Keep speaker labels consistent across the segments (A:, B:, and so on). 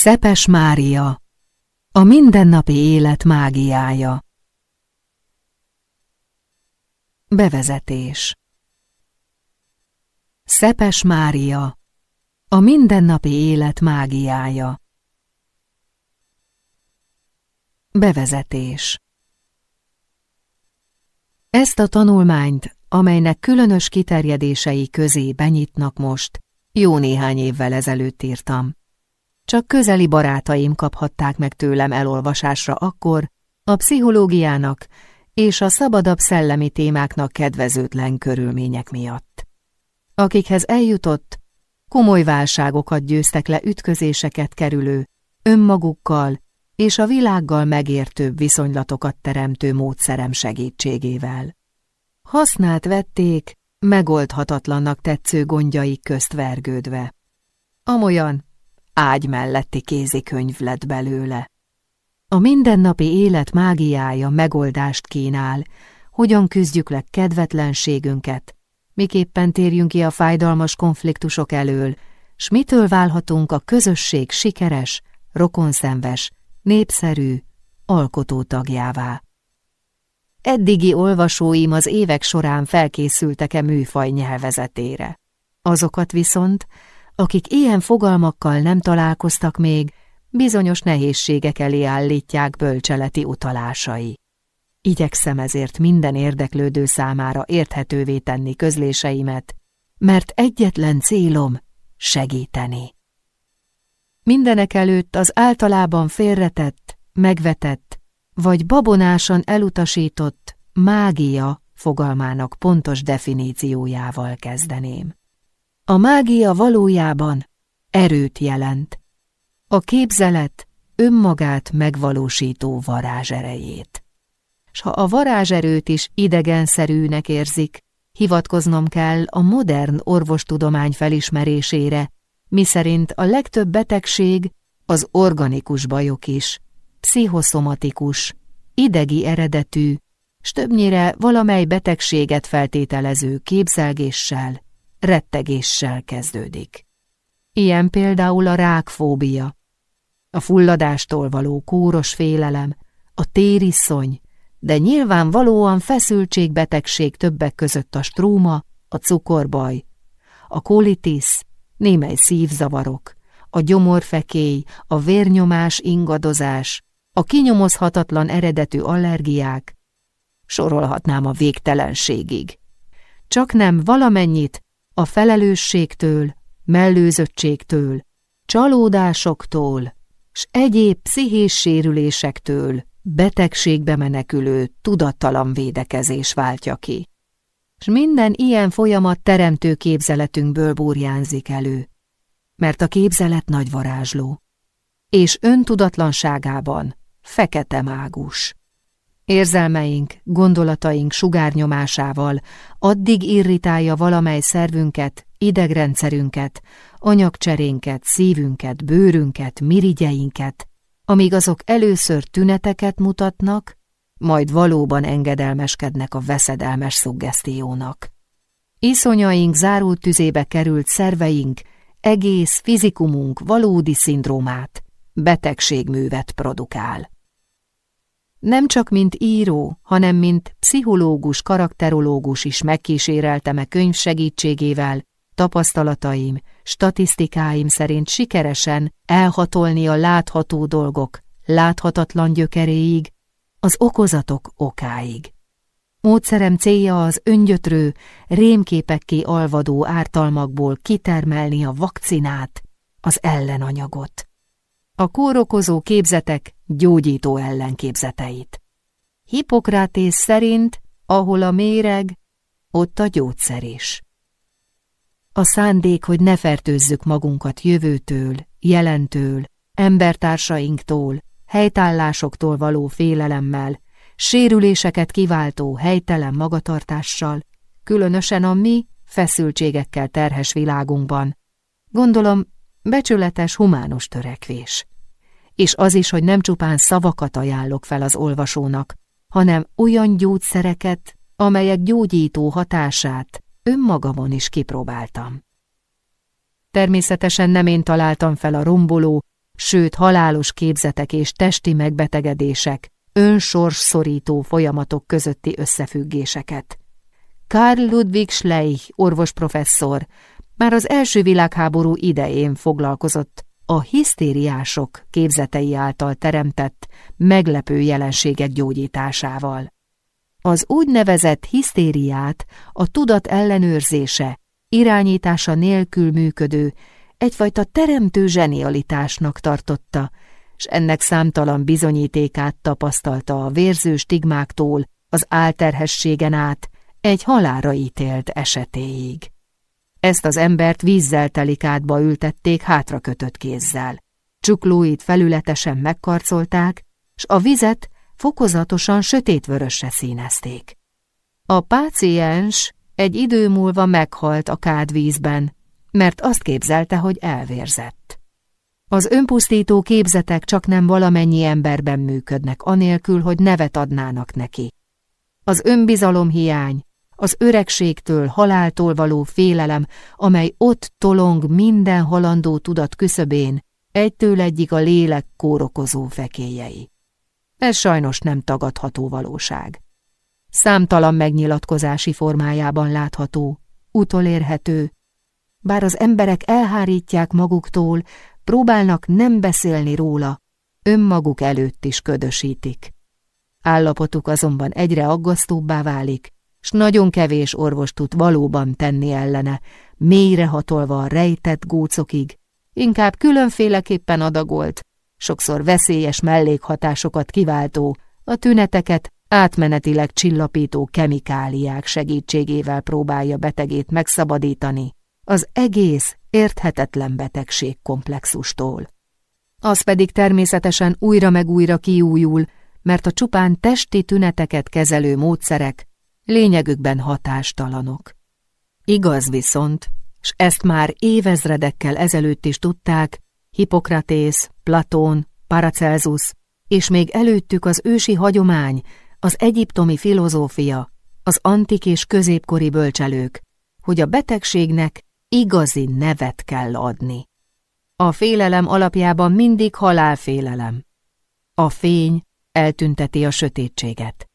A: Szepes Mária A mindennapi élet mágiája. Bevezetés. Szepes Mária A mindennapi élet mágiája. Bevezetés. Ezt a tanulmányt, amelynek különös kiterjedései közé benyitnak most, jó néhány évvel ezelőtt írtam. Csak közeli barátaim kaphatták meg tőlem elolvasásra akkor, a pszichológiának és a szabadabb szellemi témáknak kedvezőtlen körülmények miatt. Akikhez eljutott, komoly válságokat győztek le ütközéseket kerülő, önmagukkal és a világgal megértőbb viszonylatokat teremtő módszerem segítségével. Használt vették, megoldhatatlannak tetsző gondjai közt vergődve. Amolyan ágy melletti kézikönyv lett belőle. A mindennapi élet mágiája megoldást kínál, hogyan küzdjük le kedvetlenségünket, miképpen térjünk ki a fájdalmas konfliktusok elől, s mitől válhatunk a közösség sikeres, rokonszenves, népszerű, alkotó tagjává. Eddigi olvasóim az évek során felkészültek-e műfaj nyelvezetére. Azokat viszont, akik ilyen fogalmakkal nem találkoztak még, bizonyos nehézségek elé állítják bölcseleti utalásai. Igyekszem ezért minden érdeklődő számára érthetővé tenni közléseimet, mert egyetlen célom segíteni. Mindenek előtt az általában félretett, megvetett, vagy babonásan elutasított mágia fogalmának pontos definíciójával kezdeném. A mágia valójában erőt jelent, a képzelet önmagát megvalósító varázserejét. S ha a varázserőt is idegenszerűnek érzik, hivatkoznom kell a modern orvostudomány felismerésére, miszerint a legtöbb betegség az organikus bajok is, pszichoszomatikus, idegi eredetű, s többnyire valamely betegséget feltételező képzelgéssel, rettegéssel kezdődik. Ilyen például a rákfóbia, a fulladástól való kóros félelem, a tériszony, de nyilvánvalóan feszültségbetegség többek között a stróma, a cukorbaj, a kolitis, némely szívzavarok, a gyomorfekély, a vérnyomás ingadozás, a kinyomozhatatlan eredetű allergiák, sorolhatnám a végtelenségig. Csak nem valamennyit a felelősségtől, mellőzöttségtől, csalódásoktól, s egyéb pszichés sérülésektől betegségbe menekülő tudattalan védekezés váltja ki. S minden ilyen folyamat teremtő képzeletünkből burjánzik elő, mert a képzelet nagy varázsló, és öntudatlanságában fekete mágus. Érzelmeink, gondolataink sugárnyomásával addig irritálja valamely szervünket, idegrendszerünket, anyagcserénket, szívünket, bőrünket, mirigyeinket, amíg azok először tüneteket mutatnak, majd valóban engedelmeskednek a veszedelmes szuggesztiónak. Iszonyaink zárult tüzébe került szerveink, egész fizikumunk valódi szindrómát, betegségművet produkál. Nem csak mint író, hanem mint pszichológus, karakterológus is megkíséreltem e könyv segítségével, tapasztalataim, statisztikáim szerint sikeresen elhatolni a látható dolgok láthatatlan gyökeréig, az okozatok okáig. Módszerem célja az öngyötrő, rémképekké alvadó ártalmakból kitermelni a vakcinát, az ellenanyagot. A kórokozó képzetek gyógyító ellenképzeteit. Hippokrátész szerint, ahol a méreg, ott a gyógyszer is. A szándék, hogy ne fertőzzük magunkat jövőtől, jelentől, embertársainktól, helytállásoktól való félelemmel, sérüléseket kiváltó helytelen magatartással, különösen a mi feszültségekkel terhes világunkban. Gondolom, becsületes humánus törekvés. És az is, hogy nem csupán szavakat ajánlok fel az olvasónak, hanem olyan gyógyszereket, amelyek gyógyító hatását önmagamon is kipróbáltam. Természetesen nem én találtam fel a romboló, sőt halálos képzetek és testi megbetegedések, önsors szorító folyamatok közötti összefüggéseket. Karl Ludwig Schleich, orvosprofesszor, már az első világháború idején foglalkozott a hisztériások képzetei által teremtett meglepő jelenségek gyógyításával. Az úgynevezett hisztériát a tudat ellenőrzése, irányítása nélkül működő, egyfajta teremtő zsenialitásnak tartotta, s ennek számtalan bizonyítékát tapasztalta a vérző stigmáktól az álterhességen át egy halára ítélt esetéig. Ezt az embert vízzel telikátba ültették hátrakötött kézzel. Csuklóit felületesen megkarcolták, s a vizet fokozatosan sötétvörösre színezték. A páciens egy idő múlva meghalt a kádvízben, mert azt képzelte, hogy elvérzett. Az önpusztító képzetek csak nem valamennyi emberben működnek, anélkül, hogy nevet adnának neki. Az önbizalomhiány, az öregségtől, haláltól való félelem, amely ott tolong minden halandó tudat küszöbén, egytől egyik a lélek kórokozó fekélyei. Ez sajnos nem tagadható valóság. Számtalan megnyilatkozási formájában látható, utolérhető, bár az emberek elhárítják maguktól, próbálnak nem beszélni róla, önmaguk előtt is ködösítik. Állapotuk azonban egyre aggasztóbbá válik, s nagyon kevés orvos tud valóban tenni ellene, mélyre hatolva a rejtett gócokig, inkább különféleképpen adagolt, sokszor veszélyes mellékhatásokat kiváltó, a tüneteket átmenetileg csillapító kemikáliák segítségével próbálja betegét megszabadítani az egész érthetetlen betegség komplexustól. Az pedig természetesen újra meg újra kiújul, mert a csupán testi tüneteket kezelő módszerek lényegükben hatástalanok. Igaz viszont, s ezt már évezredekkel ezelőtt is tudták, Hippokratész, Platón, Paracelsus, és még előttük az ősi hagyomány, az egyiptomi filozófia, az antik és középkori bölcselők, hogy a betegségnek igazi nevet kell adni. A félelem alapjában mindig halálfélelem. A fény eltünteti a sötétséget.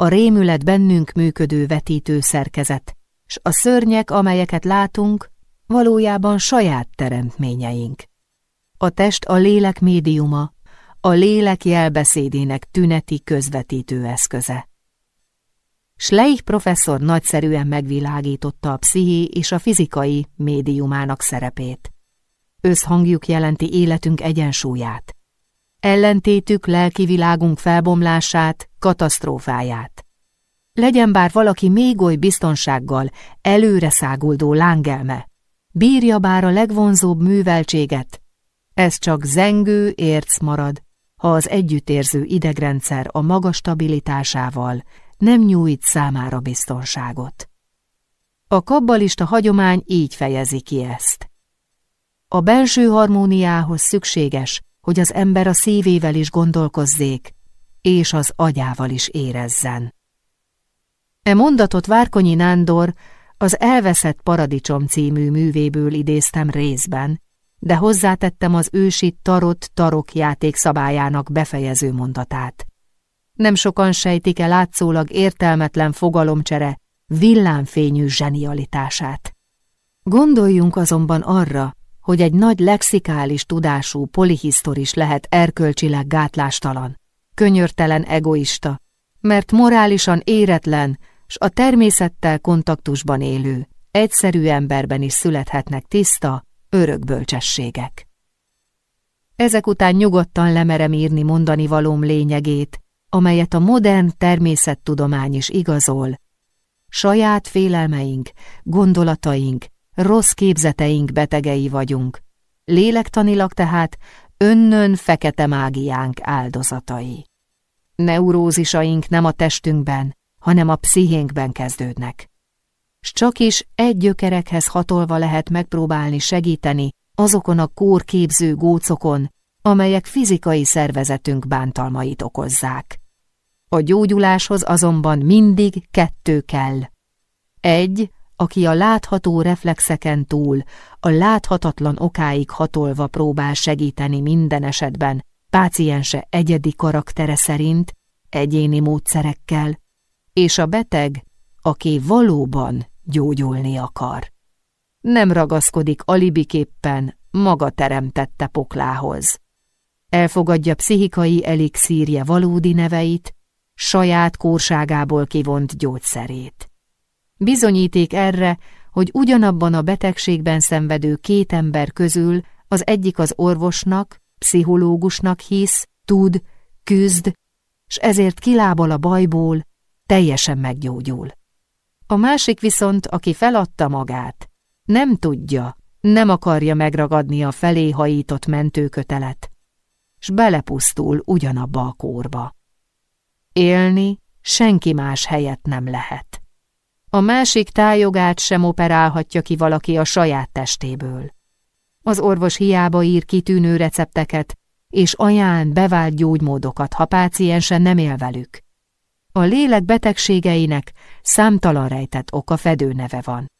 A: A rémület bennünk működő vetítő szerkezet, s a szörnyek, amelyeket látunk, valójában saját teremtményeink. A test a lélek médiuma, a lélek jelbeszédének tüneti közvetítő eszköze. Schleich professzor nagyszerűen megvilágította a psziché és a fizikai médiumának szerepét. Összhangjuk jelenti életünk egyensúlyát. Ellentétük lelki világunk felbomlását, katasztrófáját. Legyen bár valaki még oly biztonsággal, előre száguldó lángelme, bírja bár a legvonzóbb műveltséget, ez csak zengő érc marad, ha az együttérző idegrendszer a maga stabilitásával nem nyújt számára biztonságot. A kabbalista hagyomány így fejezi ki ezt. A belső harmóniához szükséges, hogy az ember a szívével is gondolkozzék, és az agyával is érezzen. E mondatot Várkonyi Nándor az Elveszett Paradicsom című művéből idéztem részben, de hozzátettem az ősi tarot-tarok játék szabályának befejező mondatát. Nem sokan sejtik el látszólag értelmetlen fogalomcsere, villámfényű zsenialitását. Gondoljunk azonban arra, hogy egy nagy lexikális tudású polihisztoris lehet erkölcsileg gátlástalan, könyörtelen egoista, mert morálisan éretlen, s a természettel kontaktusban élő, egyszerű emberben is születhetnek tiszta, örök bölcsességek. Ezek után nyugodtan lemerem írni mondani valóm lényegét, amelyet a modern természettudomány is igazol. Saját félelmeink, gondolataink, rossz képzeteink betegei vagyunk, lélektanilag tehát önnön fekete mágiánk áldozatai. Neurózisaink nem a testünkben, hanem a pszichénkben kezdődnek. S csak is egy gyökerekhez hatolva lehet megpróbálni segíteni azokon a kórképző gócokon, amelyek fizikai szervezetünk bántalmait okozzák. A gyógyuláshoz azonban mindig kettő kell. Egy, aki a látható reflexeken túl, a láthatatlan okáig hatolva próbál segíteni minden esetben, páciense egyedi karaktere szerint, egyéni módszerekkel, és a beteg, aki valóban gyógyulni akar. Nem ragaszkodik alibiképpen maga teremtette poklához. Elfogadja pszichikai elixírje valódi neveit, saját kórságából kivont gyógyszerét. Bizonyíték erre, hogy ugyanabban a betegségben szenvedő két ember közül az egyik az orvosnak, pszichológusnak hisz, tud, küzd, s ezért kilábal a bajból, teljesen meggyógyul. A másik viszont, aki feladta magát, nem tudja, nem akarja megragadni a felé hajított mentőkötelet, s belepusztul ugyanabba a kórba. Élni senki más helyet nem lehet. A másik tájogát sem operálhatja ki valaki a saját testéből. Az orvos hiába ír kitűnő recepteket, és ajánl bevált gyógymódokat, ha páciensen nem él velük. A lélek betegségeinek számtalan rejtett oka fedőneve van.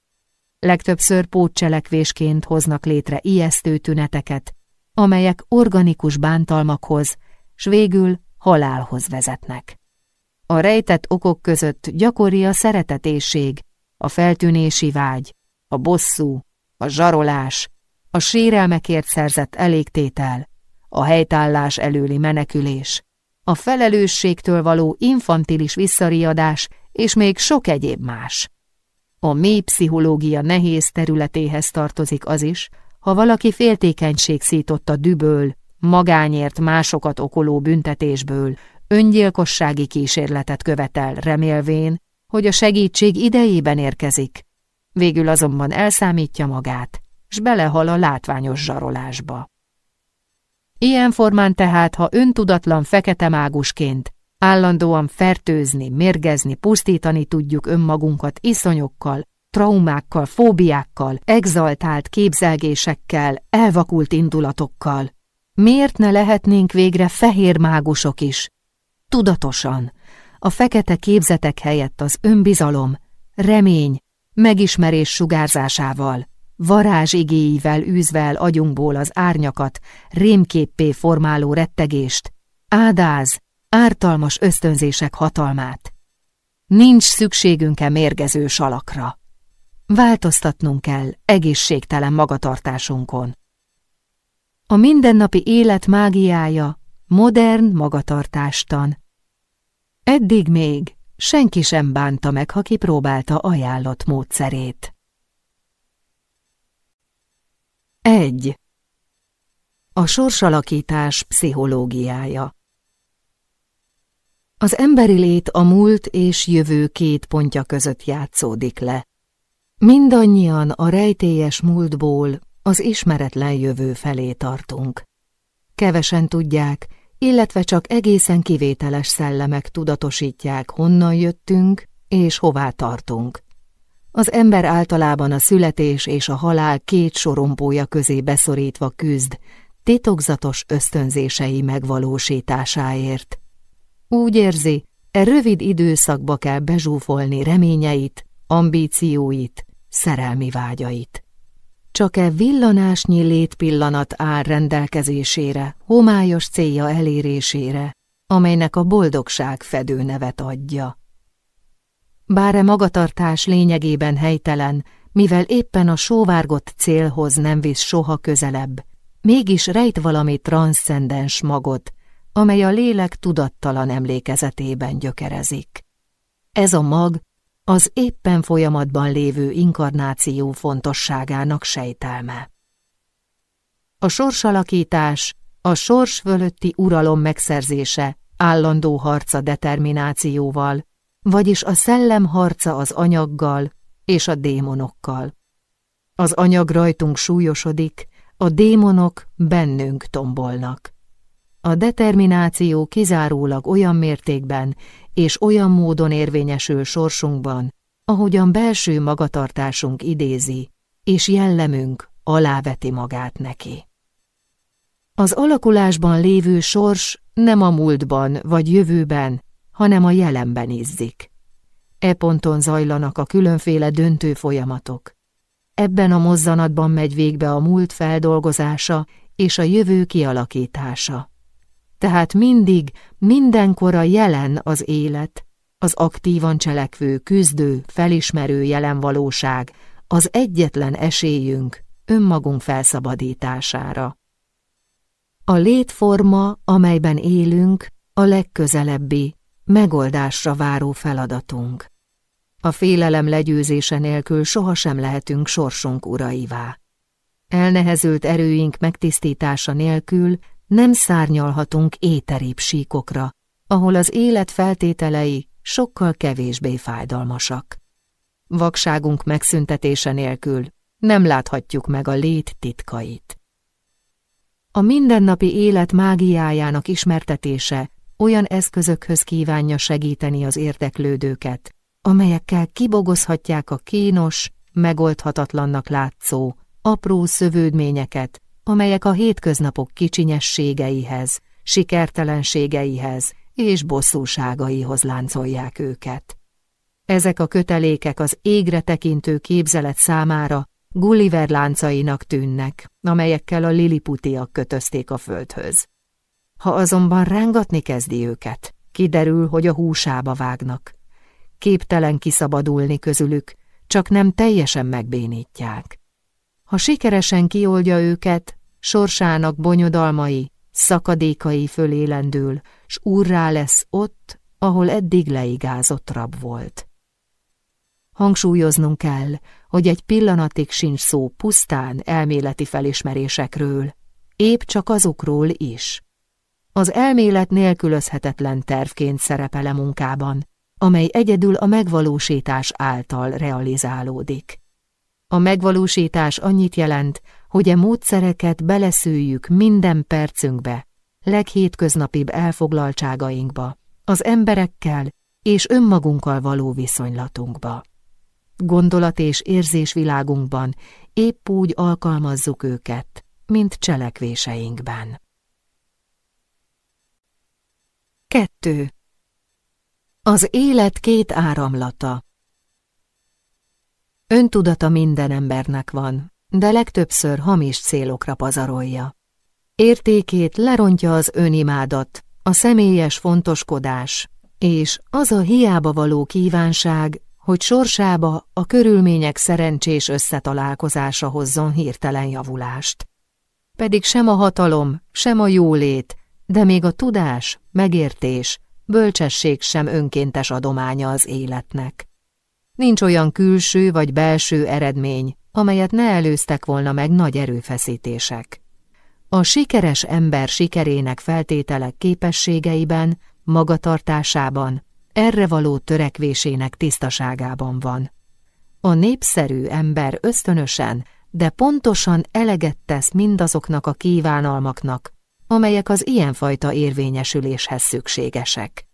A: Legtöbbször pótcselekvésként hoznak létre ijesztő tüneteket, amelyek organikus bántalmakhoz, s végül halálhoz vezetnek. A rejtett okok között gyakori a szeretetésség, a feltűnési vágy, a bosszú, a zsarolás, a sérelmekért szerzett elégtétel, a helytállás előli menekülés, a felelősségtől való infantilis visszariadás és még sok egyéb más. A mély pszichológia nehéz területéhez tartozik az is, ha valaki féltékenység szított a düböl, magányért másokat okoló büntetésből, öngyilkossági kísérletet követel, remélvén, hogy a segítség idejében érkezik. Végül azonban elszámítja magát, s belehal a látványos zsarolásba. Ilyen formán tehát, ha öntudatlan fekete mágusként állandóan fertőzni, mérgezni, pusztítani tudjuk önmagunkat iszonyokkal, traumákkal, fóbiákkal, exaltált képzelgésekkel, elvakult indulatokkal. Miért ne lehetnénk végre fehér mágusok is? Tudatosan, a fekete képzetek helyett az önbizalom, remény, megismerés sugárzásával, varázs igéivel űzve el agyunkból az árnyakat, rémképpé formáló rettegést, ádáz, ártalmas ösztönzések hatalmát. Nincs szükségünk-e mérgező salakra. Változtatnunk kell egészségtelen magatartásunkon. A mindennapi élet mágiája modern magatartástan. Eddig még senki sem bánta meg, ha kipróbálta ajánlott módszerét. 1. A sorsalakítás pszichológiája Az emberi lét a múlt és jövő két pontja között játszódik le. Mindannyian a rejtélyes múltból az ismeretlen jövő felé tartunk. Kevesen tudják, illetve csak egészen kivételes szellemek tudatosítják, honnan jöttünk és hová tartunk. Az ember általában a születés és a halál két sorompója közé beszorítva küzd, titokzatos ösztönzései megvalósításáért. Úgy érzi, e rövid időszakba kell bezsúfolni reményeit, ambícióit, szerelmi vágyait. Csak e villanásnyi létpillanat áll rendelkezésére, homályos célja elérésére, amelynek a boldogság fedő nevet adja. Bár e magatartás lényegében helytelen, mivel éppen a sóvárgott célhoz nem visz soha közelebb, mégis rejt valami transzcendens magot, amely a lélek tudattalan emlékezetében gyökerezik. Ez a mag az éppen folyamatban lévő inkarnáció fontosságának sejtelme. A sorsalakítás, a sors fölötti uralom megszerzése, állandó harca determinációval, vagyis a szellem harca az anyaggal és a démonokkal. Az anyag rajtunk súlyosodik, a démonok bennünk tombolnak. A determináció kizárólag olyan mértékben és olyan módon érvényesül sorsunkban, ahogyan belső magatartásunk idézi, és jellemünk aláveti magát neki. Az alakulásban lévő sors nem a múltban vagy jövőben, hanem a jelenben izzik. E ponton zajlanak a különféle döntő folyamatok. Ebben a mozzanatban megy végbe a múlt feldolgozása és a jövő kialakítása. Tehát mindig, mindenkor a jelen az élet, az aktívan cselekvő, küzdő, felismerő jelen valóság, az egyetlen esélyünk önmagunk felszabadítására. A létforma, amelyben élünk, a legközelebbi, megoldásra váró feladatunk. A félelem legyőzése nélkül sohasem lehetünk sorsunk uraivá. Elnehezült erőink megtisztítása nélkül nem szárnyalhatunk éteribb síkokra, ahol az élet feltételei sokkal kevésbé fájdalmasak. Vakságunk megszüntetése nélkül nem láthatjuk meg a lét titkait. A mindennapi élet mágiájának ismertetése olyan eszközökhöz kívánja segíteni az érdeklődőket, amelyekkel kibogozhatják a kínos, megoldhatatlannak látszó, apró szövődményeket, amelyek a hétköznapok kicsinyességeihez, sikertelenségeihez és bosszúságaihoz láncolják őket. Ezek a kötelékek az égre tekintő képzelet számára Gulliver láncainak tűnnek, amelyekkel a liliputiak kötözték a földhöz. Ha azonban rángatni kezdi őket, kiderül, hogy a húsába vágnak. Képtelen kiszabadulni közülük, csak nem teljesen megbénítják. Ha sikeresen kioldja őket, sorsának bonyodalmai, szakadékai fölélendül, s úrrá lesz ott, ahol eddig leigázott rab volt. Hangsúlyoznunk kell, hogy egy pillanatig sincs szó pusztán elméleti felismerésekről, épp csak azokról is. Az elmélet nélkülözhetetlen tervként szerepele munkában, amely egyedül a megvalósítás által realizálódik. A megvalósítás annyit jelent, hogy e módszereket beleszőjük minden percünkbe, leghétköznapibb elfoglaltságainkba, az emberekkel és önmagunkkal való viszonylatunkba. Gondolat és érzésvilágunkban épp úgy alkalmazzuk őket, mint cselekvéseinkben. 2. Az élet két áramlata Öntudata minden embernek van, de legtöbbször hamis célokra pazarolja. Értékét lerontja az önimádat, a személyes fontoskodás, és az a hiába való kívánság, hogy sorsába a körülmények szerencsés összetalálkozása hozzon hirtelen javulást. Pedig sem a hatalom, sem a jólét, de még a tudás, megértés, bölcsesség sem önkéntes adománya az életnek. Nincs olyan külső vagy belső eredmény, amelyet ne előztek volna meg nagy erőfeszítések. A sikeres ember sikerének feltételek képességeiben, magatartásában, erre való törekvésének tisztaságában van. A népszerű ember ösztönösen, de pontosan eleget tesz mindazoknak a kívánalmaknak, amelyek az ilyenfajta érvényesüléshez szükségesek.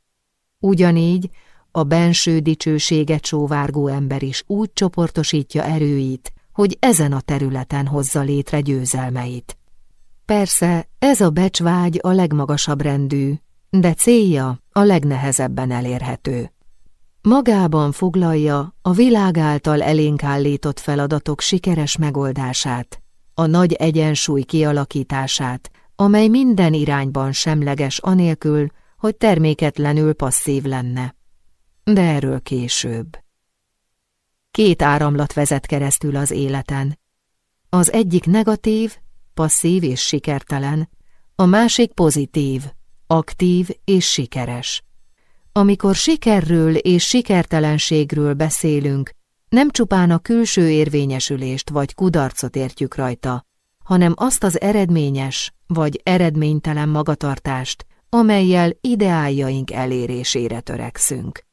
A: Ugyanígy a benső dicsőséget sóvárgó ember is úgy csoportosítja erőit, hogy ezen a területen hozza létre győzelmeit. Persze ez a becsvágy a legmagasabb rendű, de célja a legnehezebben elérhető. Magában foglalja a világ által elénk állított feladatok sikeres megoldását, a nagy egyensúly kialakítását, amely minden irányban semleges anélkül, hogy terméketlenül passzív lenne. De erről később. Két áramlat vezet keresztül az életen. Az egyik negatív, passzív és sikertelen, a másik pozitív, aktív és sikeres. Amikor sikerről és sikertelenségről beszélünk, nem csupán a külső érvényesülést vagy kudarcot értjük rajta, hanem azt az eredményes vagy eredménytelen magatartást, amelyel ideáljaink elérésére törekszünk.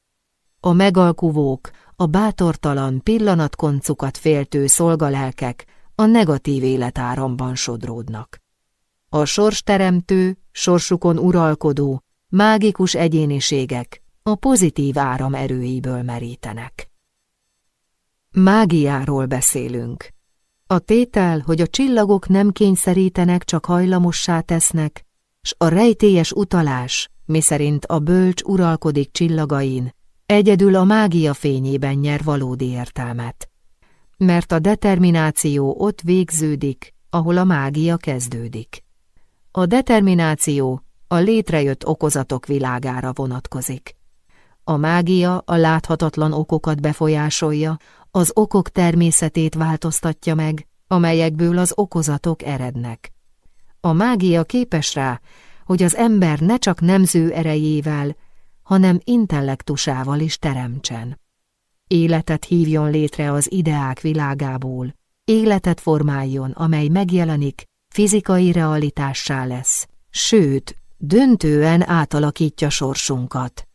A: A megalkuvók, a bátortalan pillanatkoncukat féltő szolgalelkek a negatív életáramban sodródnak. A sorsteremtő, sorsukon uralkodó, mágikus egyéniségek a pozitív áram erőiből merítenek. Mágiáról beszélünk. A tétel, hogy a csillagok nem kényszerítenek, csak hajlamossá tesznek, s a rejtélyes utalás, miszerint a bölcs uralkodik csillagain, egyedül a mágia fényében nyer valódi értelmet. Mert a determináció ott végződik, ahol a mágia kezdődik. A determináció a létrejött okozatok világára vonatkozik. A mágia a láthatatlan okokat befolyásolja, az okok természetét változtatja meg, amelyekből az okozatok erednek. A mágia képes rá, hogy az ember ne csak nemző erejével, hanem intellektusával is teremtsen. Életet hívjon létre az ideák világából, életet formáljon, amely megjelenik, fizikai realitássá lesz, sőt, döntően átalakítja sorsunkat.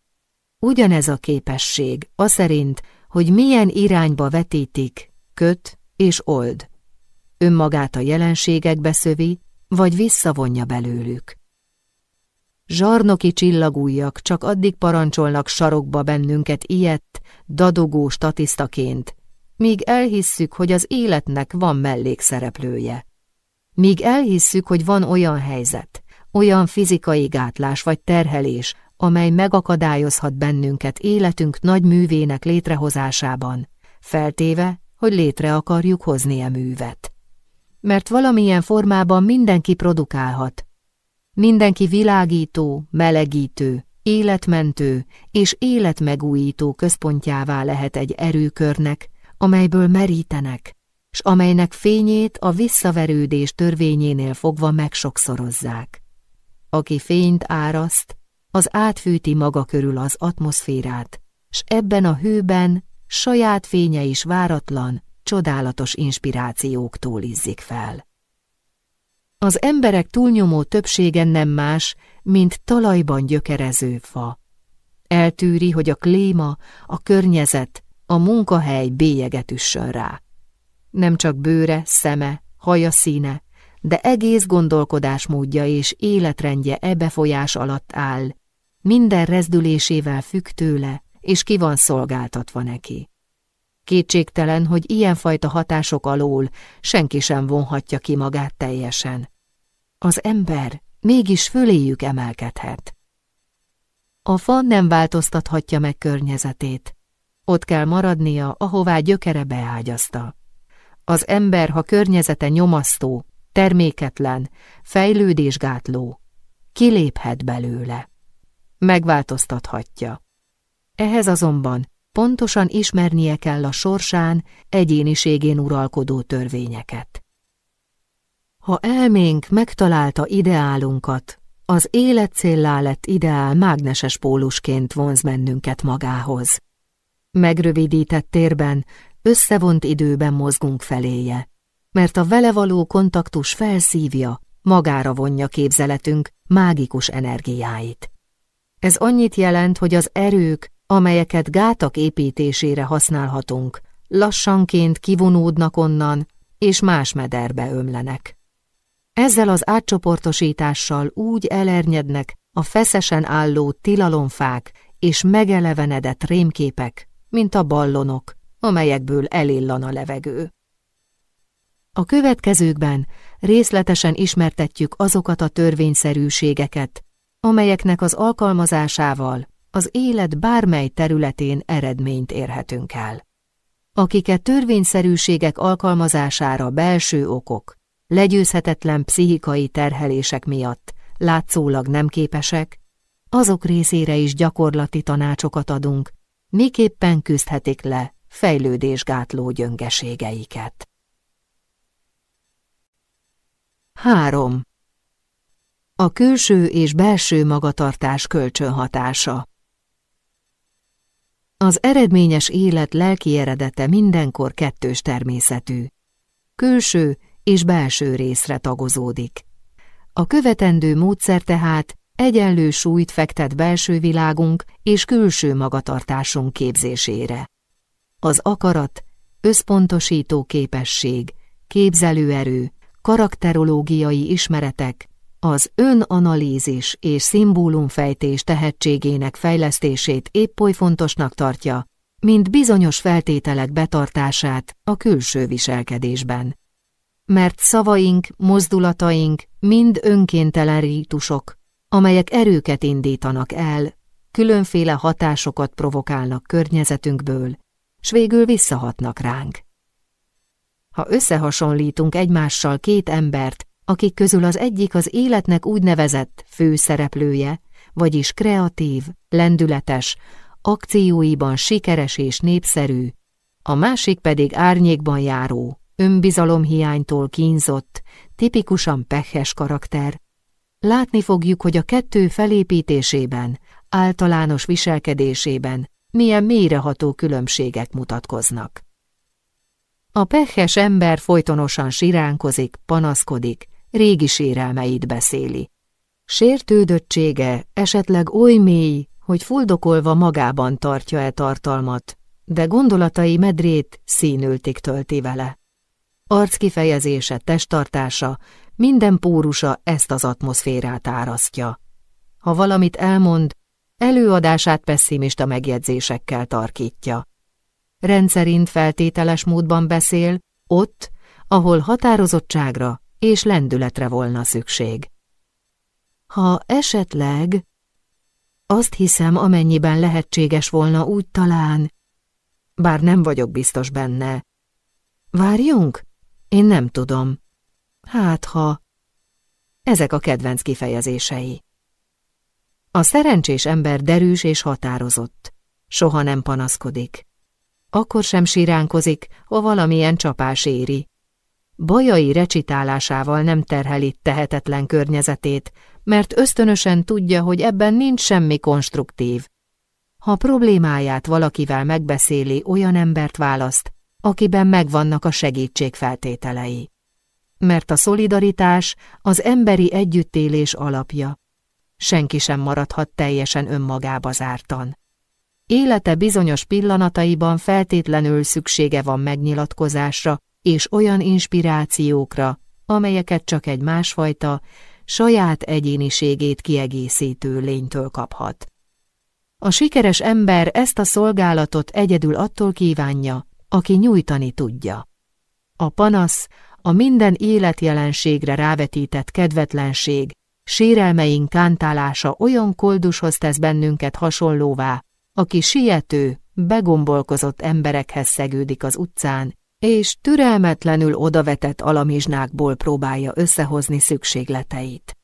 A: Ugyanez a képesség, a szerint, hogy milyen irányba vetítik, köt és old. Önmagát a jelenségekbe szövi, vagy visszavonja belőlük. Zsarnoki csillagújjak csak addig parancsolnak sarokba bennünket ilyet, dadogó statisztaként, míg elhisszük, hogy az életnek van mellékszereplője. Míg elhisszük, hogy van olyan helyzet, olyan fizikai gátlás vagy terhelés, amely megakadályozhat bennünket életünk nagy művének létrehozásában, feltéve, hogy létre akarjuk hozni a művet. Mert valamilyen formában mindenki produkálhat. Mindenki világító, melegítő, életmentő és életmegújító központjává lehet egy erőkörnek, amelyből merítenek, s amelynek fényét a visszaverődés törvényénél fogva megsokszorozzák. Aki fényt áraszt, az átfűti maga körül az atmoszférát, s ebben a hőben saját fénye is váratlan, csodálatos inspirációktól izzik fel. Az emberek túlnyomó többsége nem más, mint talajban gyökerező fa. Eltűri, hogy a kléma, a környezet, a munkahely bélyeget üssön rá. Nem csak bőre, szeme, haja színe, de egész gondolkodásmódja és életrendje e befolyás alatt áll, minden rezdülésével függ tőle, és ki van szolgáltatva neki. Kétségtelen, hogy ilyenfajta hatások alól senki sem vonhatja ki magát teljesen. Az ember mégis föléjük emelkedhet. A fa nem változtathatja meg környezetét. Ott kell maradnia, ahová gyökere beágyazta. Az ember, ha környezete nyomasztó, terméketlen, fejlődésgátló, kiléphet belőle. Megváltoztathatja. Ehhez azonban pontosan ismernie kell a sorsán, egyéniségén uralkodó törvényeket. Ha elménk megtalálta ideálunkat, az életcéllá lett ideál mágneses pólusként vonz bennünket magához. Megrövidített térben, összevont időben mozgunk feléje, mert a vele való kontaktus felszívja, magára vonja képzeletünk mágikus energiáit. Ez annyit jelent, hogy az erők, amelyeket gátak építésére használhatunk, lassanként kivonódnak onnan, és más mederbe ömlenek. Ezzel az átcsoportosítással úgy elernyednek a feszesen álló tilalomfák és megelevenedett rémképek, mint a ballonok, amelyekből elillan a levegő. A következőkben részletesen ismertetjük azokat a törvényszerűségeket, amelyeknek az alkalmazásával az élet bármely területén eredményt érhetünk el. Akiket törvényszerűségek alkalmazására belső okok, legyőzhetetlen pszichikai terhelések miatt látszólag nem képesek, azok részére is gyakorlati tanácsokat adunk, miképpen küzdhetik le fejlődésgátló gyöngeségeiket. 3. A külső és belső magatartás kölcsönhatása Az eredményes élet lelki eredete mindenkor kettős természetű. Külső és belső részre tagozódik. A követendő módszer tehát egyenlő súlyt fektet belső világunk és külső magatartásunk képzésére. Az akarat, összpontosító képesség, képzelőerő, karakterológiai ismeretek, az önanalízis és szimbólumfejtés tehetségének fejlesztését épp oly fontosnak tartja, mint bizonyos feltételek betartását a külső viselkedésben. Mert szavaink, mozdulataink mind önkéntelen rítusok, amelyek erőket indítanak el, különféle hatásokat provokálnak környezetünkből, s végül visszahatnak ránk. Ha összehasonlítunk egymással két embert, akik közül az egyik az életnek úgynevezett főszereplője, vagyis kreatív, lendületes, akcióiban sikeres és népszerű, a másik pedig árnyékban járó, önbizalomhiánytól kínzott, tipikusan pehes karakter. Látni fogjuk, hogy a kettő felépítésében, általános viselkedésében milyen mélyreható különbségek mutatkoznak. A pehes ember folytonosan siránkozik, panaszkodik, régi sérelmeit beszéli. Sértődöttsége esetleg oly mély, hogy fuldokolva magában tartja-e tartalmat, de gondolatai medrét színültig tölti vele. Arckifejezése, testtartása, minden pórusa ezt az atmoszférát árasztja. Ha valamit elmond, előadását pessimista megjegyzésekkel tarkítja. Rendszerint feltételes módban beszél, ott, ahol határozottságra és lendületre volna szükség. Ha esetleg, azt hiszem, amennyiben lehetséges volna úgy talán, bár nem vagyok biztos benne. Várjunk? Én nem tudom. Hát, ha... Ezek a kedvenc kifejezései. A szerencsés ember derűs és határozott. Soha nem panaszkodik. Akkor sem siránkozik, ha valamilyen csapás éri. Bajai recitálásával nem terheli tehetetlen környezetét, mert ösztönösen tudja, hogy ebben nincs semmi konstruktív. Ha problémáját valakivel megbeszéli, olyan embert választ, akiben megvannak a segítség feltételei. Mert a szolidaritás az emberi együttélés alapja. Senki sem maradhat teljesen önmagába zártan. Élete bizonyos pillanataiban feltétlenül szüksége van megnyilatkozásra és olyan inspirációkra, amelyeket csak egy másfajta, saját egyéniségét kiegészítő lénytől kaphat. A sikeres ember ezt a szolgálatot egyedül attól kívánja, aki nyújtani tudja. A panasz, a minden életjelenségre rávetített kedvetlenség, sérelmeink kántálása olyan koldushoz tesz bennünket hasonlóvá, aki siető, begombolkozott emberekhez szegődik az utcán, és türelmetlenül odavetett alamizsnákból próbálja összehozni szükségleteit.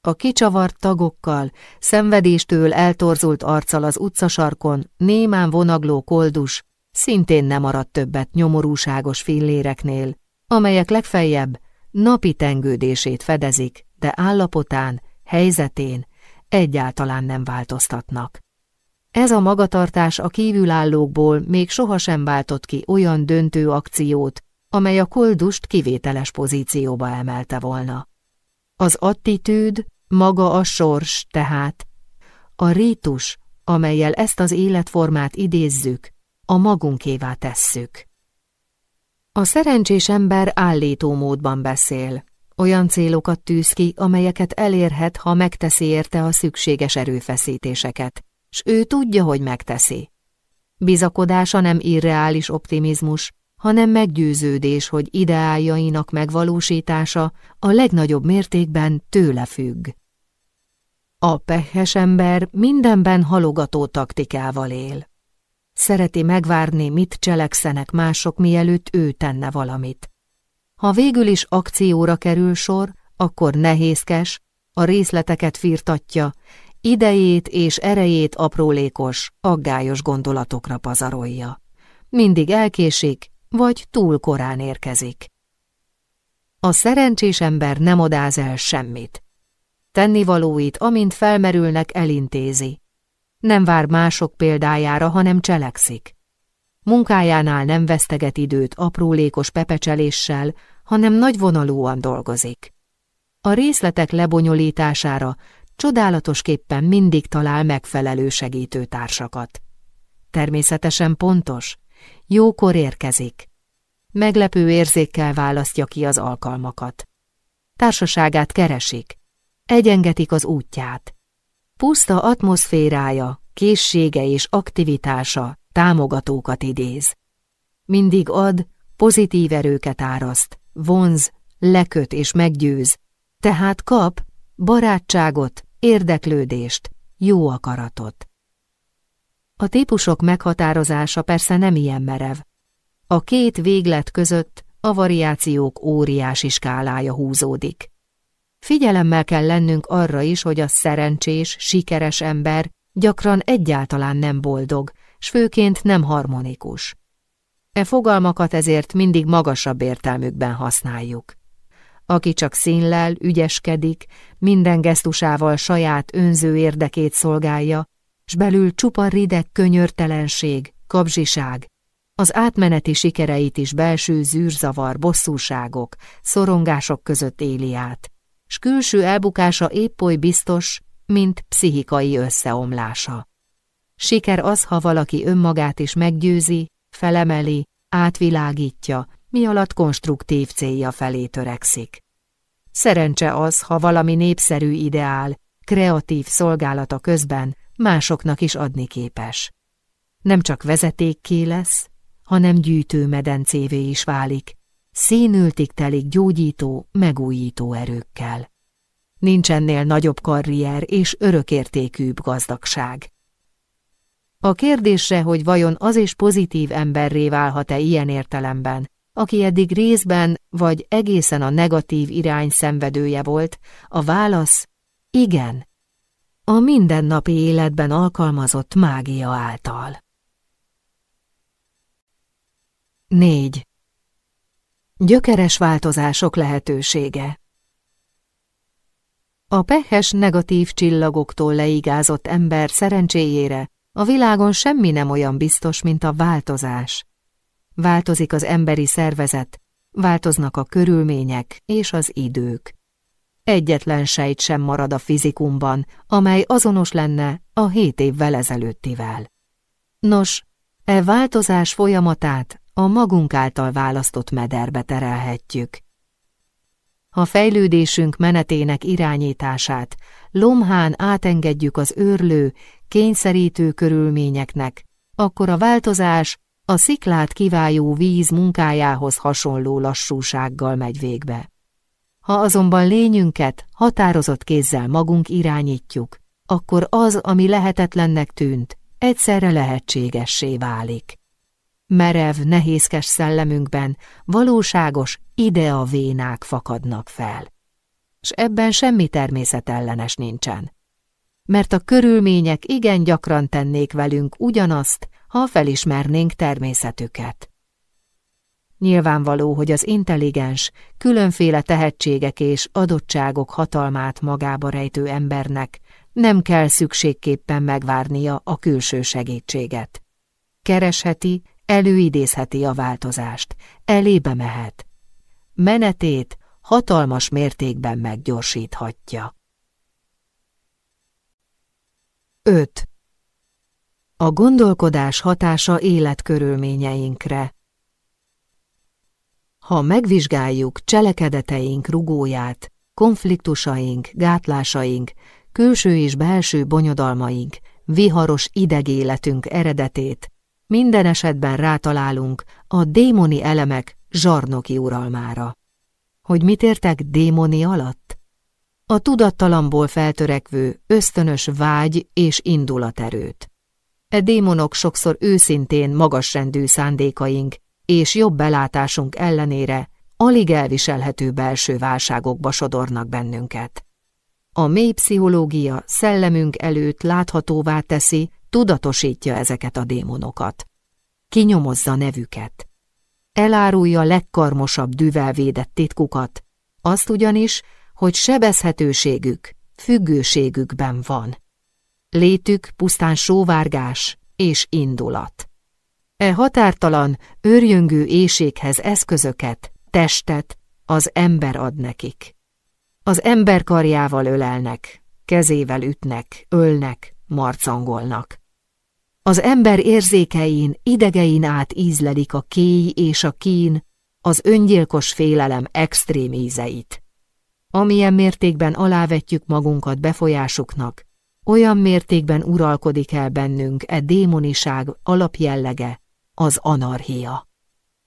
A: A kicsavart tagokkal, szenvedéstől eltorzult arccal az utcasarkon, némán vonagló koldus, szintén nem maradt többet nyomorúságos filléreknél, amelyek legfeljebb napi tengődését fedezik, de állapotán, helyzetén egyáltalán nem változtatnak. Ez a magatartás a kívülállókból még sohasem váltott ki olyan döntő akciót, amely a koldust kivételes pozícióba emelte volna. Az attitűd, maga a sors tehát, a rítus, amelyel ezt az életformát idézzük, a magunkévá tesszük. A szerencsés ember állító módban beszél, olyan célokat tűz ki, amelyeket elérhet, ha megteszi érte a szükséges erőfeszítéseket, s ő tudja, hogy megteszi. Bizakodása nem irreális optimizmus, hanem meggyőződés, hogy ideájainak megvalósítása a legnagyobb mértékben tőle függ. A pehes ember mindenben halogató taktikával él. Szereti megvárni, mit cselekszenek mások, mielőtt ő tenne valamit. Ha végül is akcióra kerül sor, akkor nehézkes, a részleteket firtatja, idejét és erejét aprólékos, aggályos gondolatokra pazarolja. Mindig elkésik, vagy túl korán érkezik. A szerencsés ember nem odáz el semmit. Tennivalóit, amint felmerülnek, elintézi. Nem vár mások példájára, hanem cselekszik. Munkájánál nem veszteget időt aprólékos pepecseléssel, hanem nagyvonalúan dolgozik. A részletek lebonyolítására csodálatosképpen mindig talál megfelelő segítőtársakat. Természetesen pontos, jókor érkezik. Meglepő érzékkel választja ki az alkalmakat. Társaságát keresik, egyengetik az útját. Puszta atmoszférája, készsége és aktivitása támogatókat idéz. Mindig ad, pozitív erőket áraszt, vonz, leköt és meggyőz, tehát kap barátságot, érdeklődést, jó akaratot. A típusok meghatározása persze nem ilyen merev. A két véglet között a variációk óriási skálája húzódik. Figyelemmel kell lennünk arra is, hogy a szerencsés, sikeres ember gyakran egyáltalán nem boldog, s főként nem harmonikus. E fogalmakat ezért mindig magasabb értelmükben használjuk. Aki csak színlel, ügyeskedik, minden gesztusával saját önző érdekét szolgálja, s belül csupa rideg könyörtelenség, kabzsiság, az átmeneti sikereit is belső zűrzavar, bosszúságok, szorongások között éli át, s külső elbukása épp oly biztos, mint pszichikai összeomlása. Siker az, ha valaki önmagát is meggyőzi, felemeli, átvilágítja, mi alatt konstruktív célja felé törekszik. Szerencse az, ha valami népszerű ideál, kreatív szolgálata közben másoknak is adni képes. Nem csak vezetékké lesz, hanem gyűjtőmedencévé is válik, színültig telik gyógyító, megújító erőkkel. Nincs ennél nagyobb karrier és örökértékűbb gazdagság. A kérdésre, hogy vajon az is pozitív emberré válhat-e ilyen értelemben, aki eddig részben vagy egészen a negatív irány szenvedője volt, a válasz igen. A mindennapi életben alkalmazott mágia által. 4. Gyökeres változások lehetősége A pehes negatív csillagoktól leigázott ember szerencséjére a világon semmi nem olyan biztos, mint a változás. Változik az emberi szervezet, változnak a körülmények és az idők. Egyetlen sejt sem marad a fizikumban, amely azonos lenne a hét évvel ezelőttivel. Nos, e változás folyamatát a magunk által választott mederbe terelhetjük. Ha fejlődésünk menetének irányítását lomhán átengedjük az őrlő, kényszerítő körülményeknek, akkor a változás a sziklát kiváljó víz munkájához hasonló lassúsággal megy végbe. Ha azonban lényünket határozott kézzel magunk irányítjuk, akkor az, ami lehetetlennek tűnt, egyszerre lehetségessé válik. Merev, nehézkes szellemünkben valóságos idea-vénák fakadnak fel. S ebben semmi természetellenes nincsen. Mert a körülmények igen gyakran tennék velünk ugyanazt, ha felismernénk természetüket. Nyilvánvaló, hogy az intelligens, különféle tehetségek és adottságok hatalmát magába rejtő embernek nem kell szükségképpen megvárnia a külső segítséget. Keresheti, előidézheti a változást, elébe mehet. Menetét hatalmas mértékben meggyorsíthatja. 5. A gondolkodás hatása életkörülményeinkre Ha megvizsgáljuk cselekedeteink rugóját, konfliktusaink, gátlásaink, külső és belső bonyodalmaink, viharos idegéletünk eredetét, minden esetben rátalálunk a démoni elemek zsarnoki uralmára. Hogy mit értek démoni alatt? A tudattalamból feltörekvő, ösztönös vágy és indulaterőt. E démonok sokszor őszintén magasrendű szándékaink és jobb belátásunk ellenére alig elviselhető belső válságokba sodornak bennünket. A mély pszichológia szellemünk előtt láthatóvá teszi, tudatosítja ezeket a démonokat. Kinyomozza nevüket. Elárulja legkarmosabb düvel védett titkukat, azt ugyanis, hogy sebezhetőségük, függőségükben van. Létük pusztán sóvárgás és indulat. E határtalan, őrjöngő éjséghez eszközöket, testet az ember ad nekik. Az ember karjával ölelnek, kezével ütnek, ölnek, marcangolnak. Az ember érzékein, idegein át ízlelik a kéj és a kín, az öngyilkos félelem extrém ízeit. Amilyen mértékben alávetjük magunkat befolyásuknak, olyan mértékben uralkodik el bennünk e démoniság alapjellege, az anarchia.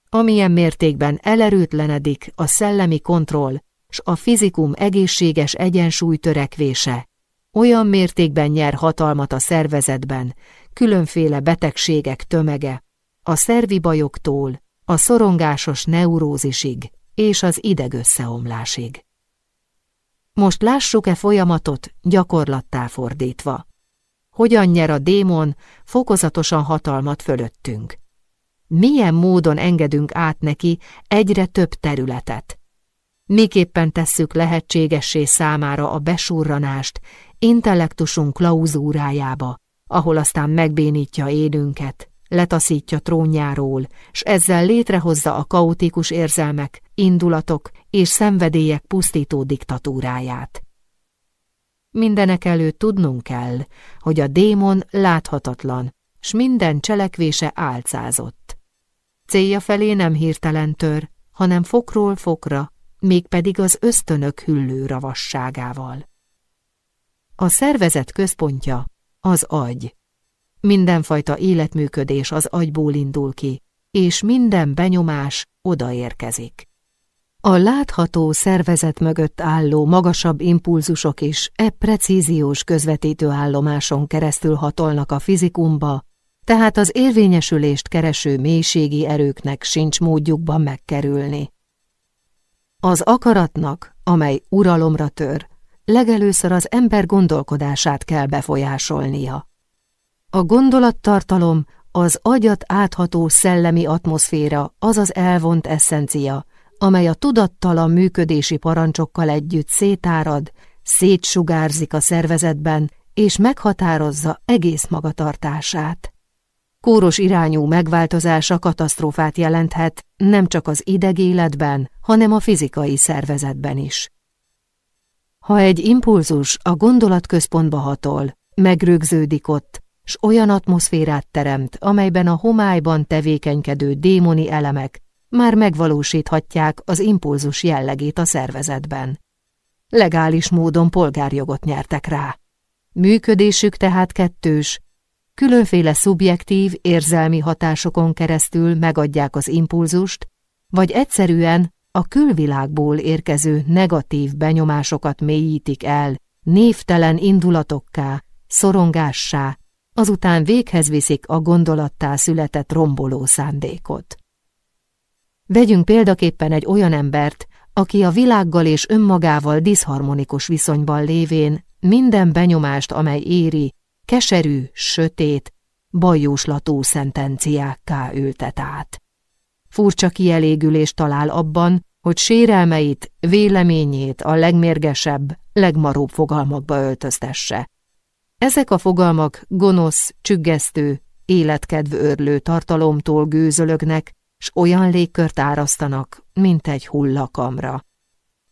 A: Amilyen mértékben elerőtlenedik a szellemi kontroll s a fizikum egészséges egyensúly törekvése, olyan mértékben nyer hatalmat a szervezetben, különféle betegségek tömege, a szervi bajoktól, a szorongásos neurózisig és az idegösszeomlásig. Most lássuk-e folyamatot gyakorlattá fordítva. Hogyan nyer a démon fokozatosan hatalmat fölöttünk? Milyen módon engedünk át neki egyre több területet? Miképpen tesszük lehetségessé számára a besurranást intellektusunk klauzúrájába, ahol aztán megbénítja énünket, letaszítja trónjáról, s ezzel létrehozza a kaotikus érzelmek, indulatok és szenvedélyek pusztító diktatúráját. Mindenek előtt tudnunk kell, hogy a démon láthatatlan, s minden cselekvése álcázott. Célja felé nem hirtelen tör, hanem fokról fokra, mégpedig az ösztönök hüllő ravasságával. A szervezet központja az agy. Mindenfajta életműködés az agyból indul ki, és minden benyomás odaérkezik. A látható szervezet mögött álló magasabb impulzusok is e precíziós közvetítő állomáson keresztül hatolnak a fizikumba, tehát az érvényesülést kereső mélységi erőknek sincs módjukban megkerülni. Az akaratnak, amely uralomra tör, legelőször az ember gondolkodását kell befolyásolnia. A gondolattartalom az agyat átható szellemi atmoszféra, az az elvont eszencia, amely a tudattalan működési parancsokkal együtt szétárad, szétsugárzik a szervezetben, és meghatározza egész magatartását. Kóros irányú megváltozása katasztrófát jelenthet nem csak az idegéletben, hanem a fizikai szervezetben is. Ha egy impulzus a gondolatközpontba hatol, megrögződik ott, s olyan atmoszférát teremt, amelyben a homályban tevékenykedő démoni elemek már megvalósíthatják az impulzus jellegét a szervezetben. Legális módon polgárjogot nyertek rá. Működésük tehát kettős, különféle szubjektív, érzelmi hatásokon keresztül megadják az impulzust, vagy egyszerűen a külvilágból érkező negatív benyomásokat mélyítik el, névtelen indulatokká, szorongássá, azután véghez viszik a gondolattá született romboló szándékot. Vegyünk példaképpen egy olyan embert, aki a világgal és önmagával diszharmonikus viszonyban lévén minden benyomást, amely éri, keserű, sötét, bajóslatú szentenciákká ültet át. Furcsa kielégülést talál abban, hogy sérelmeit, véleményét a legmérgesebb, legmaróbb fogalmakba öltöztesse. Ezek a fogalmak gonosz, csüggesztő, életkedv örlő tartalomtól gőzölögnek, s olyan légkört árasztanak, mint egy hullakamra.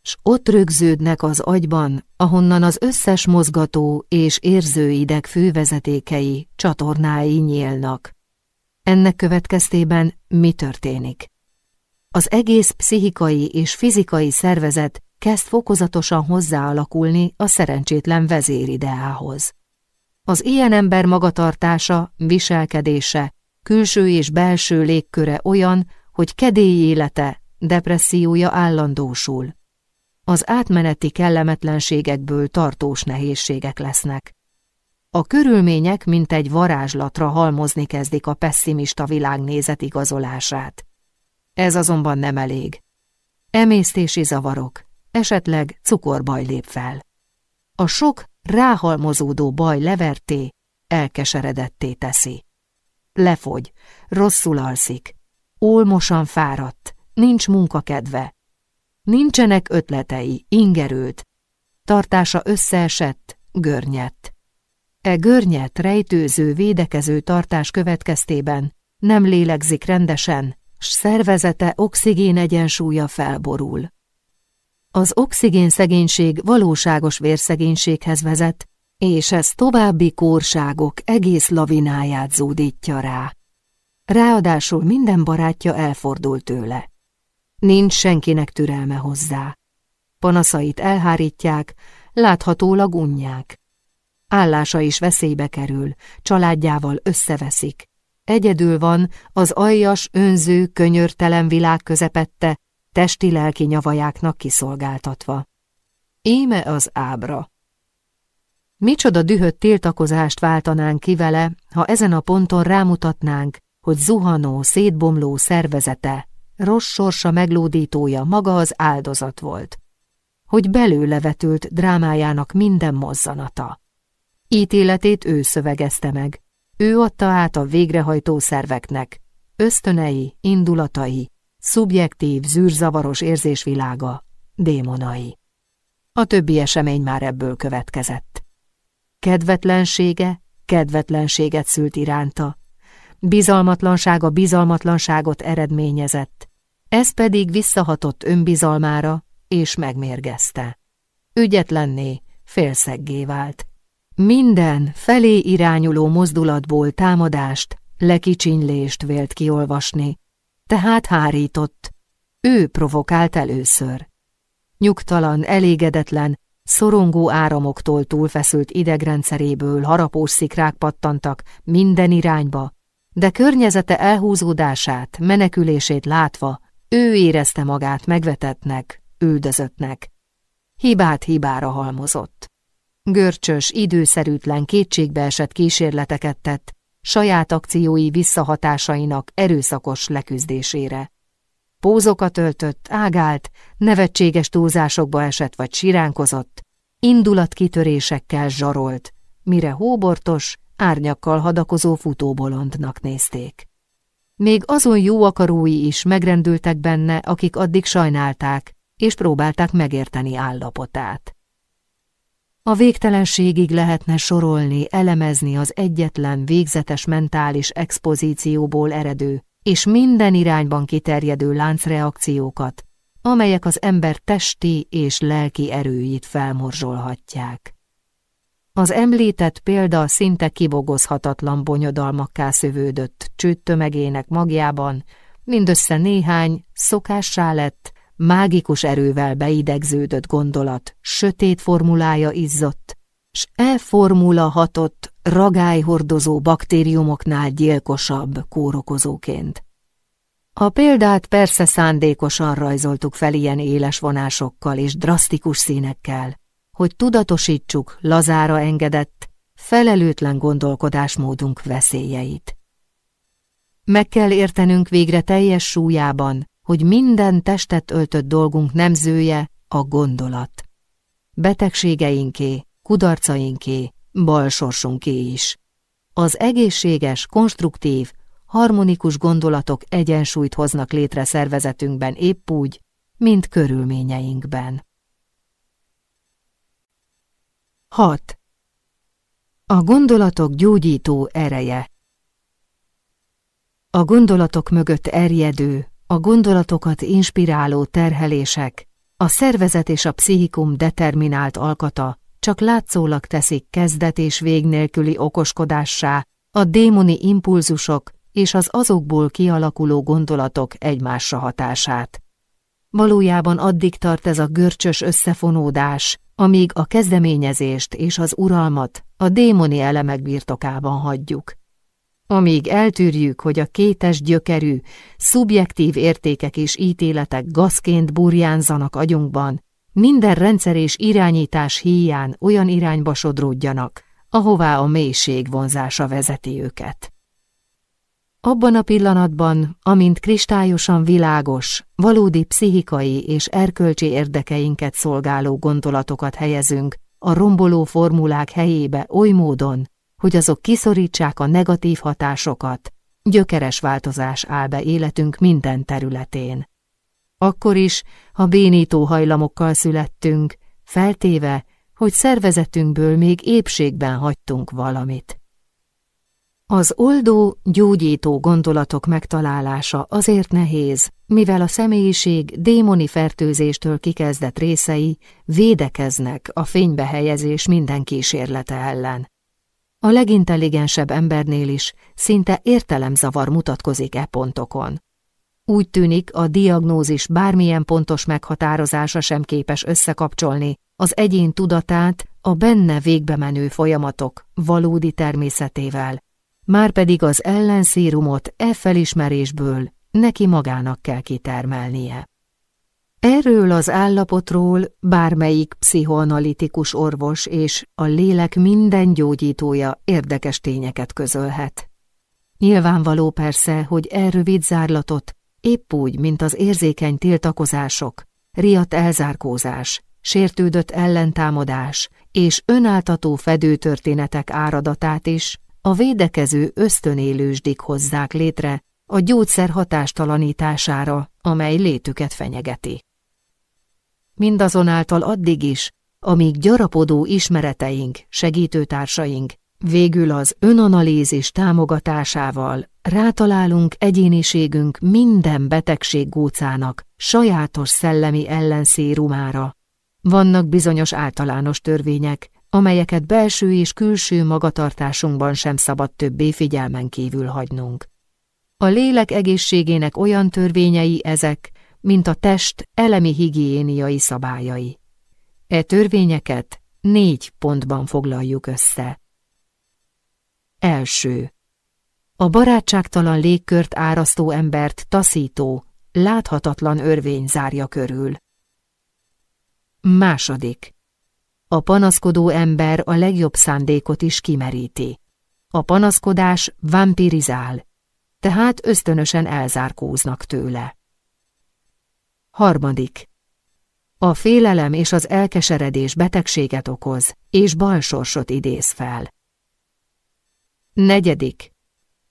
A: S ott rögződnek az agyban, ahonnan az összes mozgató és érzőideg fővezetékei, csatornái nyílnak. Ennek következtében mi történik? Az egész pszichikai és fizikai szervezet kezd fokozatosan hozzáalakulni a szerencsétlen vezérideához. Az ilyen ember magatartása, viselkedése, külső és belső légköre olyan, hogy kedély élete, depressziója állandósul. Az átmeneti kellemetlenségekből tartós nehézségek lesznek. A körülmények mint egy varázslatra halmozni kezdik a pessimista világnézet igazolását. Ez azonban nem elég. Emésztési zavarok, esetleg cukorbaj lép fel. A sok ráhalmozódó baj leverté, elkeseredetté teszi. Lefogy, rosszul alszik, olmosan fáradt, nincs munkakedve. Nincsenek ötletei, ingerült, tartása összeesett, görnyett. E görnyet rejtőző, védekező tartás következtében nem lélegzik rendesen, s szervezete oxigén egyensúlya felborul. Az oxigén szegénység valóságos vérszegénységhez vezet, és ez további kórságok egész lavináját zúdítja rá. Ráadásul minden barátja elfordul tőle. Nincs senkinek türelme hozzá. Panaszait elhárítják, láthatólag unják. Állása is veszélybe kerül, családjával összeveszik. Egyedül van az aljas, önző, könyörtelen világ közepette, testi-lelki nyavajáknak kiszolgáltatva. Éme az ábra. Micsoda dühött tiltakozást váltanánk ki vele, ha ezen a ponton rámutatnánk, hogy zuhanó, szétbomló szervezete, rossz sorsa meglódítója maga az áldozat volt. Hogy belőle vetült drámájának minden mozzanata. Ítéletét ő szövegezte meg, ő adta át a végrehajtó szerveknek, ösztönei, indulatai, szubjektív, zűrzavaros érzésvilága, démonai. A többi esemény már ebből következett. Kedvetlensége, kedvetlenséget szült iránta, bizalmatlansága bizalmatlanságot eredményezett, ez pedig visszahatott önbizalmára és megmérgezte. Ügyetlenné, félszeggé vált. Minden felé irányuló mozdulatból támadást, lekicsinylést vélt kiolvasni, tehát hárított. Ő provokált először. Nyugtalan, elégedetlen, szorongó áramoktól túlfeszült idegrendszeréből harapós szikrák pattantak minden irányba, de környezete elhúzódását, menekülését látva, ő érezte magát megvetetnek, üldözöttnek. Hibát hibára halmozott. Görcsös, időszerűtlen, kétségbeesett kísérleteket tett, saját akciói visszahatásainak erőszakos leküzdésére. Pózokat öltött, ágált, nevetséges túlzásokba esett vagy siránkozott, indulatkitörésekkel zsarolt, mire hóbortos, árnyakkal hadakozó futóbolondnak nézték. Még azon jó akarói is megrendültek benne, akik addig sajnálták, és próbálták megérteni állapotát. A végtelenségig lehetne sorolni, elemezni az egyetlen végzetes mentális expozícióból eredő és minden irányban kiterjedő láncreakciókat, amelyek az ember testi és lelki erőit felmorzsolhatják. Az említett példa szinte kibogozhatatlan bonyodalmakká szövődött csőttömegének magjában, mindössze néhány, szokássá lett, mágikus erővel beidegződött gondolat, sötét formulája izzott, s e formula hatott ragályhordozó baktériumoknál gyilkosabb kórokozóként. A példát persze szándékosan rajzoltuk fel ilyen éles vonásokkal és drasztikus színekkel, hogy tudatosítsuk lazára engedett, felelőtlen gondolkodásmódunk veszélyeit. Meg kell értenünk végre teljes súlyában, hogy minden testet öltött dolgunk nemzője a gondolat. Betegségeinké, kudarcainké, balsorsunké is. Az egészséges, konstruktív, harmonikus gondolatok egyensúlyt hoznak létre szervezetünkben épp úgy, mint körülményeinkben. 6. A gondolatok gyógyító ereje A gondolatok mögött erjedő, a gondolatokat inspiráló terhelések, a szervezet és a pszichikum determinált alkata csak látszólag teszik kezdet és vég nélküli okoskodássá a démoni impulzusok és az azokból kialakuló gondolatok egymásra hatását. Valójában addig tart ez a görcsös összefonódás, amíg a kezdeményezést és az uralmat a démoni elemek birtokában hagyjuk. Amíg eltűrjük, hogy a kétes gyökerű, szubjektív értékek és ítéletek gazként burjánzanak agyunkban, minden rendszer és irányítás híján olyan irányba sodródjanak, ahová a mélység vonzása vezeti őket. Abban a pillanatban, amint kristályosan világos, valódi pszichikai és erkölcsi érdekeinket szolgáló gondolatokat helyezünk a romboló formulák helyébe oly módon, hogy azok kiszorítsák a negatív hatásokat, gyökeres változás áll be életünk minden területén. Akkor is, ha bénító hajlamokkal születtünk, feltéve, hogy szervezetünkből még épségben hagytunk valamit. Az oldó, gyógyító gondolatok megtalálása azért nehéz, mivel a személyiség démoni fertőzéstől kikezdett részei védekeznek a fénybehelyezés minden kísérlete ellen. A legintelligensebb embernél is szinte értelemzavar mutatkozik e pontokon. Úgy tűnik, a diagnózis bármilyen pontos meghatározása sem képes összekapcsolni az egyén tudatát a benne végbe menő folyamatok valódi természetével, márpedig az ellenszírumot e felismerésből neki magának kell kitermelnie. Erről az állapotról bármelyik pszichoanalitikus orvos és a lélek minden gyógyítója érdekes tényeket közölhet. Nyilvánvaló persze, hogy e rövid zárlatot épp úgy, mint az érzékeny tiltakozások, riadt elzárkózás, sértődött ellentámadás és önáltató fedőtörténetek áradatát is a védekező ösztönélősdik hozzák létre a gyógyszer hatástalanítására, amely létüket fenyegeti. Mindazonáltal addig is, amíg gyarapodó ismereteink, segítőtársaink végül az önanalízis támogatásával rátalálunk egyéniségünk minden betegség gócának sajátos szellemi ellenszérumára. Vannak bizonyos általános törvények, amelyeket belső és külső magatartásunkban sem szabad többé figyelmen kívül hagynunk. A lélek egészségének olyan törvényei ezek, mint a test elemi higiéniai szabályai. E törvényeket négy pontban foglaljuk össze. Első. A barátságtalan légkört árasztó embert taszító, láthatatlan örvény zárja körül. Második. A panaszkodó ember a legjobb szándékot is kimeríti. A panaszkodás vampirizál, tehát ösztönösen elzárkóznak tőle. Harmadik. A félelem és az elkeseredés betegséget okoz, és balsorsot idéz fel. Negyedik.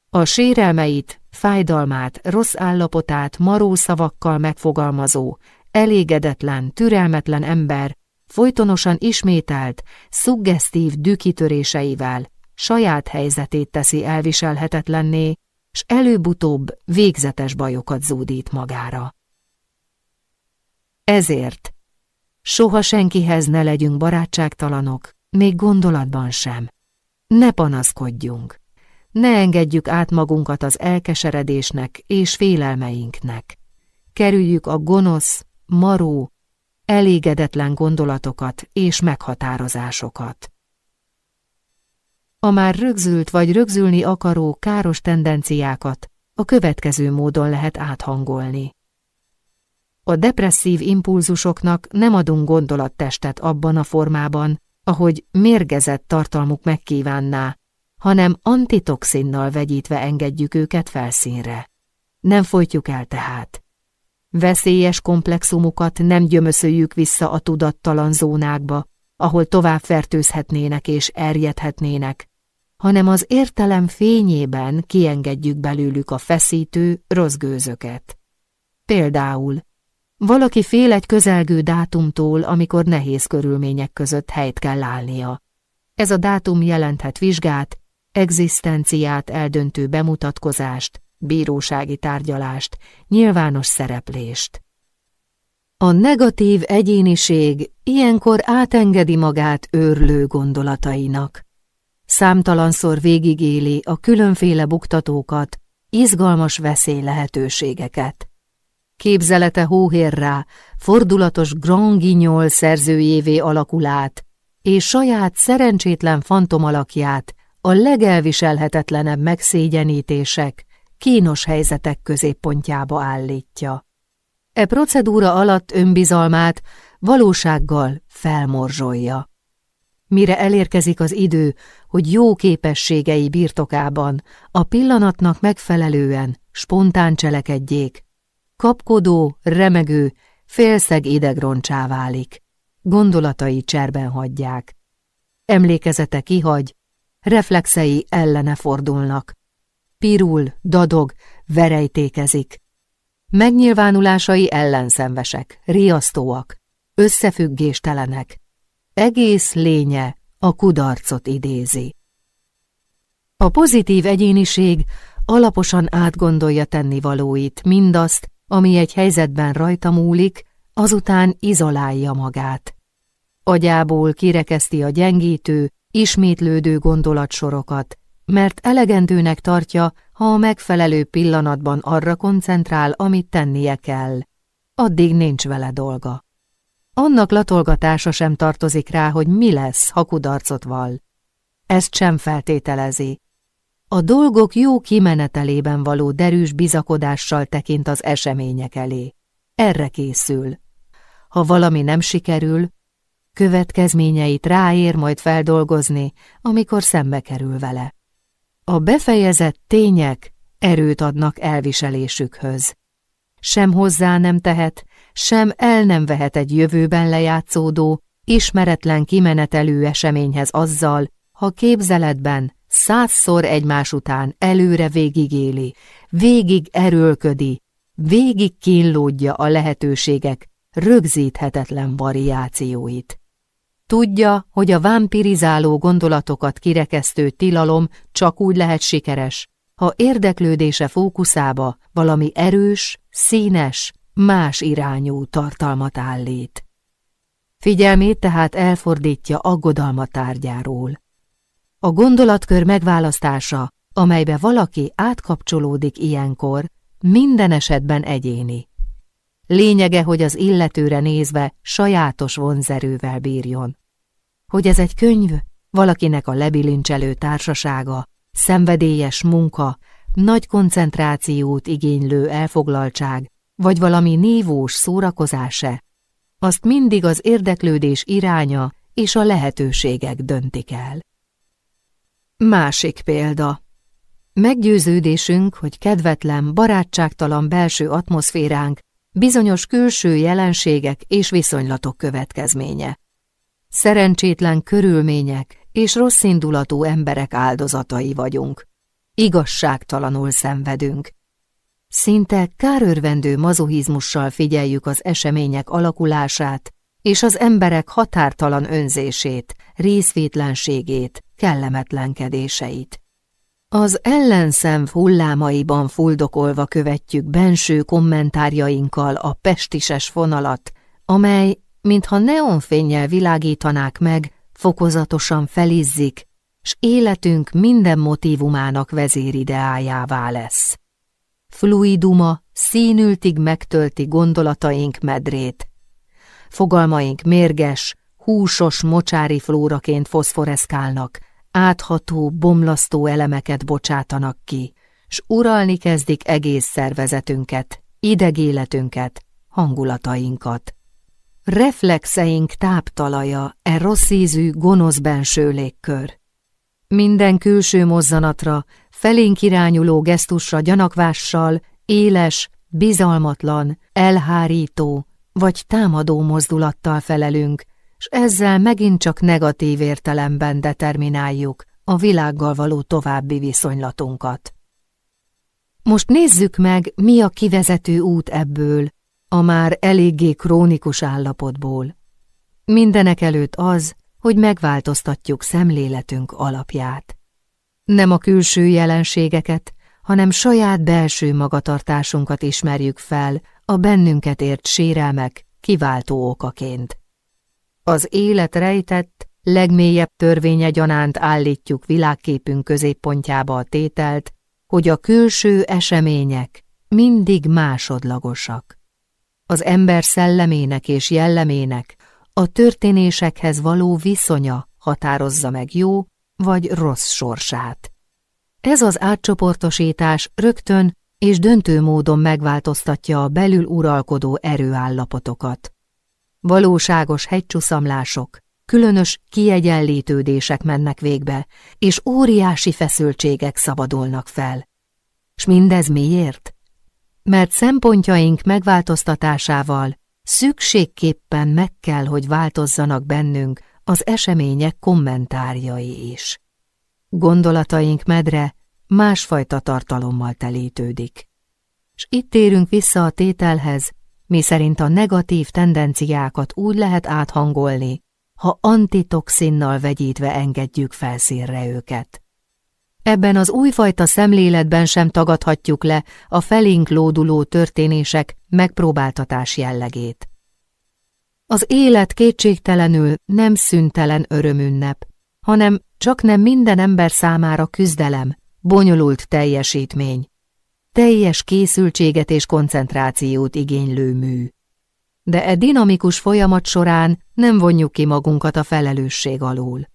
A: A sérelmeit, fájdalmát, rossz állapotát maró szavakkal megfogalmazó, elégedetlen, türelmetlen ember folytonosan ismételt, szuggesztív dükitöréseivel saját helyzetét teszi elviselhetetlenné, s előbb-utóbb végzetes bajokat zúdít magára. Ezért soha senkihez ne legyünk barátságtalanok, még gondolatban sem. Ne panaszkodjunk, ne engedjük át magunkat az elkeseredésnek és félelmeinknek. Kerüljük a gonosz, maró, elégedetlen gondolatokat és meghatározásokat. A már rögzült vagy rögzülni akaró káros tendenciákat a következő módon lehet áthangolni. A depresszív impulzusoknak nem adunk gondolattestet abban a formában, ahogy mérgezett tartalmuk megkívánná, hanem antitoxinnal vegyítve engedjük őket felszínre. Nem folytjuk el tehát. Veszélyes komplexumokat nem gyömöszöljük vissza a tudattalan zónákba, ahol tovább fertőzhetnének és erjedhetnének, hanem az értelem fényében kiengedjük belőlük a feszítő, rossz gőzöket. Például valaki fél egy közelgő dátumtól, amikor nehéz körülmények között helyt kell állnia. Ez a dátum jelenthet vizsgát, egzisztenciát eldöntő bemutatkozást, bírósági tárgyalást, nyilvános szereplést. A negatív egyéniség ilyenkor átengedi magát őrlő gondolatainak. Számtalanszor végigéli a különféle buktatókat, izgalmas veszély lehetőségeket. Képzelete hóhérrá, fordulatos Grand Guignol szerzőjévé alakul és saját szerencsétlen fantomalakját a legelviselhetetlenebb megszégyenítések, kínos helyzetek középpontjába állítja. E procedúra alatt önbizalmát valósággal felmorzsolja. Mire elérkezik az idő, hogy jó képességei birtokában, a pillanatnak megfelelően, spontán cselekedjék, kapkodó, remegő, félszeg idegroncsá válik, gondolatai cserben hagyják. Emlékezete kihagy, reflexei ellene fordulnak, pirul, dadog, verejtékezik. Megnyilvánulásai ellenszenvesek, riasztóak, összefüggéstelenek. Egész lénye a kudarcot idézi. A pozitív egyéniség alaposan átgondolja tennivalóit, mindazt, ami egy helyzetben rajta múlik, azután izolálja magát. Agyából kirekeszti a gyengítő, ismétlődő gondolatsorokat, mert elegendőnek tartja, ha a megfelelő pillanatban arra koncentrál, amit tennie kell. Addig nincs vele dolga. Annak latolgatása sem tartozik rá, hogy mi lesz, ha kudarcot val. Ezt sem feltételezi. A dolgok jó kimenetelében való derűs bizakodással tekint az események elé. Erre készül, ha valami nem sikerül, következményeit ráér majd feldolgozni, amikor szembe kerül vele. A befejezett tények erőt adnak elviselésükhöz. Sem hozzá nem tehet, sem el nem vehet egy jövőben lejátszódó, ismeretlen kimenetelő eseményhez azzal, ha képzeletben százszor egymás után előre végigéli, végig erőlködi, végig kínlódja a lehetőségek rögzíthetetlen variációit. Tudja, hogy a vámpirizáló gondolatokat kirekesztő tilalom csak úgy lehet sikeres, ha érdeklődése fókuszába valami erős, színes, más irányú tartalmat állít. Figyelmét tehát elfordítja aggodalma tárgyáról. A gondolatkör megválasztása, amelybe valaki átkapcsolódik ilyenkor, minden esetben egyéni. Lényege, hogy az illetőre nézve sajátos vonzerővel bírjon. Hogy ez egy könyv, valakinek a lebilincselő társasága, szenvedélyes munka, nagy koncentrációt igénylő elfoglaltság, vagy valami névós szórakozása, azt mindig az érdeklődés iránya és a lehetőségek döntik el. Másik példa. Meggyőződésünk, hogy kedvetlen, barátságtalan belső atmoszféránk bizonyos külső jelenségek és viszonylatok következménye. Szerencsétlen körülmények és rosszindulatú emberek áldozatai vagyunk. Igazságtalanul szenvedünk. Szinte kárörvendő mazohizmussal figyeljük az események alakulását és az emberek határtalan önzését, részvétlenségét, kellemetlenkedéseit. Az ellenszem hullámaiban fuldokolva követjük benső kommentárjainkkal a pestises fonalat, amely, mintha neonfénnyel világítanák meg, fokozatosan felizzik, s életünk minden motivumának vezérideájává lesz. Fluiduma színültig megtölti gondolataink medrét. Fogalmaink mérges, húsos mocsári flóraként foszforeszkálnak, átható, bomlasztó elemeket bocsátanak ki, s uralni kezdik egész szervezetünket, idegéletünket, hangulatainkat. Reflexeink táptalaja e rossz ízű, gonosz benső légkör. Minden külső mozzanatra, felénk irányuló gesztusra gyanakvással, éles, bizalmatlan, elhárító vagy támadó mozdulattal felelünk, s ezzel megint csak negatív értelemben determináljuk a világgal való további viszonylatunkat. Most nézzük meg, mi a kivezető út ebből, a már eléggé krónikus állapotból. Mindenek előtt az, hogy megváltoztatjuk szemléletünk alapját. Nem a külső jelenségeket, hanem saját belső magatartásunkat ismerjük fel a bennünket ért sérelmek kiváltó okaként. Az élet rejtett, legmélyebb törvénye gyanánt állítjuk világképünk középpontjába a tételt, hogy a külső események mindig másodlagosak. Az ember szellemének és jellemének a történésekhez való viszonya határozza meg jó vagy rossz sorsát. Ez az átcsoportosítás rögtön és döntő módon megváltoztatja a belül uralkodó erőállapotokat. Valóságos hegycsuszamlások, különös kiegyenlítődések mennek végbe, és óriási feszültségek szabadulnak fel. S mindez miért? Mert szempontjaink megváltoztatásával szükségképpen meg kell, hogy változzanak bennünk az események kommentárjai is. Gondolataink medre másfajta tartalommal telítődik. S itt térünk vissza a tételhez, mi szerint a negatív tendenciákat úgy lehet áthangolni, ha antitoxinnal vegyítve engedjük felszínre őket. Ebben az újfajta szemléletben sem tagadhatjuk le a felénk lóduló történések megpróbáltatás jellegét. Az élet kétségtelenül nem szüntelen örömünnep, hanem csak nem minden ember számára küzdelem, bonyolult teljesítmény, teljes készültséget és koncentrációt igénylő mű. De e dinamikus folyamat során nem vonjuk ki magunkat a felelősség alól.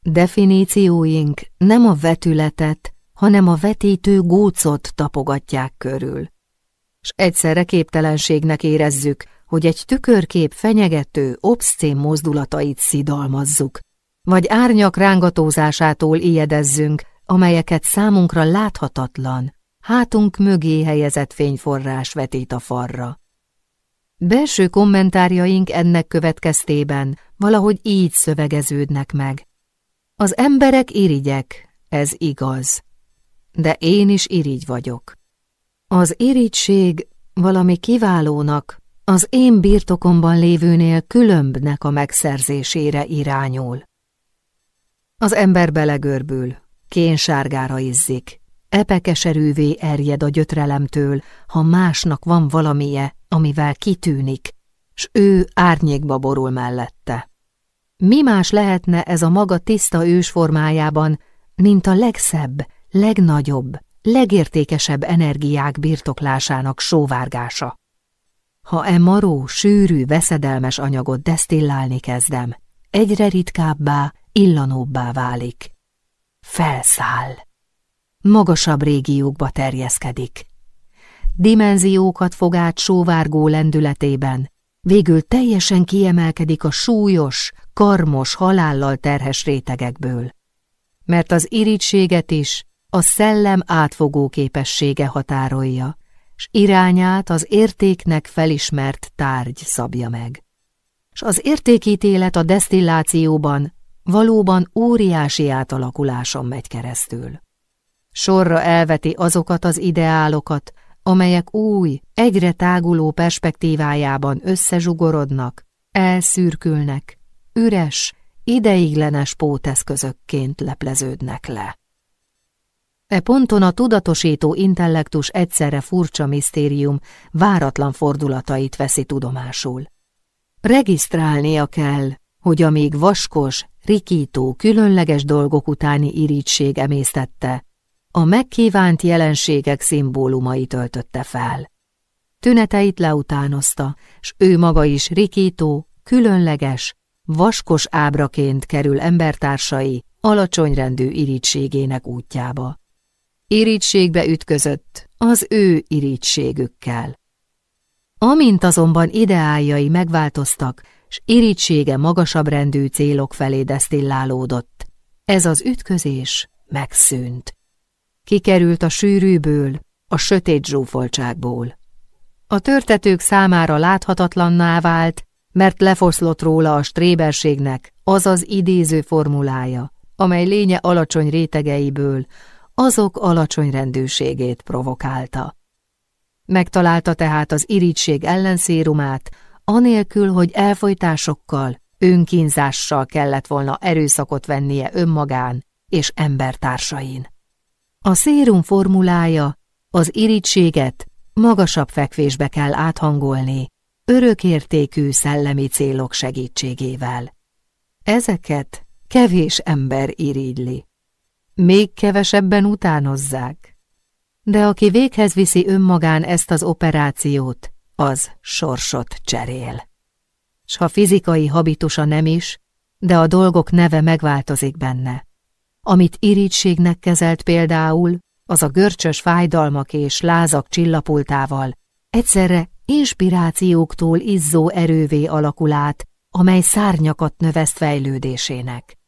A: Definícióink nem a vetületet, hanem a vetítő gócot tapogatják körül. S egyszerre képtelenségnek érezzük, hogy egy tükörkép fenyegető, obszcén mozdulatait szidalmazzuk, vagy árnyak rángatózásától ijedezzünk, amelyeket számunkra láthatatlan, hátunk mögé helyezett fényforrás vetít a farra. Belső kommentárjaink ennek következtében valahogy így szövegeződnek meg. Az emberek irigyek, ez igaz, de én is irigy vagyok. Az irigység valami kiválónak, az én birtokomban lévőnél különbnek a megszerzésére irányul. Az ember belegörbül, kénsárgára izzik, epekeserűvé erjed a gyötrelemtől, ha másnak van valamije, amivel kitűnik, s ő árnyékba borul mellette. Mi más lehetne ez a maga tiszta ősformájában, mint a legszebb, legnagyobb, legértékesebb energiák birtoklásának sóvárgása? Ha e maró, sűrű, veszedelmes anyagot desztillálni kezdem, egyre ritkábbá, illanóbbá válik. Felszáll. Magasabb régiókba terjeszkedik. Dimenziókat fog át sóvárgó lendületében, végül teljesen kiemelkedik a súlyos, karmos, halállal terhes rétegekből. Mert az irítséget is a szellem átfogó képessége határolja, s irányát az értéknek felismert tárgy szabja meg. S az értékítélet a desztillációban valóban óriási átalakuláson megy keresztül. Sorra elveti azokat az ideálokat, amelyek új, egyre táguló perspektívájában összezsugorodnak, elszürkülnek, üres, ideiglenes póteszközökként lepleződnek le. E ponton a tudatosító intellektus egyszerre furcsa misztérium váratlan fordulatait veszi tudomásul. Regisztrálnia kell, hogy amíg vaskos, rikító, különleges dolgok utáni irítség emésztette, a megkívánt jelenségek szimbólumai töltötte fel. Tüneteit leutánozta, s ő maga is rikító, különleges, vaskos ábraként kerül embertársai alacsonyrendű irítségének útjába. Irítségbe ütközött az ő irítségükkel. Amint azonban ideáljai megváltoztak, s irítsége magasabb rendű célok felé desztillálódott, ez az ütközés megszűnt. Kikerült a sűrűből, a sötét zsúfoltságból. A törtetők számára láthatatlanná vált, mert lefoszlott róla a stréberségnek az az idéző formulája, amely lénye alacsony rétegeiből, azok alacsony rendűségét provokálta. Megtalálta tehát az irítség ellenszérumát, anélkül, hogy elfolytásokkal, önkínzással kellett volna erőszakot vennie önmagán és embertársain. A szérum formulája az irítséget magasabb fekvésbe kell áthangolni, örökértékű szellemi célok segítségével. Ezeket kevés ember irigyli. Még kevesebben utánozzák. De aki véghez viszi önmagán ezt az operációt, az sorsot cserél. S ha fizikai habitusa nem is, de a dolgok neve megváltozik benne. Amit irítségnek kezelt például, az a görcsös fájdalmak és lázak csillapultával, egyszerre inspirációktól izzó erővé alakul át, amely szárnyakat növeszt fejlődésének.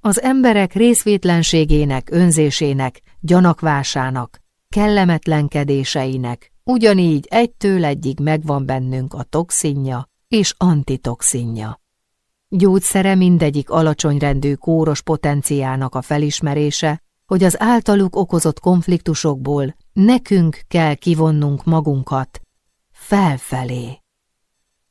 A: Az emberek részvétlenségének, önzésének, gyanakvásának, kellemetlenkedéseinek ugyanígy egytől egyig megvan bennünk a toxinja és antitoxinja. Gyógyszere mindegyik alacsonyrendű kóros potenciának a felismerése, hogy az általuk okozott konfliktusokból nekünk kell kivonnunk magunkat felfelé.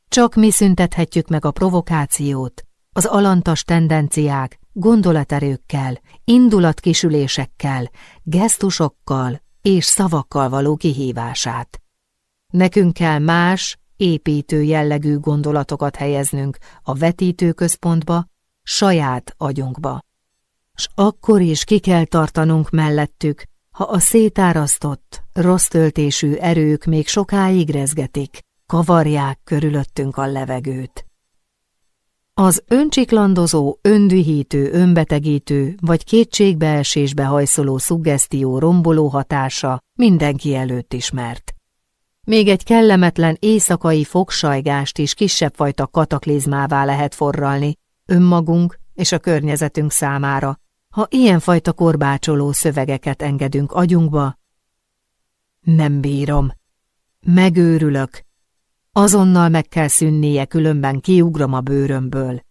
A: Csak mi szüntethetjük meg a provokációt, az alantas tendenciák, gondolaterőkkel, indulatkisülésekkel, gesztusokkal és szavakkal való kihívását. Nekünk kell más, építő jellegű gondolatokat helyeznünk a vetítő központba, saját agyunkba. S akkor is ki kell tartanunk mellettük, ha a szétárasztott, rossz töltésű erők még sokáig rezgetik, kavarják körülöttünk a levegőt. Az öncsiklandozó, öndühítő, önbetegítő vagy kétségbeesésbe hajszoló szuggesztió romboló hatása mindenki előtt ismert. Még egy kellemetlen éjszakai fogsajgást is kisebb fajta kataklizmává lehet forralni, önmagunk és a környezetünk számára, ha ilyenfajta korbácsoló szövegeket engedünk agyunkba. Nem bírom. Megőrülök. Azonnal meg kell szűnnie, különben kiugrom a bőrömből.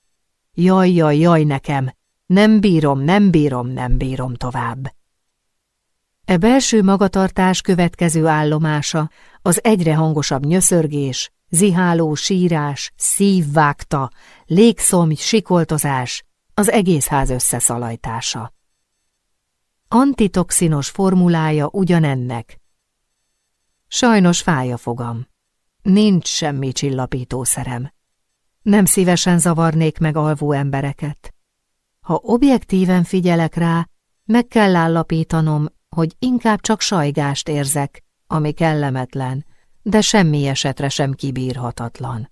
A: Jaj, jaj, jaj nekem! Nem bírom, nem bírom, nem bírom tovább. E belső magatartás következő állomása az egyre hangosabb nyöszörgés, ziháló sírás, szívvágta, légszomj, sikoltozás, az egész ház összeszalajtása. Antitoxinos formulája ugyanennek. Sajnos fáj a fogam. Nincs semmi csillapítószerem. Nem szívesen zavarnék meg alvó embereket. Ha objektíven figyelek rá, meg kell állapítanom, hogy inkább csak sajgást érzek, ami kellemetlen, de semmi esetre sem kibírhatatlan.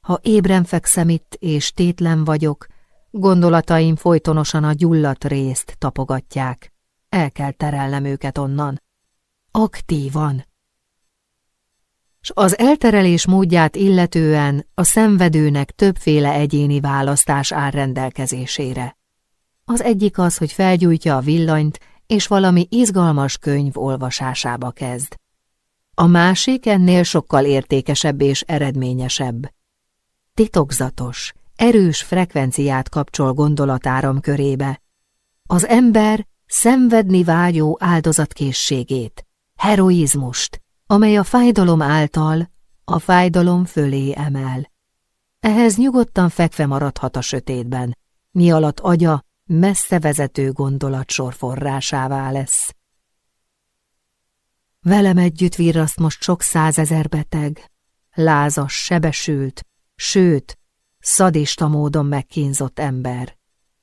A: Ha ébren fekszem itt és tétlen vagyok, gondolataim folytonosan a gyulladt részt tapogatják. El kell terelnem őket onnan. Aktívan. S az elterelés módját illetően a szenvedőnek többféle egyéni választás áll rendelkezésére. Az egyik az, hogy felgyújtja a villanyt, és valami izgalmas könyv olvasásába kezd. A másik ennél sokkal értékesebb és eredményesebb. Titokzatos, erős frekvenciát kapcsol gondolatáram körébe. Az ember szenvedni vágyó áldozatkészségét, heroizmust, amely a fájdalom által a fájdalom fölé emel. Ehhez nyugodtan fekve maradhat a sötétben, mi alatt agya messze vezető gondolatsor forrásává lesz. Velem együtt virraszt most sok százezer beteg, lázas, sebesült, sőt, szadista módon megkínzott ember,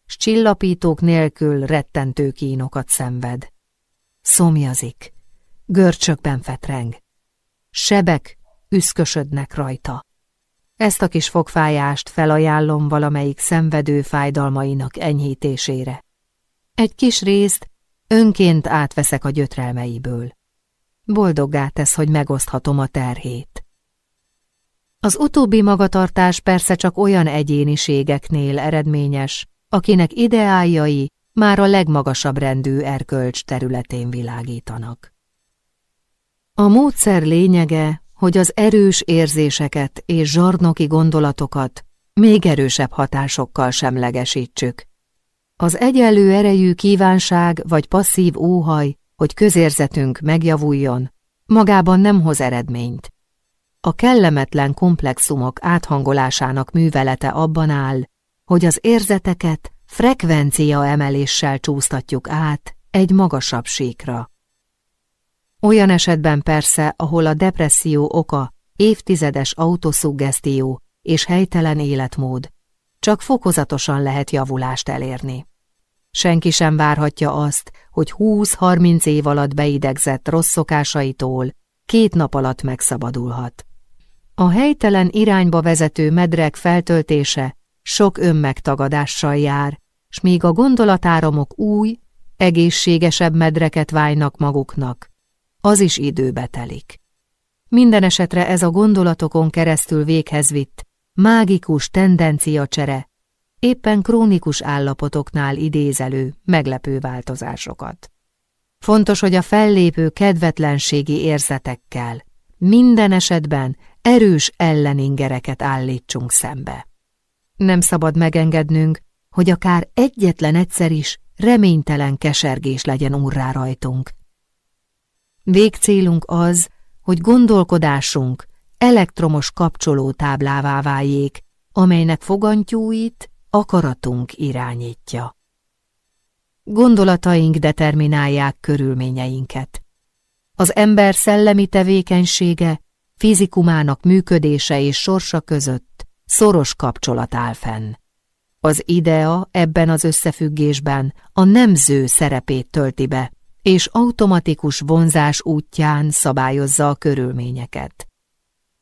A: s csillapítók nélkül rettentő kínokat szenved. Szomjazik, görcsökben fetreng, sebek üszkösödnek rajta. Ezt a kis fogfájást felajánlom valamelyik szenvedő fájdalmainak enyhítésére. Egy kis részt önként átveszek a gyötrelmeiből. Boldoggá tesz, hogy megoszthatom a terhét. Az utóbbi magatartás persze csak olyan egyéniségeknél eredményes, akinek ideáljai már a legmagasabb rendű erkölcs területén világítanak. A módszer lényege, hogy az erős érzéseket és zsarnoki gondolatokat még erősebb hatásokkal semlegesítsük. Az egyenlő erejű kívánság vagy passzív óhaj, hogy közérzetünk megjavuljon, magában nem hoz eredményt. A kellemetlen komplexumok áthangolásának művelete abban áll, hogy az érzeteket frekvencia emeléssel csúsztatjuk át egy magasabb síkra. Olyan esetben persze, ahol a depresszió oka évtizedes autoszuggesztió és helytelen életmód, csak fokozatosan lehet javulást elérni. Senki sem várhatja azt, hogy 20-30 év alatt beidegzett rossz szokásaitól két nap alatt megszabadulhat. A helytelen irányba vezető medrek feltöltése sok önmegtagadással jár, s míg a gondolatáramok új, egészségesebb medreket válnak maguknak, az is időbe telik. Minden esetre ez a gondolatokon keresztül véghez vitt, mágikus tendenciacsere, éppen krónikus állapotoknál idézelő, meglepő változásokat. Fontos, hogy a fellépő kedvetlenségi érzetekkel minden esetben erős elleningereket állítsunk szembe. Nem szabad megengednünk, hogy akár egyetlen egyszer is reménytelen kesergés legyen urrá rajtunk, Végcélunk az, hogy gondolkodásunk elektromos kapcsolótáblává váljék, amelynek fogantyúit akaratunk irányítja. Gondolataink determinálják körülményeinket. Az ember szellemi tevékenysége, fizikumának működése és sorsa között szoros kapcsolat áll fenn. Az idea ebben az összefüggésben a nemző szerepét tölti be, és automatikus vonzás útján szabályozza a körülményeket.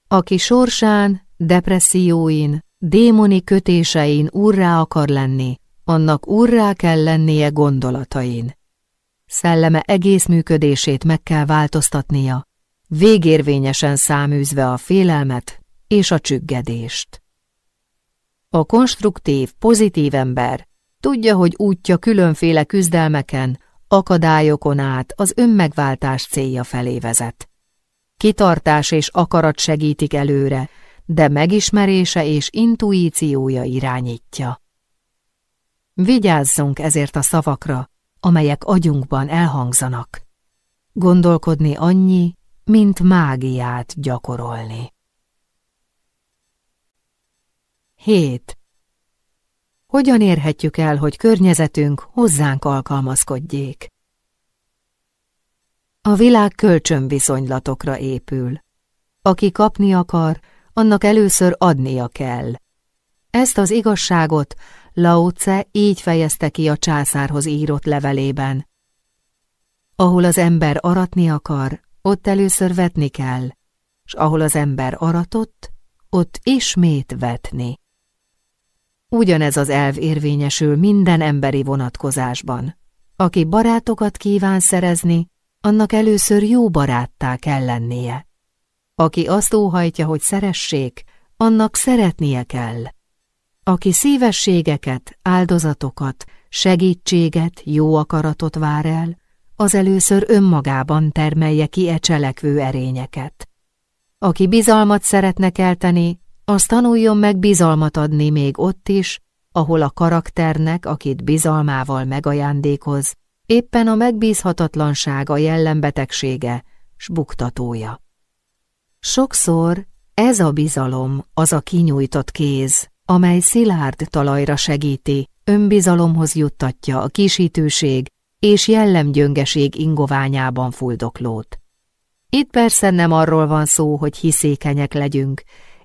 A: Aki sorsán, depresszióin, démoni kötésein urrá akar lenni, annak urrá kell lennie gondolatain. Szelleme egész működését meg kell változtatnia, végérvényesen száműzve a félelmet és a csüggedést. A konstruktív, pozitív ember tudja, hogy útja különféle küzdelmeken, akadályokon át az önmegváltás célja felé vezet. Kitartás és akarat segítik előre, de megismerése és intuíciója irányítja. Vigyázzunk ezért a szavakra, amelyek agyunkban elhangzanak. Gondolkodni annyi, mint mágiát gyakorolni. 7. Hogyan érhetjük el, hogy környezetünk hozzánk alkalmazkodjék? A világ kölcsönviszonylatokra épül. Aki kapni akar, annak először adnia kell. Ezt az igazságot Lao Tse így fejezte ki a császárhoz írott levelében. Ahol az ember aratni akar, ott először vetni kell, s ahol az ember aratott, ott ismét vetni. Ugyanez az elv érvényesül minden emberi vonatkozásban. Aki barátokat kíván szerezni, annak először jó baráttá kell lennie. Aki azt óhajtja, hogy szeressék, annak szeretnie kell. Aki szívességeket, áldozatokat, segítséget, jó akaratot vár el, az először önmagában termelje ki e cselekvő erényeket. Aki bizalmat szeretne kelteni, az tanuljon meg bizalmat adni még ott is, ahol a karakternek, akit bizalmával megajándékoz, éppen a megbízhatatlanság a jellembetegsége, s buktatója. Sokszor ez a bizalom az a kinyújtott kéz, amely szilárd talajra segíti, önbizalomhoz juttatja a kisítőség és jellemgyöngeség ingoványában fuldoklót. Itt persze nem arról van szó, hogy hiszékenyek legyünk,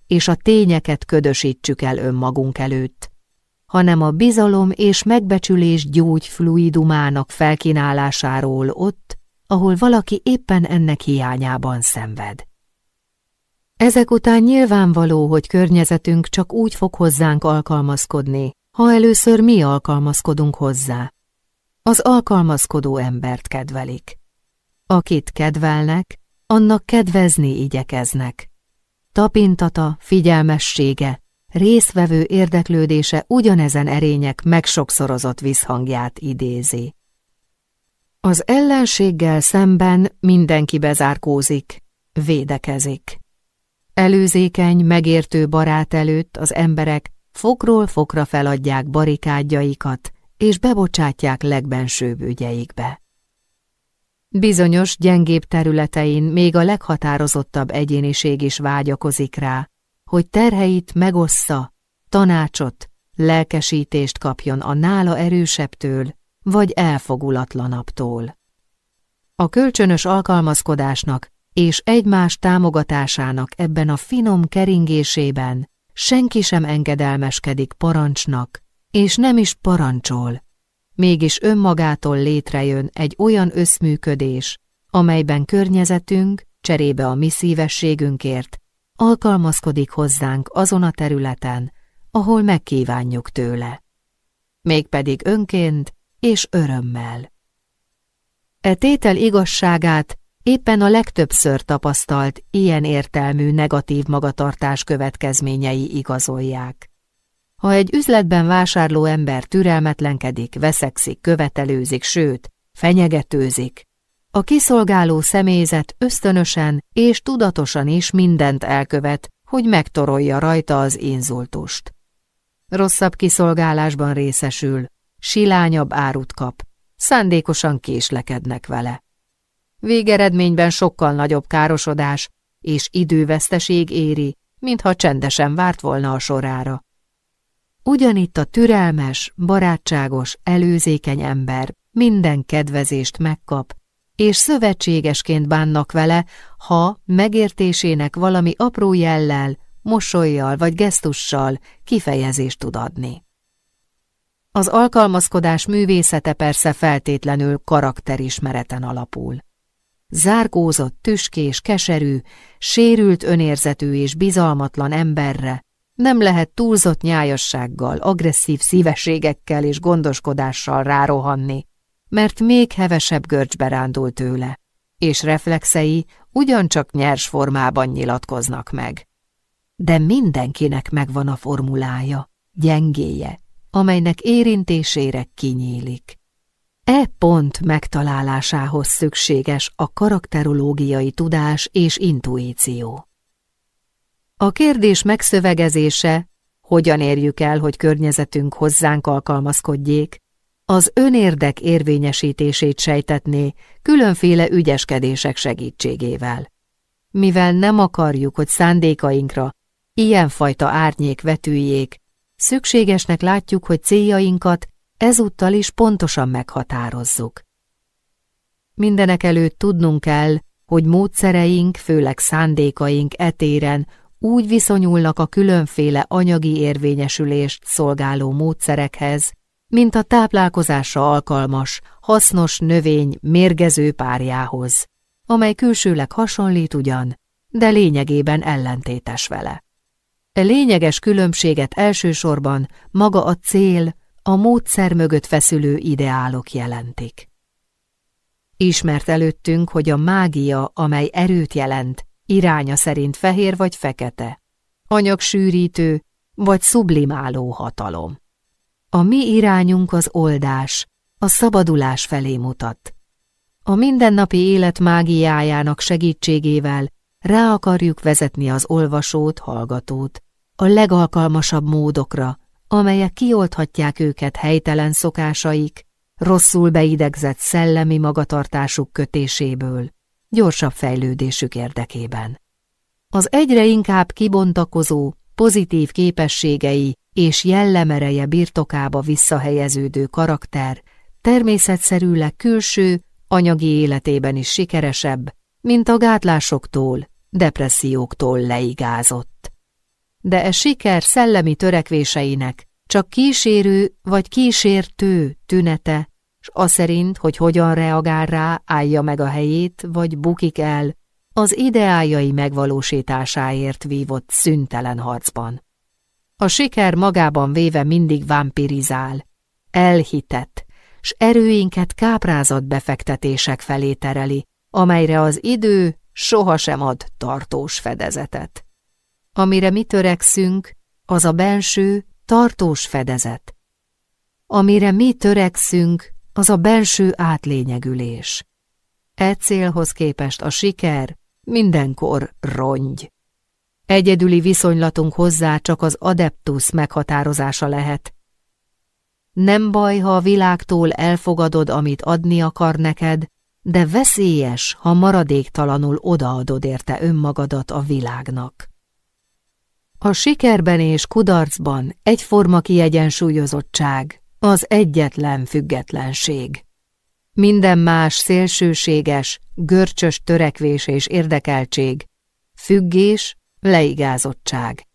A: és a tényeket ködösítsük el önmagunk előtt, hanem a bizalom és megbecsülés gyógyfluidumának felkínálásáról ott, ahol valaki éppen ennek hiányában szenved. Ezek után nyilvánvaló, hogy környezetünk csak úgy fog hozzánk alkalmazkodni, ha először mi alkalmazkodunk hozzá. Az alkalmazkodó embert kedvelik. Akit kedvelnek, annak kedvezni igyekeznek. Tapintata, figyelmessége, részvevő érdeklődése ugyanezen erények megsokszorozott visszhangját idézi. Az ellenséggel szemben mindenki bezárkózik, védekezik. Előzékeny, megértő barát előtt az emberek fokról fokra feladják barikádjaikat, és bebocsátják legbensőbb ügyeikbe. Bizonyos gyengébb területein még a leghatározottabb egyéniség is vágyakozik rá, hogy terheit megossza, tanácsot, lelkesítést kapjon a nála erősebbtől vagy elfogulatlanabbtól. A kölcsönös alkalmazkodásnak és egymás támogatásának ebben a finom keringésében senki sem engedelmeskedik parancsnak, és nem is parancsol. Mégis önmagától létrejön egy olyan összműködés, amelyben környezetünk, cserébe a mi szívességünkért, alkalmazkodik hozzánk azon a területen, ahol megkívánjuk tőle. Mégpedig önként és örömmel. E tétel igazságát éppen a legtöbbször tapasztalt ilyen értelmű negatív magatartás következményei igazolják. Ha egy üzletben vásárló ember türelmetlenkedik, veszekszik, követelőzik, sőt, fenyegetőzik, a kiszolgáló személyzet ösztönösen és tudatosan is mindent elkövet, hogy megtorolja rajta az inzultust. Rosszabb kiszolgálásban részesül, silányabb árut kap, szándékosan késlekednek vele. Végeredményben sokkal nagyobb károsodás és időveszteség éri, mintha csendesen várt volna a sorára. Ugyanitt a türelmes, barátságos, előzékeny ember minden kedvezést megkap, és szövetségesként bánnak vele, ha megértésének valami apró jellel, mosolyjal vagy gesztussal kifejezést tud adni. Az alkalmazkodás művészete persze feltétlenül karakterismereten alapul. Zárkózott, tüskés, keserű, sérült önérzetű és bizalmatlan emberre nem lehet túlzott nyájassággal, agresszív szívességekkel és gondoskodással rárohanni, mert még hevesebb görcsbe rándul tőle, és reflexei ugyancsak nyers formában nyilatkoznak meg. De mindenkinek megvan a formulája, gyengéje, amelynek érintésére kinyílik. E pont megtalálásához szükséges a karakterológiai tudás és intuíció. A kérdés megszövegezése, hogyan érjük el, hogy környezetünk hozzánk alkalmazkodjék, az önérdek érvényesítését sejtetné különféle ügyeskedések segítségével. Mivel nem akarjuk, hogy szándékainkra ilyenfajta árnyék vetüljék, szükségesnek látjuk, hogy céljainkat ezúttal is pontosan meghatározzuk. Mindenek előtt tudnunk kell, hogy módszereink, főleg szándékaink etéren úgy viszonyulnak a különféle anyagi érvényesülést szolgáló módszerekhez, mint a táplálkozásra alkalmas, hasznos növény mérgező párjához, amely külsőleg hasonlít ugyan, de lényegében ellentétes vele. E lényeges különbséget elsősorban maga a cél, a módszer mögött feszülő ideálok jelentik. Ismert előttünk, hogy a mágia, amely erőt jelent, iránya szerint fehér vagy fekete, anyagsűrítő vagy sublimáló hatalom. A mi irányunk az oldás, a szabadulás felé mutat. A mindennapi élet mágiájának segítségével rá akarjuk vezetni az olvasót, hallgatót, a legalkalmasabb módokra, amelyek kiolthatják őket helytelen szokásaik, rosszul beidegzett szellemi magatartásuk kötéséből, gyorsabb fejlődésük érdekében. Az egyre inkább kibontakozó, pozitív képességei és jellemereje birtokába visszahelyeződő karakter természetszerűleg külső, anyagi életében is sikeresebb, mint a gátlásoktól, depresszióktól leigázott de e siker szellemi törekvéseinek csak kísérő vagy kísértő tünete, s az szerint, hogy hogyan reagál rá, állja meg a helyét, vagy bukik el, az ideájai megvalósításáért vívott szüntelen harcban. A siker magában véve mindig vampirizál, elhitett, s erőinket káprázat befektetések felé tereli, amelyre az idő sohasem ad tartós fedezetet. Amire mi törekszünk, az a benső, tartós fedezet. Amire mi törekszünk, az a benső átlényegülés. E célhoz képest a siker mindenkor rongy. Egyedüli viszonylatunk hozzá csak az adeptus meghatározása lehet. Nem baj, ha a világtól elfogadod, amit adni akar neked, de veszélyes, ha maradéktalanul odaadod érte önmagadat a világnak. A sikerben és kudarcban egyforma kiegyensúlyozottság, az egyetlen függetlenség. Minden más szélsőséges, görcsös törekvés és érdekeltség, függés, leigázottság.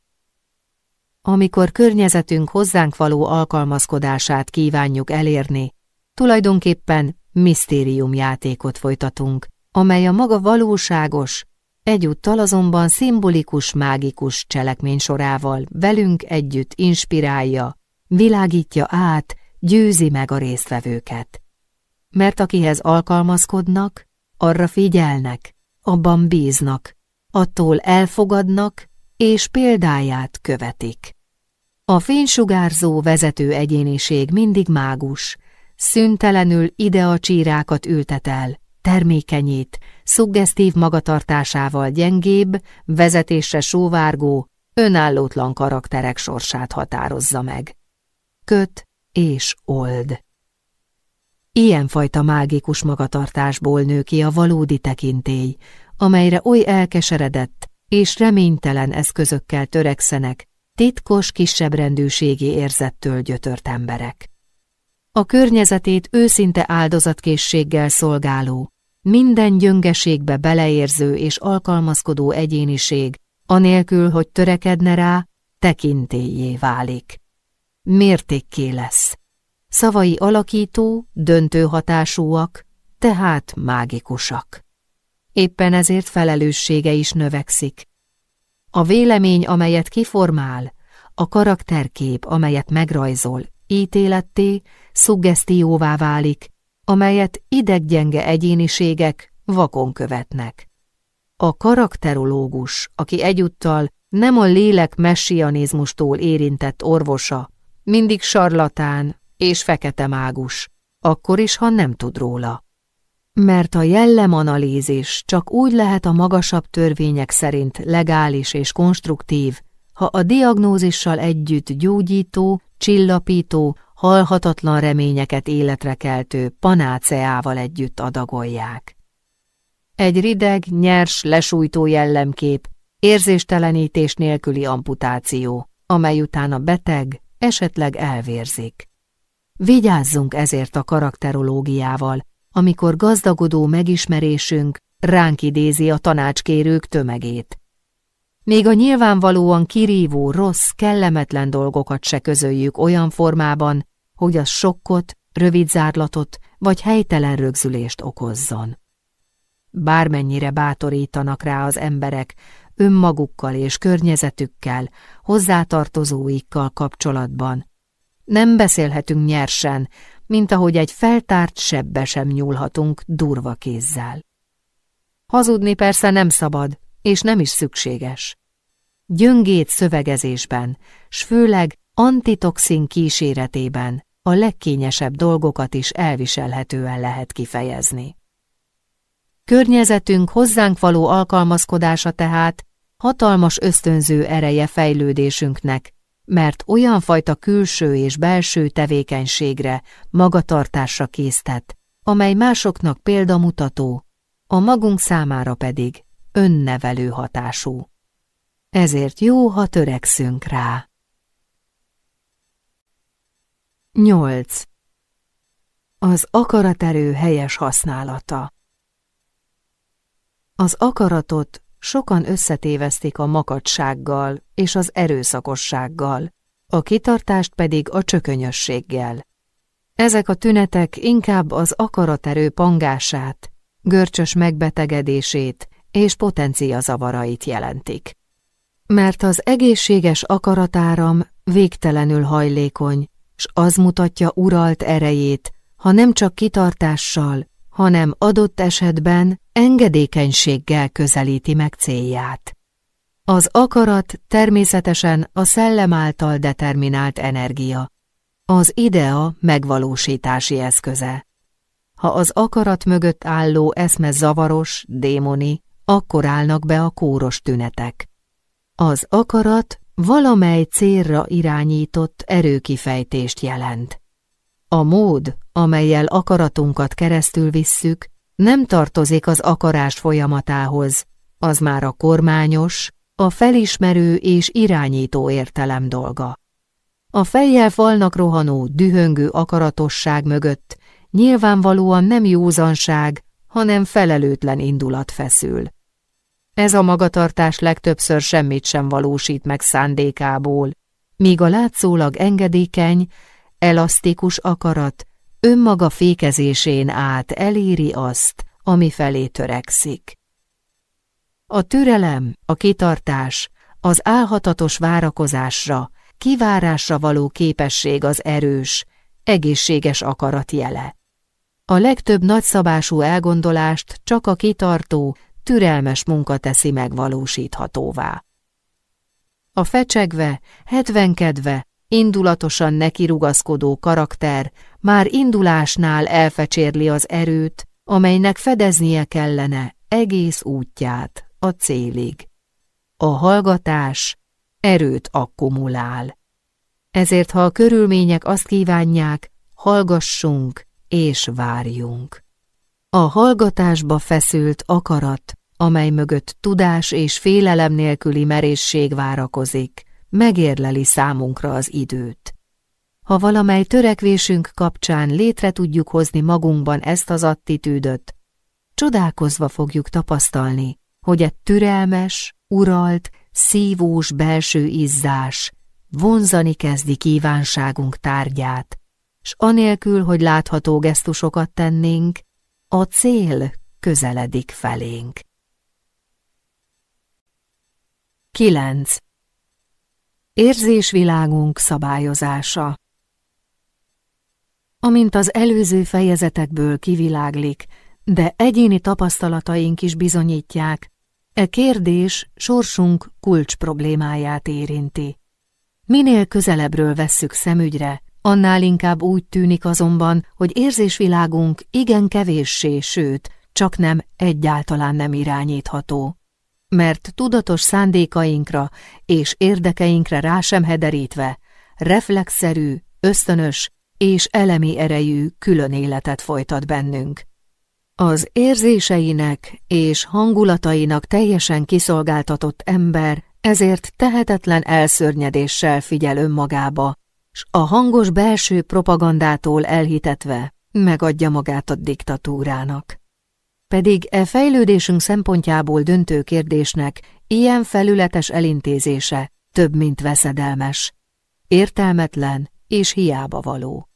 A: Amikor környezetünk hozzánk való alkalmazkodását kívánjuk elérni, tulajdonképpen misztériumjátékot folytatunk, amely a maga valóságos, Egyúttal azonban szimbolikus, mágikus cselekmény sorával velünk együtt inspirálja, világítja át, győzi meg a résztvevőket. Mert akihez alkalmazkodnak, arra figyelnek, abban bíznak, attól elfogadnak, és példáját követik. A fénysugárzó vezető egyéniség mindig mágus, szüntelenül ide csírákat ültet el, termékenyít, szuggesztív magatartásával gyengébb, vezetésre sóvárgó, önállótlan karakterek sorsát határozza meg. Köt és old. Ilyenfajta mágikus magatartásból nő ki a valódi tekintély, amelyre oly elkeseredett és reménytelen eszközökkel törekszenek titkos kisebbrendűségi érzettől gyötört emberek. A környezetét őszinte áldozatkészséggel szolgáló, minden gyöngeségbe beleérző és alkalmazkodó egyéniség, anélkül, hogy törekedne rá, tekintélyé válik. Mértékké lesz. Szavai alakító, döntő hatásúak, tehát mágikusak. Éppen ezért felelőssége is növekszik. A vélemény, amelyet kiformál, a karakterkép, amelyet megrajzol, ítéletté, szuggesztióvá válik, amelyet ideggyenge egyéniségek vakon követnek. A karakterológus, aki egyúttal nem a lélek messianizmustól érintett orvosa, mindig sarlatán és fekete mágus, akkor is, ha nem tud róla. Mert a jellemanalízis csak úgy lehet a magasabb törvények szerint legális és konstruktív, ha a diagnózissal együtt gyógyító, csillapító, halhatatlan reményeket életre keltő panáceával együtt adagolják. Egy rideg, nyers, lesújtó jellemkép, érzéstelenítés nélküli amputáció, amely után a beteg esetleg elvérzik. Vigyázzunk ezért a karakterológiával, amikor gazdagodó megismerésünk ránk idézi a tanácskérők tömegét. Még a nyilvánvalóan kirívó, rossz, kellemetlen dolgokat se közöljük olyan formában, hogy az sokkot, rövid zárlatot vagy helytelen rögzülést okozzon. Bármennyire bátorítanak rá az emberek önmagukkal és környezetükkel, hozzátartozóikkal kapcsolatban, nem beszélhetünk nyersen, mint ahogy egy feltárt sebbe sem nyúlhatunk durva kézzel. Hazudni persze nem szabad, és nem is szükséges. Gyöngét szövegezésben, s főleg antitoxin kíséretében a legkényesebb dolgokat is elviselhetően lehet kifejezni. Környezetünk hozzánk való alkalmazkodása tehát hatalmas ösztönző ereje fejlődésünknek, mert olyan fajta külső és belső tevékenységre, magatartásra késztet, amely másoknak példamutató, a magunk számára pedig önnevelő hatású. Ezért jó, ha törekszünk rá. 8. Az akaraterő helyes használata Az akaratot sokan összetévesztik a makadsággal és az erőszakossággal, a kitartást pedig a csökönyösséggel. Ezek a tünetek inkább az akaraterő pangását, görcsös megbetegedését és potencia zavarait jelentik. Mert az egészséges akaratáram végtelenül hajlékony, s az mutatja uralt erejét, ha nem csak kitartással, hanem adott esetben engedékenységgel közelíti meg célját. Az akarat természetesen a szellem által determinált energia, az idea megvalósítási eszköze. Ha az akarat mögött álló eszme zavaros, démoni, akkor állnak be a kóros tünetek. Az akarat valamely célra irányított erőkifejtést jelent. A mód, amelyel akaratunkat keresztül visszük, nem tartozik az akarás folyamatához, az már a kormányos, a felismerő és irányító értelem dolga. A fejjel falnak rohanó, dühöngő akaratosság mögött nyilvánvalóan nem józanság, hanem felelőtlen indulat feszül. Ez a magatartás legtöbbször semmit sem valósít meg szándékából, míg a látszólag engedékeny, elasztikus akarat önmaga fékezésén át eléri azt, ami felé törekszik. A türelem, a kitartás, az álhatatos várakozásra, kivárásra való képesség az erős, egészséges akarat jele. A legtöbb nagyszabású elgondolást csak a kitartó, türelmes munka teszi megvalósíthatóvá. A fecsegve, hetvenkedve, indulatosan nekirugaszkodó karakter már indulásnál elfecsérli az erőt, amelynek fedeznie kellene egész útját a célig. A hallgatás erőt akkumulál. Ezért, ha a körülmények azt kívánják, hallgassunk és várjunk. A hallgatásba feszült akarat, amely mögött tudás és félelem nélküli merészség várakozik, megérleli számunkra az időt. Ha valamely törekvésünk kapcsán létre tudjuk hozni magunkban ezt az attitűdöt, csodálkozva fogjuk tapasztalni, hogy egy türelmes, uralt, szívós belső izzás vonzani kezdi kívánságunk tárgyát, s anélkül, hogy látható gesztusokat tennénk, a cél közeledik felénk. 9. Érzésvilágunk szabályozása Amint az előző fejezetekből kiviláglik, de egyéni tapasztalataink is bizonyítják, E kérdés sorsunk kulcs problémáját érinti. Minél közelebbről vesszük szemügyre, annál inkább úgy tűnik azonban, hogy érzésvilágunk igen kevéssé, sőt, csak nem egyáltalán nem irányítható. Mert tudatos szándékainkra és érdekeinkre rá sem hederítve, reflexzerű, ösztönös és elemi erejű külön életet folytat bennünk. Az érzéseinek és hangulatainak teljesen kiszolgáltatott ember ezért tehetetlen elszörnyedéssel figyel önmagába, s a hangos belső propagandától elhitetve megadja magát a diktatúrának. Pedig e fejlődésünk szempontjából döntő kérdésnek ilyen felületes elintézése több, mint veszedelmes, értelmetlen és hiába való.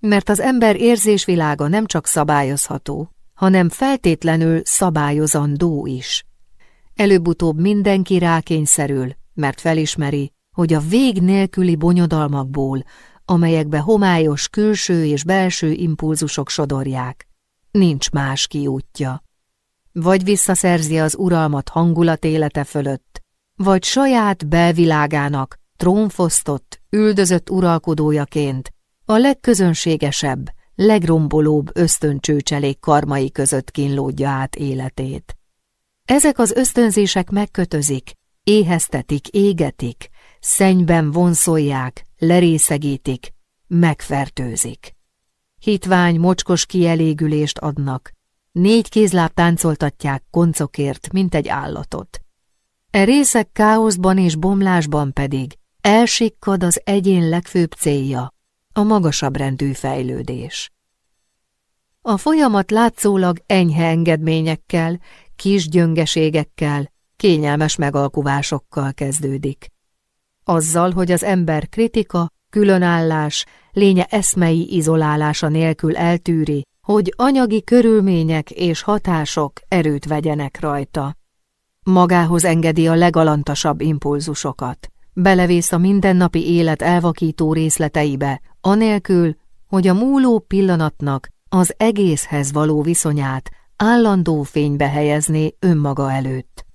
A: Mert az ember érzésvilága nem csak szabályozható, hanem feltétlenül szabályozandó is. Előbb-utóbb mindenki rákényszerül, mert felismeri, hogy a vég nélküli bonyodalmakból, amelyekbe homályos külső és belső impulzusok sodorják, nincs más kiútja. Vagy visszaszerzi az uralmat hangulat élete fölött, vagy saját belvilágának trónfosztott, üldözött uralkodójaként a legközönségesebb, legrombolóbb ösztöncsőcselék karmai között kínlódja át életét. Ezek az ösztönzések megkötözik, éheztetik, égetik, szennyben vonszolják, lerészegítik, megfertőzik. Hitvány, mocskos kielégülést adnak, négy kézláb táncoltatják koncokért, mint egy állatot. E részek káoszban és bomlásban pedig elsikkad az egyén legfőbb célja, a magasabb rendű fejlődés. A folyamat látszólag enyhe engedményekkel, kis gyöngeségekkel, kényelmes megalkuvásokkal kezdődik. Azzal, hogy az ember kritika, különállás, lénye eszmei izolálása nélkül eltűri, hogy anyagi körülmények és hatások erőt vegyenek rajta. Magához engedi a legalantasabb impulzusokat, belevész a mindennapi élet elvakító részleteibe, anélkül, hogy a múló pillanatnak az egészhez való viszonyát állandó fénybe helyezné önmaga előtt.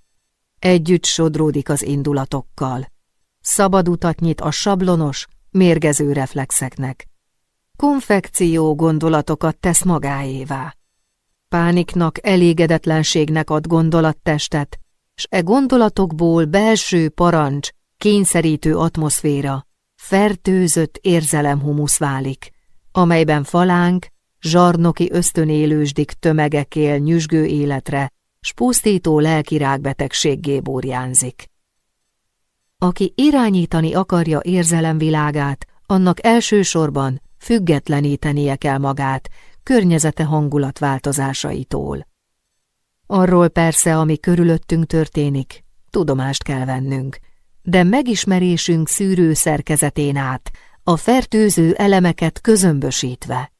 A: Együtt sodródik az indulatokkal. Szabad utat nyit a sablonos, mérgező reflexeknek. Konfekció gondolatokat tesz magáévá. Pániknak, elégedetlenségnek ad gondolattestet, s e gondolatokból belső parancs, kényszerítő atmoszféra, fertőzött érzelemhumusz válik, amelyben falánk, zsarnoki ösztönélősdik tömegek él nyüzsgő életre, s pusztító lelkirágbetegséggé burjánzik. Aki irányítani akarja érzelemvilágát, annak elsősorban függetlenítenie kell magát környezete hangulatváltozásaitól. Arról persze, ami körülöttünk történik, tudomást kell vennünk, de megismerésünk szűrő szerkezetén át, a fertőző elemeket közömbösítve.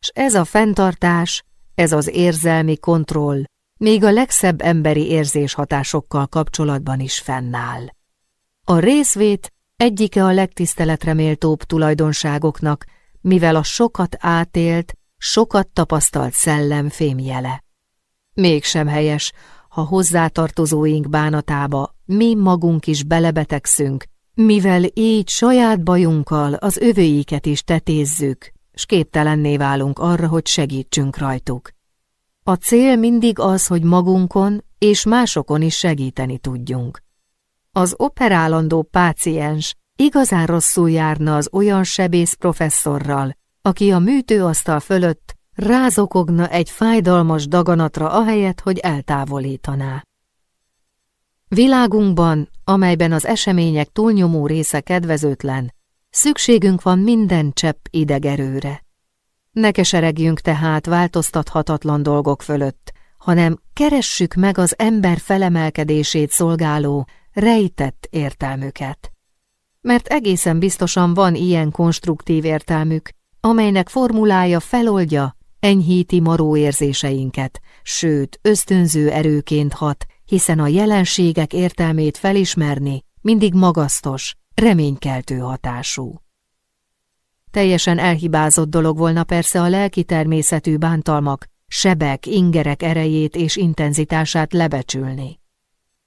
A: S ez a fenntartás, ez az érzelmi kontroll, még a legszebb emberi érzéshatásokkal kapcsolatban is fennáll. A részvét egyike a legtiszteletre méltóbb tulajdonságoknak, mivel a sokat átélt, sokat tapasztalt szellem fémjele. Mégsem helyes, ha hozzátartozóink bánatába mi magunk is belebetegszünk, mivel így saját bajunkkal az övőiket is tetézzük, s képtelenné válunk arra, hogy segítsünk rajtuk. A cél mindig az, hogy magunkon és másokon is segíteni tudjunk. Az operálandó páciens igazán rosszul járna az olyan sebész professzorral, aki a műtőasztal fölött rázokogna egy fájdalmas daganatra ahelyett, hogy eltávolítaná. Világunkban, amelyben az események túlnyomó része kedvezőtlen, szükségünk van minden csepp idegerőre. Ne keseregjünk tehát változtathatatlan dolgok fölött, hanem keressük meg az ember felemelkedését szolgáló, rejtett értelmüket. Mert egészen biztosan van ilyen konstruktív értelmük, amelynek formulája feloldja, enyhíti maró érzéseinket, sőt, ösztönző erőként hat, hiszen a jelenségek értelmét felismerni mindig magasztos, reménykeltő hatású. Teljesen elhibázott dolog volna persze a lelki természetű bántalmak, sebek, ingerek erejét és intenzitását lebecsülni.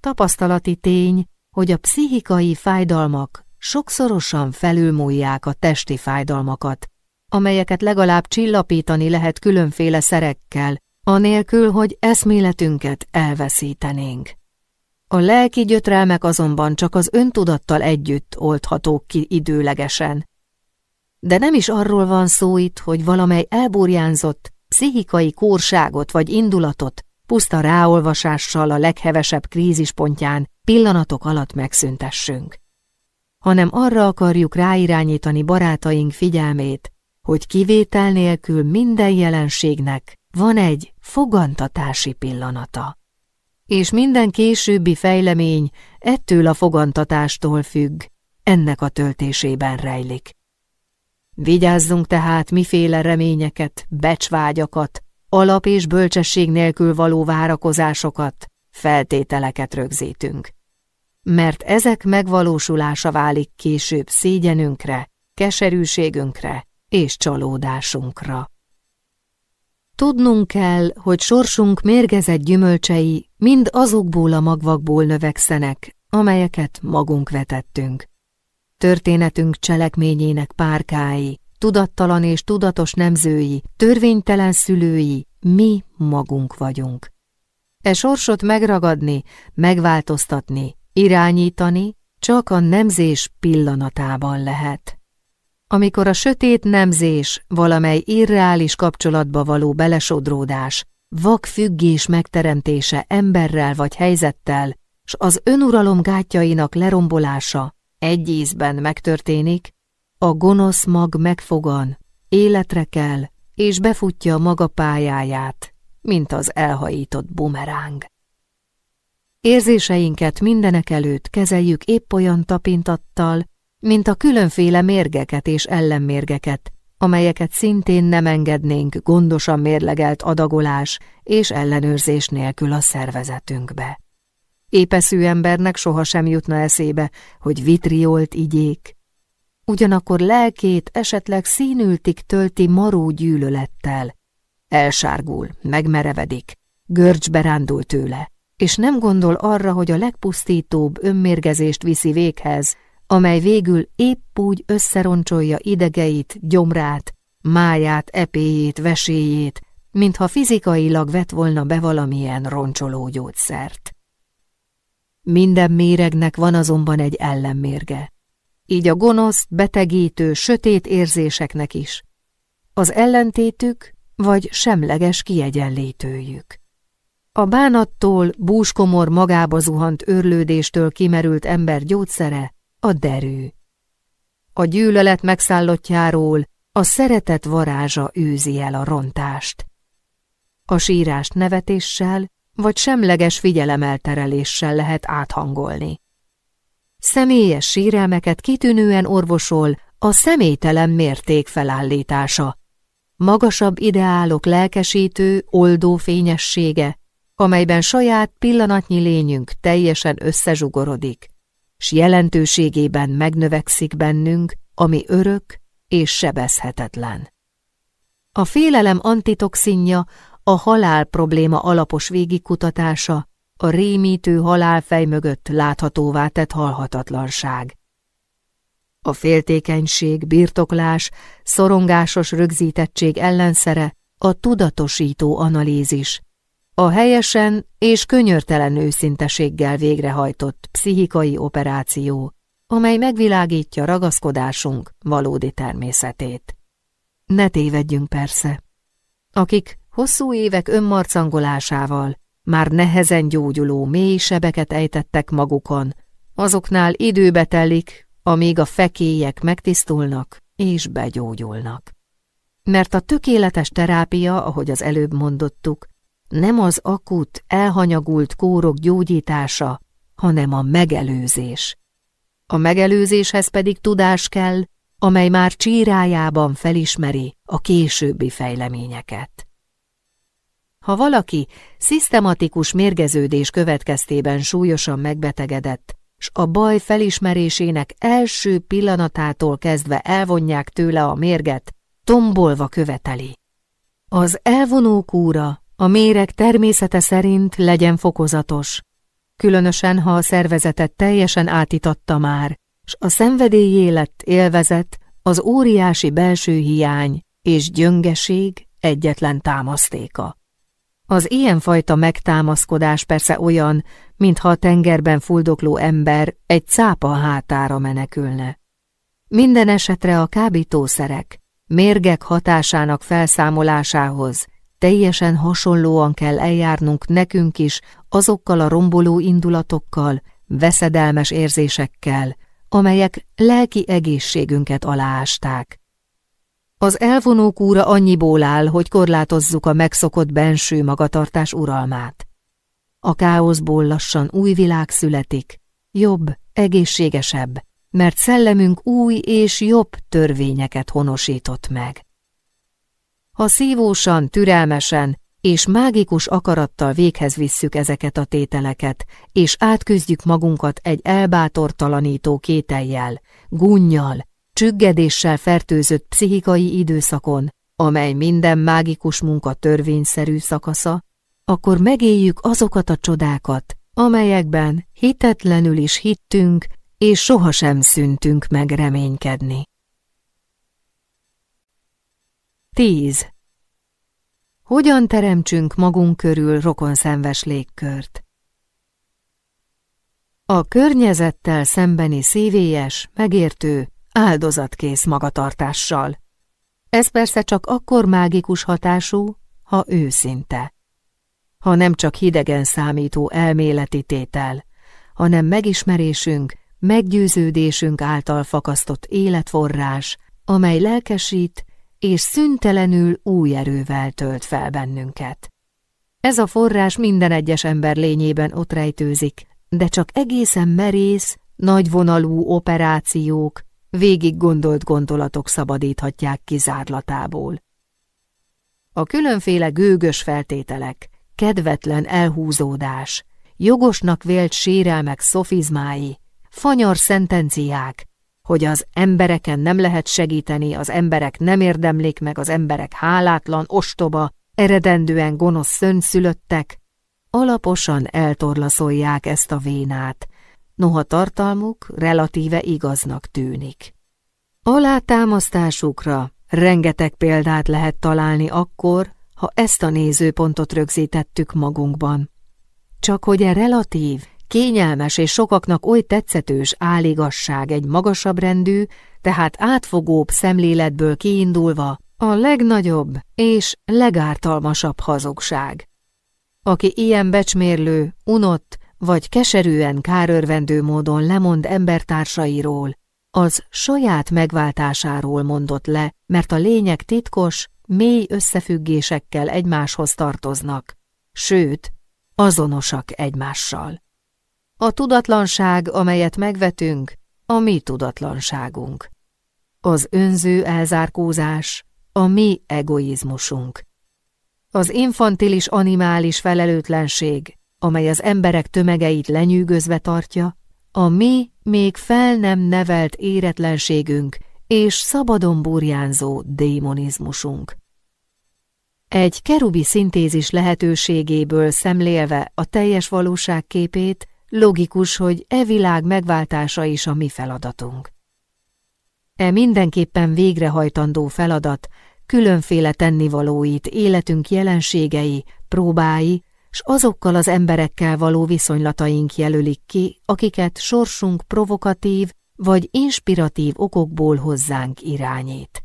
A: Tapasztalati tény, hogy a pszichikai fájdalmak sokszorosan felülmúlják a testi fájdalmakat, amelyeket legalább csillapítani lehet különféle szerekkel, anélkül, hogy eszméletünket elveszítenénk. A lelki gyötrelmek azonban csak az öntudattal együtt oldhatók ki időlegesen. De nem is arról van szó itt, hogy valamely elburjánzott, pszichikai kórságot vagy indulatot puszta ráolvasással a leghevesebb krízispontján pillanatok alatt megszüntessünk, hanem arra akarjuk ráirányítani barátaink figyelmét, hogy kivétel nélkül minden jelenségnek van egy fogantatási pillanata. És minden későbbi fejlemény ettől a fogantatástól függ, ennek a töltésében rejlik. Vigyázzunk tehát miféle reményeket, becsvágyakat, alap és bölcsesség nélkül való várakozásokat, feltételeket rögzítünk. Mert ezek megvalósulása válik később szégyenünkre, keserűségünkre és csalódásunkra. Tudnunk kell, hogy sorsunk mérgezett gyümölcsei mind azokból a magvakból növekszenek, amelyeket magunk vetettünk. Történetünk cselekményének párkái, tudattalan és tudatos nemzői, törvénytelen szülői, mi magunk vagyunk. E sorsot megragadni, megváltoztatni, irányítani csak a nemzés pillanatában lehet. Amikor a sötét nemzés, valamely irreális kapcsolatba való belesodródás, vak függés megteremtése emberrel vagy helyzettel, s az önuralom gátjainak lerombolása egy ízben megtörténik, a gonosz mag megfogan, életre kell, és befutja maga pályáját, mint az elhajított bumeráng. Érzéseinket mindenek előtt kezeljük épp olyan tapintattal, mint a különféle mérgeket és ellenmérgeket, amelyeket szintén nem engednénk gondosan mérlegelt adagolás és ellenőrzés nélkül a szervezetünkbe. Épeszű embernek sohasem jutna eszébe, hogy vitriolt igyék. Ugyanakkor lelkét esetleg színültig tölti maró gyűlölettel. Elsárgul, megmerevedik, görcsbe rándul tőle, és nem gondol arra, hogy a legpusztítóbb önmérgezést viszi véghez, amely végül épp úgy összeroncsolja idegeit, gyomrát, máját, epéjét, veséjét, mintha fizikailag vett volna be valamilyen roncsoló gyógyszert. Minden méregnek van azonban egy ellenmérge. Így a gonosz, betegítő, sötét érzéseknek is. Az ellentétük vagy semleges kiegyenlítőjük. A bánattól, búskomor magába zuhant őrlődéstől kimerült ember gyógyszere a derű. A gyűlölet megszállottjáról a szeretet varázsa űzi el a rontást. A sírást nevetéssel vagy semleges figyelemeltereléssel lehet áthangolni. Személyes sírelmeket kitűnően orvosol a személytelen mérték felállítása, magasabb ideálok lelkesítő, oldó fényessége, amelyben saját pillanatnyi lényünk teljesen összezsugorodik, s jelentőségében megnövekszik bennünk, ami örök és sebezhetetlen. A félelem antitoxinja a halál probléma alapos végigkutatása, a rémítő halálfej mögött láthatóvá tett halhatatlanság. A féltékenység, birtoklás, szorongásos rögzítettség ellenszere a tudatosító analízis, a helyesen és könyörtelen őszinteséggel végrehajtott pszichikai operáció, amely megvilágítja ragaszkodásunk valódi természetét. Ne tévedjünk persze. Akik hosszú évek önmarcangolásával már nehezen gyógyuló mély sebeket ejtettek magukon, azoknál időbe telik, amíg a fekélyek megtisztulnak és begyógyulnak. Mert a tökéletes terápia, ahogy az előbb mondottuk, nem az akut, elhanyagult kórok gyógyítása, hanem a megelőzés. A megelőzéshez pedig tudás kell, amely már csírájában felismeri a későbbi fejleményeket. Ha valaki szisztematikus mérgeződés következtében súlyosan megbetegedett, s a baj felismerésének első pillanatától kezdve elvonják tőle a mérget, tombolva követeli. Az elvonó kúra a méreg természete szerint legyen fokozatos, különösen ha a szervezetet teljesen átitatta már, s a szenvedélyé lett élvezet, az óriási belső hiány és gyöngeség egyetlen támasztéka. Az ilyenfajta megtámaszkodás persze olyan, mintha a tengerben fuldokló ember egy cápa hátára menekülne. Minden esetre a kábítószerek, mérgek hatásának felszámolásához teljesen hasonlóan kell eljárnunk nekünk is azokkal a romboló indulatokkal, veszedelmes érzésekkel, amelyek lelki egészségünket aláásták. Az elvonók úra annyiból áll, hogy korlátozzuk a megszokott benső magatartás uralmát. A káoszból lassan új világ születik, jobb, egészségesebb, mert szellemünk új és jobb törvényeket honosított meg. Ha szívósan, türelmesen és mágikus akarattal véghez visszük ezeket a tételeket, és átküzdjük magunkat egy elbátortalanító kételjel, gunnyal, csüggedéssel fertőzött pszichikai időszakon, amely minden mágikus munka törvényszerű szakasza, akkor megéljük azokat a csodákat, amelyekben hitetlenül is hittünk, és sohasem szüntünk meg reménykedni. 10. Hogyan teremtsünk magunk körül rokonszenves légkört? A környezettel szembeni szívélyes, megértő, áldozatkész magatartással. Ez persze csak akkor mágikus hatású, ha őszinte. Ha nem csak hidegen számító elméleti tétel, hanem megismerésünk, meggyőződésünk által fakasztott életforrás, amely lelkesít és szüntelenül új erővel tölt fel bennünket. Ez a forrás minden egyes ember lényében ott rejtőzik, de csak egészen merész, nagyvonalú operációk, végig gondolt gondolatok szabadíthatják kizárlatából. A különféle gőgös feltételek, kedvetlen elhúzódás, jogosnak vélt sérelmek szofizmái, fanyar szentenciák, hogy az embereken nem lehet segíteni, az emberek nem érdemlik meg, az emberek hálátlan, ostoba, eredendően gonosz szönszülöttek, alaposan eltorlaszolják ezt a vénát, noha tartalmuk relatíve igaznak tűnik. Alátámasztásukra rengeteg példát lehet találni akkor, ha ezt a nézőpontot rögzítettük magunkban. Csak hogy e relatív, kényelmes és sokaknak oly tetszetős áligasság egy magasabb rendű, tehát átfogóbb szemléletből kiindulva a legnagyobb és legártalmasabb hazugság. Aki ilyen becsmérlő, unott vagy keserűen kárörvendő módon lemond embertársairól, az saját megváltásáról mondott le, mert a lények titkos, mély összefüggésekkel egymáshoz tartoznak, sőt, azonosak egymással. A tudatlanság, amelyet megvetünk, a mi tudatlanságunk. Az önző elzárkózás, a mi egoizmusunk. Az infantilis animális felelőtlenség, amely az emberek tömegeit lenyűgözve tartja, a mi még fel nem nevelt éretlenségünk és szabadon burjánzó démonizmusunk. Egy kerubi szintézis lehetőségéből szemlélve a teljes valóság képét, logikus, hogy e világ megváltása is a mi feladatunk. E mindenképpen végrehajtandó feladat különféle tennivalóit, életünk jelenségei, próbái, s azokkal az emberekkel való viszonylataink jelölik ki, akiket sorsunk provokatív vagy inspiratív okokból hozzánk irányít.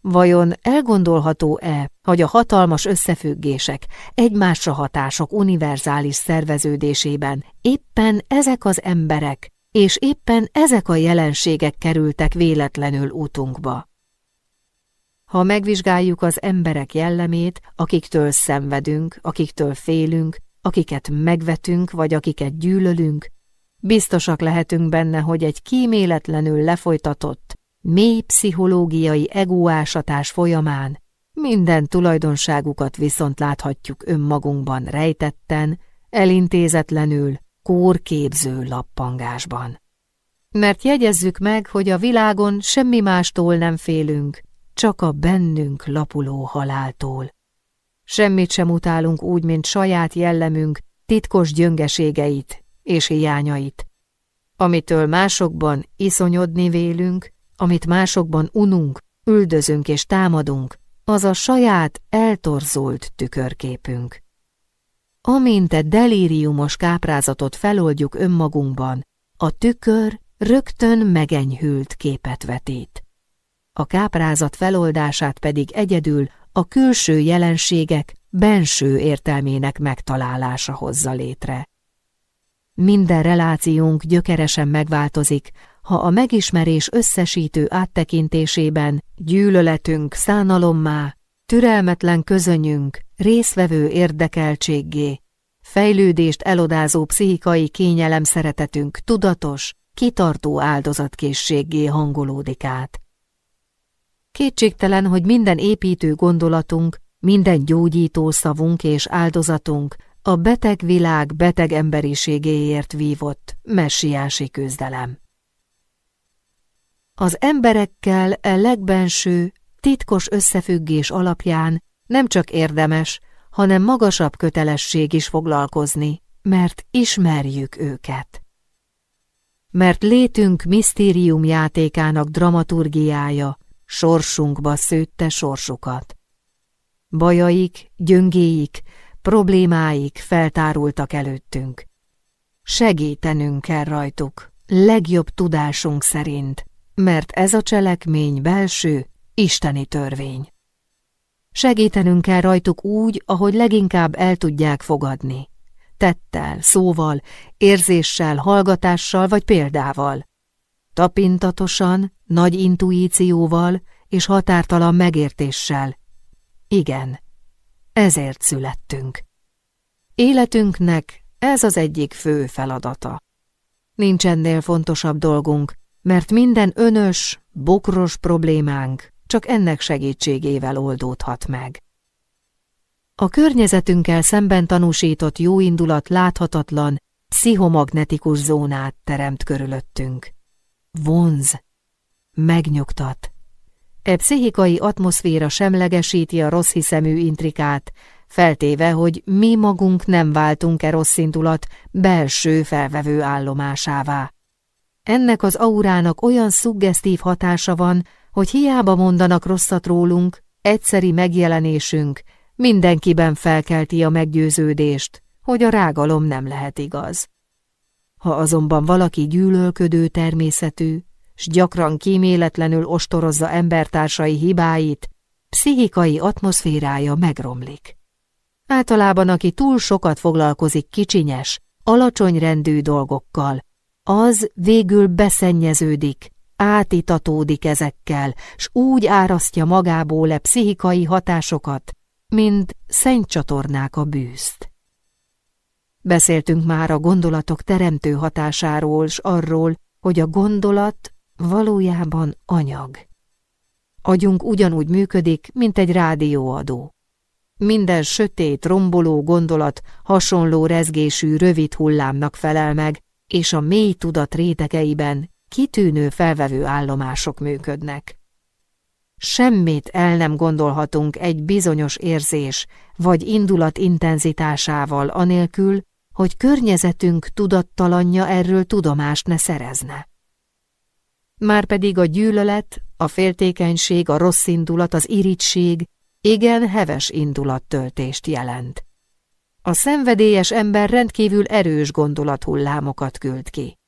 A: Vajon elgondolható-e, hogy a hatalmas összefüggések, egymásra hatások univerzális szerveződésében éppen ezek az emberek és éppen ezek a jelenségek kerültek véletlenül útunkba? Ha megvizsgáljuk az emberek jellemét, akiktől szenvedünk, akiktől félünk, akiket megvetünk, vagy akiket gyűlölünk, biztosak lehetünk benne, hogy egy kíméletlenül lefolytatott, mély pszichológiai egóásatás folyamán minden tulajdonságukat viszont láthatjuk önmagunkban rejtetten, elintézetlenül, kórképző lappangásban. Mert jegyezzük meg, hogy a világon semmi mástól nem félünk, csak a bennünk lapuló haláltól. Semmit sem utálunk úgy, mint saját jellemünk, titkos gyöngeségeit és hiányait. Amitől másokban iszonyodni vélünk, amit másokban ununk, üldözünk és támadunk, az a saját eltorzult tükörképünk. Amint egy delíriumos káprázatot feloldjuk önmagunkban, a tükör rögtön megenyhült képet vetít. A káprázat feloldását pedig egyedül a külső jelenségek benső értelmének megtalálása hozza létre. Minden relációnk gyökeresen megváltozik, ha a megismerés összesítő áttekintésében gyűlöletünk szánalommá, türelmetlen közönyünk részvevő érdekeltséggé, fejlődést elodázó pszichikai kényelem szeretetünk tudatos, kitartó áldozatkészséggé hangolódik át. Kétségtelen, hogy minden építő gondolatunk, minden gyógyító szavunk és áldozatunk a beteg világ beteg emberiségéért vívott messiási küzdelem. Az emberekkel e legbenső, titkos összefüggés alapján nem csak érdemes, hanem magasabb kötelesség is foglalkozni, mert ismerjük őket. Mert létünk misztérium játékának dramaturgiája sorsunkba szőtte sorsukat. Bajaik, gyöngéik, problémáik feltárultak előttünk. Segítenünk kell rajtuk, legjobb tudásunk szerint, mert ez a cselekmény belső, isteni törvény. Segítenünk kell rajtuk úgy, ahogy leginkább el tudják fogadni. Tettel, szóval, érzéssel, hallgatással vagy példával. Tapintatosan, nagy intuícióval és határtalan megértéssel. Igen, ezért születtünk. Életünknek ez az egyik fő feladata. Nincs ennél fontosabb dolgunk, mert minden önös, bokros problémánk csak ennek segítségével oldódhat meg. A környezetünkkel szemben tanúsított jóindulat láthatatlan, pszichomagnetikus zónát teremt körülöttünk. Vonz, megnyugtat. E pszichikai atmoszféra semlegesíti a rossz hiszemű intrikát, feltéve, hogy mi magunk nem váltunk-e rossz indulat belső felvevő állomásává. Ennek az aurának olyan szuggesztív hatása van, hogy hiába mondanak rosszat rólunk, egyszeri megjelenésünk mindenkiben felkelti a meggyőződést, hogy a rágalom nem lehet igaz. Ha azonban valaki gyűlölködő természetű, s gyakran kíméletlenül ostorozza embertársai hibáit, pszichikai atmoszférája megromlik. Általában aki túl sokat foglalkozik kicsinyes, alacsony rendű dolgokkal, az végül beszennyeződik, átitatódik ezekkel, s úgy árasztja magából le pszichikai hatásokat, mint szentcsatornák a bűzt. Beszéltünk már a gondolatok teremtő hatásáról, s arról, hogy a gondolat valójában anyag. Agyunk ugyanúgy működik, mint egy rádióadó. Minden sötét, romboló gondolat hasonló rezgésű rövid hullámnak felel meg, és a mély tudat rétegeiben kitűnő felvevő állomások működnek. Semmit el nem gondolhatunk egy bizonyos érzés vagy indulat intenzitásával anélkül, hogy környezetünk tudattalanja erről tudomást ne szerezne. Márpedig a gyűlölet, a féltékenység, a rossz indulat, az irigység igen heves indulattöltést jelent. A szenvedélyes ember rendkívül erős gondolathullámokat küld ki.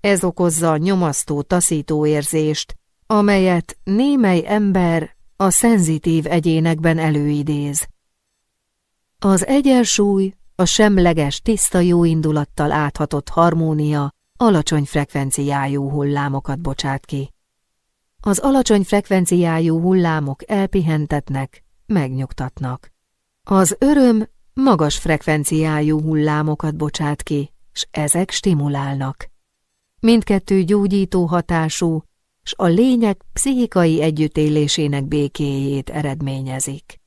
A: Ez okozza a nyomasztó, taszító érzést, amelyet némely ember a szenzitív egyénekben előidéz. Az egyensúly, a semleges, tiszta jóindulattal áthatott harmónia alacsony frekvenciájú hullámokat bocsát ki. Az alacsony frekvenciájú hullámok elpihentetnek, megnyugtatnak. Az öröm magas frekvenciájú hullámokat bocsát ki, s ezek stimulálnak. Mindkettő gyógyító hatású, s a lények pszichikai együttélésének békéjét eredményezik.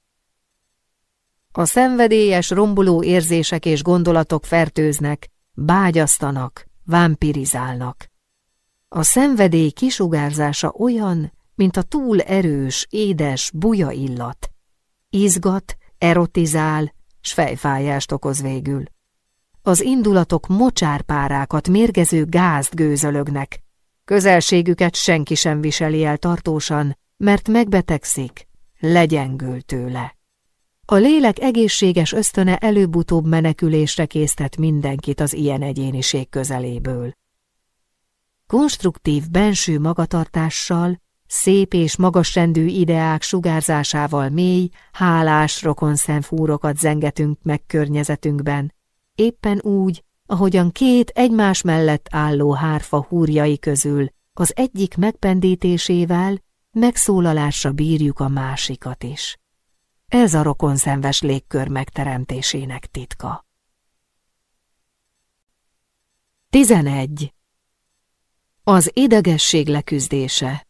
A: A szenvedélyes, romboló érzések és gondolatok fertőznek, bágyasztanak, vámpirizálnak. A szenvedély kisugárzása olyan, mint a túl erős, édes, buja illat. Izgat, erotizál, s fejfájást okoz végül. az indulatok mocsárpárákat, mérgező gázt gőzölögnek. Közelségüket senki sem viseli el tartósan, mert megbetegszik, legyengül tőle. A lélek egészséges ösztöne előbb-utóbb menekülésre késztet mindenkit az ilyen egyéniség közeléből. Konstruktív benső magatartással, szép és magasrendű ideák sugárzásával mély, hálás rokonszemfúrokat zengetünk meg környezetünkben, éppen úgy, ahogyan két egymás mellett álló hárfa húrjai közül az egyik megpendítésével megszólalásra bírjuk a másikat is. Ez a rokonszenves légkör megteremtésének titka. 11. Az idegesség leküzdése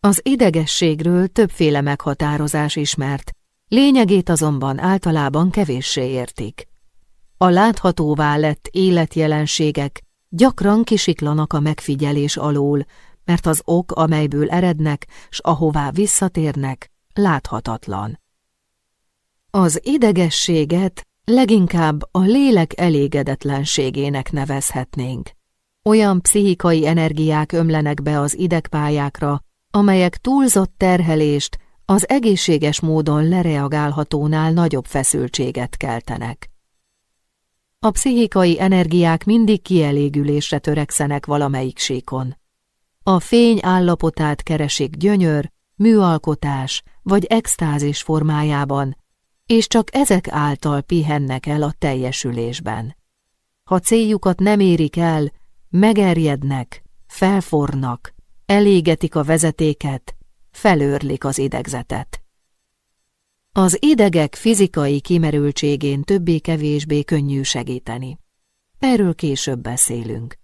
A: Az idegességről többféle meghatározás ismert, lényegét azonban általában kevéssé értik. A láthatóvá lett életjelenségek gyakran kisiklanak a megfigyelés alól, mert az ok, amelyből erednek, s ahová visszatérnek, láthatatlan. Az idegességet leginkább a lélek elégedetlenségének nevezhetnénk. Olyan pszichikai energiák ömlenek be az idegpályákra, amelyek túlzott terhelést az egészséges módon lereagálhatónál nagyobb feszültséget keltenek. A pszichikai energiák mindig kielégülésre törekszenek valamelyik síkon. A fény állapotát keresik gyönyör, műalkotás vagy extázis formájában, és csak ezek által pihennek el a teljesülésben. Ha céljukat nem érik el, megerjednek, felfornak, elégetik a vezetéket, felőrlik az idegzetet. Az idegek fizikai kimerültségén többé-kevésbé könnyű segíteni. Erről később beszélünk.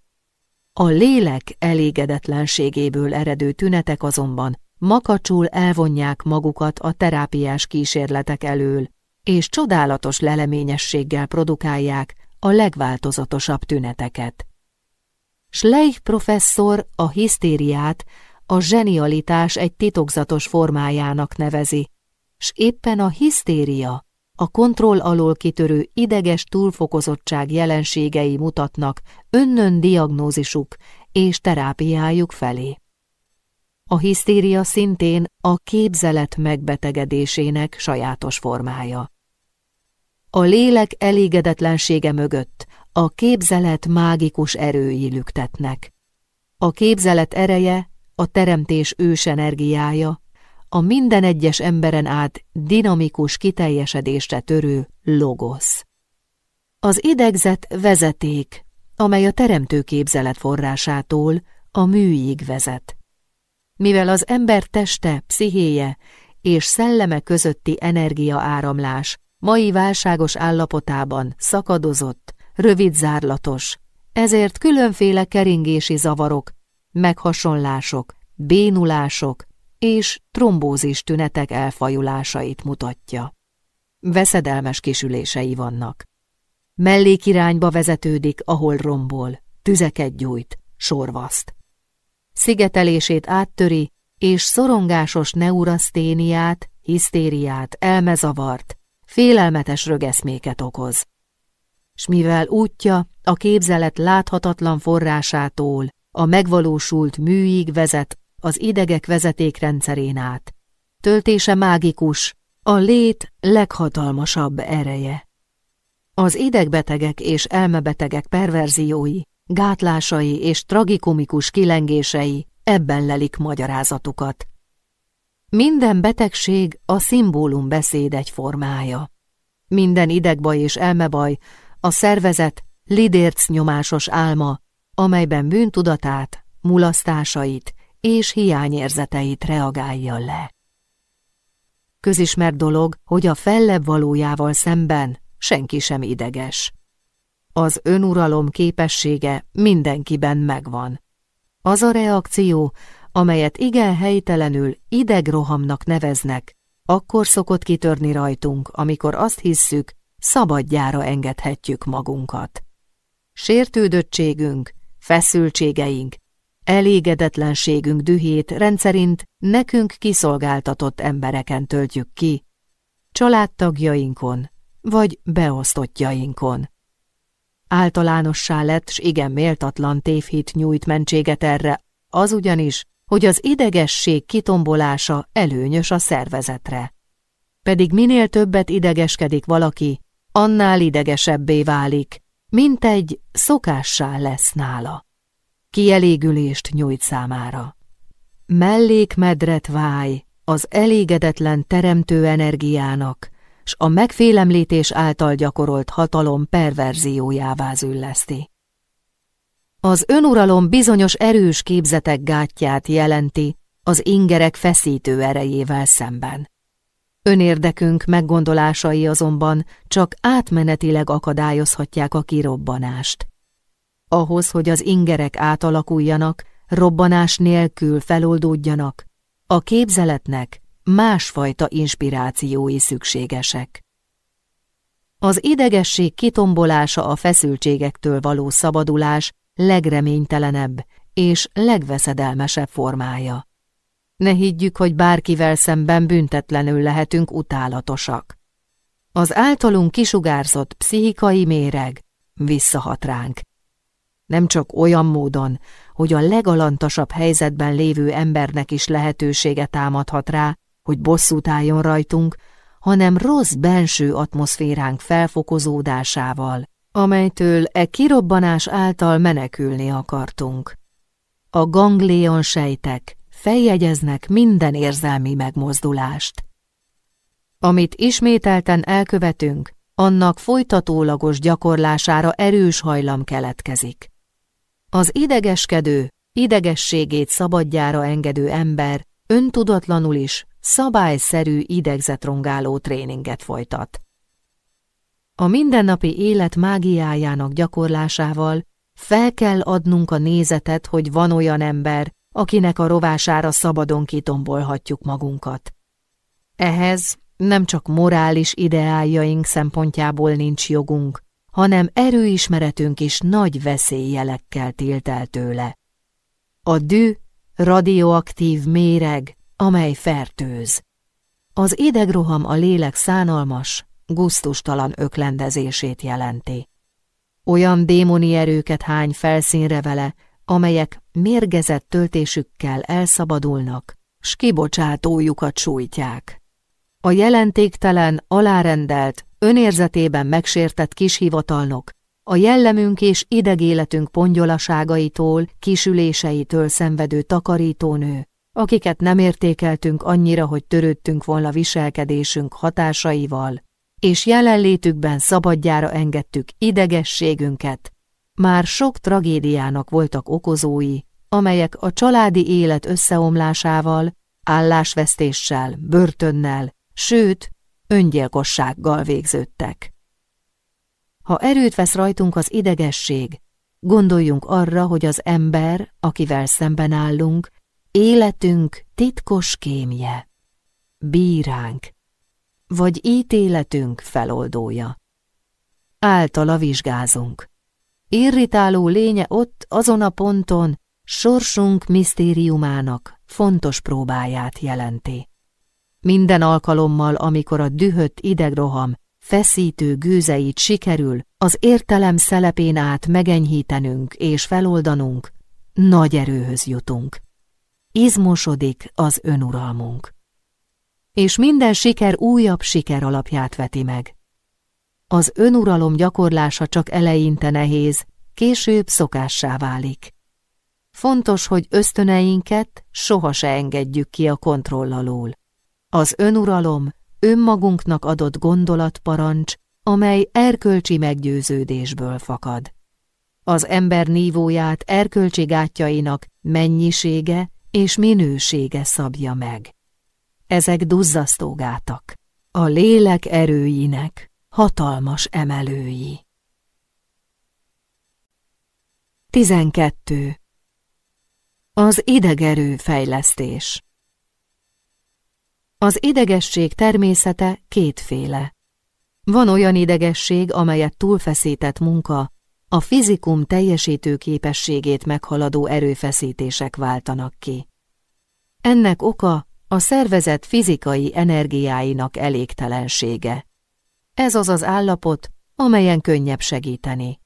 A: A lélek elégedetlenségéből eredő tünetek azonban makacsul elvonják magukat a terápiás kísérletek elől, és csodálatos leleményességgel produkálják a legváltozatosabb tüneteket. Schleich professzor a hisztériát a zsenialitás egy titokzatos formájának nevezi, s éppen a hisztéria, a kontroll alól kitörő ideges túlfokozottság jelenségei mutatnak önnön diagnózisuk és terápiájuk felé. A hisztéria szintén a képzelet megbetegedésének sajátos formája. A lélek elégedetlensége mögött a képzelet mágikus erői lüktetnek. A képzelet ereje, a teremtés ősenergiája, a minden egyes emberen át dinamikus kiteljesedésre törő logosz. Az idegzet vezeték, amely a teremtő képzelet forrásától a műig vezet. Mivel az ember teste, pszichéje és szelleme közötti energiaáramlás mai válságos állapotában szakadozott, rövidzárlatos, ezért különféle keringési zavarok, meghasonlások, bénulások és trombózis tünetek elfajulásait mutatja. Veszedelmes kisülései vannak. Mellékirányba vezetődik, ahol rombol, tüzeket gyújt, sorvaszt. Szigetelését áttöri, és szorongásos neuraszténiát, hisztériát, elmezavart, félelmetes rögeszméket okoz. S mivel útja a képzelet láthatatlan forrásától a megvalósult műig vezet az idegek vezetékrendszerén át. Töltése mágikus, a lét leghatalmasabb ereje. Az idegbetegek és elmebetegek perverziói, gátlásai és tragikomikus kilengései ebben lelik magyarázatukat. Minden betegség a szimbólum beszéd egy formája. Minden idegbaj és elmebaj a szervezet lidérc nyomásos álma, amelyben bűntudatát, mulasztásait és hiányérzeteit reagálja le. Közismert dolog, hogy a fellebb valójával szemben senki sem ideges. Az önuralom képessége mindenkiben megvan. Az a reakció, amelyet igen helytelenül idegrohamnak neveznek, akkor szokott kitörni rajtunk, amikor azt hisszük, szabadjára engedhetjük magunkat. Sértődöttségünk, feszültségeink, elégedetlenségünk dühét rendszerint nekünk kiszolgáltatott embereken töltjük ki, családtagjainkon vagy beosztottjainkon. Általánossá lett, s igen méltatlan tévhit nyújt mentséget erre, az ugyanis, hogy az idegesség kitombolása előnyös a szervezetre. Pedig minél többet idegeskedik valaki, annál idegesebbé válik, mint egy szokássá lesz nála. Kielégülést nyújt számára. Mellékmedret váj az elégedetlen teremtő energiának, s a megfélemlítés által gyakorolt hatalom perverziójává zülleszti. Az önuralom bizonyos erős képzetek gátját jelenti az ingerek feszítő erejével szemben. Önérdekünk meggondolásai azonban csak átmenetileg akadályozhatják a kirobbanást. Ahhoz, hogy az ingerek átalakuljanak, robbanás nélkül feloldódjanak, a képzeletnek másfajta inspirációi szükségesek. Az idegesség kitombolása a feszültségektől való szabadulás legreménytelenebb és legveszedelmesebb formája. Ne higgyük, hogy bárkivel szemben büntetlenül lehetünk utálatosak. Az általunk kisugárzott pszichikai méreg visszahat ránk. Nem csak olyan módon, hogy a legalantasabb helyzetben lévő embernek is lehetősége támadhat rá, hogy bosszút álljon rajtunk, hanem rossz benső atmoszféránk felfokozódásával, amelytől e kirobbanás által menekülni akartunk. A ganglion sejtek feljegyeznek minden érzelmi megmozdulást. Amit ismételten elkövetünk, annak folytatólagos gyakorlására erős hajlam keletkezik. Az idegeskedő, idegességét szabadjára engedő ember öntudatlanul is szabályszerű idegzetrongáló tréninget folytat. A mindennapi élet mágiájának gyakorlásával fel kell adnunk a nézetet, hogy van olyan ember, akinek a rovására szabadon kitombolhatjuk magunkat. Ehhez nem csak morális ideáljaink szempontjából nincs jogunk, hanem erőismeretünk is nagy veszélyjelekkel tilt el tőle. A dű radioaktív méreg, amely fertőz. Az idegroham a lélek szánalmas, guztustalan öklendezését jelenti. Olyan démoni erőket hány felszínre vele, amelyek mérgezett töltésükkel elszabadulnak, s kibocsátójukat sújtják. A jelentéktelen, alárendelt, önérzetében megsértett kis hivatalnok, a jellemünk és idegéletünk pongyolaságaitól, kisüléseitől szenvedő takarítónő, akiket nem értékeltünk annyira, hogy törődtünk volna viselkedésünk hatásaival, és jelenlétükben szabadjára engedtük idegességünket, már sok tragédiának voltak okozói, amelyek a családi élet összeomlásával, állásvesztéssel, börtönnel, sőt, öngyilkossággal végződtek. Ha erőt vesz rajtunk az idegesség, gondoljunk arra, hogy az ember, akivel szemben állunk, életünk titkos kémje, bíránk, vagy ítéletünk feloldója. Általa vizsgázunk. Irritáló lénye ott, azon a ponton, sorsunk misztériumának fontos próbáját jelenti. Minden alkalommal, amikor a dühött idegroham feszítő gőzeit sikerül az értelem szelepén át megenyhítenünk és feloldanunk, nagy erőhöz jutunk. Izmosodik az önuralmunk. És minden siker újabb siker alapját veti meg. Az önuralom gyakorlása csak eleinte nehéz, később szokássá válik. Fontos, hogy ösztöneinket soha se engedjük ki a kontroll alól. Az önuralom önmagunknak adott gondolatparancs, amely erkölcsi meggyőződésből fakad. Az ember nívóját erkölcsi gátjainak mennyisége és minősége szabja meg. Ezek duzzasztó a lélek erőinek hatalmas emelői. 12. Az idegerő fejlesztés az idegesség természete kétféle. Van olyan idegesség, amelyet túlfeszített munka, a fizikum teljesítő képességét meghaladó erőfeszítések váltanak ki. Ennek oka a szervezet fizikai energiáinak elégtelensége. Ez az az állapot, amelyen könnyebb segíteni.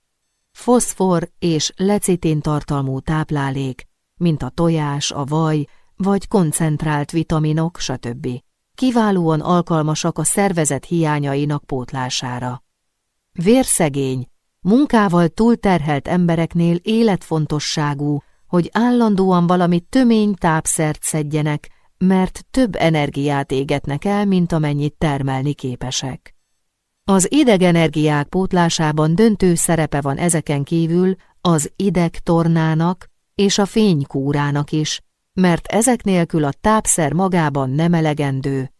A: Foszfor és lecitin tartalmú táplálék, mint a tojás, a vaj, vagy koncentrált vitaminok, stb. Kiválóan alkalmasak a szervezet hiányainak pótlására. Vérszegény, munkával túlterhelt embereknél életfontosságú, hogy állandóan valami tömény tápszert szedjenek, mert több energiát égetnek el, mint amennyit termelni képesek. Az idegenergiák pótlásában döntő szerepe van ezeken kívül az idegtornának és a fénykúrának is, mert ezek nélkül a tápszer magában nem elegendő,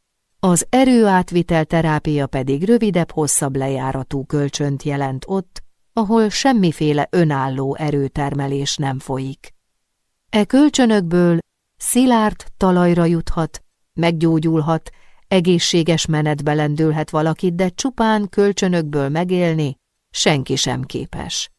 A: az erőátvitel terápia pedig rövidebb-hosszabb lejáratú kölcsönt jelent ott, ahol semmiféle önálló erőtermelés nem folyik. E kölcsönökből szilárd talajra juthat, meggyógyulhat, egészséges menetbe lendülhet valakit, de csupán kölcsönökből megélni senki sem képes.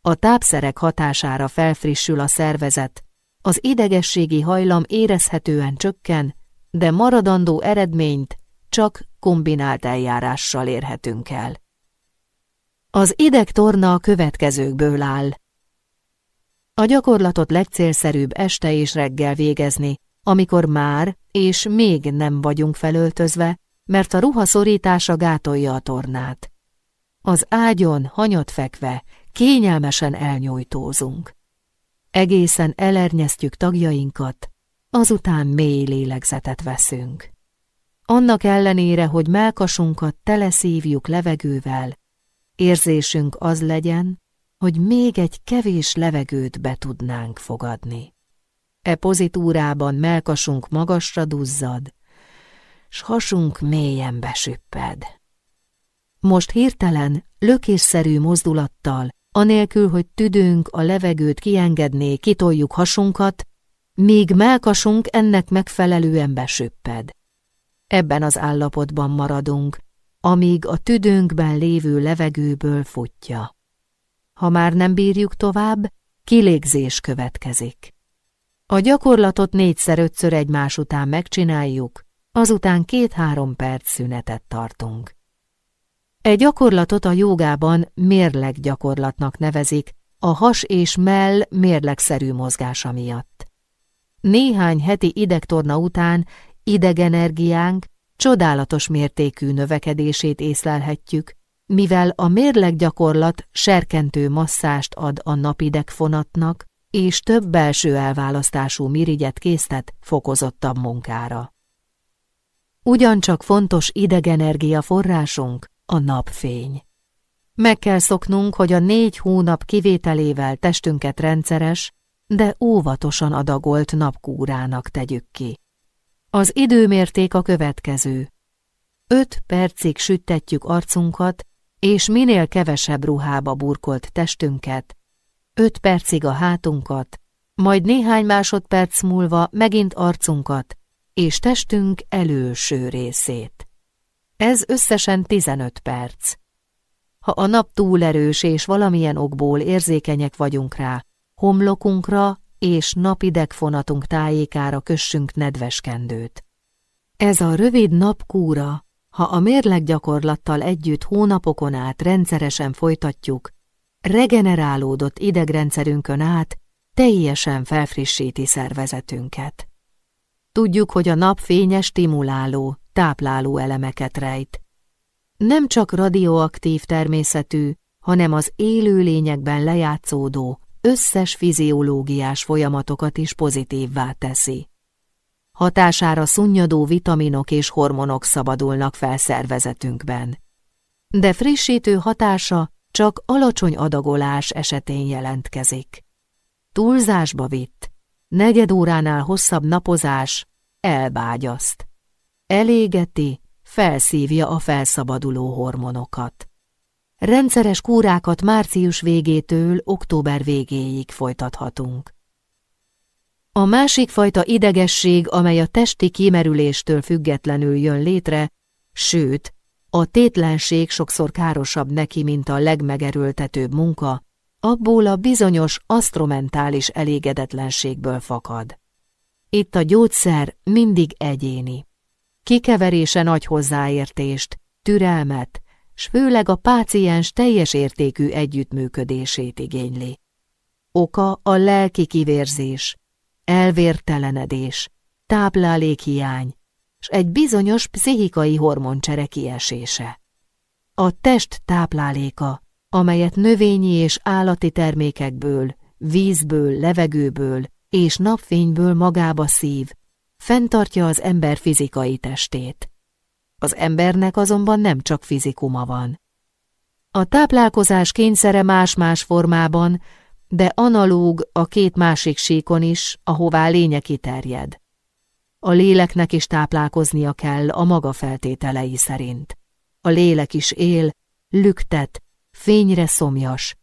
A: A tápszerek hatására felfrissül a szervezet, az idegességi hajlam érezhetően csökken, de maradandó eredményt csak kombinált eljárással érhetünk el. Az idegtorna a következőkből áll. A gyakorlatot legcélszerűbb este és reggel végezni, amikor már és még nem vagyunk felöltözve, mert a ruha szorítása gátolja a tornát. Az ágyon, hanyat fekve, kényelmesen elnyújtózunk. Egészen elernyeztjük tagjainkat, azután mély lélegzetet veszünk. Annak ellenére, hogy melkasunkat teleszívjuk levegővel, érzésünk az legyen, hogy még egy kevés levegőt be tudnánk fogadni. E pozitúrában melkasunk magasra duzzad, s hasunk mélyen besüpped. Most hirtelen, lökésszerű mozdulattal, anélkül, hogy tüdőnk a levegőt kiengedné, kitoljuk hasunkat, míg melkasunk ennek megfelelően besüpped. Ebben az állapotban maradunk, amíg a tüdőnkben lévő levegőből futja. Ha már nem bírjuk tovább, kilégzés következik. A gyakorlatot négyszer-ötször egymás után megcsináljuk, azután két-három perc szünetet tartunk. Egy gyakorlatot a jogában mérleg gyakorlatnak nevezik, a has és mell mérlegszerű mozgása miatt. Néhány heti idegtorna után idegenergiánk csodálatos mértékű növekedését észlelhetjük, mivel a mérleggyakorlat serkentő masszást ad a napidegfonatnak, és több belső elválasztású mirigyet késztet fokozottabb munkára. Ugyancsak fontos idegenergia forrásunk a napfény. Meg kell szoknunk, hogy a négy hónap kivételével testünket rendszeres, de óvatosan adagolt napkúrának tegyük ki. Az időmérték a következő. Öt percig süttetjük arcunkat, és minél kevesebb ruhába burkolt testünket, öt percig a hátunkat, majd néhány másodperc múlva megint arcunkat és testünk előső részét. Ez összesen 15 perc. Ha a nap túl erős és valamilyen okból érzékenyek vagyunk rá, homlokunkra és napidegfonatunk tájékára kössünk nedves kendőt. Ez a rövid napkúra, ha a mérleggyakorlattal együtt hónapokon át rendszeresen folytatjuk, regenerálódott idegrendszerünkön át teljesen felfrissíti szervezetünket. Tudjuk, hogy a nap fénye stimuláló, tápláló elemeket rejt. Nem csak radioaktív természetű, hanem az élőlényekben lejátszódó, összes fiziológiás folyamatokat is pozitívvá teszi. Hatására szunnyadó vitaminok és hormonok szabadulnak fel szervezetünkben. De frissítő hatása csak alacsony adagolás esetén jelentkezik. Túlzásba vitt, negyed óránál hosszabb napozás elbágyaszt. Elégeti, felszívja a felszabaduló hormonokat. Rendszeres kúrákat március végétől október végéig folytathatunk. A másik fajta idegesség, amely a testi kimerüléstől függetlenül jön létre, sőt, a tétlenség sokszor károsabb neki, mint a legmegerőltetőbb munka, abból a bizonyos asztromentális elégedetlenségből fakad. Itt a gyógyszer mindig egyéni. Kikeverése nagy hozzáértést, türelmet, s főleg a páciens teljes értékű együttműködését igényli. Oka a lelki kivérzés, elvértelenedés, táplálékhiány, s egy bizonyos pszichikai hormoncsere kiesése. A test tápláléka, amelyet növényi és állati termékekből, vízből, levegőből és napfényből magába szív, fenntartja az ember fizikai testét. Az embernek azonban nem csak fizikuma van. A táplálkozás kényszere más-más formában, de analóg a két másik síkon is, ahová lénye kiterjed. A léleknek is táplálkoznia kell a maga feltételei szerint. A lélek is él, lüktet, fényre szomjas.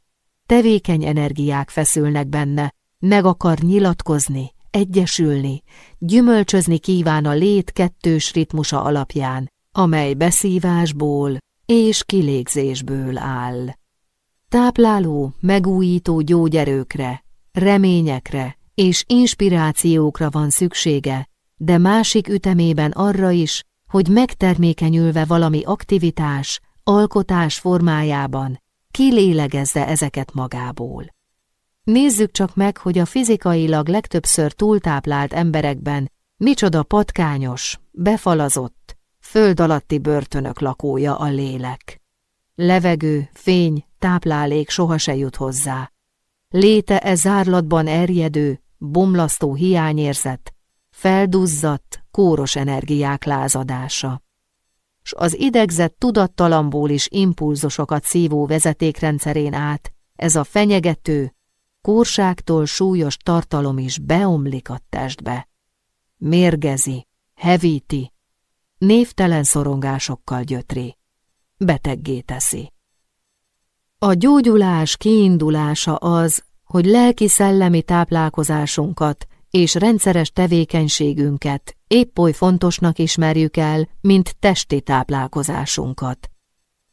A: Tevékeny energiák feszülnek benne, meg akar nyilatkozni, egyesülni, gyümölcsözni kíván a lét kettős ritmusa alapján, amely beszívásból és kilégzésből áll. Tápláló, megújító gyógyerőkre, reményekre és inspirációkra van szüksége, de másik ütemében arra is, hogy megtermékenyülve valami aktivitás, alkotás formájában kilélegezze ezeket magából. Nézzük csak meg, hogy a fizikailag legtöbbször túltáplált emberekben micsoda patkányos, befalazott, föld alatti börtönök lakója a lélek. Levegő, fény, táplálék soha se jut hozzá. Léte e zárlatban erjedő, bomlasztó hiányérzet, felduzzadt, kóros energiák lázadása. S az idegzett tudattalamból is impulzusokat szívó vezetékrendszerén át, ez a fenyegető, kórságtól súlyos tartalom is beomlik a testbe. Mérgezi, hevíti, névtelen szorongásokkal gyötri, beteggé teszi. A gyógyulás kiindulása az, hogy lelki-szellemi táplálkozásunkat és rendszeres tevékenységünket épp oly fontosnak ismerjük el, mint testi táplálkozásunkat.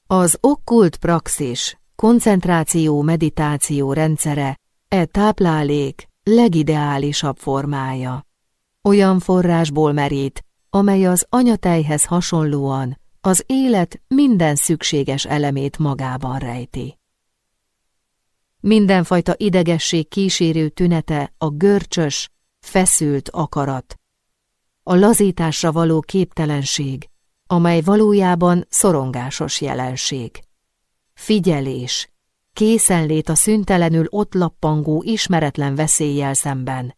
A: Az okkult praxis, koncentráció meditáció rendszere e táplálék legideálisabb formája. Olyan forrásból merít, amely az anyatejhez hasonlóan az élet minden szükséges elemét magában rejti. Mindenfajta idegesség kísérő tünete a görcsös, feszült akarat, a lazításra való képtelenség, amely valójában szorongásos jelenség. Figyelés, készenlét a szüntelenül ott lappangó ismeretlen veszéllyel szemben.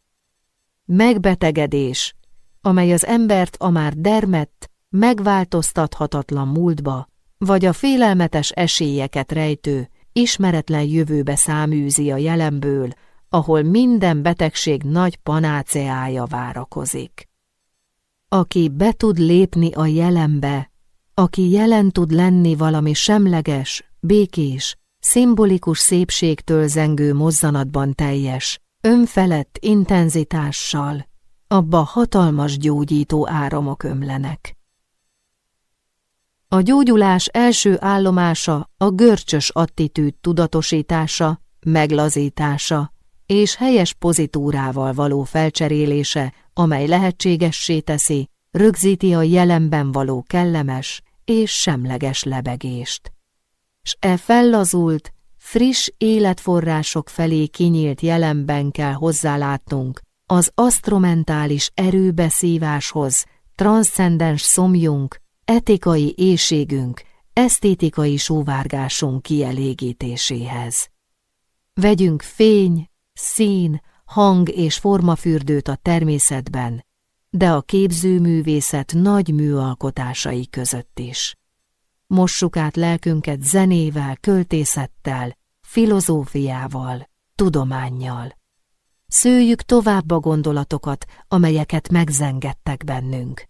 A: Megbetegedés, amely az embert a már dermett, megváltoztathatatlan múltba, vagy a félelmetes esélyeket rejtő, ismeretlen jövőbe száműzi a jelenből, ahol minden betegség nagy panáceája várakozik. Aki be tud lépni a jelenbe, aki jelen tud lenni valami semleges, békés, szimbolikus szépségtől zengő mozzanatban teljes, önfelett intenzitással, abba hatalmas gyógyító áramok ömlenek. A gyógyulás első állomása a görcsös attitűd tudatosítása, meglazítása és helyes pozitúrával való felcserélése, amely lehetségessé teszi, rögzíti a jelenben való kellemes és semleges lebegést. S e fellazult, friss életforrások felé kinyílt jelenben kell hozzálátnunk, az asztromentális erőbeszíváshoz, transzcendens szomjunk, etikai éjségünk, esztétikai sóvárgásunk kielégítéséhez. Vegyünk fény, szín, hang és formafürdőt a természetben, de a képzőművészet nagy műalkotásai között is. Mossuk át lelkünket zenével, költészettel, filozófiával, tudománnyal. Szőjük tovább a gondolatokat, amelyeket megzengettek bennünk.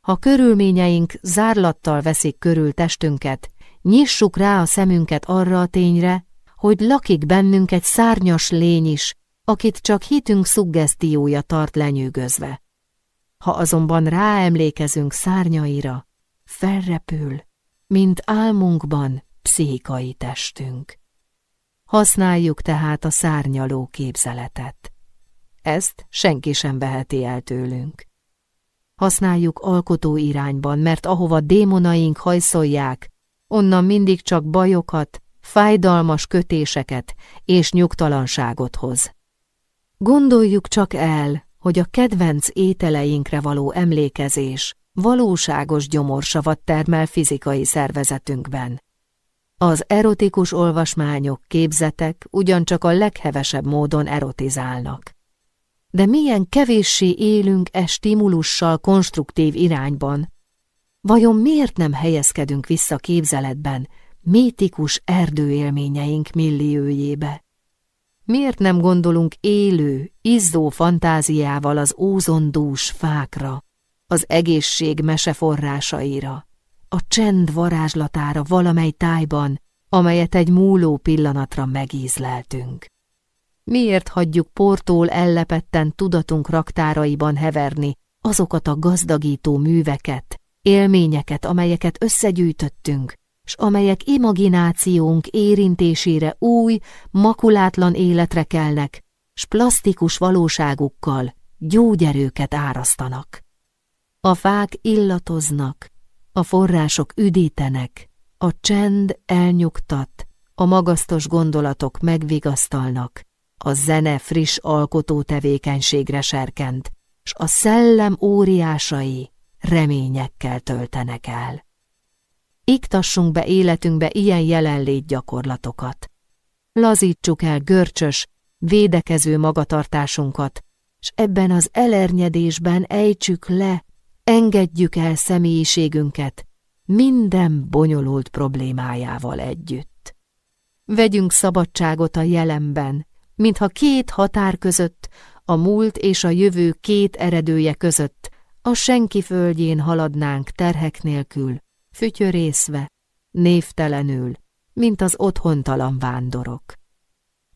A: Ha körülményeink zárlattal veszik körül testünket, nyissuk rá a szemünket arra a tényre, hogy lakik bennünk egy szárnyas lény is, akit csak hitünk szuggesztiója tart lenyűgözve. Ha azonban ráemlékezünk szárnyaira, felrepül, mint álmunkban pszichikai testünk. Használjuk tehát a szárnyaló képzeletet. Ezt senki sem veheti el tőlünk. Használjuk alkotó irányban, mert ahova démonaink hajszolják, Onnan mindig csak bajokat, fájdalmas kötéseket és nyugtalanságot hoz. Gondoljuk csak el, hogy a kedvenc ételeinkre való emlékezés valóságos gyomorsavat termel fizikai szervezetünkben. Az erotikus olvasmányok, képzetek ugyancsak a leghevesebb módon erotizálnak. De milyen kevéssé élünk e stimulussal konstruktív irányban? Vajon miért nem helyezkedünk vissza képzeletben, mítikus erdőélményeink milliójébe? Miért nem gondolunk élő, izzó fantáziával az ózondús fákra, az egészség meseforrásaira, a csend varázslatára valamely tájban, amelyet egy múló pillanatra megízleltünk? Miért hagyjuk portól ellepetten tudatunk raktáraiban heverni azokat a gazdagító műveket, élményeket, amelyeket összegyűjtöttünk, s amelyek imaginációnk érintésére új, makulátlan életre kelnek, s plastikus valóságukkal gyógyerőket árasztanak. A fák illatoznak, a források üdítenek, a csend elnyugtat, a magasztos gondolatok megvigasztalnak, a zene friss alkotó tevékenységre serkent, s a szellem óriásai reményekkel töltenek el. Iktassunk be életünkbe ilyen jelenlét gyakorlatokat. Lazítsuk el görcsös, védekező magatartásunkat, s ebben az elernyedésben ejtsük le, engedjük el személyiségünket minden bonyolult problémájával együtt. Vegyünk szabadságot a jelenben, mintha két határ között, a múlt és a jövő két eredője között, a senki földjén haladnánk terhek nélkül, fütyörészve, névtelenül, mint az otthontalan vándorok.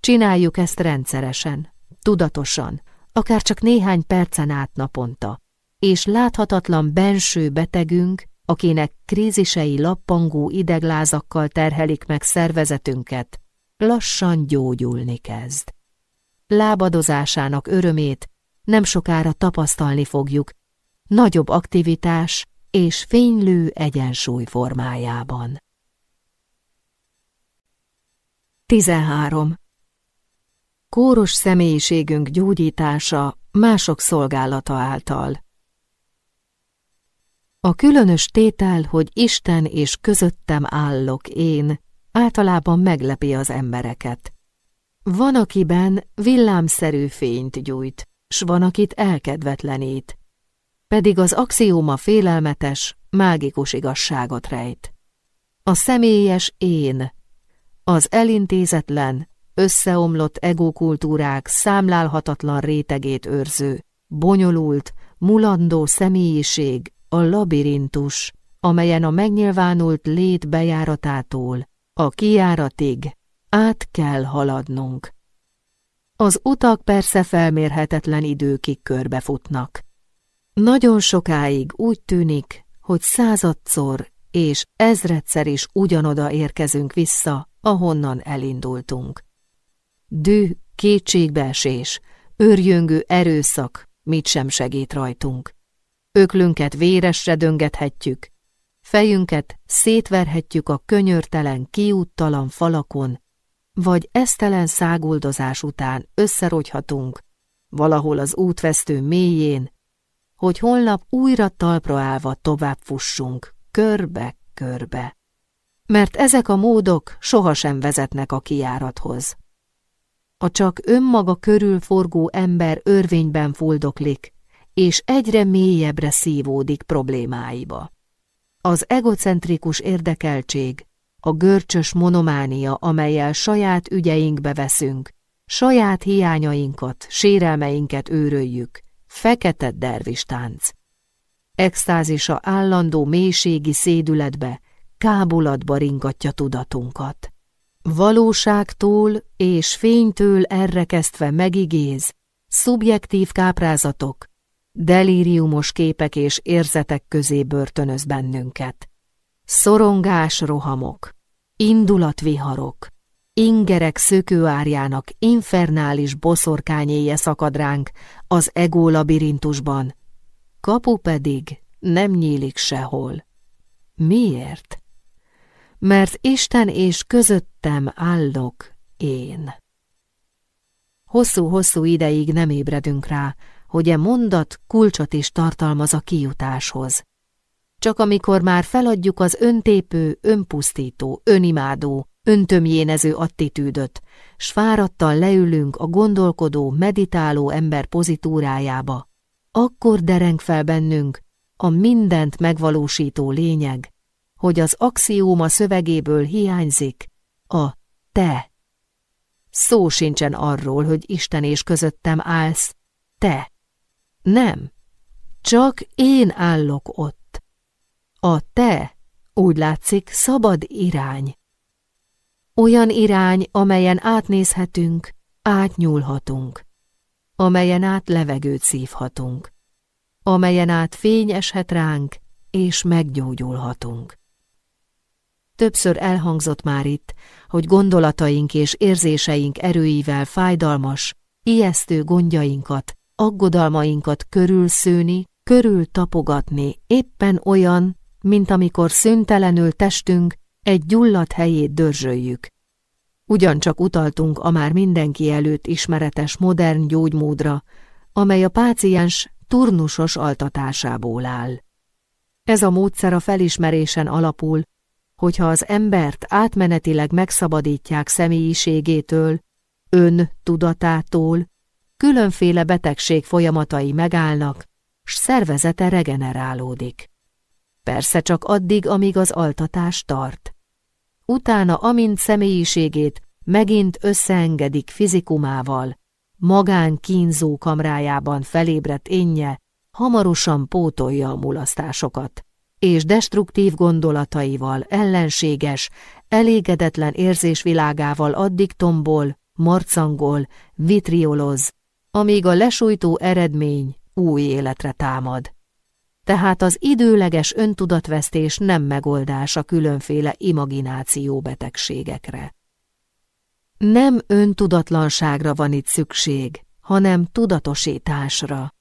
A: Csináljuk ezt rendszeresen, tudatosan, akár csak néhány percen át naponta, és láthatatlan benső betegünk, akinek krízisei lappangó ideglázakkal terhelik meg szervezetünket, lassan gyógyulni kezd. Lábadozásának örömét nem sokára tapasztalni fogjuk, nagyobb aktivitás és fénylő egyensúly formájában. 13. Kóros személyiségünk gyógyítása mások szolgálata által. A különös tétel, hogy Isten és közöttem állok én, általában meglepi az embereket. Van, akiben villámszerű fényt gyújt, s van, akit elkedvetlenít, pedig az axióma félelmetes, mágikus igazságot rejt. A személyes én, az elintézetlen, összeomlott egókultúrák számlálhatatlan rétegét őrző, bonyolult, mulandó személyiség, a labirintus, amelyen a megnyilvánult lét bejáratától a kijáratig át kell haladnunk. Az utak persze felmérhetetlen időkig körbefutnak. Nagyon sokáig úgy tűnik, hogy századszor és ezredszer is ugyanoda érkezünk vissza, ahonnan elindultunk. Dű, kétségbeesés, örjöngő erőszak mit sem segít rajtunk. Öklünket véresre döngethetjük, fejünket szétverhetjük a könyörtelen, kiúttalan falakon, vagy esztelen száguldozás után összerogyhatunk valahol az útvesztő mélyén, hogy holnap újra talpra állva tovább fussunk, körbe-körbe. Mert ezek a módok sohasem vezetnek a kijárathoz. A csak önmaga körül forgó ember örvényben fuldoklik, és egyre mélyebbre szívódik problémáiba. Az egocentrikus érdekeltség, a görcsös monománia, amelyel saját ügyeinkbe veszünk, saját hiányainkat, sérelmeinket őröljük, fekete dervistánc. Extázisa állandó mélységi szédületbe, kábulatba ringatja tudatunkat. Valóságtól és fénytől errekesztve megigéz, szubjektív káprázatok, delíriumos képek és érzetek közé börtönöz bennünket. Szorongás rohamok, indulatviharok, ingerek szökőárjának infernális boszorkányéje szakad ránk az ego labirintusban, kapu pedig nem nyílik sehol. Miért? mert Isten és közöttem állok én. Hosszú-hosszú ideig nem ébredünk rá, hogy e mondat kulcsot is tartalmaz a kijutáshoz. Csak amikor már feladjuk az öntépő, önpusztító, önimádó, öntömjénező attitűdöt, s fáradtan leülünk a gondolkodó, meditáló ember pozitúrájába, akkor dereng fel bennünk a mindent megvalósító lényeg, hogy az axióma szövegéből hiányzik a te. Szó sincsen arról, hogy Isten és közöttem állsz, te. Nem, csak én állok ott. A te, úgy látszik, szabad irány. Olyan irány, amelyen átnézhetünk, átnyúlhatunk, amelyen át levegőt szívhatunk, amelyen át fény eshet ránk, és meggyógyulhatunk. Többször elhangzott már itt, hogy gondolataink és érzéseink erőivel fájdalmas, ijesztő gondjainkat, aggodalmainkat körülszőni, körül tapogatni éppen olyan, mint amikor szüntelenül testünk egy gyulladt helyét dörzsöljük. Ugyancsak utaltunk a már mindenki előtt ismeretes modern gyógymódra, amely a páciens turnusos altatásából áll. Ez a módszer a felismerésen alapul, hogyha az embert átmenetileg megszabadítják személyiségétől, ön tudatától, különféle betegség folyamatai megállnak, s szervezete regenerálódik. Persze csak addig, amíg az altatás tart. Utána, amint személyiségét megint összeengedik fizikumával, magán kínzó kamrájában felébredt énje, hamarosan pótolja a mulasztásokat, és destruktív gondolataival, ellenséges, elégedetlen érzésvilágával addig tombol, marcangol, vitrioloz, amíg a lesújtó eredmény új életre támad tehát az időleges öntudatvesztés nem megoldás a különféle imagináció betegségekre. Nem öntudatlanságra van itt szükség, hanem tudatosításra.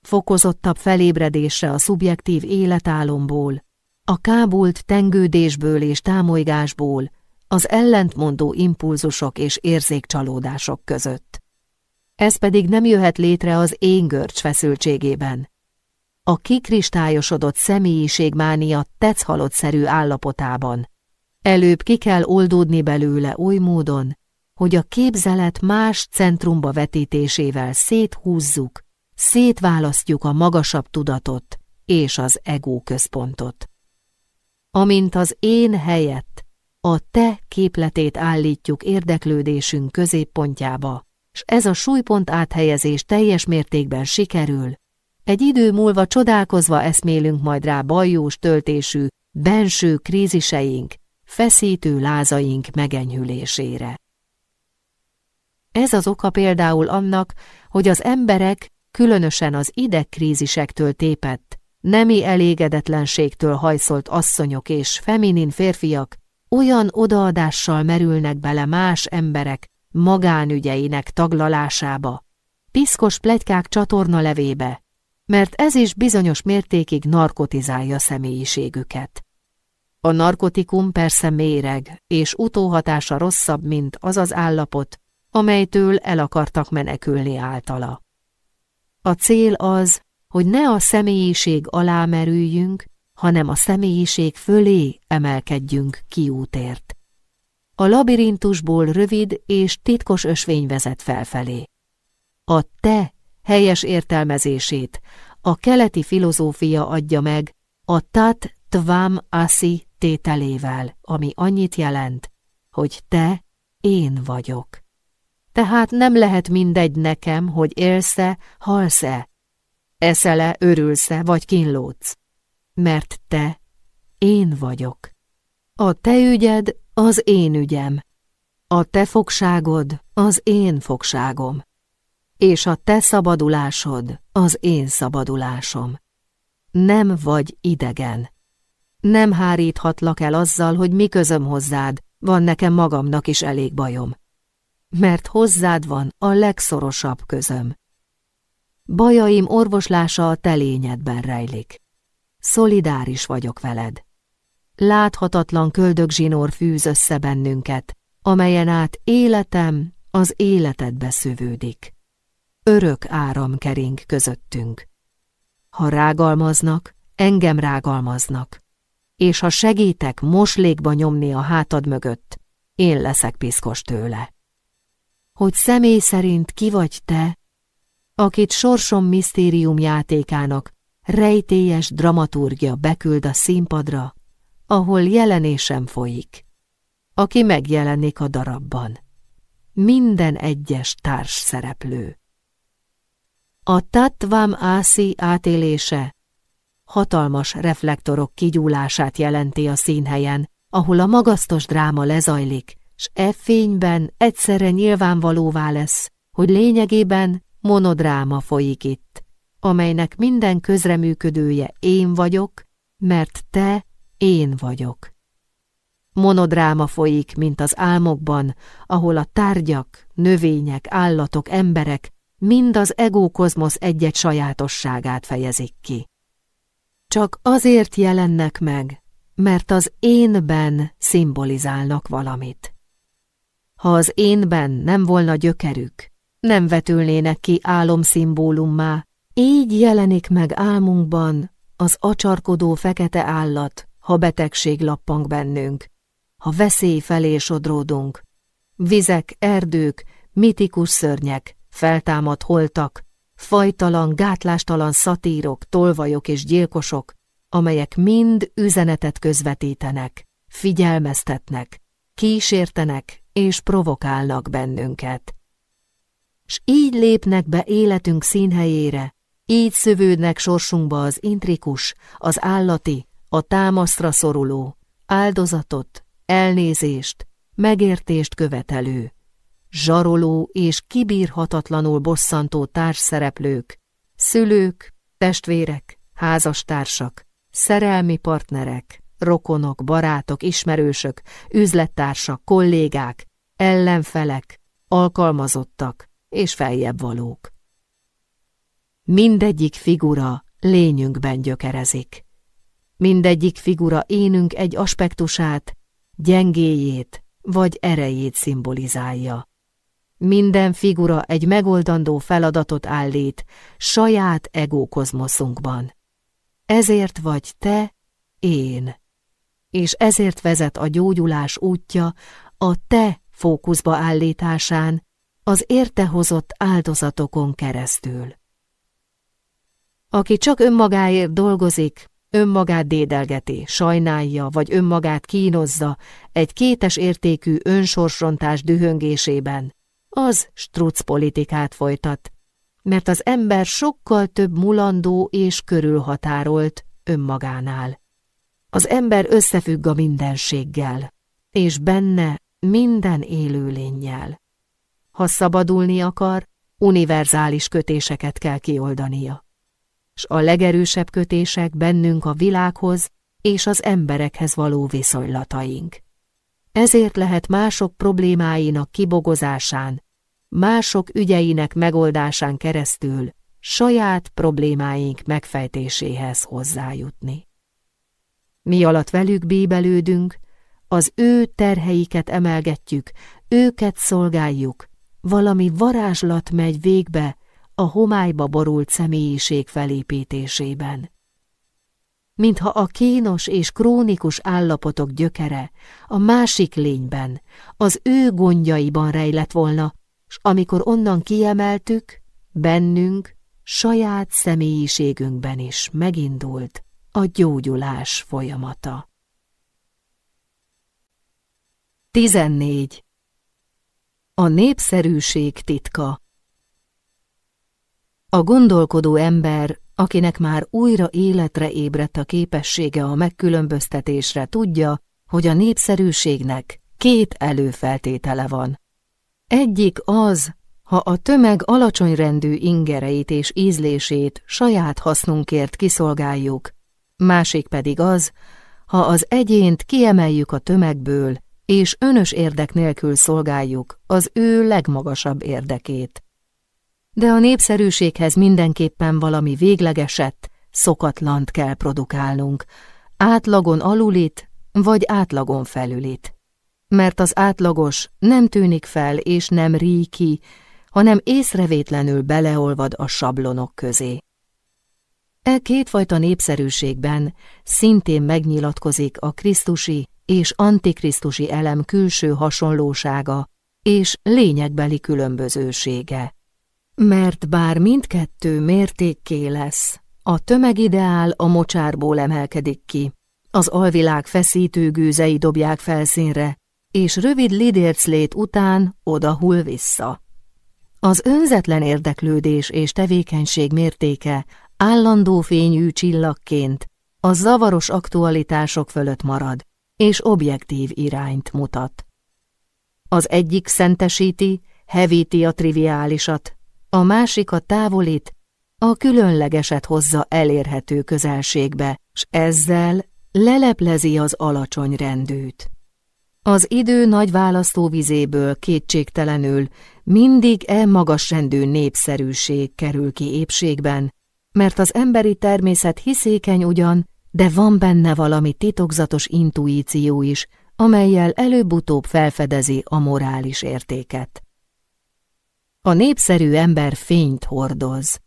A: Fokozottabb felébredésre a szubjektív életálomból, a kábult tengődésből és támolygásból, az ellentmondó impulzusok és érzékcsalódások között. Ez pedig nem jöhet létre az én görcs feszültségében, a kikristályosodott személyiségmánia tetszhalottszerű állapotában. Előbb ki kell oldódni belőle oly módon, hogy a képzelet más centrumba vetítésével széthúzzuk, szétválasztjuk a magasabb tudatot és az ego központot. Amint az én helyett a te képletét állítjuk érdeklődésünk középpontjába, s ez a súlypont áthelyezés teljes mértékben sikerül, egy idő múlva csodálkozva eszmélünk majd rá bajós töltésű, benső kríziseink, feszítő lázaink megenyhülésére. Ez az oka például annak, hogy az emberek, különösen az idegkrízisektől tépett, nemi elégedetlenségtől hajszolt asszonyok és feminin férfiak olyan odaadással merülnek bele más emberek magánügyeinek taglalásába, piszkos plegykák csatorna levébe, mert ez is bizonyos mértékig narkotizálja személyiségüket. A narkotikum persze méreg, és utóhatása rosszabb, mint az az állapot, amelytől el akartak menekülni általa. A cél az, hogy ne a személyiség alá merüljünk, hanem a személyiség fölé emelkedjünk kiútért. A labirintusból rövid és titkos ösvény vezet felfelé. A te helyes értelmezését a keleti filozófia adja meg a tat tvam asi tételével, ami annyit jelent, hogy te én vagyok. Tehát nem lehet mindegy nekem, hogy élsz-e, halsz-e, eszel-e, örülsz-e, vagy kínlódsz, mert te én vagyok. A te ügyed az én ügyem, a te fogságod az én fogságom és a te szabadulásod az én szabadulásom. Nem vagy idegen. Nem háríthatlak el azzal, hogy mi közöm hozzád, van nekem magamnak is elég bajom. Mert hozzád van a legszorosabb közöm. Bajaim orvoslása a te rejlik. Szolidáris vagyok veled. Láthatatlan köldögzsinór fűz össze bennünket, amelyen át életem az életedbe szövődik. Örök áram kering közöttünk. Ha rágalmaznak, engem rágalmaznak, és ha segítek moslékba nyomni a hátad mögött, én leszek piszkos tőle. Hogy személy szerint ki vagy te, akit sorsom misztérium játékának rejtélyes dramaturgia beküld a színpadra, ahol jelenésem folyik, aki megjelenik a darabban. Minden egyes társ szereplő. A Tatvam Ászi átélése hatalmas reflektorok kigyúlását jelenti a színhelyen, ahol a magasztos dráma lezajlik, s e fényben egyszerre nyilvánvalóvá lesz, hogy lényegében monodráma folyik itt, amelynek minden közreműködője én vagyok, mert te én vagyok. Monodráma folyik, mint az álmokban, ahol a tárgyak, növények, állatok, emberek mind az egókozmosz egyet sajátosságát fejezik ki. Csak azért jelennek meg, mert az énben szimbolizálnak valamit. Ha az énben nem volna gyökerük, nem vetülnének ki álomszimbólummá, így jelenik meg álmunkban az acsarkodó fekete állat, ha betegség lappang bennünk, ha veszély felé sodródunk. Vizek, erdők, mitikus szörnyek, feltámadt holtak, fajtalan, gátlástalan szatírok, tolvajok és gyilkosok, amelyek mind üzenetet közvetítenek, figyelmeztetnek, kísértenek és provokálnak bennünket s így lépnek be életünk színhelyére, így szövődnek sorsunkba az intrikus, az állati, a támaszra szoruló, áldozatot, elnézést, megértést követelő, zsaroló és kibírhatatlanul bosszantó társszereplők, szülők, testvérek, házastársak, szerelmi partnerek, rokonok, barátok, ismerősök, üzlettársak, kollégák, ellenfelek, alkalmazottak, és feljebb valók. Mindegyik figura lényünkben gyökerezik. Mindegyik figura énünk egy aspektusát, gyengéjét vagy erejét szimbolizálja. Minden figura egy megoldandó feladatot állít saját egókozmoszunkban. Ezért vagy te, én. És ezért vezet a gyógyulás útja a te fókuszba állításán, az értehozott áldozatokon keresztül. Aki csak önmagáért dolgozik, önmagát dédelgeti, sajnálja vagy önmagát kínozza egy kétes értékű önsorsrontás dühöngésében, az struc politikát folytat, mert az ember sokkal több mulandó és körülhatárolt önmagánál. Az ember összefügg a mindenséggel, és benne minden élőlényjel. Ha szabadulni akar, univerzális kötéseket kell kioldania. S a legerősebb kötések bennünk a világhoz és az emberekhez való viszonylataink. Ezért lehet mások problémáinak kibogozásán, mások ügyeinek megoldásán keresztül saját problémáink megfejtéséhez hozzájutni. Mi alatt velük bíbelődünk, az ő terheiket emelgetjük, őket szolgáljuk, valami varázslat megy végbe a homályba borult személyiség felépítésében. Mintha a kínos és krónikus állapotok gyökere a másik lényben, az ő gondjaiban rejlett volna, s amikor onnan kiemeltük, bennünk, saját személyiségünkben is megindult a gyógyulás folyamata. 14. A népszerűség titka A gondolkodó ember, akinek már újra életre ébredt a képessége a megkülönböztetésre, tudja, hogy a népszerűségnek két előfeltétele van. Egyik az, ha a tömeg alacsonyrendű ingereit és ízlését saját hasznunkért kiszolgáljuk, másik pedig az, ha az egyént kiemeljük a tömegből, és önös érdek nélkül szolgáljuk az ő legmagasabb érdekét. De a népszerűséghez mindenképpen valami véglegeset, szokatlant kell produkálnunk, átlagon alulit vagy átlagon felülit. Mert az átlagos nem tűnik fel és nem rí ki, hanem észrevétlenül beleolvad a sablonok közé. E kétfajta népszerűségben szintén megnyilatkozik a krisztusi és antikrisztusi elem külső hasonlósága és lényegbeli különbözősége. Mert bár mindkettő mértékké lesz, a tömegideál a mocsárból emelkedik ki, az alvilág feszítő gőzei dobják felszínre, és rövid lidérclét után odahull vissza. Az önzetlen érdeklődés és tevékenység mértéke állandó fényű csillagként a zavaros aktualitások fölött marad, és objektív irányt mutat. Az egyik szentesíti, hevíti a triviálisat, a másik a távolít, a különlegeset hozza elérhető közelségbe, s ezzel leleplezi az alacsony rendűt. Az idő nagy választóvizéből kétségtelenül mindig e magasrendű népszerűség kerül ki épségben, mert az emberi természet hiszékeny ugyan, de van benne valami titokzatos intuíció is, amelyel előbb-utóbb felfedezi a morális értéket. A népszerű ember fényt hordoz.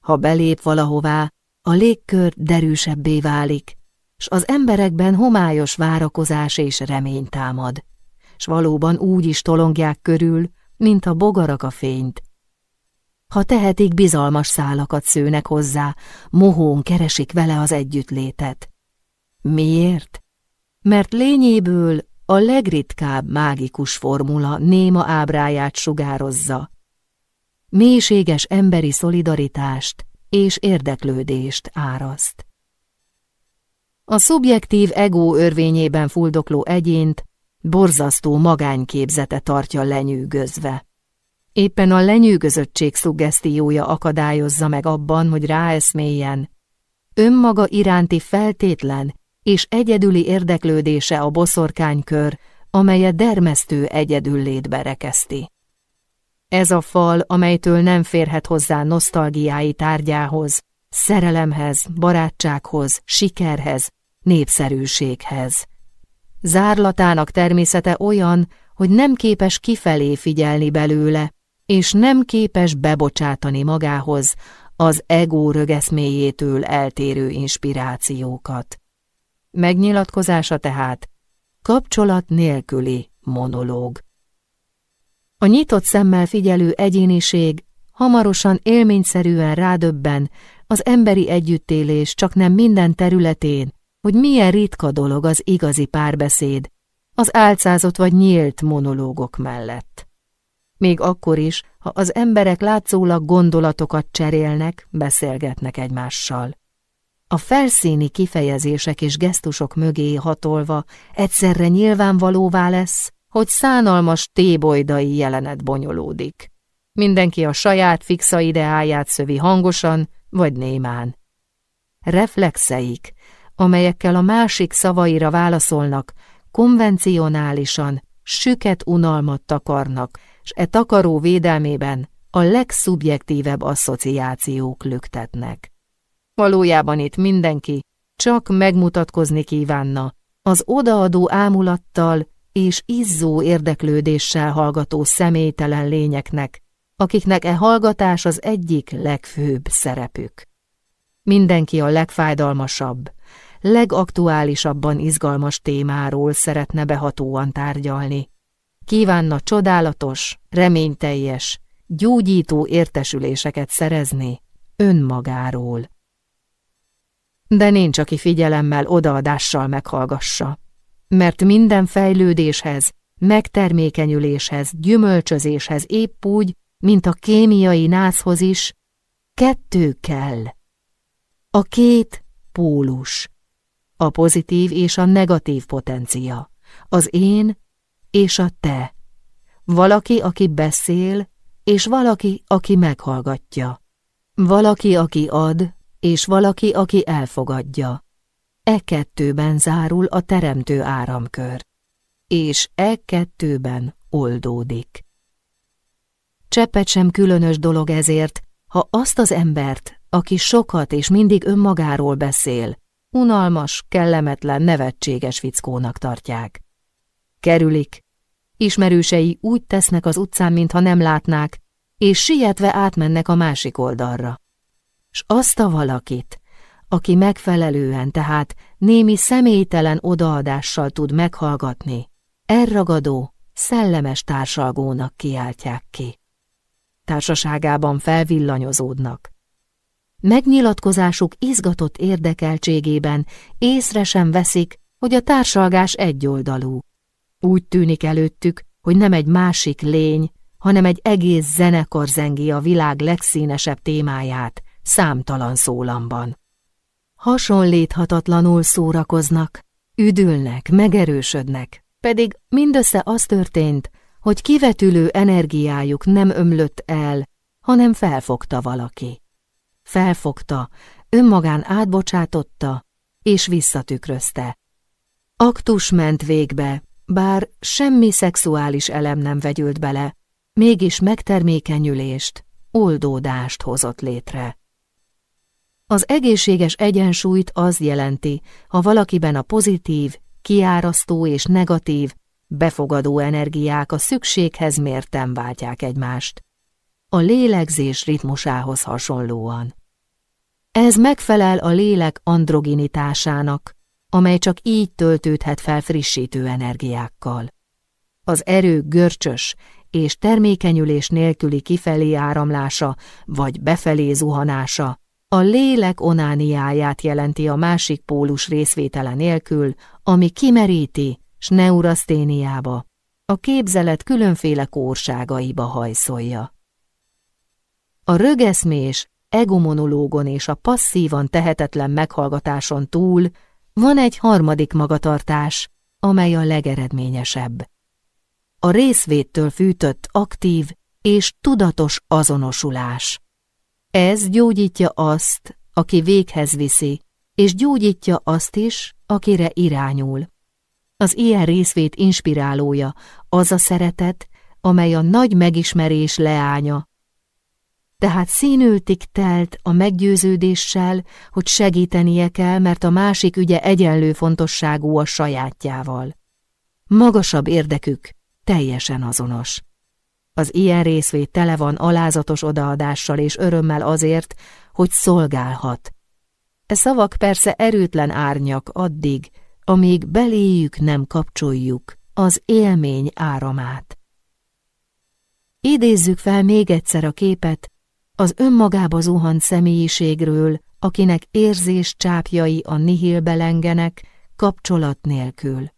A: Ha belép valahová, a légkör derűsebbé válik, s az emberekben homályos várakozás és remény támad, s valóban úgy is tolongják körül, mint a bogarak a fényt. Ha tehetik, bizalmas szálakat szőnek hozzá, mohón keresik vele az együttlétet. Miért? Mert lényéből a legritkább mágikus formula néma ábráját sugározza. Mélységes emberi szolidaritást és érdeklődést áraszt. A szubjektív ego örvényében fuldokló egyént borzasztó magányképzete tartja lenyűgözve. Éppen a lenyűgözöttség szuggesztiója akadályozza meg abban, hogy ráeszméljen. Önmaga iránti feltétlen és egyedüli érdeklődése a boszorkánykör, amelyet dermesztő egyedül létbe rekeszti. Ez a fal, amelytől nem férhet hozzá nosztalgiái tárgyához, szerelemhez, barátsághoz, sikerhez, népszerűséghez. Zárlatának természete olyan, hogy nem képes kifelé figyelni belőle, és nem képes bebocsátani magához az ego rögeszméjétől eltérő inspirációkat. Megnyilatkozása tehát kapcsolat nélküli monológ. A nyitott szemmel figyelő egyéniség hamarosan élményszerűen rádöbben az emberi együttélés csak nem minden területén, hogy milyen ritka dolog az igazi párbeszéd, az álcázott vagy nyílt monológok mellett. Még akkor is, ha az emberek látszólag gondolatokat cserélnek, beszélgetnek egymással. A felszíni kifejezések és gesztusok mögé hatolva egyszerre nyilvánvalóvá lesz, hogy szánalmas tébojdai jelenet bonyolódik. Mindenki a saját fixa ideáját szövi hangosan vagy némán. Reflexeik, amelyekkel a másik szavaira válaszolnak, konvencionálisan süket unalmat takarnak, s e takaró védelmében a legszubjektívebb asszociációk lüktetnek. Valójában itt mindenki csak megmutatkozni kívánna, az odaadó ámulattal és izzó érdeklődéssel hallgató személytelen lényeknek, akiknek e hallgatás az egyik legfőbb szerepük. Mindenki a legfájdalmasabb, legaktuálisabban izgalmas témáról szeretne behatóan tárgyalni. Kívánna csodálatos, reményteljes, gyógyító értesüléseket szerezni önmagáról. De nincs, aki figyelemmel odaadással meghallgassa, mert minden fejlődéshez, megtermékenyüléshez, gyümölcsözéshez épp úgy, mint a kémiai nászhoz is, kettő kell. A két pólus, a pozitív és a negatív potencia, az én és a te, valaki, aki beszél, és valaki, aki meghallgatja, valaki, aki ad, és valaki, aki elfogadja. E kettőben zárul a teremtő áramkör, és e kettőben oldódik. Cseppet sem különös dolog ezért, ha azt az embert, aki sokat és mindig önmagáról beszél, unalmas, kellemetlen, nevetséges fickónak tartják. Kerülik. Ismerősei úgy tesznek az utcán, mintha nem látnák, és sietve átmennek a másik oldalra. S azt a valakit, aki megfelelően, tehát némi személytelen odaadással tud meghallgatni, elragadó, szellemes társalgónak kiáltják ki. Társaságában felvillanyozódnak. Megnyilatkozásuk izgatott érdekeltségében észre sem veszik, hogy a társalgás egyoldalú. Úgy tűnik előttük, hogy nem egy másik lény, hanem egy egész zenekar zengi a világ legszínesebb témáját, számtalan szólamban. Hasonlíthatatlanul szórakoznak, üdülnek, megerősödnek, pedig mindössze az történt, hogy kivetülő energiájuk nem ömlött el, hanem felfogta valaki. Felfogta, önmagán átbocsátotta, és visszatükrözte. Aktus ment végbe, bár semmi szexuális elem nem vegyült bele, mégis megtermékenyülést, oldódást hozott létre. Az egészséges egyensúlyt az jelenti, ha valakiben a pozitív, kiárasztó és negatív, befogadó energiák a szükséghez mérten váltják egymást. A lélegzés ritmusához hasonlóan. Ez megfelel a lélek androginitásának, amely csak így töltődhet fel frissítő energiákkal. Az erő görcsös és termékenyülés nélküli kifelé áramlása vagy befelé zuhanása a lélek onániáját jelenti a másik pólus részvétele nélkül, ami kimeríti, s neuraszténiába, a képzelet különféle kórságaiba hajszolja. A rögeszmés, egomonológon és a passzívan tehetetlen meghallgatáson túl van egy harmadik magatartás, amely a legeredményesebb. A részvéttől fűtött aktív és tudatos azonosulás. Ez gyógyítja azt, aki véghez viszi, és gyógyítja azt is, akire irányul. Az ilyen részvét inspirálója az a szeretet, amely a nagy megismerés leánya, tehát színültig telt a meggyőződéssel, hogy segítenie kell, mert a másik ügye egyenlő fontosságú a sajátjával. Magasabb érdekük teljesen azonos. Az ilyen részvét tele van alázatos odaadással és örömmel azért, hogy szolgálhat. E szavak persze erőtlen árnyak addig, amíg beléjük nem kapcsoljuk az élmény áramát. Idézzük fel még egyszer a képet az önmagába zuhant személyiségről, akinek érzés csápjai a nihilbe lengenek, kapcsolat nélkül.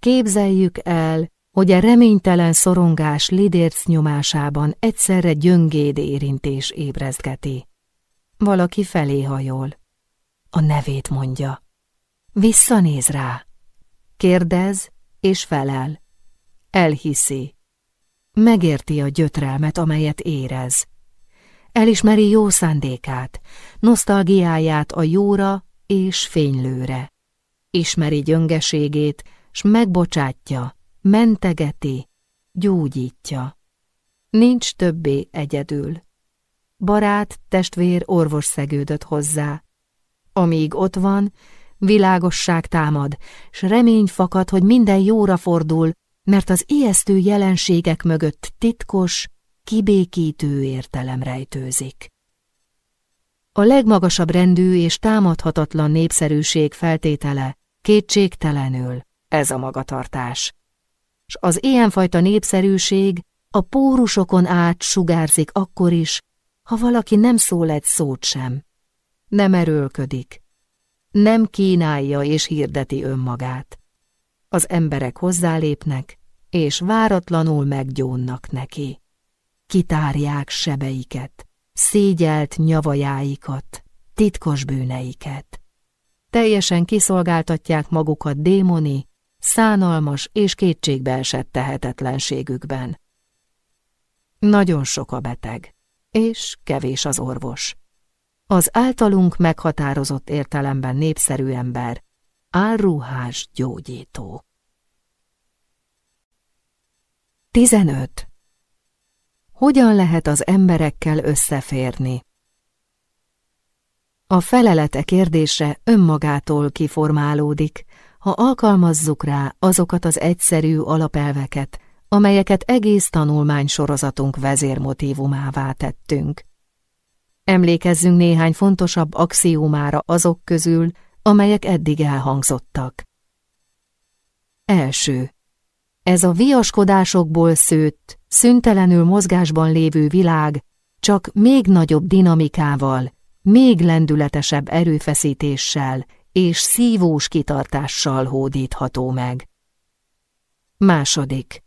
A: Képzeljük el, hogy a reménytelen szorongás lidérc nyomásában egyszerre gyöngéd érintés ébrezgeti. Valaki felé hajol. A nevét mondja. Visszanéz rá. Kérdez és felel. Elhiszi. Megérti a gyötrelmet, amelyet érez. Elismeri jó szándékát, nosztalgiáját a jóra és fénylőre. Ismeri gyöngeségét, s megbocsátja, mentegeti, gyógyítja. Nincs többé egyedül. Barát, testvér, orvos szegődött hozzá. Amíg ott van, világosság támad, s remény fakad, hogy minden jóra fordul, mert az ijesztő jelenségek mögött titkos, kibékítő értelem rejtőzik. A legmagasabb rendű és támadhatatlan népszerűség feltétele kétségtelenül ez a magatartás s az ilyenfajta népszerűség a pórusokon át sugárzik akkor is, ha valaki nem szól egy szót sem. Nem erőlködik, nem kínálja és hirdeti önmagát. Az emberek hozzálépnek, és váratlanul meggyónnak neki. Kitárják sebeiket, szégyelt nyavajáikat, titkos bűneiket. Teljesen kiszolgáltatják magukat démoni, szánalmas és kétségbeesett tehetetlenségükben. Nagyon sok a beteg, és kevés az orvos. Az általunk meghatározott értelemben népszerű ember, álruhás gyógyító. 15. Hogyan lehet az emberekkel összeférni? A felelete kérdésre önmagától kiformálódik, ha alkalmazzuk rá azokat az egyszerű alapelveket, amelyeket egész tanulmánysorozatunk vezérmotívumává tettünk. Emlékezzünk néhány fontosabb axiómára azok közül, amelyek eddig elhangzottak. Első. Ez a viaskodásokból szőtt, szüntelenül mozgásban lévő világ csak még nagyobb dinamikával, még lendületesebb erőfeszítéssel és szívós kitartással hódítható meg. Második.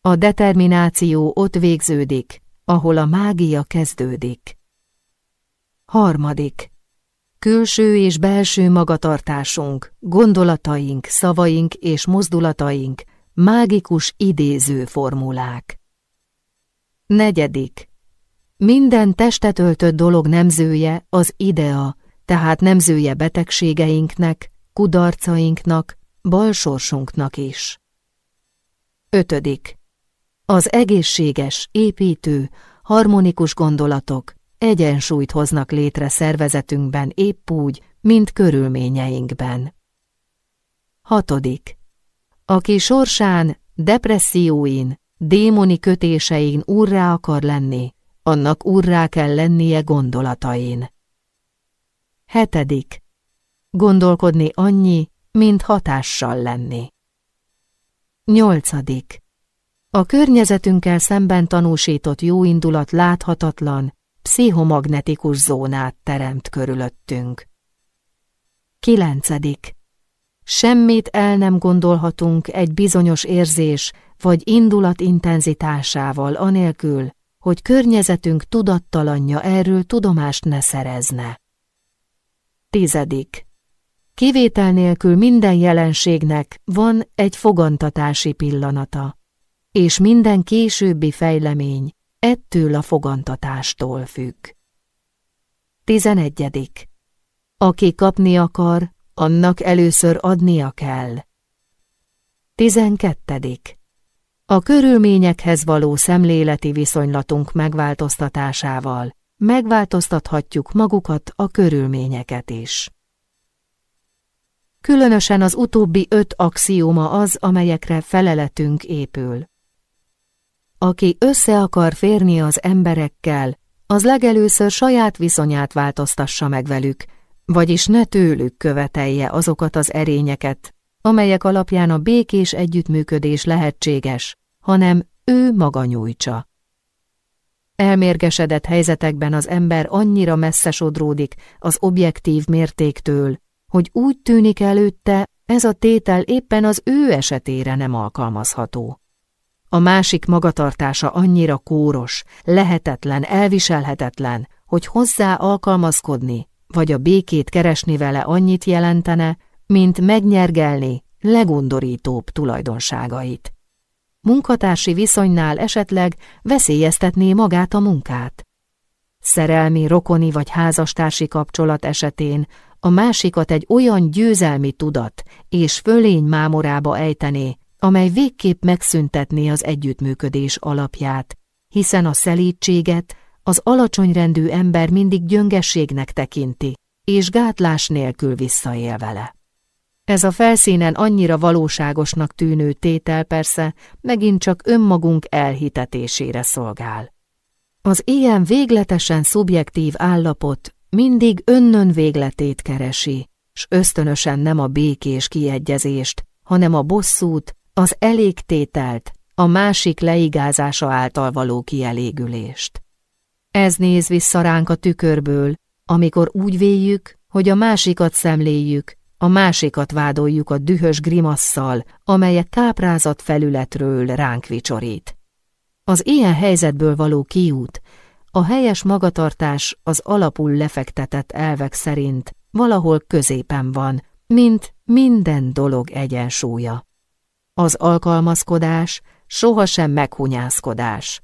A: A determináció ott végződik, ahol a mágia kezdődik. Harmadik. Külső és belső magatartásunk, gondolataink, szavaink és mozdulataink mágikus idéző formulák. Negyedik. Minden testet öltött dolog nemzője az idea, tehát nemzője betegségeinknek, kudarcainknak, balsorsunknak is. Ötödik. Az egészséges, építő, harmonikus gondolatok egyensúlyt hoznak létre szervezetünkben épp úgy, mint körülményeinkben. Hatodik. Aki sorsán, depresszióin, démoni kötésein úrrá akar lenni, annak úrrá kell lennie gondolatain. Hetedik. Gondolkodni annyi, mint hatással lenni. Nyolcadik. A környezetünkkel szemben tanúsított jóindulat láthatatlan, pszichomagnetikus zónát teremt körülöttünk. Kilencedik. Semmit el nem gondolhatunk egy bizonyos érzés vagy indulat intenzitásával anélkül, hogy környezetünk tudattalanja erről tudomást ne szerezne. Tizedik. Kivétel nélkül minden jelenségnek van egy fogantatási pillanata, és minden későbbi fejlemény ettől a fogantatástól függ. Tizenegyedik. Aki kapni akar, annak először adnia kell. Tizenkettedik. A körülményekhez való szemléleti viszonylatunk megváltoztatásával megváltoztathatjuk magukat a körülményeket is. Különösen az utóbbi öt axióma az, amelyekre feleletünk épül. Aki össze akar férni az emberekkel, az legelőször saját viszonyát változtassa meg velük, vagyis ne tőlük követelje azokat az erényeket, amelyek alapján a békés együttműködés lehetséges, hanem ő maga nyújtsa. Elmérgesedett helyzetekben az ember annyira messze sodródik az objektív mértéktől, hogy úgy tűnik előtte, ez a tétel éppen az ő esetére nem alkalmazható. A másik magatartása annyira kóros, lehetetlen, elviselhetetlen, hogy hozzá alkalmazkodni, vagy a békét keresni vele annyit jelentene, mint megnyergelni legundorítóbb tulajdonságait. Munkatársi viszonynál esetleg veszélyeztetné magát a munkát. Szerelmi, rokoni vagy házastársi kapcsolat esetén a másikat egy olyan győzelmi tudat és fölény mámorába ejtené, amely végképp megszüntetné az együttműködés alapját, hiszen a szelítséget az alacsonyrendű ember mindig gyöngességnek tekinti, és gátlás nélkül visszaél vele. Ez a felszínen annyira valóságosnak tűnő tétel persze megint csak önmagunk elhitetésére szolgál. Az ilyen végletesen szubjektív állapot mindig önnön végletét keresi, s ösztönösen nem a békés kiegyezést, hanem a bosszút, az elégtételt, a másik leigázása által való kielégülést. Ez néz vissza ránk a tükörből, amikor úgy véljük, hogy a másikat szemléljük, a másikat vádoljuk a dühös grimasszal, amelyek káprázat felületről ránk vicsorít. Az ilyen helyzetből való kiút, a helyes magatartás az alapul lefektetett elvek szerint valahol középen van, mint minden dolog egyensúlya. Az alkalmazkodás sohasem meghunyászkodás.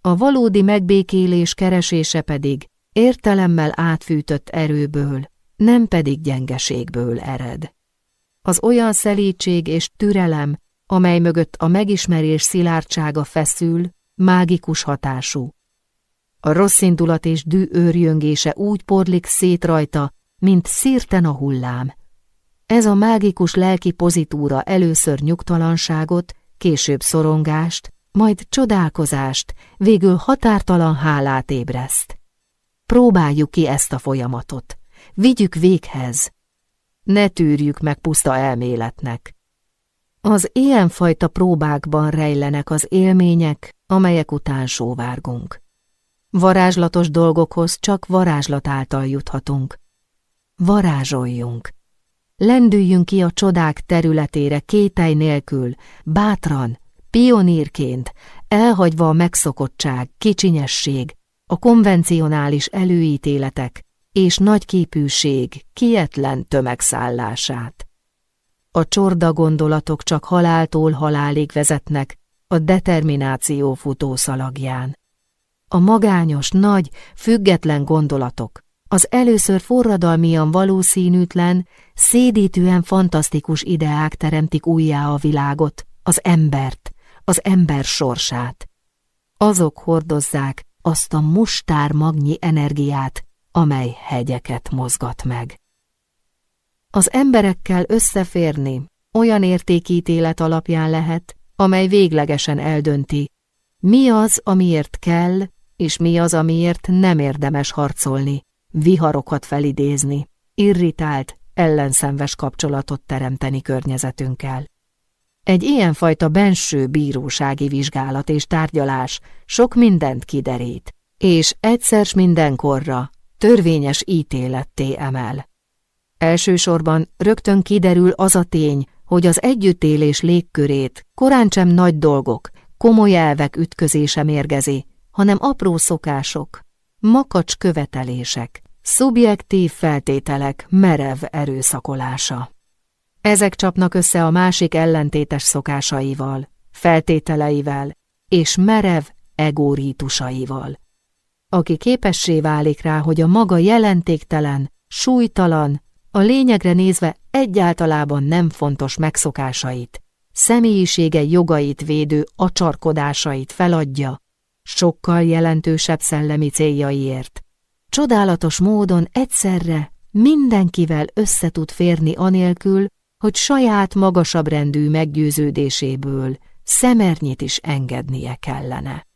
A: A valódi megbékélés keresése pedig értelemmel átfűtött erőből, nem pedig gyengeségből ered. Az olyan szelítség és türelem, amely mögött a megismerés szilárdsága feszül, mágikus hatású. A rossz indulat és dű őrjöngése úgy porlik szét rajta, mint szírten a hullám. Ez a mágikus lelki pozitúra először nyugtalanságot, később szorongást, majd csodálkozást, végül határtalan hálát ébreszt. Próbáljuk ki ezt a folyamatot. Vigyük véghez. Ne tűrjük meg puszta elméletnek. Az ilyenfajta próbákban rejlenek az élmények, amelyek után sóvárgunk. Varázslatos dolgokhoz csak varázslat által juthatunk. Varázsoljunk. Lendüljünk ki a csodák területére kételj nélkül, bátran, pionírként, elhagyva a megszokottság, kicsinyesség, a konvencionális előítéletek és nagyképűség kietlen tömegszállását. A csorda gondolatok csak haláltól halálig vezetnek a determináció futószalagján. A magányos, nagy, független gondolatok, az először forradalmian valószínűtlen, szédítően fantasztikus ideák teremtik újjá a világot, az embert, az ember sorsát. Azok hordozzák azt a mustár magnyi energiát, amely hegyeket mozgat meg. Az emberekkel összeférni olyan értékítélet alapján lehet, amely véglegesen eldönti, mi az, amiért kell, és mi az, amiért nem érdemes harcolni, viharokat felidézni, irritált, ellenszenves kapcsolatot teremteni környezetünkkel. Egy ilyenfajta benső bírósági vizsgálat és tárgyalás sok mindent kiderít, és egyszer mindenkorra törvényes ítéletté emel. Elsősorban rögtön kiderül az a tény, hogy az együttélés légkörét korán sem nagy dolgok, komoly elvek ütközése mérgezi, hanem apró szokások, makacs követelések, szubjektív feltételek merev erőszakolása. Ezek csapnak össze a másik ellentétes szokásaival, feltételeivel és merev egórítusaival. Aki képessé válik rá, hogy a maga jelentéktelen, súlytalan, a lényegre nézve egyáltalában nem fontos megszokásait, személyisége jogait védő acsarkodásait feladja, sokkal jelentősebb szellemi céljaiért. Csodálatos módon egyszerre mindenkivel összetud férni anélkül, hogy saját magasabb rendű meggyőződéséből szemernyit is engednie kellene.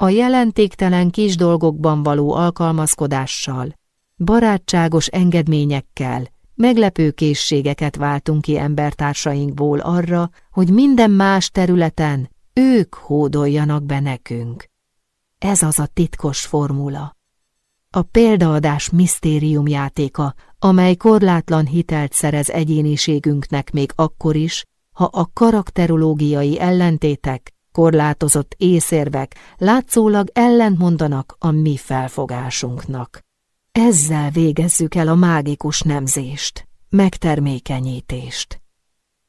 A: A jelentéktelen kis dolgokban való alkalmazkodással, barátságos engedményekkel, meglepő készségeket váltunk ki embertársainkból arra, hogy minden más területen ők hódoljanak be nekünk. Ez az a titkos formula. A példaadás misztériumjátéka, amely korlátlan hitelt szerez egyéniségünknek még akkor is, ha a karakterológiai ellentétek, korlátozott észérvek látszólag ellentmondanak a mi felfogásunknak. Ezzel végezzük el a mágikus nemzést, megtermékenyítést.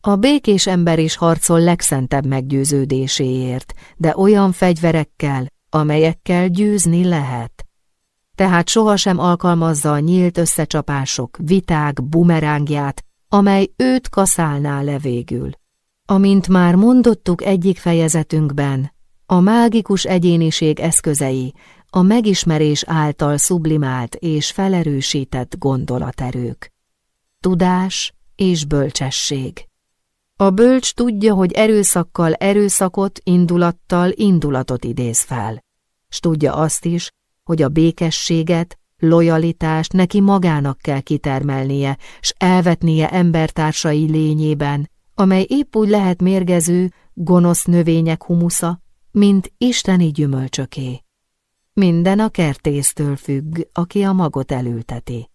A: A békés ember is harcol legszentebb meggyőződéséért, de olyan fegyverekkel, amelyekkel győzni lehet. Tehát sohasem alkalmazza a nyílt összecsapások, viták, bumerángját, amely őt kaszálná le végül. Amint már mondottuk egyik fejezetünkben, a mágikus egyéniség eszközei a megismerés által sublimált és felerősített gondolaterők. Tudás és bölcsesség. A bölcs tudja, hogy erőszakkal erőszakot, indulattal indulatot idéz fel. S tudja azt is, hogy a békességet, lojalitást neki magának kell kitermelnie, s elvetnie embertársai lényében, amely épp úgy lehet mérgező, gonosz növények humusza, mint isteni gyümölcsöké. Minden a kertésztől függ, aki a magot elülteti.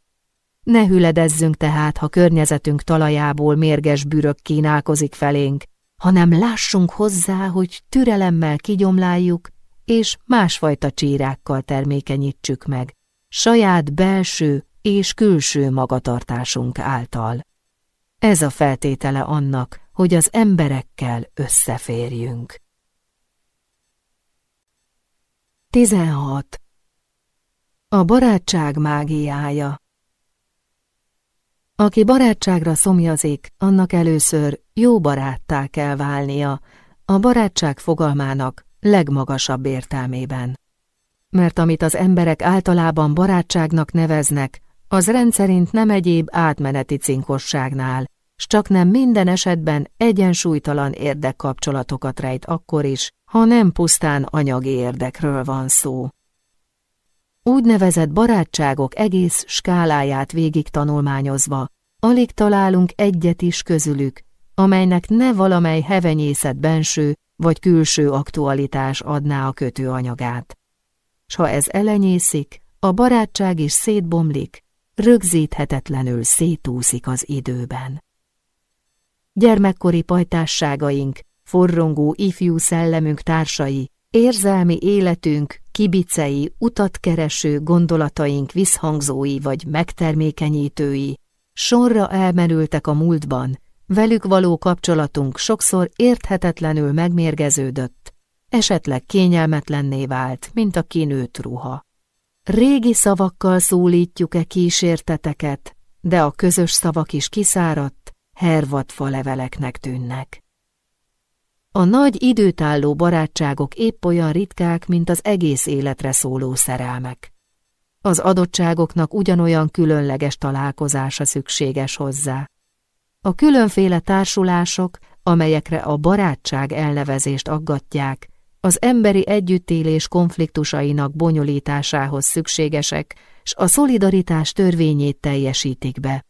A: Ne hüledezzünk tehát, ha környezetünk talajából mérges bürök kínálkozik felénk, hanem lássunk hozzá, hogy türelemmel kigyomláljuk, és másfajta csírákkal termékenyítsük meg, saját belső és külső magatartásunk által. Ez a feltétele annak, hogy az emberekkel összeférjünk. 16. A barátság mágiája Aki barátságra szomjazik, annak először jó baráttá kell válnia, a barátság fogalmának legmagasabb értelmében. mert amit az emberek általában barátságnak neveznek, az rendszerint nem egyéb átmeneti cinkosságnál, s csak nem minden esetben egyensúlytalan érdekkapcsolatokat rejt akkor is, ha nem pusztán anyagi érdekről van szó. Úgynevezett barátságok egész skáláját végig tanulmányozva, alig találunk egyet is közülük, amelynek ne valamely hevenyészet benső vagy külső aktualitás adná a kötőanyagát. S ha ez elenyészik, a barátság is szétbomlik, rögzíthetetlenül szétúszik az időben. Gyermekkori pajtásságaink, forrongó ifjú szellemünk társai, érzelmi életünk, kibicei, utatkereső gondolataink visszhangzói vagy megtermékenyítői, sorra elmerültek a múltban, velük való kapcsolatunk sokszor érthetetlenül megmérgeződött, esetleg kényelmetlenné vált, mint a kinőtt ruha. Régi szavakkal szólítjuk-e kísérteteket, de a közös szavak is kiszáradt, hervad leveleknek tűnnek. A nagy időtálló barátságok épp olyan ritkák, mint az egész életre szóló szerelmek. Az adottságoknak ugyanolyan különleges találkozása szükséges hozzá. A különféle társulások, amelyekre a barátság elnevezést aggatják, az emberi együttélés konfliktusainak bonyolításához szükségesek, s a szolidaritás törvényét teljesítik be.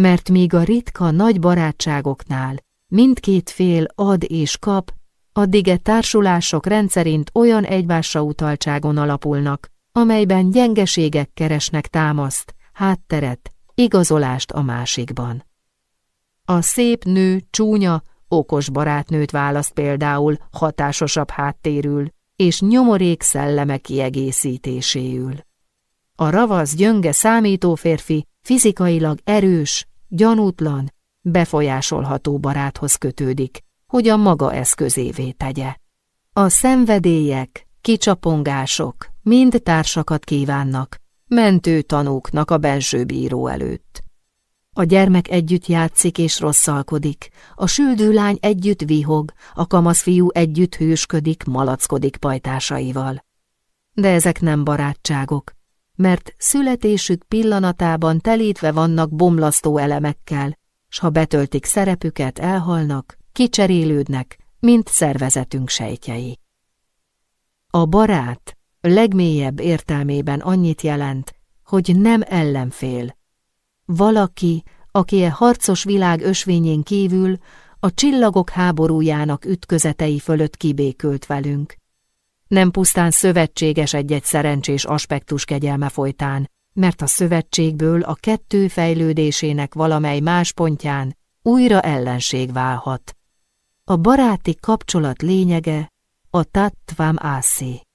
A: Mert míg a ritka nagy barátságoknál mindkét fél ad és kap, addig e társulások rendszerint olyan egymásra utaltságon alapulnak, amelyben gyengeségek keresnek támaszt, hátteret, igazolást a másikban. A szép nő csúnya, okos barátnőt választ például hatásosabb háttérül, és nyomorék szelleme kiegészítéséül. A ravasz, gyönge számító férfi fizikailag erős, gyanútlan, befolyásolható baráthoz kötődik, hogy a maga eszközévé tegye. A szenvedélyek, kicsapongások mind társakat kívánnak, mentő tanúknak a benső bíró előtt. A gyermek együtt játszik és rosszalkodik, a süldő lány együtt vihog, a kamasz fiú együtt hősködik, malackodik pajtásaival. De ezek nem barátságok, mert születésük pillanatában telítve vannak bomlasztó elemekkel, s ha betöltik szerepüket, elhalnak, kicserélődnek, mint szervezetünk sejtjei. A barát legmélyebb értelmében annyit jelent, hogy nem ellenfél. Valaki, aki e harcos világ ösvényén kívül a csillagok háborújának ütközetei fölött kibékült velünk. Nem pusztán szövetséges egy-egy szerencsés aspektus kegyelme folytán, mert a szövetségből a kettő fejlődésének valamely más pontján újra ellenség válhat. A baráti kapcsolat lényege a tattvam ászi.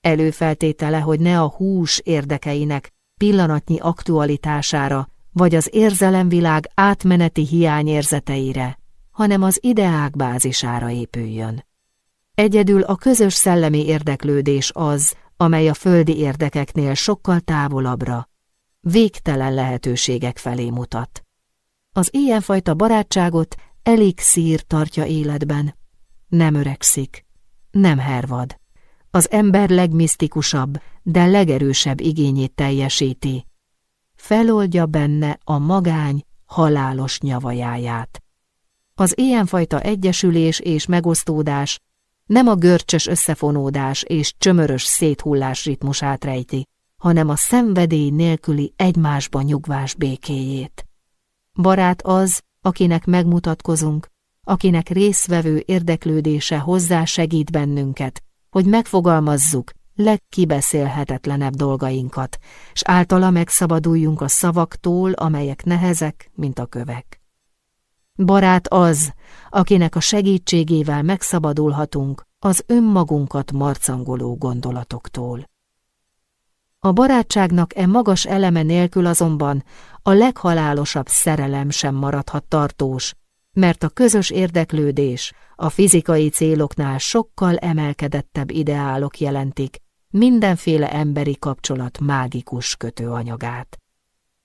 A: Előfeltétele, hogy ne a hús érdekeinek pillanatnyi aktualitására, vagy az érzelemvilág átmeneti hiányérzeteire, hanem az ideák bázisára épüljön. Egyedül a közös szellemi érdeklődés az, amely a földi érdekeknél sokkal távolabbra, végtelen lehetőségek felé mutat. Az ilyenfajta barátságot elég szír tartja életben, nem öregszik, nem hervad. Az ember legmisztikusabb, de legerősebb igényét teljesíti. Feloldja benne a magány halálos nyavajáját. Az ilyenfajta egyesülés és megosztódás nem a görcsös összefonódás és csömörös széthullás ritmusát rejti, hanem a szenvedély nélküli egymásba nyugvás békéjét. Barát az, akinek megmutatkozunk, akinek részvevő érdeklődése hozzá segít bennünket, hogy megfogalmazzuk legkibeszélhetetlenebb dolgainkat, s általa megszabaduljunk a szavaktól, amelyek nehezek, mint a kövek. Barát az, akinek a segítségével megszabadulhatunk az önmagunkat marcangoló gondolatoktól. A barátságnak e magas eleme nélkül azonban a leghalálosabb szerelem sem maradhat tartós, mert a közös érdeklődés a fizikai céloknál sokkal emelkedettebb ideálok jelentik mindenféle emberi kapcsolat mágikus kötőanyagát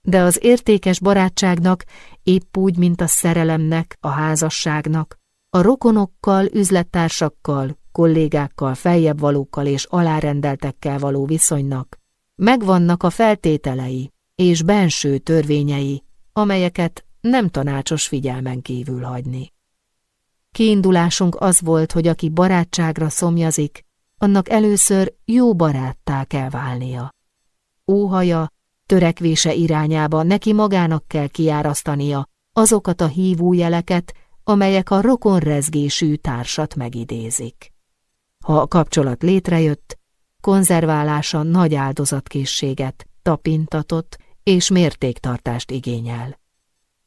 A: de az értékes barátságnak, épp úgy, mint a szerelemnek, a házasságnak, a rokonokkal, üzlettársakkal, kollégákkal, feljebb valókkal és alárendeltekkel való viszonynak megvannak a feltételei és benső törvényei, amelyeket nem tanácsos figyelmen kívül hagyni. Kiindulásunk az volt, hogy aki barátságra szomjazik, annak először jó baráttá kell válnia. Óhaja, törekvése irányába neki magának kell kiárasztania azokat a hívójeleket, amelyek a rokonrezgésű társat megidézik. Ha a kapcsolat létrejött, konzerválása nagy áldozatkészséget, tapintatot és mértéktartást igényel.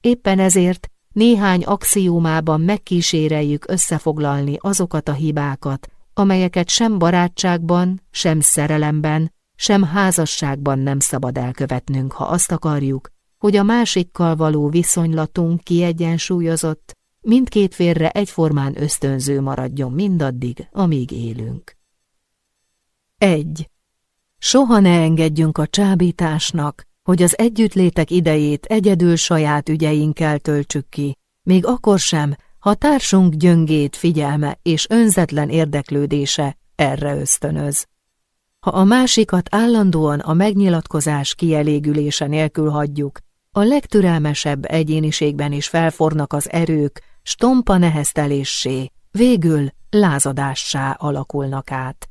A: Éppen ezért néhány axiómában megkíséreljük összefoglalni azokat a hibákat, amelyeket sem barátságban, sem szerelemben, sem házasságban nem szabad elkövetnünk, ha azt akarjuk, hogy a másikkal való viszonylatunk kiegyensúlyozott, mindkét férre egyformán ösztönző maradjon mindaddig, amíg élünk. 1. Soha ne engedjünk a csábításnak, hogy az együttlétek idejét egyedül saját ügyeinkkel töltsük ki, még akkor sem, ha társunk gyöngét figyelme és önzetlen érdeklődése erre ösztönöz. Ha a másikat állandóan a megnyilatkozás kielégülése nélkül hagyjuk, a legtürelmesebb egyéniségben is felfornak az erők, stompa nehezteléssé, végül lázadássá alakulnak át.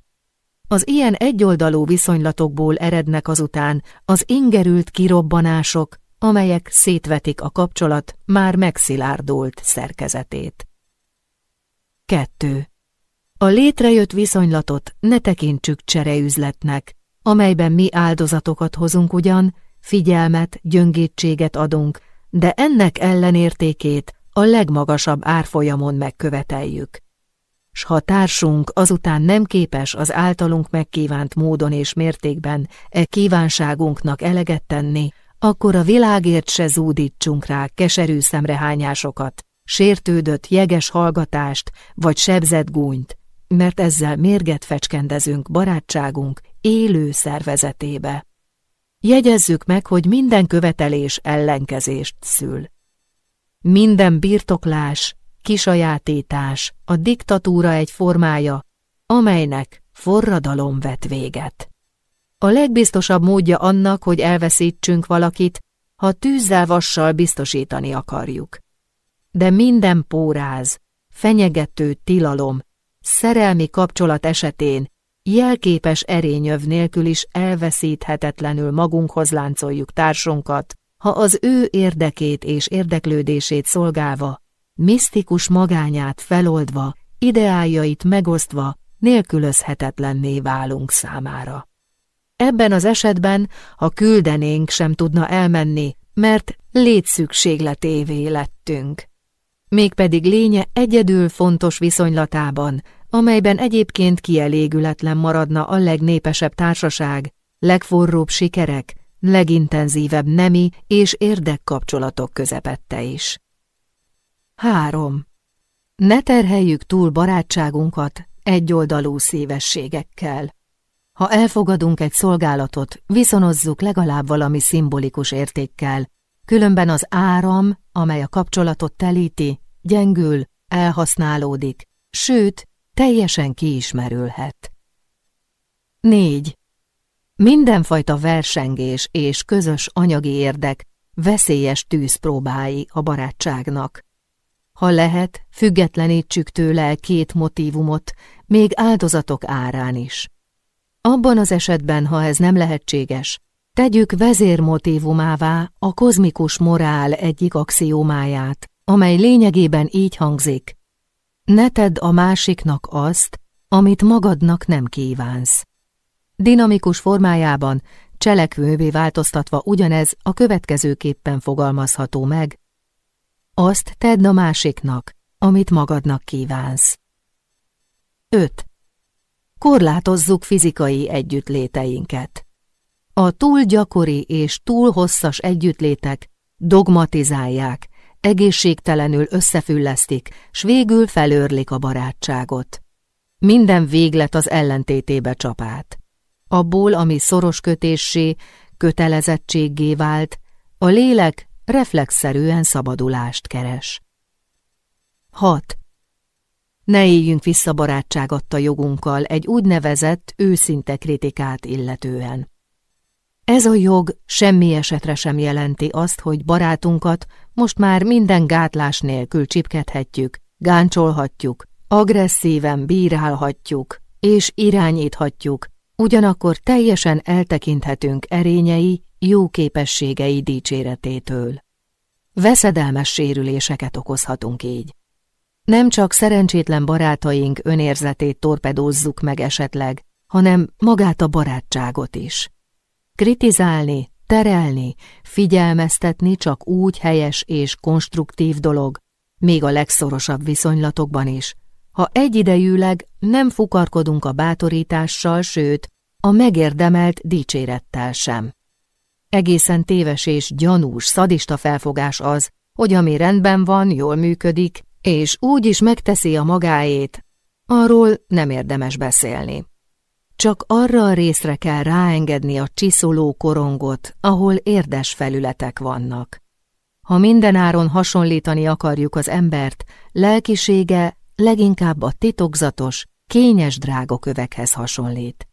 A: Az ilyen egyoldalú viszonylatokból erednek azután az ingerült kirobbanások, amelyek szétvetik a kapcsolat már megszilárdult szerkezetét. 2. A létrejött viszonylatot ne tekintsük csereüzletnek, amelyben mi áldozatokat hozunk ugyan, figyelmet, gyöngétséget adunk, de ennek ellenértékét a legmagasabb árfolyamon megköveteljük. S ha társunk azután nem képes az általunk megkívánt módon és mértékben e kívánságunknak eleget tenni, akkor a világért se zúdítsunk rá keserű szemrehányásokat, sértődött jeges hallgatást vagy sebzett gúnyt, mert ezzel mérget fecskendezünk barátságunk élő szervezetébe. Jegyezzük meg, hogy minden követelés ellenkezést szül. Minden birtoklás, kisajátítás, a diktatúra egy formája, amelynek forradalom vet véget. A legbiztosabb módja annak, hogy elveszítsünk valakit, ha tűzzel vassal biztosítani akarjuk. De minden póráz, fenyegető tilalom, szerelmi kapcsolat esetén jelképes erényöv nélkül is elveszíthetetlenül magunkhoz láncoljuk társunkat, ha az ő érdekét és érdeklődését szolgálva misztikus magányát feloldva, ideájait megosztva, nélkülözhetetlenné válunk számára. Ebben az esetben, ha küldenénk, sem tudna elmenni, mert létszükségletévé lettünk. Mégpedig lénye egyedül fontos viszonylatában, amelyben egyébként kielégületlen maradna a legnépesebb társaság, legforróbb sikerek, legintenzívebb nemi és érdekkapcsolatok közepette is. 3. Ne terheljük túl barátságunkat egyoldalú szívességekkel. Ha elfogadunk egy szolgálatot, viszonozzuk legalább valami szimbolikus értékkel, különben az áram, amely a kapcsolatot telíti, gyengül, elhasználódik, sőt, teljesen kiismerülhet. 4. Mindenfajta versengés és közös anyagi érdek veszélyes tűzpróbái a barátságnak. Ha lehet, függetlenítsük tőle két motívumot, még áldozatok árán is. Abban az esetben, ha ez nem lehetséges, tegyük vezérmotívumává a kozmikus morál egyik axiómáját, amely lényegében így hangzik. Ne tedd a másiknak azt, amit magadnak nem kívánsz. Dinamikus formájában, cselekvővé változtatva ugyanez a következőképpen fogalmazható meg, azt tedd a másiknak, amit magadnak kívánsz. 5. Korlátozzuk fizikai együttléteinket. A túl gyakori és túl hosszas együttlétek dogmatizálják, egészségtelenül összefüllesztik, s végül felőrlik a barátságot. Minden véglet az ellentétébe csapát. Abból, ami szoros kötéssé, kötelezettséggé vált, a lélek reflexzerűen szabadulást keres. 6. Ne éljünk vissza barátság adta jogunkkal egy úgynevezett őszinte kritikát illetően. Ez a jog semmi esetre sem jelenti azt, hogy barátunkat most már minden gátlás nélkül csipkedhetjük, gáncsolhatjuk, agresszíven bírálhatjuk és irányíthatjuk, ugyanakkor teljesen eltekinthetünk erényei, jó képességei dicséretétől. Veszedelmes sérüléseket okozhatunk így. Nem csak szerencsétlen barátaink önérzetét torpedózzuk meg esetleg, hanem magát a barátságot is. Kritizálni, terelni, figyelmeztetni csak úgy helyes és konstruktív dolog, még a legszorosabb viszonylatokban is, ha egyidejűleg nem fukarkodunk a bátorítással, sőt, a megérdemelt dicsérettel sem. Egészen téves és gyanús, szadista felfogás az, hogy ami rendben van, jól működik, és úgy is megteszi a magáét, arról nem érdemes beszélni. Csak arra a részre kell ráengedni a csiszoló korongot, ahol érdes felületek vannak. Ha mindenáron hasonlítani akarjuk az embert, lelkisége leginkább a titokzatos, kényes drágokövekhez hasonlít.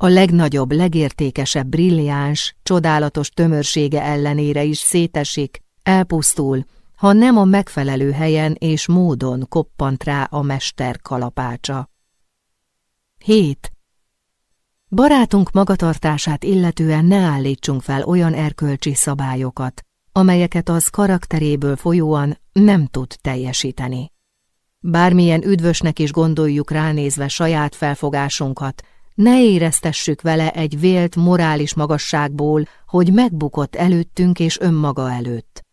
A: A legnagyobb, legértékesebb, brilliáns, csodálatos tömörsége ellenére is szétesik, elpusztul, ha nem a megfelelő helyen és módon koppant rá a mester kalapácsa. 7. Barátunk magatartását illetően ne állítsunk fel olyan erkölcsi szabályokat, amelyeket az karakteréből folyóan nem tud teljesíteni. Bármilyen üdvösnek is gondoljuk ránézve saját felfogásunkat, ne éreztessük vele egy vélt morális magasságból, hogy megbukott előttünk és önmaga előtt.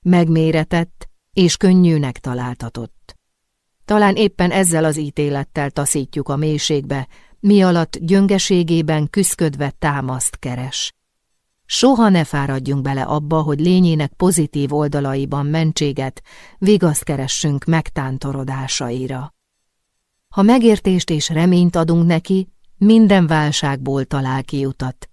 A: Megméretett és könnyűnek találtatott. Talán éppen ezzel az ítélettel taszítjuk a mélységbe, mi alatt gyöngeségében küszködve támaszt keres. Soha ne fáradjunk bele abba, hogy lényének pozitív oldalaiban mentséget, vigaszt keressünk megtántorodásaira. Ha megértést és reményt adunk neki, minden válságból talál kiutat.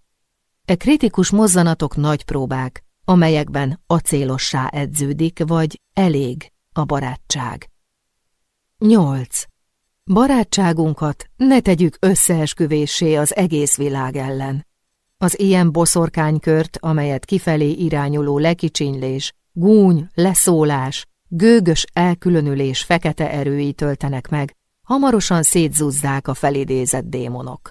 A: E kritikus mozzanatok nagy próbák, amelyekben acélossá edződik, vagy elég a barátság. 8. Barátságunkat ne tegyük összeesküvéssé az egész világ ellen. Az ilyen boszorkánykört, amelyet kifelé irányuló lekicsinylés, gúny, leszólás, gőgös elkülönülés fekete erői töltenek meg, hamarosan szétzúzzák a felidézett démonok.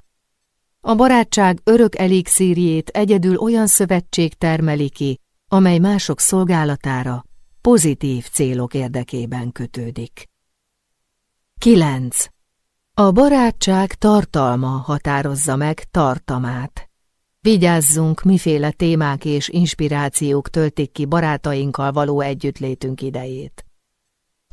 A: A barátság örök elixírjét egyedül olyan szövetség termeli ki, amely mások szolgálatára, pozitív célok érdekében kötődik. 9. A barátság tartalma határozza meg tartamát. Vigyázzunk, miféle témák és inspirációk töltik ki barátainkkal való együttlétünk idejét.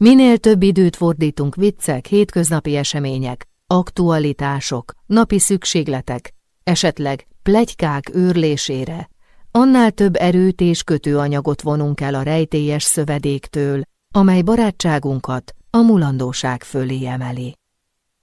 A: Minél több időt fordítunk viccek, hétköznapi események, aktualitások, napi szükségletek, esetleg plegykák őrlésére, annál több erőt és kötőanyagot vonunk el a rejtélyes szövedéktől, amely barátságunkat a mulandóság fölé emeli.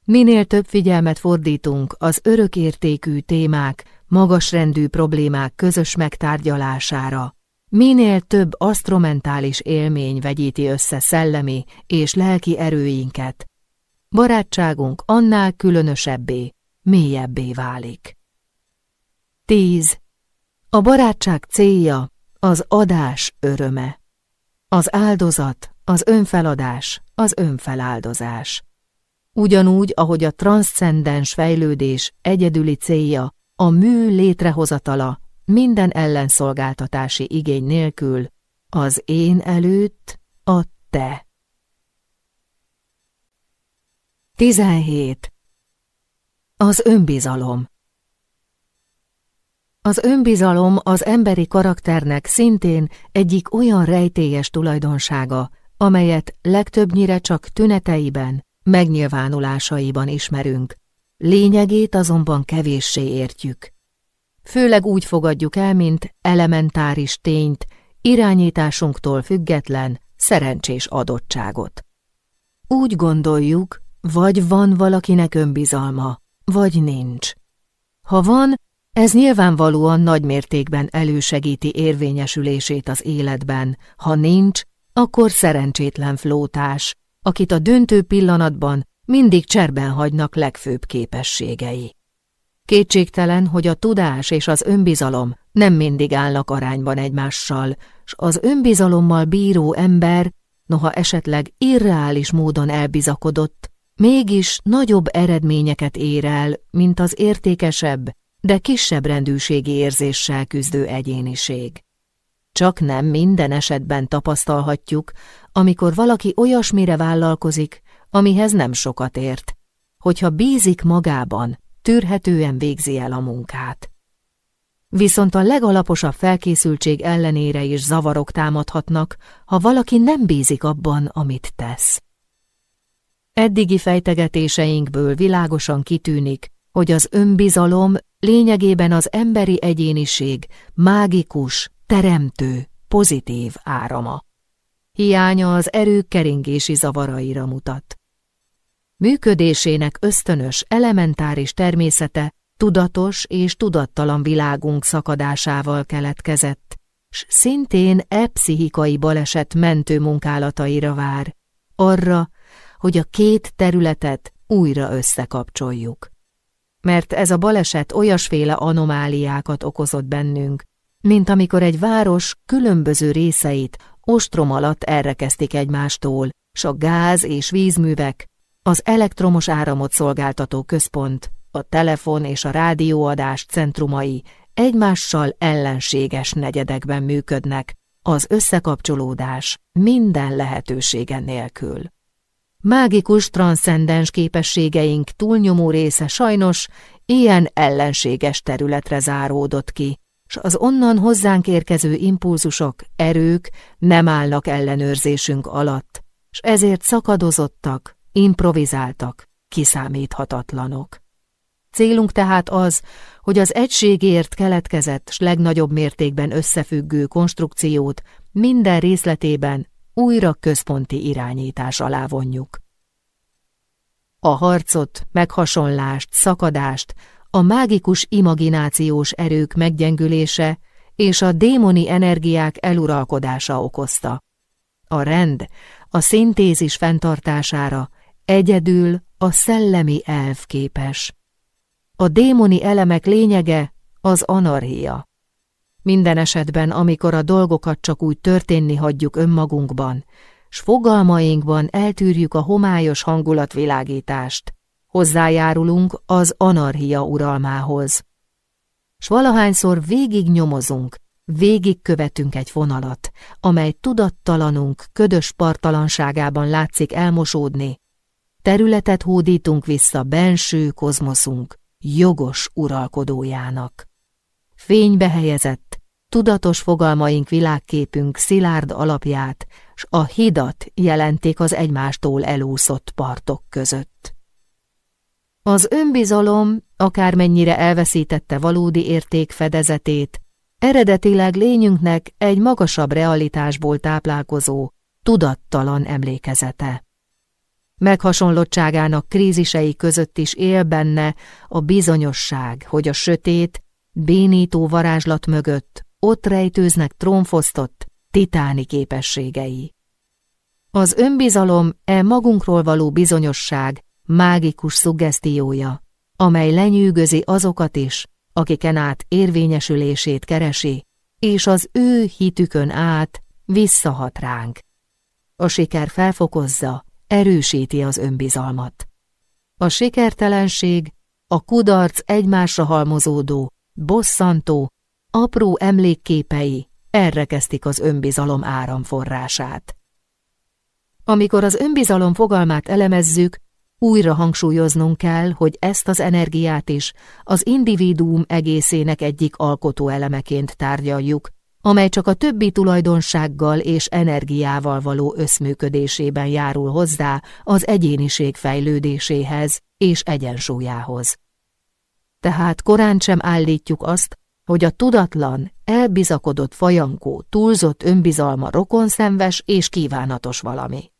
A: Minél több figyelmet fordítunk az örökértékű témák, magasrendű problémák közös megtárgyalására, minél több asztromentális élmény vegyíti össze szellemi és lelki erőinket, barátságunk annál különösebbé, mélyebbé válik. 10. A barátság célja az adás öröme. Az áldozat, az önfeladás, az önfeláldozás. Ugyanúgy, ahogy a transzcendens fejlődés egyedüli célja a mű létrehozatala minden ellenszolgáltatási igény nélkül, az én előtt a te. 17. Az önbizalom Az önbizalom az emberi karakternek szintén egyik olyan rejtélyes tulajdonsága, amelyet legtöbbnyire csak tüneteiben, megnyilvánulásaiban ismerünk, lényegét azonban kevéssé értjük. Főleg úgy fogadjuk el, mint elementáris tényt, irányításunktól független, szerencsés adottságot. Úgy gondoljuk, vagy van valakinek önbizalma, vagy nincs. Ha van, ez nyilvánvalóan nagymértékben elősegíti érvényesülését az életben, ha nincs, akkor szerencsétlen flótás, akit a döntő pillanatban mindig cserben hagynak legfőbb képességei. Kétségtelen, hogy a tudás és az önbizalom nem mindig állnak arányban egymással, s az önbizalommal bíró ember, noha esetleg irreális módon elbizakodott, mégis nagyobb eredményeket ér el, mint az értékesebb, de kisebb rendűségi érzéssel küzdő egyéniség. Csak nem minden esetben tapasztalhatjuk, amikor valaki olyasmire vállalkozik, amihez nem sokat ért, hogyha bízik magában, tűrhetően végzi el a munkát. Viszont a legalaposabb felkészültség ellenére is zavarok támadhatnak, ha valaki nem bízik abban, amit tesz. Eddigi fejtegetéseinkből világosan kitűnik, hogy az önbizalom lényegében az emberi egyéniség mágikus, teremtő, pozitív árama. Hiánya az erők keringési zavaraira mutat. Működésének ösztönös, elementáris természete tudatos és tudattalan világunk szakadásával keletkezett, s szintén e pszichikai baleset mentő munkálataira vár, arra, hogy a két területet újra összekapcsoljuk. Mert ez a baleset olyasféle anomáliákat okozott bennünk, mint amikor egy város különböző részeit ostrom alatt elrekeztik egymástól, s a gáz és vízművek, az elektromos áramot szolgáltató központ, a telefon és a rádióadás centrumai egymással ellenséges negyedekben működnek, az összekapcsolódás minden lehetősége nélkül. Mágikus transzcendens képességeink túlnyomó része sajnos ilyen ellenséges területre záródott ki, s az onnan hozzánk érkező impulzusok, erők nem állnak ellenőrzésünk alatt, s ezért szakadozottak, improvizáltak, kiszámíthatatlanok. Célunk tehát az, hogy az egységért keletkezett s legnagyobb mértékben összefüggő konstrukciót minden részletében újra központi irányítás alá vonjuk. A harcot, meghasonlást, szakadást, a mágikus imaginációs erők meggyengülése és a démoni energiák eluralkodása okozta. A rend, a szintézis fenntartására egyedül a szellemi elv képes. A démoni elemek lényege az anarchia. Minden esetben, amikor a dolgokat csak úgy történni hagyjuk önmagunkban, s fogalmainkban eltűrjük a homályos hangulatvilágítást, hozzájárulunk az anarchia uralmához. S valahányszor végig nyomozunk, végig követünk egy vonalat, amely tudattalanunk ködös partalanságában látszik elmosódni, területet hódítunk vissza benső kozmoszunk, jogos uralkodójának. Fénybe helyezett, tudatos fogalmaink világképünk szilárd alapját, s a hidat jelenték az egymástól elúszott partok között. Az önbizalom, akármennyire elveszítette valódi érték fedezetét, eredetileg lényünknek egy magasabb realitásból táplálkozó, tudattalan emlékezete. Meghasonlottságának krízisei között is él benne a bizonyosság, hogy a sötét, bénító varázslat mögött ott rejtőznek trónfosztott, titáni képességei. Az önbizalom e magunkról való bizonyosság mágikus szuggesztiója, amely lenyűgözi azokat is, akiken át érvényesülését keresi, és az ő hitükön át visszahat ránk. A siker felfokozza, erősíti az önbizalmat. A sikertelenség, a kudarc egymásra halmozódó, bosszantó, apró emlékképei elrekesztik az önbizalom áramforrását. Amikor az önbizalom fogalmát elemezzük, újra hangsúlyoznunk kell, hogy ezt az energiát is az individuum egészének egyik alkotó elemeként tárgyaljuk, amely csak a többi tulajdonsággal és energiával való összműködésében járul hozzá az egyéniség fejlődéséhez és egyensúlyához. Tehát korán sem állítjuk azt, hogy a tudatlan, elbizakodott fajankó túlzott önbizalma rokonszenves és kívánatos valami.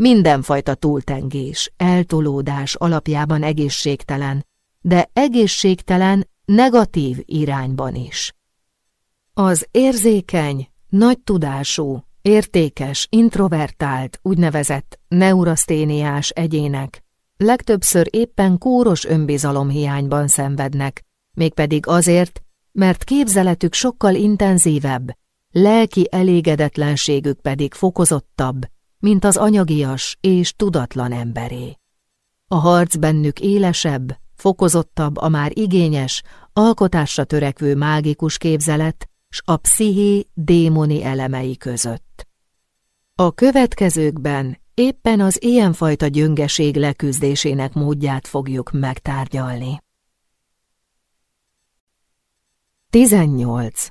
A: Mindenfajta túltengés, eltolódás alapjában egészségtelen, de egészségtelen negatív irányban is. Az érzékeny, nagy tudású, értékes, introvertált, úgynevezett neuraszténiás egyének legtöbbször éppen kóros önbizalomhiányban szenvednek, mégpedig azért, mert képzeletük sokkal intenzívebb, lelki elégedetlenségük pedig fokozottabb, mint az anyagias és tudatlan emberé. A harc bennük élesebb, fokozottabb a már igényes, alkotásra törekvő mágikus képzelet, s a psziché démoni elemei között. A következőkben éppen az ilyenfajta gyöngeség leküzdésének módját fogjuk megtárgyalni. 18.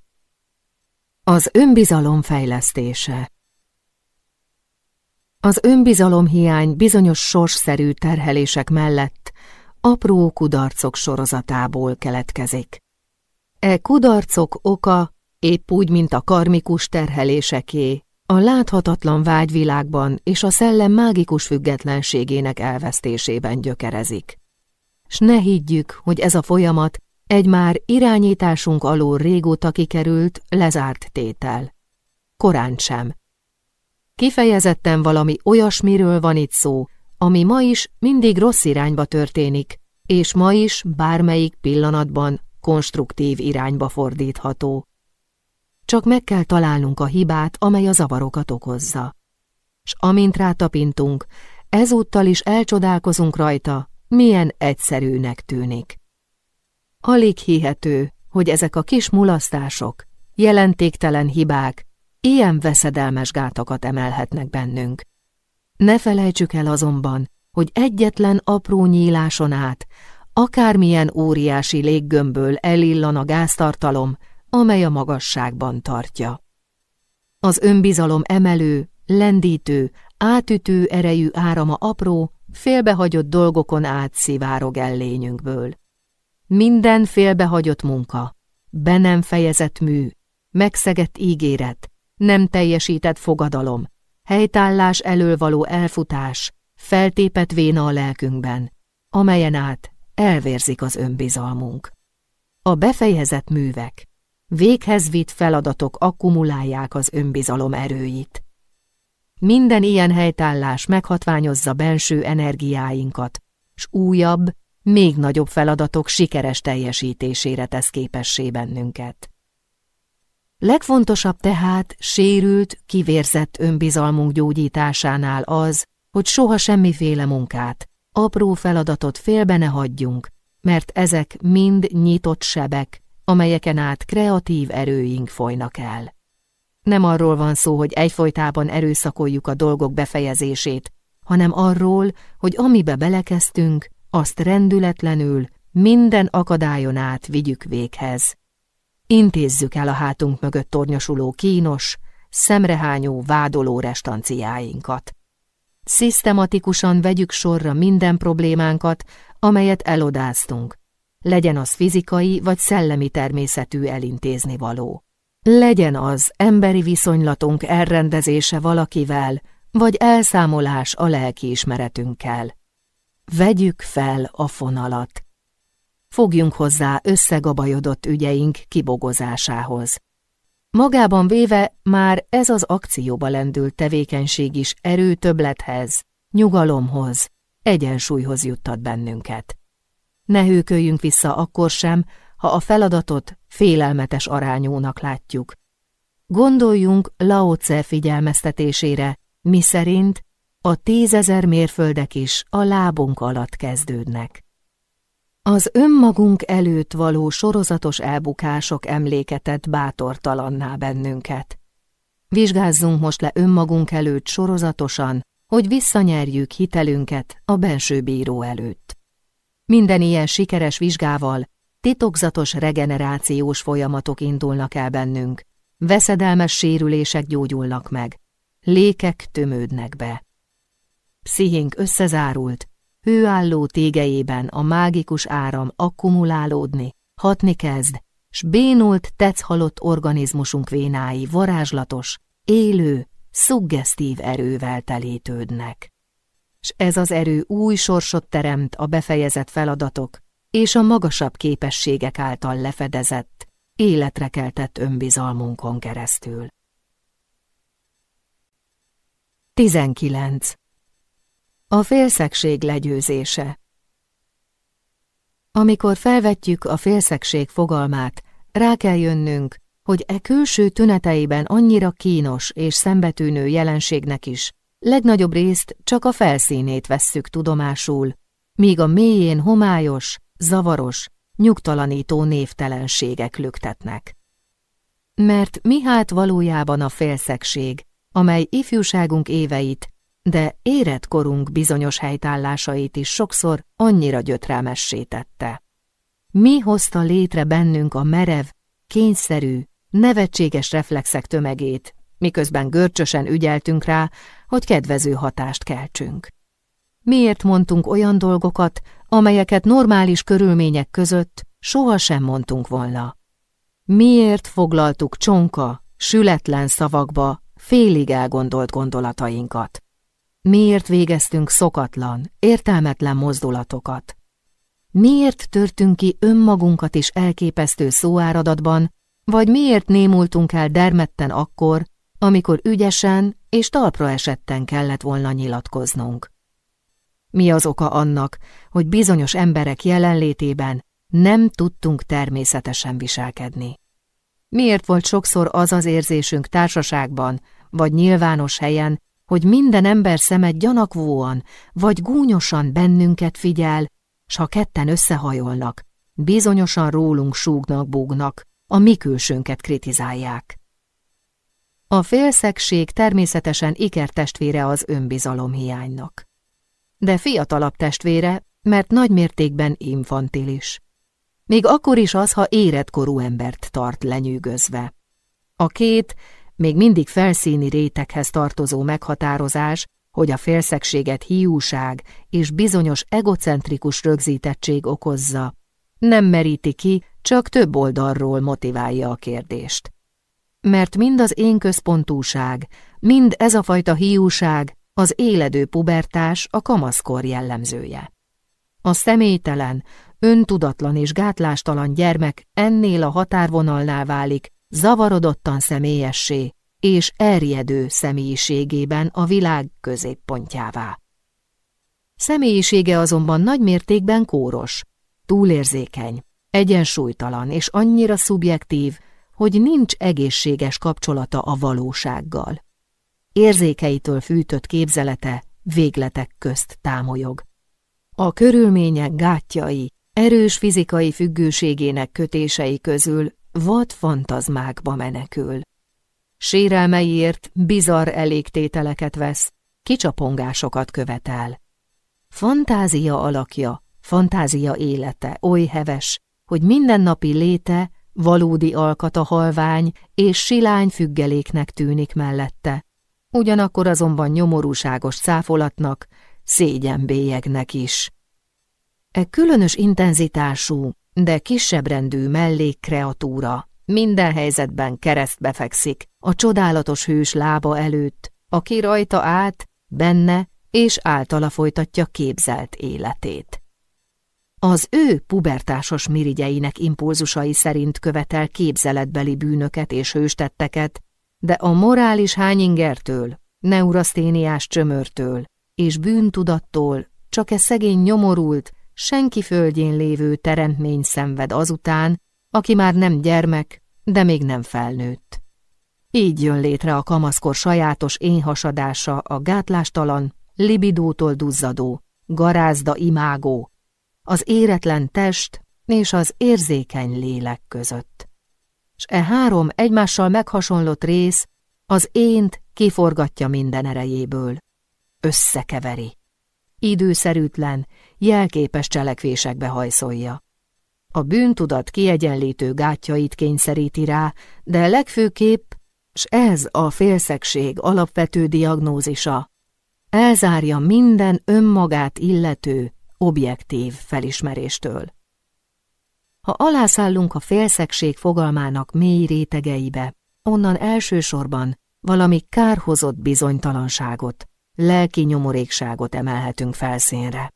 A: Az önbizalom fejlesztése Az önbizalomhiány bizonyos sorsszerű terhelések mellett apró kudarcok sorozatából keletkezik. E kudarcok oka épp úgy, mint a karmikus terheléseké, a láthatatlan vágyvilágban és a szellem mágikus függetlenségének elvesztésében gyökerezik. S ne higgyük, hogy ez a folyamat egy már irányításunk alól régóta kikerült, lezárt tétel. Korán sem. Kifejezetten valami olyasmiről van itt szó, ami ma is mindig rossz irányba történik, és ma is bármelyik pillanatban konstruktív irányba fordítható. Csak meg kell találnunk a hibát, amely a zavarokat okozza. S amint rátapintunk, ezúttal is elcsodálkozunk rajta, milyen egyszerűnek tűnik. Alig hihető, hogy ezek a kis mulasztások, jelentéktelen hibák, ilyen veszedelmes gátakat emelhetnek bennünk. Ne felejtsük el azonban, hogy egyetlen apró nyíláson át, akármilyen óriási léggömbből elillan a gáztartalom, amely a magasságban tartja. Az önbizalom emelő, lendítő, átütő erejű árama apró, félbehagyott dolgokon át szivárog el lényünkből. Minden félbehagyott munka, be nem fejezett mű, megszegett ígéret, nem teljesített fogadalom, helytállás elől való elfutás, feltépet véna a lelkünkben, amelyen át elvérzik az önbizalmunk. A befejezett művek, véghez vitt feladatok akkumulálják az önbizalom erőit. Minden ilyen helytállás meghatványozza benső energiáinkat, s újabb, még nagyobb feladatok sikeres teljesítésére tesz képessé bennünket. Legfontosabb tehát sérült, kivérzett önbizalmunk gyógyításánál az, hogy soha semmiféle munkát, apró feladatot félbe ne hagyjunk, mert ezek mind nyitott sebek, amelyeken át kreatív erőink folynak el. Nem arról van szó, hogy egyfolytában erőszakoljuk a dolgok befejezését, hanem arról, hogy amibe belekezdtünk, azt rendületlenül, minden akadályon át vigyük véghez. Intézzük el a hátunk mögött tornyosuló kínos, szemrehányó, vádoló restanciáinkat. Szisztematikusan vegyük sorra minden problémánkat, amelyet elodáztunk, legyen az fizikai vagy szellemi természetű elintézni való. Legyen az emberi viszonylatunk elrendezése valakivel, vagy elszámolás a lelkiismeretünkkel. Vegyük fel a fonalat. Fogjunk hozzá összegabajodott ügyeink kibogozásához. Magában véve már ez az akcióba lendült tevékenység is erőtöblethez, nyugalomhoz, egyensúlyhoz juttat bennünket. Ne hőköljünk vissza akkor sem, ha a feladatot félelmetes arányúnak látjuk. Gondoljunk Lao Tse figyelmeztetésére, mi szerint a tízezer mérföldek is a lábunk alatt kezdődnek. Az önmagunk előtt való sorozatos elbukások emléketet bátortalanná bennünket. Vizsgázzunk most le önmagunk előtt sorozatosan, hogy visszanyerjük hitelünket a benső bíró előtt. Minden ilyen sikeres vizsgával titokzatos regenerációs folyamatok indulnak el bennünk, veszedelmes sérülések gyógyulnak meg, lékek tömődnek be. Pszichénk összezárult, hőálló tégejében a mágikus áram akkumulálódni, hatni kezd, s bénult tetszhalott organizmusunk vénái varázslatos, élő, szuggesztív erővel telétődnek. S ez az erő új sorsot teremt a befejezett feladatok és a magasabb képességek által lefedezett, életre keltett önbizalmunkon keresztül. 19. A félszegség legyőzése Amikor felvetjük a félszegség fogalmát, rá kell jönnünk, hogy e külső tüneteiben annyira kínos és szembetűnő jelenségnek is legnagyobb részt csak a felszínét vesszük tudomásul, míg a mélyén homályos, zavaros, nyugtalanító névtelenségek lüktetnek. Mert mi hát valójában a félszegség, amely ifjúságunk éveit, de érett korunk bizonyos helytállásait is sokszor annyira gyötrelmessé tette. Mi hozta létre bennünk a merev, kényszerű, nevetséges reflexek tömegét, miközben görcsösen ügyeltünk rá, hogy kedvező hatást keltsünk. Miért mondtunk olyan dolgokat, amelyeket normális körülmények között sohasem mondtunk volna? Miért foglaltuk csonka, sületlen szavakba félig elgondolt gondolatainkat? Miért végeztünk szokatlan, értelmetlen mozdulatokat? Miért törtünk ki önmagunkat is elképesztő szóáradatban, vagy miért némultunk el dermedten akkor, amikor ügyesen és talpra esetten kellett volna nyilatkoznunk? Mi az oka annak, hogy bizonyos emberek jelenlétében nem tudtunk természetesen viselkedni? Miért volt sokszor az az érzésünk társaságban, vagy nyilvános helyen, hogy minden ember szeme gyanakvóan, vagy gúnyosan bennünket figyel, s ha ketten összehajolnak, bizonyosan rólunk súgnak-búgnak, a mi külsőnket kritizálják. A félszegség természetesen ikertestvére az önbizalomhiánynak. De fiatalabb testvére, mert nagymértékben infantilis. Még akkor is az, ha éretkorú embert tart lenyűgözve. A két, még mindig felszíni réteghez tartozó meghatározás, hogy a félszegséget hiúság és bizonyos egocentrikus rögzítettség okozza, nem meríti ki, csak több oldalról motiválja a kérdést. Mert mind az én központúság, mind ez a fajta hiúság, az éledő pubertás a kamaszkor jellemzője. A személytelen, öntudatlan és gátlástalan gyermek ennél a határvonalnál válik, zavarodottan személyessé és erjedő személyiségében a világ középpontjává. Személyisége azonban nagy mértékben kóros, túlérzékeny, egyensúlytalan és annyira szubjektív, hogy nincs egészséges kapcsolata a valósággal. Érzékeitől fűtött képzelete végletek közt támolyog. A körülmények gátjai, erős fizikai függőségének kötései közül vad fantazmákba menekül. Sérelmeiért bizarr elégtételeket vesz, kicsapongásokat követel. Fantázia alakja, fantázia élete oly heves, hogy mindennapi léte valódi alkata halvány és silány függeléknek tűnik mellette. Ugyanakkor azonban nyomorúságos száfolatnak, szégyenbélyegnek is. E különös intenzitású, de kisebbrendű mellékkreatúra minden helyzetben keresztbe fekszik a csodálatos hős lába előtt, aki rajta át, benne és általa folytatja képzelt életét. Az ő pubertásos mirigyeinek impulzusai szerint követel képzeletbeli bűnöket és hőstetteket, de a morális hányingertől, neuraszténiás csömörtől és bűntudattól csak e szegény nyomorult, senki földjén lévő teremtmény szenved azután, aki már nem gyermek, de még nem felnőtt. Így jön létre a kamaszkor sajátos énhasadása a gátlástalan, libidótól duzzadó, garázda imágó, az éretlen test és az érzékeny lélek között. S e három egymással meghasonlott rész az ént kiforgatja minden erejéből, összekeveri. Időszerűtlen, jelképes cselekvésekbe hajszolja. A bűntudat kiegyenlítő gátjait kényszeríti rá, de legfőképp, s ez a félszegség alapvető diagnózisa, elzárja minden önmagát illető, objektív felismeréstől. Ha alászállunk a félszegség fogalmának mély rétegeibe, onnan elsősorban valami kárhozott bizonytalanságot, lelki nyomorékságot emelhetünk felszínre.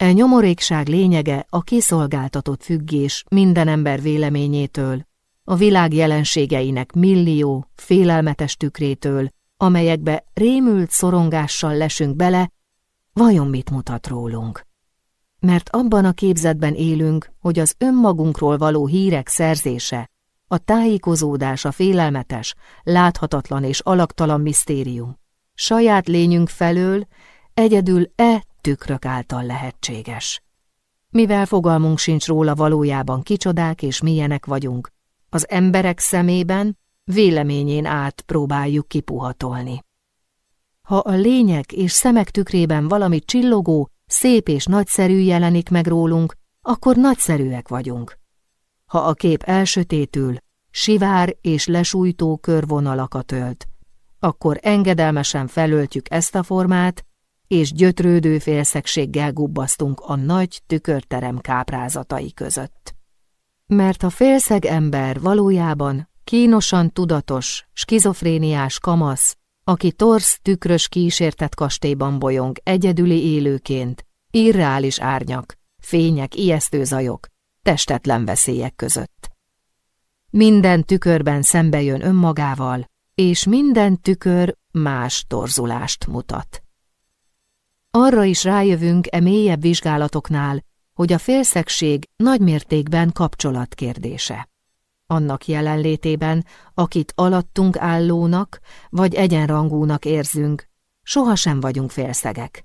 A: E nyomorékság lényege a kiszolgáltatott függés minden ember véleményétől, a világ jelenségeinek millió, félelmetes tükrétől, amelyekbe rémült szorongással lesünk bele, vajon mit mutat rólunk? Mert abban a képzetben élünk, hogy az önmagunkról való hírek szerzése, a tájékozódás a félelmetes, láthatatlan és alaktalan misztérium. Saját lényünk felől egyedül e tükrök által lehetséges. Mivel fogalmunk sincs róla valójában kicsodák és milyenek vagyunk, az emberek szemében véleményén át próbáljuk kipuhatolni. Ha a lények és szemek tükrében valami csillogó, szép és nagyszerű jelenik meg rólunk, akkor nagyszerűek vagyunk. Ha a kép elsötétül, sivár és lesújtó körvonalakat ölt, akkor engedelmesen felöltjük ezt a formát, és gyötrődő félszegséggel gubbasztunk a nagy tükörterem káprázatai között. Mert a félszeg ember valójában kínosan tudatos, skizofréniás kamasz, aki torsz tükrös kísértett kastélyban bolyong egyedüli élőként, irreális árnyak, fények, ijesztő zajok, testetlen veszélyek között. Minden tükörben szembe jön önmagával, és minden tükör más torzulást mutat. Arra is rájövünk e mélyebb vizsgálatoknál, hogy a félszegség nagymértékben kapcsolat kérdése. Annak jelenlétében, akit alattunk állónak vagy egyenrangúnak érzünk, sohasem vagyunk félszegek.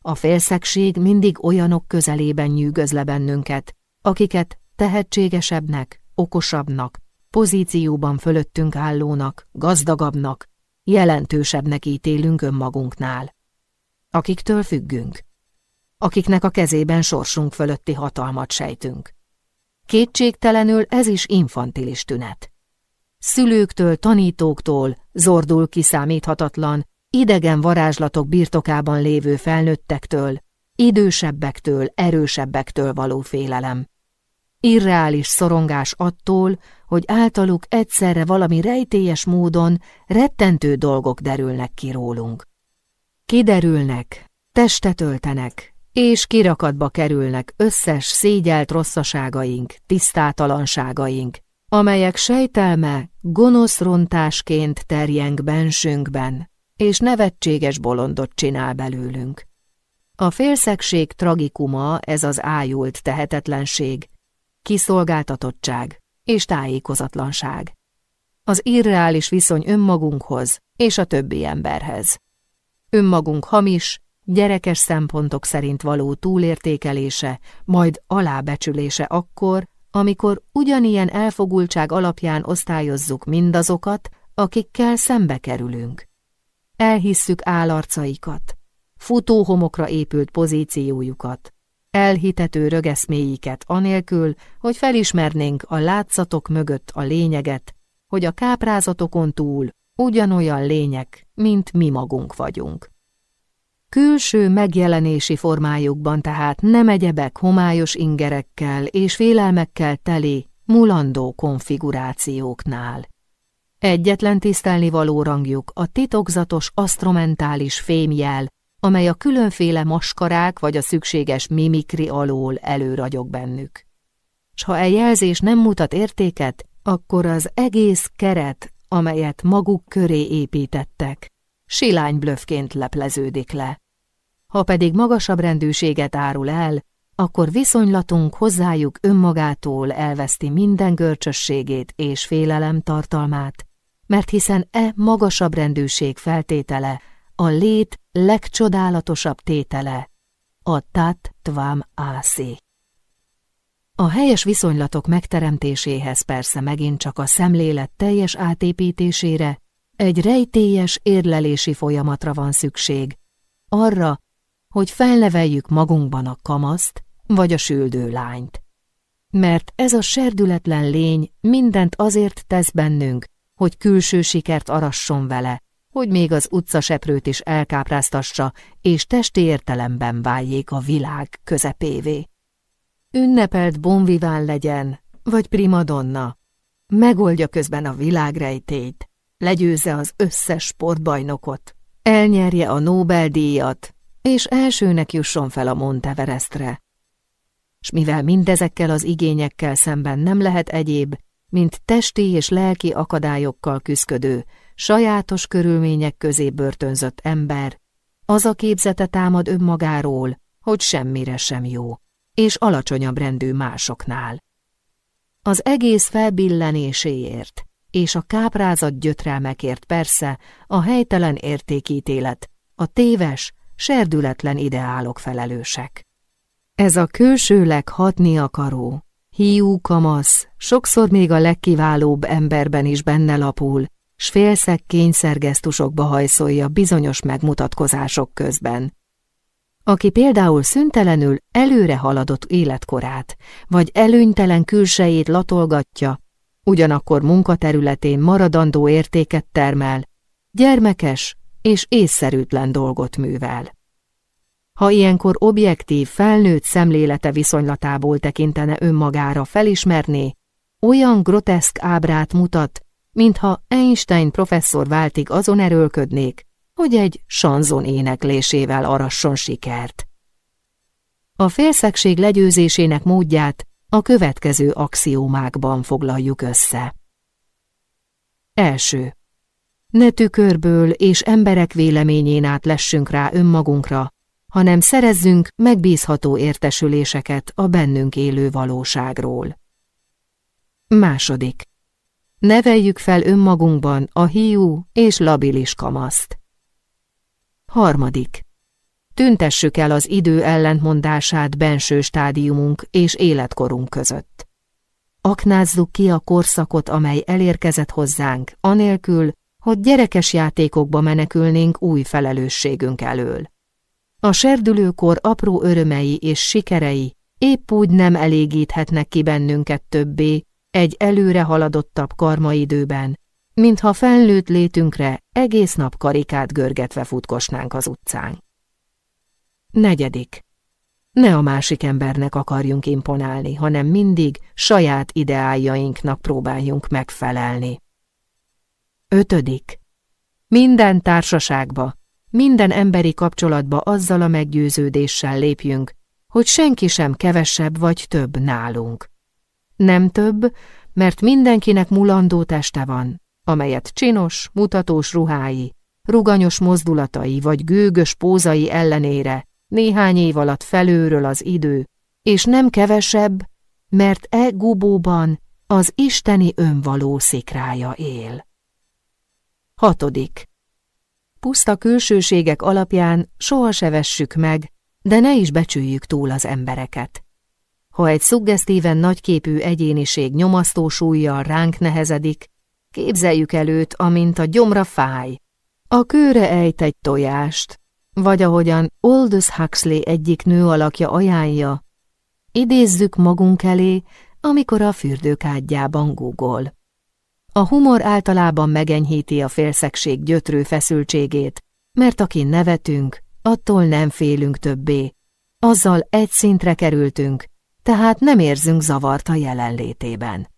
A: A félszegség mindig olyanok közelében nyűgöz le bennünket, akiket tehetségesebbnek, okosabbnak, pozícióban fölöttünk állónak, gazdagabbnak, jelentősebbnek ítélünk önmagunknál akiktől függünk, akiknek a kezében sorsunk fölötti hatalmat sejtünk. Kétségtelenül ez is infantilis tünet. Szülőktől, tanítóktól, zordul kiszámíthatatlan, idegen varázslatok birtokában lévő felnőttektől, idősebbektől, erősebbektől való félelem. Irreális szorongás attól, hogy általuk egyszerre valami rejtélyes módon rettentő dolgok derülnek ki rólunk. Kiderülnek, testet öltenek, és kirakatba kerülnek összes szégyelt rosszaságaink, tisztátalanságaink, amelyek sejtelme gonosz rontásként terjeng bensünkben, és nevetséges bolondot csinál belőlünk. A félszegség tragikuma ez az ájult tehetetlenség, kiszolgáltatottság és tájékozatlanság. Az irreális viszony önmagunkhoz és a többi emberhez önmagunk hamis, gyerekes szempontok szerint való túlértékelése, majd alábecsülése akkor, amikor ugyanilyen elfogultság alapján osztályozzuk mindazokat, akikkel szembe kerülünk. Elhisszük állarcaikat, futóhomokra épült pozíciójukat, elhitető rögeszméiket anélkül, hogy felismernénk a látszatok mögött a lényeget, hogy a káprázatokon túl ugyanolyan lények, mint mi magunk vagyunk. Külső megjelenési formájukban tehát nem egyebek homályos ingerekkel és félelmekkel teli, mulandó konfigurációknál. Egyetlen tisztelnivaló rangjuk a titokzatos asztromentális fémjel, amely a különféle maskarák vagy a szükséges mimikri alól előragyog bennük. S ha e jelzés nem mutat értéket, akkor az egész keret amelyet maguk köré építettek, silányblöfként lepleződik le. Ha pedig magasabb rendűséget árul el, akkor viszonylatunk hozzájuk önmagától elveszti minden görcsösségét és félelem tartalmát, mert hiszen e magasabb rendűség feltétele, a lét legcsodálatosabb tétele, a tat tvam ászi. A helyes viszonylatok megteremtéséhez persze megint csak a szemlélet teljes átépítésére, egy rejtélyes érlelési folyamatra van szükség, arra, hogy felneveljük magunkban a kamaszt vagy a süldő lányt. Mert ez a serdületlen lény mindent azért tesz bennünk, hogy külső sikert arasson vele, hogy még az utcaseprőt is elkápráztassa, és testi értelemben váljék a világ közepévé. Ünnepelt bonviván legyen, vagy primadonna. Megoldja közben a világrejtét, legyőzze az összes sportbajnokot, elnyerje a Nobel-díjat, és elsőnek jusson fel a Monteverestre. S mivel mindezekkel az igényekkel szemben nem lehet egyéb, mint testi és lelki akadályokkal küszködő, sajátos körülmények közé börtönzött ember, az a képzete támad önmagáról, hogy semmire sem jó, és alacsonyabb rendű másoknál. Az egész felbillenéséért és a káprázat gyötrelmekért persze a helytelen értékítélet, a téves, serdületlen ideálok felelősek. Ez a külsőleg hatni akaró, hiú kamasz, sokszor még a legkiválóbb emberben is benne lapul, s félszeg kényszergesztusokba hajszolja bizonyos megmutatkozások közben. Aki például szüntelenül előre haladott életkorát, vagy előnytelen külsejét latolgatja, ugyanakkor munkaterületén maradandó értéket termel, gyermekes és észszerűtlen dolgot művel. Ha ilyenkor objektív, felnőtt szemlélete viszonylatából tekintene önmagára, felismerné, olyan groteszk ábrát mutat, mintha Einstein professzor váltig azon erőlködnék, hogy egy sanzon éneklésével arasson sikert. A félszegség legyőzésének módját a következő axiómákban foglaljuk össze. Első. Ne tükörből és emberek véleményén át lessünk rá önmagunkra, hanem szerezzünk megbízható értesüléseket a bennünk élő valóságról. Második. Neveljük fel önmagunkban a hiú és labilis kamaszt. Harmadik. Tüntessük el az idő ellentmondását benső stádiumunk és életkorunk között. Aknázzuk ki a korszakot, amely elérkezett hozzánk, anélkül, hogy gyerekes játékokba menekülnénk új felelősségünk elől. A serdülőkor apró örömei és sikerei épp úgy nem elégíthetnek ki bennünket többé egy előre haladottabb karmaidőben, mintha felnőtt létünkre egész nap karikát görgetve futkosnánk az utcán. Negyedik. Ne a másik embernek akarjunk imponálni, hanem mindig saját ideáljainknak próbáljunk megfelelni. Ötödik. Minden társaságba, minden emberi kapcsolatba azzal a meggyőződéssel lépjünk, hogy senki sem kevesebb vagy több nálunk. Nem több, mert mindenkinek mulandó teste van, amelyet csinos, mutatós ruhái, ruganyos mozdulatai vagy gőgös pózai ellenére néhány év alatt felőről az idő, és nem kevesebb, mert e gubóban az isteni önvaló szikrája él. Hatodik. Puszta külsőségek alapján soha se vessük meg, de ne is becsüljük túl az embereket. Ha egy szuggesztíven nagyképű egyéniség nyomasztó súlyjal ránk nehezedik, képzeljük előtt, amint a gyomra fáj. A kőre ejt egy tojást, vagy ahogyan Aldous Huxley egyik nő alakja ajánlja, idézzük magunk elé, amikor a fürdőkádjában gugol. A humor általában megenyhíti a félszegség gyötrő feszültségét, mert akin nevetünk, attól nem félünk többé. Azzal egy szintre kerültünk, tehát nem érzünk zavart a jelenlétében.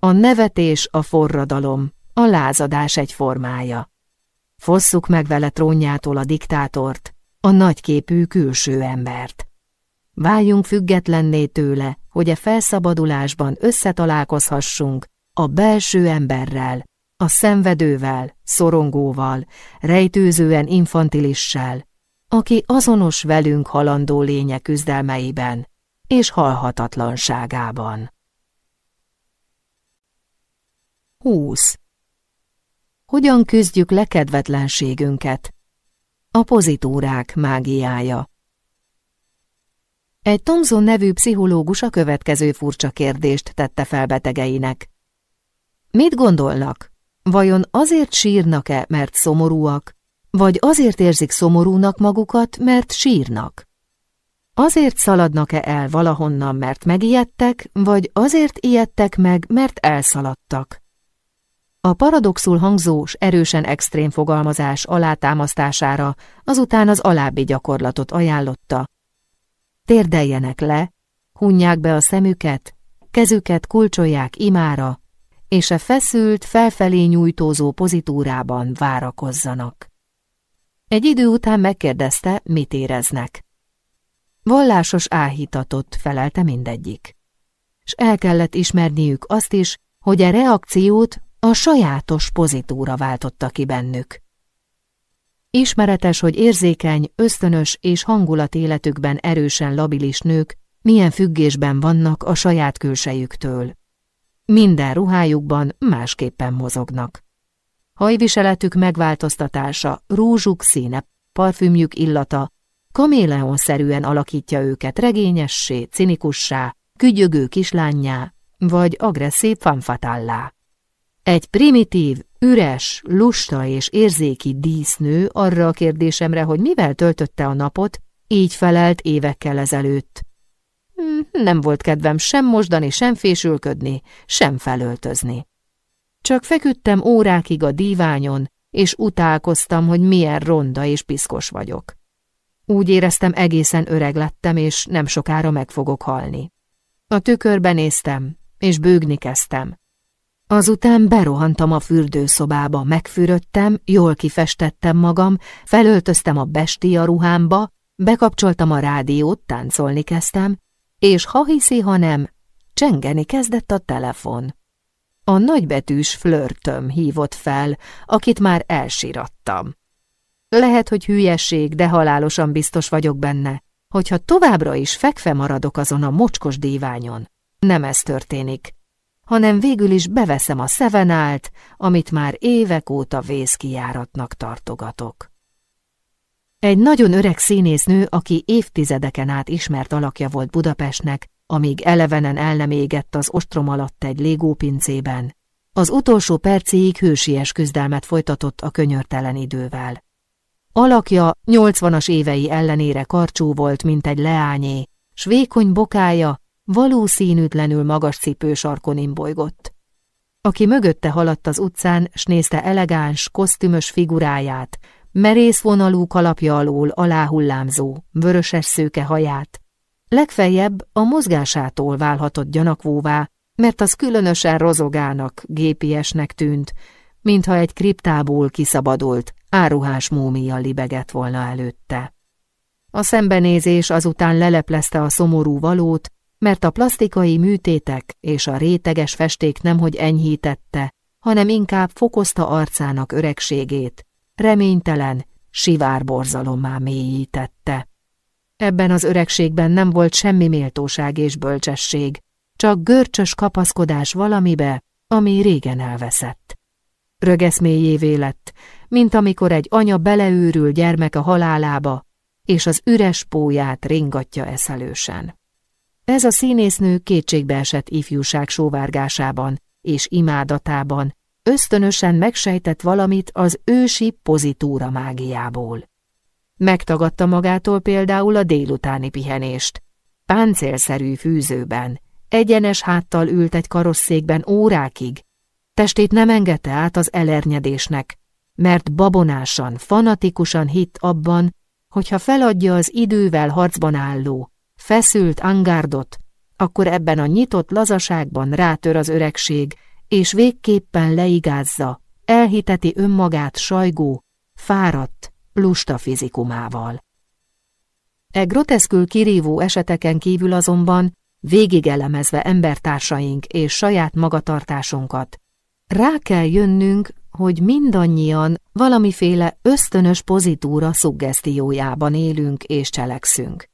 A: A nevetés a forradalom, a lázadás egy formája. Fosszuk meg vele trónjától a diktátort, a nagyképű külső embert. Váljunk függetlenné tőle, hogy a felszabadulásban összetalálkozhassunk a belső emberrel, a szenvedővel, szorongóval, rejtőzően infantilissel, aki azonos velünk halandó lénye küzdelmeiben és halhatatlanságában. 20. Hogyan küzdjük le kedvetlenségünket? A pozitúrák mágiája Egy Thomson nevű pszichológus a következő furcsa kérdést tette fel betegeinek. Mit gondolnak? Vajon azért sírnak-e, mert szomorúak, vagy azért érzik szomorúnak magukat, mert sírnak? Azért szaladnak-e el valahonnan, mert megijedtek, vagy azért ijedtek meg, mert elszaladtak? A paradoxul hangzós, erősen extrém fogalmazás alátámasztására azután az alábbi gyakorlatot ajánlotta. Térdeljenek le, hunják be a szemüket, kezüket kulcsolják imára, és a feszült, felfelé nyújtózó pozitúrában várakozzanak. Egy idő után megkérdezte, mit éreznek. Vallásos áhítatot felelte mindegyik. S el kellett ismerniük azt is, hogy a reakciót a sajátos pozitúra váltotta ki bennük. Ismeretes, hogy érzékeny, ösztönös és hangulatéletükben erősen labilis nők milyen függésben vannak a saját külsejüktől. Minden ruhájukban másképpen mozognak. Hajviseletük megváltoztatása, rúzsuk színe, parfümjük illata, kaméleonszerűen alakítja őket regényessé, cinikussá, kügyögő kislányjá, vagy agresszív fanfatállá. Egy primitív, üres, lusta és érzéki dísznő arra a kérdésemre, hogy mivel töltötte a napot, így felelt évekkel ezelőtt. Hm, nem volt kedvem sem mosdani, sem fésülködni, sem felöltözni. Csak feküdtem órákig a díványon, és utálkoztam, hogy milyen ronda és piszkos vagyok. Úgy éreztem, egészen öreg lettem, és nem sokára meg fogok halni. A tükörbe néztem, és bőgni kezdtem. Azután berohantam a fürdőszobába, megfürödtem, jól kifestettem magam, felöltöztem a bestia ruhámba, bekapcsoltam a rádiót, táncolni kezdtem, és ha hiszi, ha nem, csengeni kezdett a telefon. A nagybetűs flörtöm hívott fel, akit már elsirattam. Lehet, hogy hülyeség, de halálosan biztos vagyok benne, hogyha továbbra is fekve maradok azon a mocskos díványon. Nem ez történik, hanem végül is beveszem a szevenált, amit már évek óta vészkijáratnak tartogatok. Egy nagyon öreg színésznő, aki évtizedeken át ismert alakja volt Budapestnek, amíg elevenen el nem égett az ostrom alatt egy légópincében, az utolsó percéig hősies küzdelmet folytatott a könyörtelen idővel. Alakja nyolcvanas évei ellenére karcsú volt, mint egy leányé, s vékony bokája valószínűtlenül magas cipősarkon imbolygott. Aki mögötte haladt az utcán, s nézte elegáns, kosztümös figuráját, merész vonalú kalapja alól aláhullámzó, vöröses szőke haját, legfeljebb a mozgásától válhatott gyanakvóvá, mert az különösen rozogának, gépiesnek tűnt, mintha egy kriptából kiszabadult, áruhás múmia libegett volna előtte. A szembenézés azután leleplezte a szomorú valót, mert a plastikai műtétek és a réteges festék nemhogy enyhítette, hanem inkább fokozta arcának öregségét, reménytelen, sivárborzalommá mélyítette. Ebben az öregségben nem volt semmi méltóság és bölcsesség, csak görcsös kapaszkodás valamibe, ami régen elveszett. Rögeszmélyévé lett, mint amikor egy anya beleőrül gyermek a halálába, és az üres póját ringatja eszelősen. Ez a színésznő kétségbeesett ifjúság sóvárgásában és imádatában ösztönösen megsejtett valamit az ősi pozitúra mágiából. Megtagadta magától például a délutáni pihenést. Páncélszerű fűzőben, egyenes háttal ült egy karosszékben órákig, testét nem engedte át az elernyedésnek, mert babonásan, fanatikusan hitt abban, hogyha feladja az idővel harcban álló, feszült angárdot, akkor ebben a nyitott lazaságban rátör az öregség, és végképpen leigázza, elhiteti önmagát sajgó, fáradt, lusta fizikumával. E groteszkül kirívó eseteken kívül azonban, végig elemezve embertársaink és saját magatartásunkat, rá kell jönnünk, hogy mindannyian valamiféle ösztönös pozitúra szuggesztiójában élünk és cselekszünk.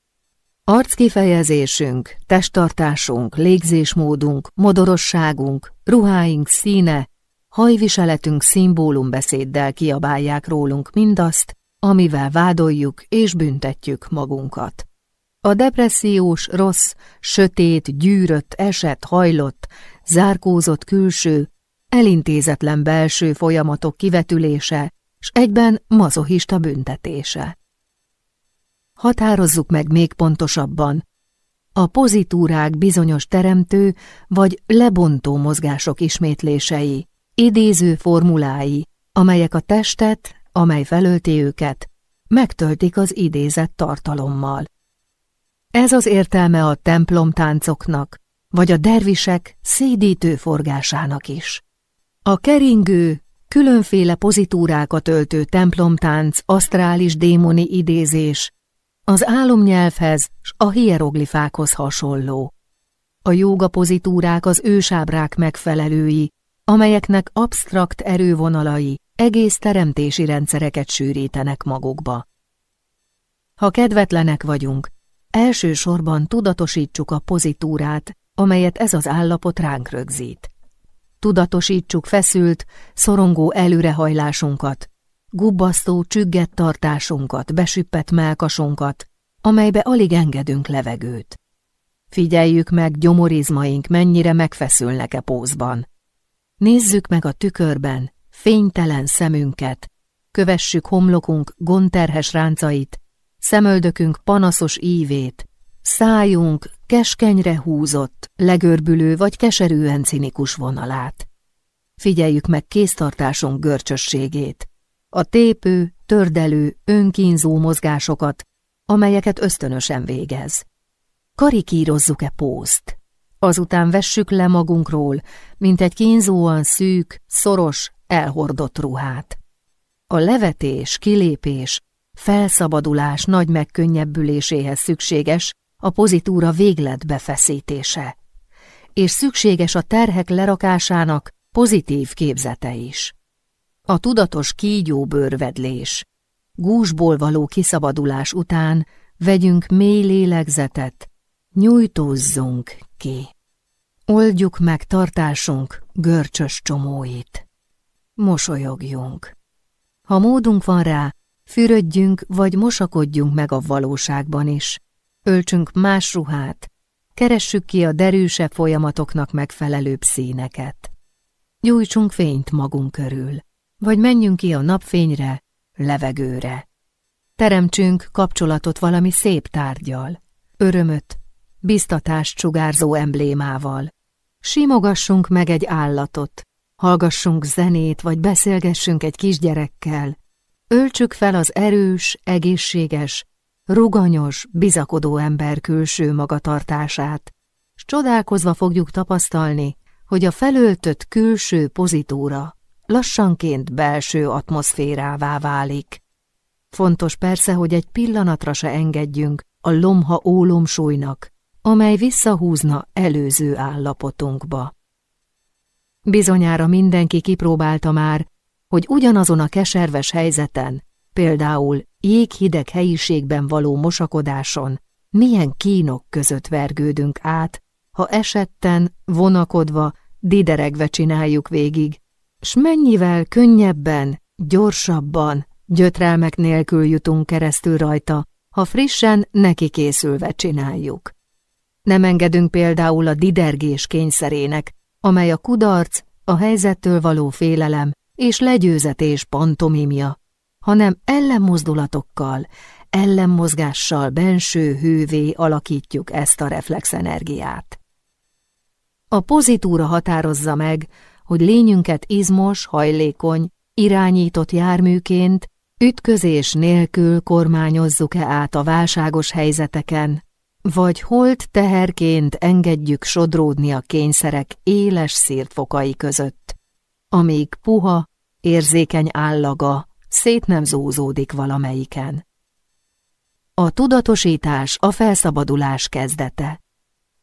A: Arckifejezésünk, testtartásunk, légzésmódunk, modorosságunk, ruháink színe, hajviseletünk szimbólumbeszéddel kiabálják rólunk mindazt, amivel vádoljuk és büntetjük magunkat. A depressziós, rossz, sötét, gyűrött, esett, hajlott, zárkózott külső, elintézetlen belső folyamatok kivetülése, s egyben mazohista büntetése. Határozzuk meg még pontosabban, a pozitúrák bizonyos teremtő vagy lebontó mozgások ismétlései, idéző formulái, amelyek a testet, amely felölti őket, megtöltik az idézett tartalommal. Ez az értelme a templomtáncoknak, vagy a dervisek szédítő forgásának is. A keringő, különféle pozitúrákat öltő templomtánc, asztrális démoni idézés az álomnyelvhez s a hieroglifákhoz hasonló. A jóga pozitúrák az ősábrák megfelelői, amelyeknek absztrakt erővonalai egész teremtési rendszereket sűrítenek magukba. Ha kedvetlenek vagyunk, elsősorban tudatosítsuk a pozitúrát, amelyet ez az állapot ránk rögzít. Tudatosítsuk feszült, szorongó előrehajlásunkat, gubbasztó, csüggett tartásunkat, besüppett melkasunkat, amelybe alig engedünk levegőt. Figyeljük meg gyomorizmaink mennyire megfeszülnek-e pózban. Nézzük meg a tükörben fénytelen szemünket, kövessük homlokunk gonterhes ráncait, szemöldökünk panaszos ívét, szájunk keskenyre húzott, legörbülő vagy keserűen cinikus vonalát. Figyeljük meg kéztartásunk görcsösségét, a tépő, tördelő, önkínzó mozgásokat, amelyeket ösztönösen végez. Karikírozzuk-e pózt? Azután vessük le magunkról, mint egy kínzóan szűk, szoros, elhordott ruhát. A levetés, kilépés, felszabadulás nagy megkönnyebbüléséhez szükséges a pozitúra véglet befeszítése, és szükséges a terhek lerakásának pozitív képzete is. A tudatos kígyóbőrvedlés, gúzsból való kiszabadulás után vegyünk mély lélegzetet, nyújtózzunk ki. Oldjuk meg tartásunk görcsös csomóit. Mosolyogjunk. Ha módunk van rá, fürödjünk vagy mosakodjunk meg a valóságban is. Öltsünk más ruhát, keressük ki a derűsebb folyamatoknak megfelelőbb színeket. Gyújtsunk fényt magunk körül, vagy menjünk ki a napfényre, levegőre. Teremtsünk kapcsolatot valami szép tárgyal, örömöt, biztatást sugárzó emblémával. Simogassunk meg egy állatot, hallgassunk zenét, vagy beszélgessünk egy kisgyerekkel. Öltsük fel az erős, egészséges, ruganyos, bizakodó ember külső magatartását, s csodálkozva fogjuk tapasztalni, hogy a felöltött külső pozitúra lassanként belső atmoszférává válik. Fontos persze, hogy egy pillanatra se engedjünk a lomha ólomsúlynak, amely visszahúzna előző állapotunkba. Bizonyára mindenki kipróbálta már, hogy ugyanazon a keserves helyzeten, például jéghideg helyiségben való mosakodáson, milyen kínok között vergődünk át, ha esetten, vonakodva, dideregve csináljuk végig, s mennyivel könnyebben, gyorsabban, gyötrelmek nélkül jutunk keresztül rajta, ha frissen neki készülve csináljuk. Nem engedünk például a didergés kényszerének, amely a kudarc, a helyzettől való félelem és legyőzetés pantomimja, hanem ellenmozdulatokkal, ellenmozgással benső hővé alakítjuk ezt a reflexenergiát. A pozitúra határozza meg, hogy lényünket izmos, hajlékony, irányított járműként, ütközés nélkül kormányozzuk-e át a válságos helyzeteken, vagy holt teherként engedjük sodródni a kényszerek éles szírtfokai között, amíg puha, érzékeny állaga szét nem zúzódik valamelyiken. A tudatosítás a felszabadulás kezdete.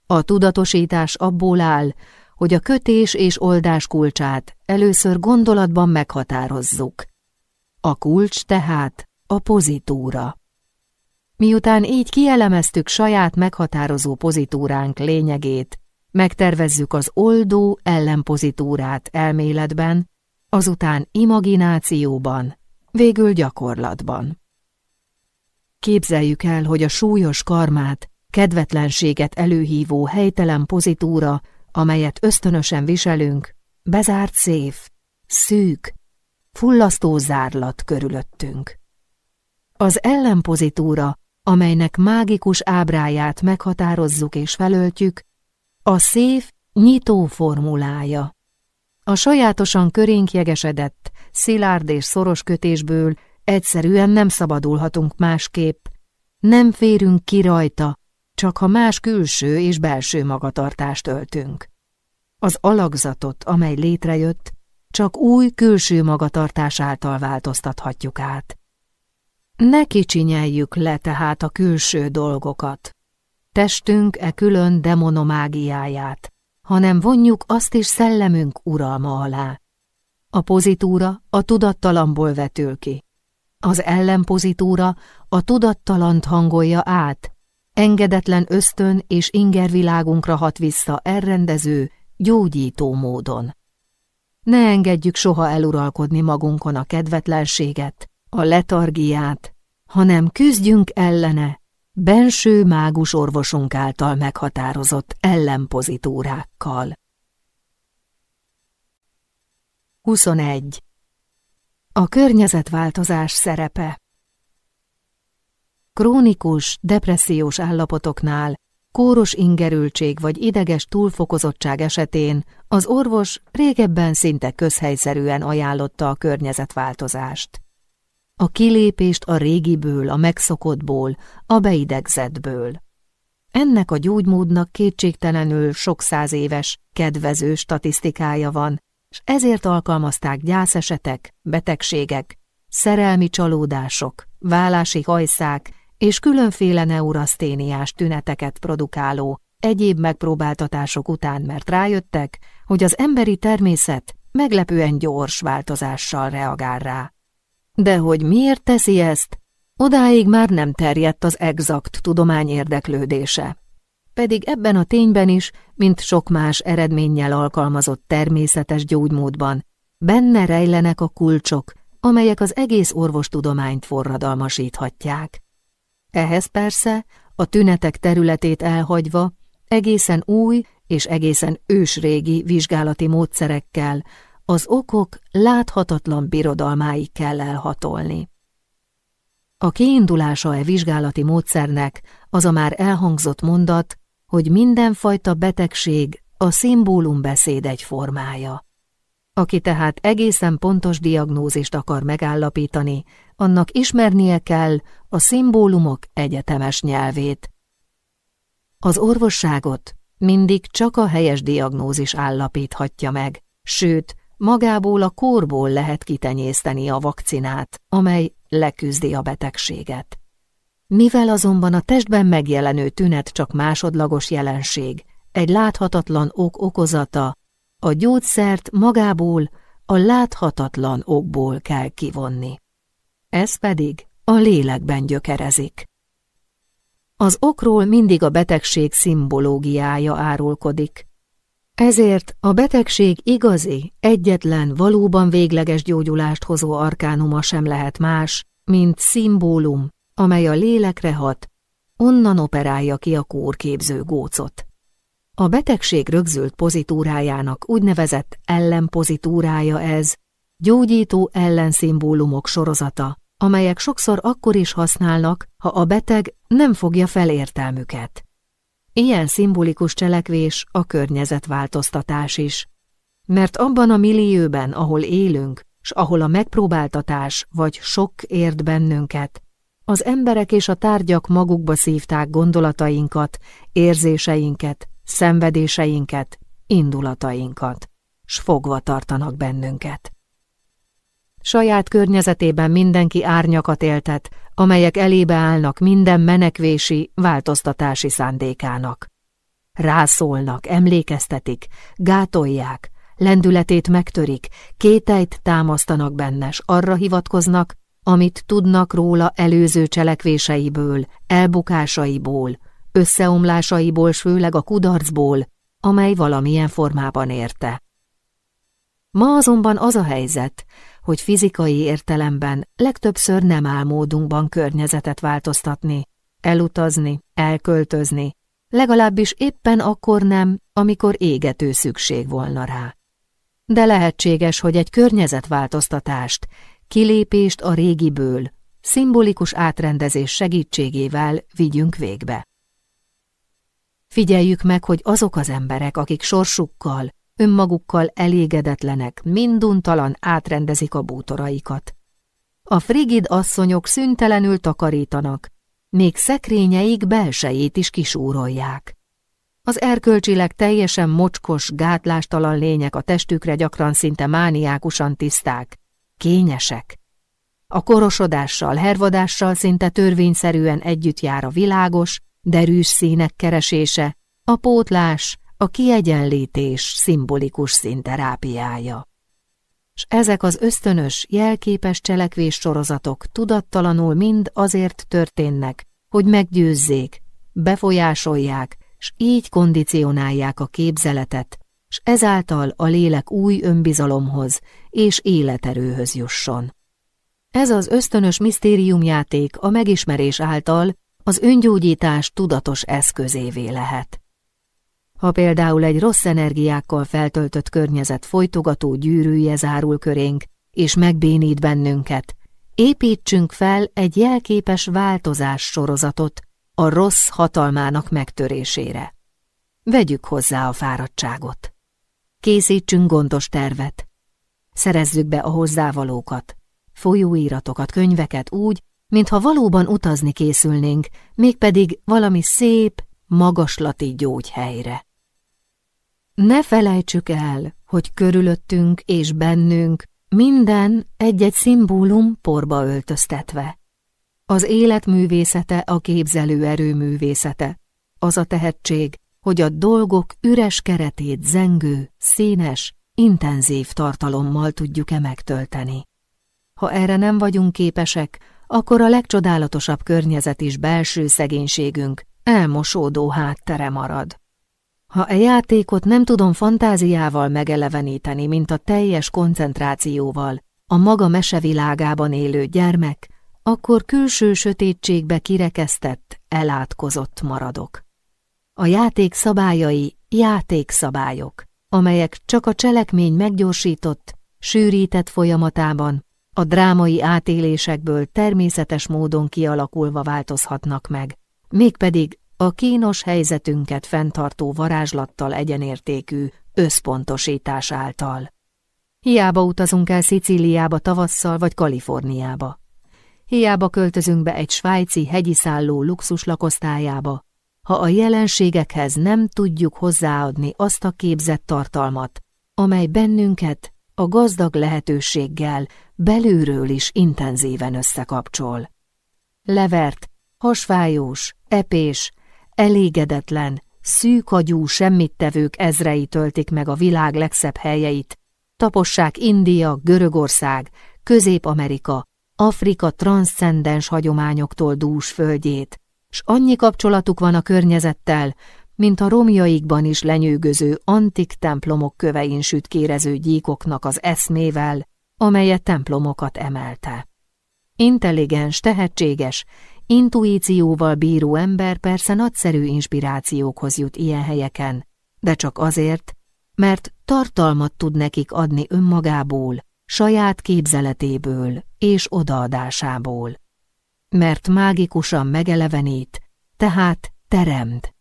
A: A tudatosítás abból áll, hogy a kötés és oldás kulcsát először gondolatban meghatározzuk. A kulcs tehát a pozitúra. Miután így kielemeztük saját meghatározó pozitúránk lényegét, megtervezzük az oldó ellenpozitúrát elméletben, azután imaginációban, végül gyakorlatban. Képzeljük el, hogy a súlyos karmát, kedvetlenséget előhívó helytelen pozitúra, amelyet ösztönösen viselünk, bezárt széf, szűk, fullasztó zárlat körülöttünk. Az ellenpozitúra amelynek mágikus ábráját meghatározzuk és felöltjük, a szép nyitó formulája. A sajátosan körénkjegesedett, szilárd és szoros kötésből egyszerűen nem szabadulhatunk másképp, nem férünk ki rajta, csak ha más külső és belső magatartást öltünk. Az alakzatot, amely létrejött, csak új külső magatartás által változtathatjuk át. Ne kicsinyeljük le tehát a külső dolgokat. Testünk e külön demonomágiáját, hanem vonjuk azt is szellemünk uralma alá. A pozitúra a tudattalamból vetül ki. Az ellenpozitúra a tudattalant hangolja át, engedetlen ösztön és ingervilágunkra hat vissza elrendező, gyógyító módon. Ne engedjük soha eluralkodni magunkon a kedvetlenséget, a letargiát, hanem küzdjünk ellene, benső mágus orvosunk által meghatározott ellenpozitúrákkal. 21. A környezetváltozás szerepe Krónikus, depressziós állapotoknál, kóros ingerültség vagy ideges túlfokozottság esetén az orvos régebben szinte közhelyszerűen ajánlotta a környezetváltozást. A kilépést a régiből, a megszokottból, a beidegzetből. Ennek a gyógymódnak kétségtelenül sok száz éves, kedvező statisztikája van, és ezért alkalmazták gyászesetek, betegségek, szerelmi csalódások, vállási hajszák és különféle neuraszténiás tüneteket produkáló egyéb megpróbáltatások után, mert rájöttek, hogy az emberi természet meglepően gyors változással reagál rá. De hogy miért teszi ezt, odáig már nem terjedt az exakt tudomány érdeklődése. Pedig ebben a tényben is, mint sok más eredménnyel alkalmazott természetes gyógymódban, benne rejlenek a kulcsok, amelyek az egész orvostudományt forradalmasíthatják. Ehhez persze, a tünetek területét elhagyva, egészen új és egészen ősrégi vizsgálati módszerekkel az okok láthatatlan birodalmáig kell elhatolni. A kiindulása e vizsgálati módszernek az a már elhangzott mondat, hogy mindenfajta betegség a szimbólumbeszéd egy formája. Aki tehát egészen pontos diagnózist akar megállapítani, annak ismernie kell a szimbólumok egyetemes nyelvét. Az orvosságot mindig csak a helyes diagnózis állapíthatja meg, sőt, magából a kórból lehet kitenyészteni a vakcinát, amely leküzdi a betegséget. Mivel azonban a testben megjelenő tünet csak másodlagos jelenség, egy láthatatlan ok okozata, a gyógyszert magából, a láthatatlan okból kell kivonni. Ez pedig a lélekben gyökerezik. Az okról mindig a betegség szimbológiája árulkodik. Ezért a betegség igazi, egyetlen, valóban végleges gyógyulást hozó arkánuma sem lehet más, mint szimbólum, amely a lélekre hat, onnan operálja ki a kórképző gócot. A betegség rögzült pozitúrájának úgynevezett ellenpozitúrája ez, gyógyító ellenszimbólumok sorozata, amelyek sokszor akkor is használnak, ha a beteg nem fogja fel értelmüket. Ilyen szimbolikus cselekvés a környezetváltoztatás is, mert abban a millióben, ahol élünk, s ahol a megpróbáltatás vagy sok ért bennünket, az emberek és a tárgyak magukba szívták gondolatainkat, érzéseinket, szenvedéseinket, indulatainkat, s fogva tartanak bennünket. Saját környezetében mindenki árnyakat éltet, amelyek elébe állnak minden menekvési, változtatási szándékának. Rászólnak, emlékeztetik, gátolják, lendületét megtörik, kételyt támasztanak benne, s arra hivatkoznak, amit tudnak róla előző cselekvéseiből, elbukásaiból, összeomlásaiból, főleg a kudarcból, amely valamilyen formában érte. Ma azonban az a helyzet, hogy fizikai értelemben legtöbbször nem áll módunkban környezetet változtatni, elutazni, elköltözni, legalábbis éppen akkor nem, amikor égető szükség volna rá. De lehetséges, hogy egy környezetváltoztatást, kilépést a régiből, szimbolikus átrendezés segítségével vigyünk végbe. Figyeljük meg, hogy azok az emberek, akik sorsukkal, önmagukkal elégedetlenek, minduntalan átrendezik a bútoraikat. A frigid asszonyok szüntelenül takarítanak, még szekrényeik belsejét is kisúrolják. Az erkölcsileg teljesen mocskos, gátlástalan lények a testükre gyakran szinte mániákusan tiszták, kényesek. A korosodással, hervadással szinte törvényszerűen együtt jár a világos, derűs színek keresése, a pótlás, a kiegyenlítés szimbolikus színterápiája. s ezek az ösztönös, jelképes cselekvés sorozatok tudattalanul mind azért történnek, hogy meggyőzzék, befolyásolják, s így kondicionálják a képzeletet, s ezáltal a lélek új önbizalomhoz és életerőhöz jusson. Ez az ösztönös misztériumjáték a megismerés által az öngyógyítás tudatos eszközévé lehet. Ha például egy rossz energiákkal feltöltött környezet folytogató gyűrűje zárul körénk, és megbénít bennünket, építsünk fel egy jelképes változás sorozatot a rossz hatalmának megtörésére. Vegyük hozzá a fáradtságot. Készítsünk gondos tervet. Szerezzük be a hozzávalókat, folyóiratokat, könyveket úgy, mintha valóban utazni készülnénk, mégpedig valami szép, magaslati gyógyhelyre. Ne felejtsük el, hogy körülöttünk és bennünk minden egy-egy szimbólum porba öltöztetve. Az élet művészete a képzelő erő művészete, az a tehetség, hogy a dolgok üres keretét zengő, színes, intenzív tartalommal tudjuk-e megtölteni. Ha erre nem vagyunk képesek, akkor a legcsodálatosabb környezet is belső szegénységünk, elmosódó háttere marad. Ha e játékot nem tudom fantáziával megeleveníteni, mint a teljes koncentrációval, a maga mesevilágában élő gyermek, akkor külső sötétségbe kirekesztett, elátkozott maradok. A játék szabályai játékszabályok, amelyek csak a cselekmény meggyorsított, sűrített folyamatában, a drámai átélésekből természetes módon kialakulva változhatnak meg, mégpedig a kínos helyzetünket fenntartó varázslattal egyenértékű összpontosítás által. Hiába utazunk el Szicíliába tavasszal vagy Kaliforniába. Hiába költözünk be egy svájci hegyi szálló luxus lakosztályába, ha a jelenségekhez nem tudjuk hozzáadni azt a képzett tartalmat, amely bennünket a gazdag lehetőséggel belülről is intenzíven összekapcsol. Levert, hasfájós, epés, elégedetlen, szűkagyú semmittevők ezrei töltik meg a világ legszebb helyeit, tapossák India, Görögország, Közép-Amerika, Afrika transzcendens hagyományoktól dús földjét, s annyi kapcsolatuk van a környezettel, mint a romjaikban is lenyűgöző antik templomok kövein sütkérező gyíkoknak az eszmével, amelyet templomokat emelte. Intelligens, tehetséges, intuícióval bíró ember persze nagyszerű inspirációkhoz jut ilyen helyeken, de csak azért, mert tartalmat tud nekik adni önmagából, saját képzeletéből és odaadásából. Mert mágikusan megelevenít, tehát teremt.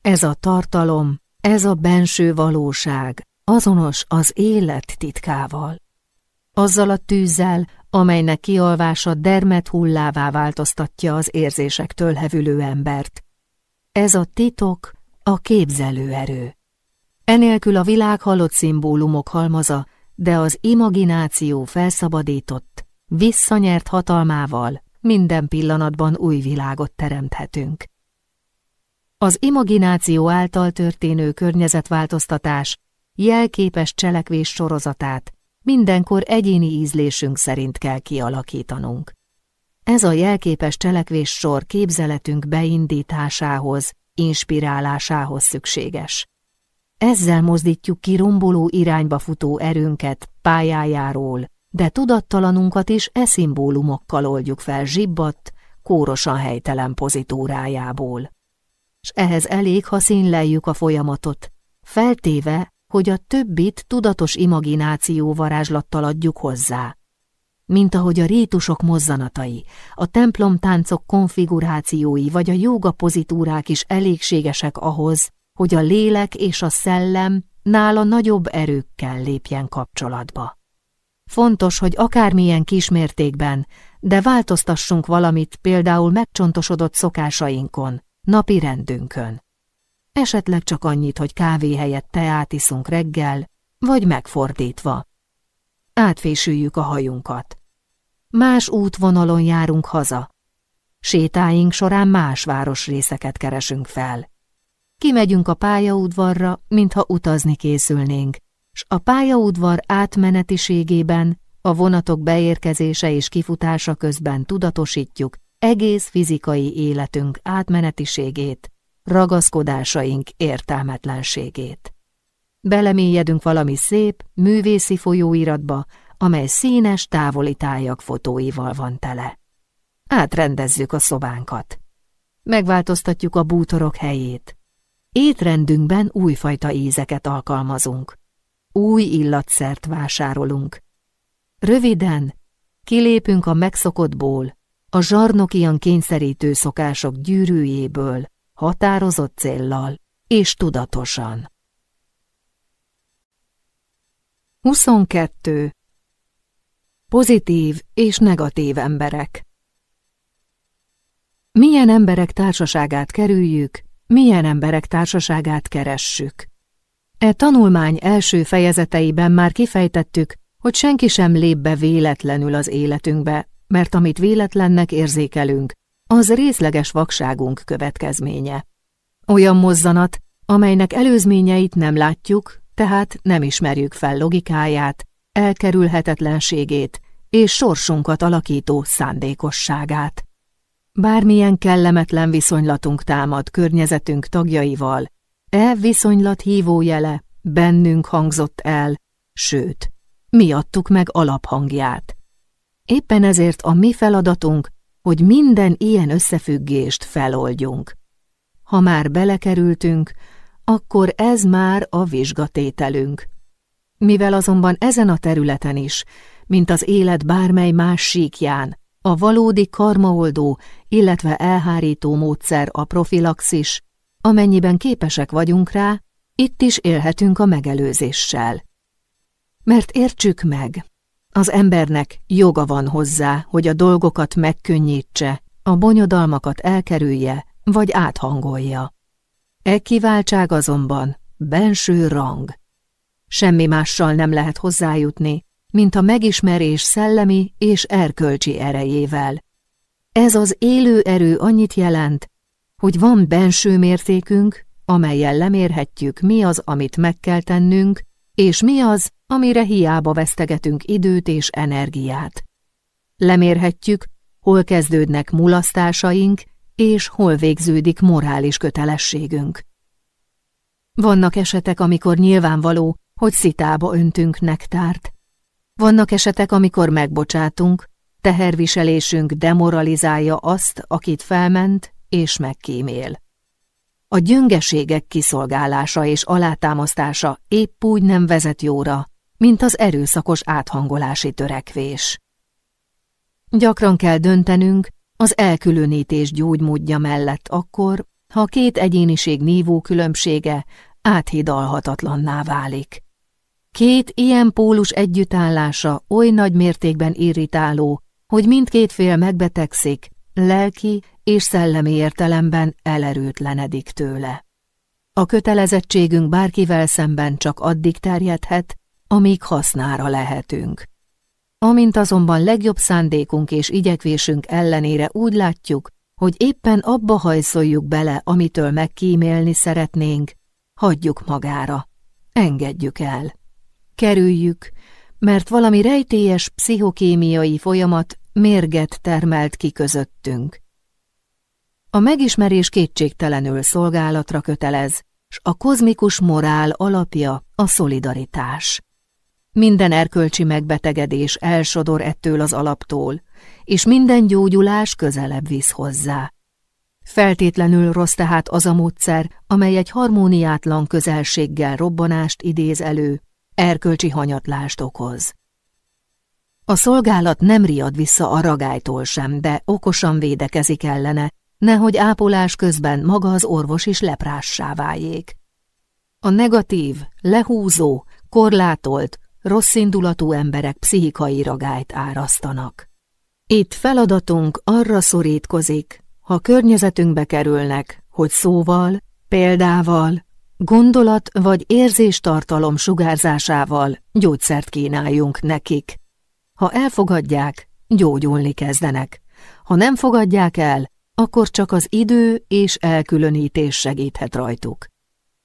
A: Ez a tartalom, ez a benső valóság azonos az élet titkával. Azzal a tűzzel, amelynek kialvása dermet hullává változtatja az érzésektől hevülő embert. Ez a titok, a képzelőerő. Enélkül a világ halott szimbólumok halmaza, de az imagináció felszabadított, visszanyert hatalmával minden pillanatban új világot teremthetünk. Az imagináció által történő környezetváltoztatás jelképes cselekvés sorozatát mindenkor egyéni ízlésünk szerint kell kialakítanunk. Ez a jelképes cselekvés sor képzeletünk beindításához, inspirálásához szükséges. Ezzel mozdítjuk ki romboló irányba futó erőnket pályájáról, de tudattalanunkat is e szimbólumokkal oldjuk fel zsibbadt, kórosan helytelen pozitúrájából. S ehhez elég, ha színleljük a folyamatot, feltéve, hogy a többit tudatos imagináció varázslattal adjuk hozzá. Mint ahogy a rítusok mozzanatai, a templomtáncok konfigurációi vagy a jóga pozitúrák is elégségesek ahhoz, hogy a lélek és a szellem nála nagyobb erőkkel lépjen kapcsolatba. Fontos, hogy akármilyen kismértékben, de változtassunk valamit például megcsontosodott szokásainkon, napi rendünkön. Esetleg csak annyit, hogy kávé helyett teát iszunk reggel, vagy megfordítva. Átfésüljük a hajunkat. Más útvonalon járunk haza. Sétáink során más városrészeket keresünk fel. Kimegyünk a pályaudvarra, mintha utazni készülnénk, s a pályaudvar átmenetiségében, a vonatok beérkezése és kifutása közben tudatosítjuk egész fizikai életünk átmenetiségét, ragaszkodásaink értelmetlenségét. Belemélyedünk valami szép, művészi folyóiratba, amely színes távoli tájak fotóival van tele. Átrendezzük a szobánkat. Megváltoztatjuk a bútorok helyét. Étrendünkben újfajta ízeket alkalmazunk. Új illatszert vásárolunk. Röviden, kilépünk a megszokottból, a zsarnokian kényszerítő szokások gyűrűjéből, határozott céllal és tudatosan. 22. Pozitív és negatív emberek Milyen emberek társaságát kerüljük, milyen emberek társaságát keressük. E tanulmány első fejezeteiben már kifejtettük, hogy senki sem lép be véletlenül az életünkbe, mert amit véletlennek érzékelünk, az részleges vakságunk következménye. Olyan mozzanat, amelynek előzményeit nem látjuk, tehát nem ismerjük fel logikáját, elkerülhetetlenségét és sorsunkat alakító szándékosságát. Bármilyen kellemetlen viszonylatunk támad környezetünk tagjaival, e viszonylat hívójele bennünk hangzott el, sőt, mi adtuk meg alaphangját. Éppen ezért a mi feladatunk, hogy minden ilyen összefüggést feloldjunk. Ha már belekerültünk, akkor ez már a vizsgatételünk. Mivel azonban ezen a területen is, mint az élet bármely más síkján, a valódi karmaoldó, illetve elhárító módszer a profilaxis, amennyiben képesek vagyunk rá, itt is élhetünk a megelőzéssel. Mert értsük meg, az embernek joga van hozzá, hogy a dolgokat megkönnyítse, a bonyodalmakat elkerülje, vagy áthangolja. E kiváltság azonban benső rang. Semmi mással nem lehet hozzájutni, mint a megismerés szellemi és erkölcsi erejével. Ez az élő erő annyit jelent, hogy van benső mértékünk, amelyen lemérhetjük, mi az, amit meg kell tennünk, és mi az, amire hiába vesztegetünk időt és energiát. Lemérhetjük, hol kezdődnek mulasztásaink, és hol végződik morális kötelességünk. Vannak esetek, amikor nyilvánvaló, hogy szitába öntünk nektárt. Vannak esetek, amikor megbocsátunk, teherviselésünk demoralizálja azt, akit felment és megkímél. A gyöngeségek kiszolgálása és alátámasztása épp úgy nem vezet jóra, mint az erőszakos áthangolási törekvés. Gyakran kell döntenünk az elkülönítés gyógymódja mellett akkor, ha a két egyéniség nívó különbsége áthidalhatatlanná válik. Két ilyen pólus együttállása oly nagy mértékben irritáló, hogy mindkét fél megbetegszik, lelki és szellemi értelemben elerőtlenedik tőle. A kötelezettségünk bárkivel szemben csak addig terjedhet, amíg hasznára lehetünk. Amint azonban legjobb szándékunk és igyekvésünk ellenére úgy látjuk, hogy éppen abba hajszoljuk bele, amitől megkímélni szeretnénk, hagyjuk magára, engedjük el. Kerüljük, mert valami rejtélyes pszichokémiai folyamat mérget termelt ki közöttünk. A megismerés kétségtelenül szolgálatra kötelez, s a kozmikus morál alapja a szolidaritás. Minden erkölcsi megbetegedés elsodor ettől az alaptól, és minden gyógyulás közelebb visz hozzá. Feltétlenül rossz tehát az a módszer, amely egy harmóniátlan közelséggel robbanást idéz elő, erkölcsi hanyatlást okoz. A szolgálat nem riad vissza a ragálytól sem, de okosan védekezik ellene, nehogy ápolás közben maga az orvos is leprássá váljék. A negatív, lehúzó, korlátolt, rosszindulatú emberek pszichikai ragályt árasztanak. Itt feladatunk arra szorítkozik, ha környezetünkbe kerülnek, hogy szóval, példával, gondolat vagy érzéstartalom sugárzásával gyógyszert kínáljunk nekik. Ha elfogadják, gyógyulni kezdenek. Ha nem fogadják el, akkor csak az idő és elkülönítés segíthet rajtuk.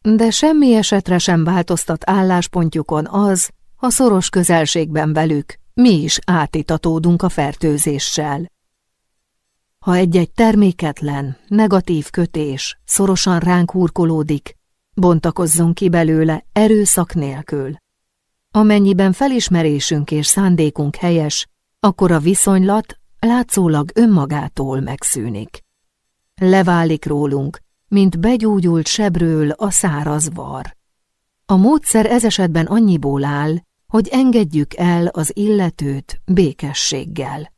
A: De semmi esetre sem változtat álláspontjukon az, ha szoros közelségben velük, mi is átitatódunk a fertőzéssel. Ha egy-egy terméketlen, negatív kötés szorosan ránk hurkolódik, bontakozzon ki belőle erőszak nélkül. Amennyiben felismerésünk és szándékunk helyes, akkor a viszonylat látszólag önmagától megszűnik. Leválik rólunk, mint begyógyult sebről a száraz var. A módszer ez esetben annyiból áll, hogy engedjük el az illetőt békességgel.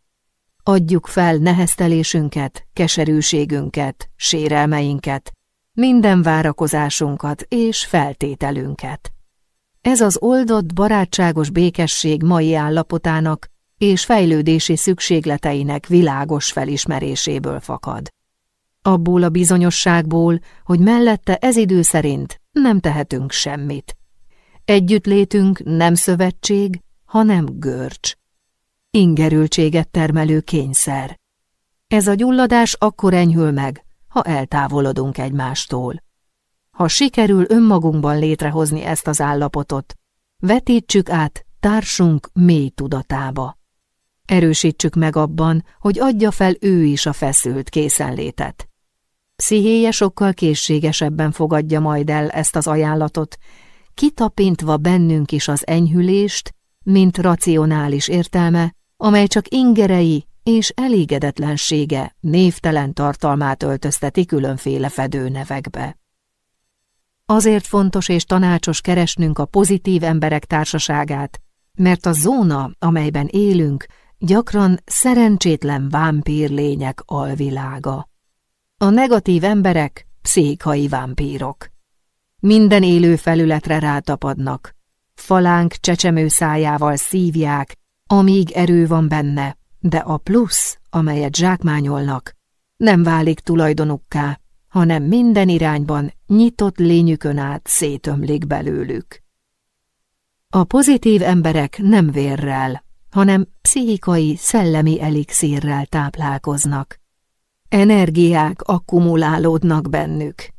A: Adjuk fel neheztelésünket, keserűségünket, sérelmeinket, minden várakozásunkat és feltételünket. Ez az oldott barátságos békesség mai állapotának és fejlődési szükségleteinek világos felismeréséből fakad. Abból a bizonyosságból, hogy mellette ez idő szerint nem tehetünk semmit. Együttlétünk nem szövetség, hanem görcs. Ingerültséget termelő kényszer. Ez a gyulladás akkor enyhül meg, ha eltávolodunk egymástól. Ha sikerül önmagunkban létrehozni ezt az állapotot, vetítsük át társunk mély tudatába. Erősítsük meg abban, hogy adja fel ő is a feszült készenlétet. Pszichéje sokkal készségesebben fogadja majd el ezt az ajánlatot, kitapintva bennünk is az enyhülést, mint racionális értelme, amely csak ingerei és elégedetlensége névtelen tartalmát öltözteti különféle fedőnevekbe. Azért fontos és tanácsos keresnünk a pozitív emberek társaságát, mert a zóna, amelyben élünk, gyakran szerencsétlen vámpírlények alvilága. A negatív emberek pszichai vámpírok. Minden élő felületre rátapadnak. Falánk csecsemő szájával szívják, amíg erő van benne, de a plusz, amelyet zsákmányolnak, nem válik tulajdonukká, hanem minden irányban nyitott lényükön át szétömlik belőlük. A pozitív emberek nem vérrel, hanem pszichikai, szellemi elixírrel táplálkoznak. Energiák akkumulálódnak bennük.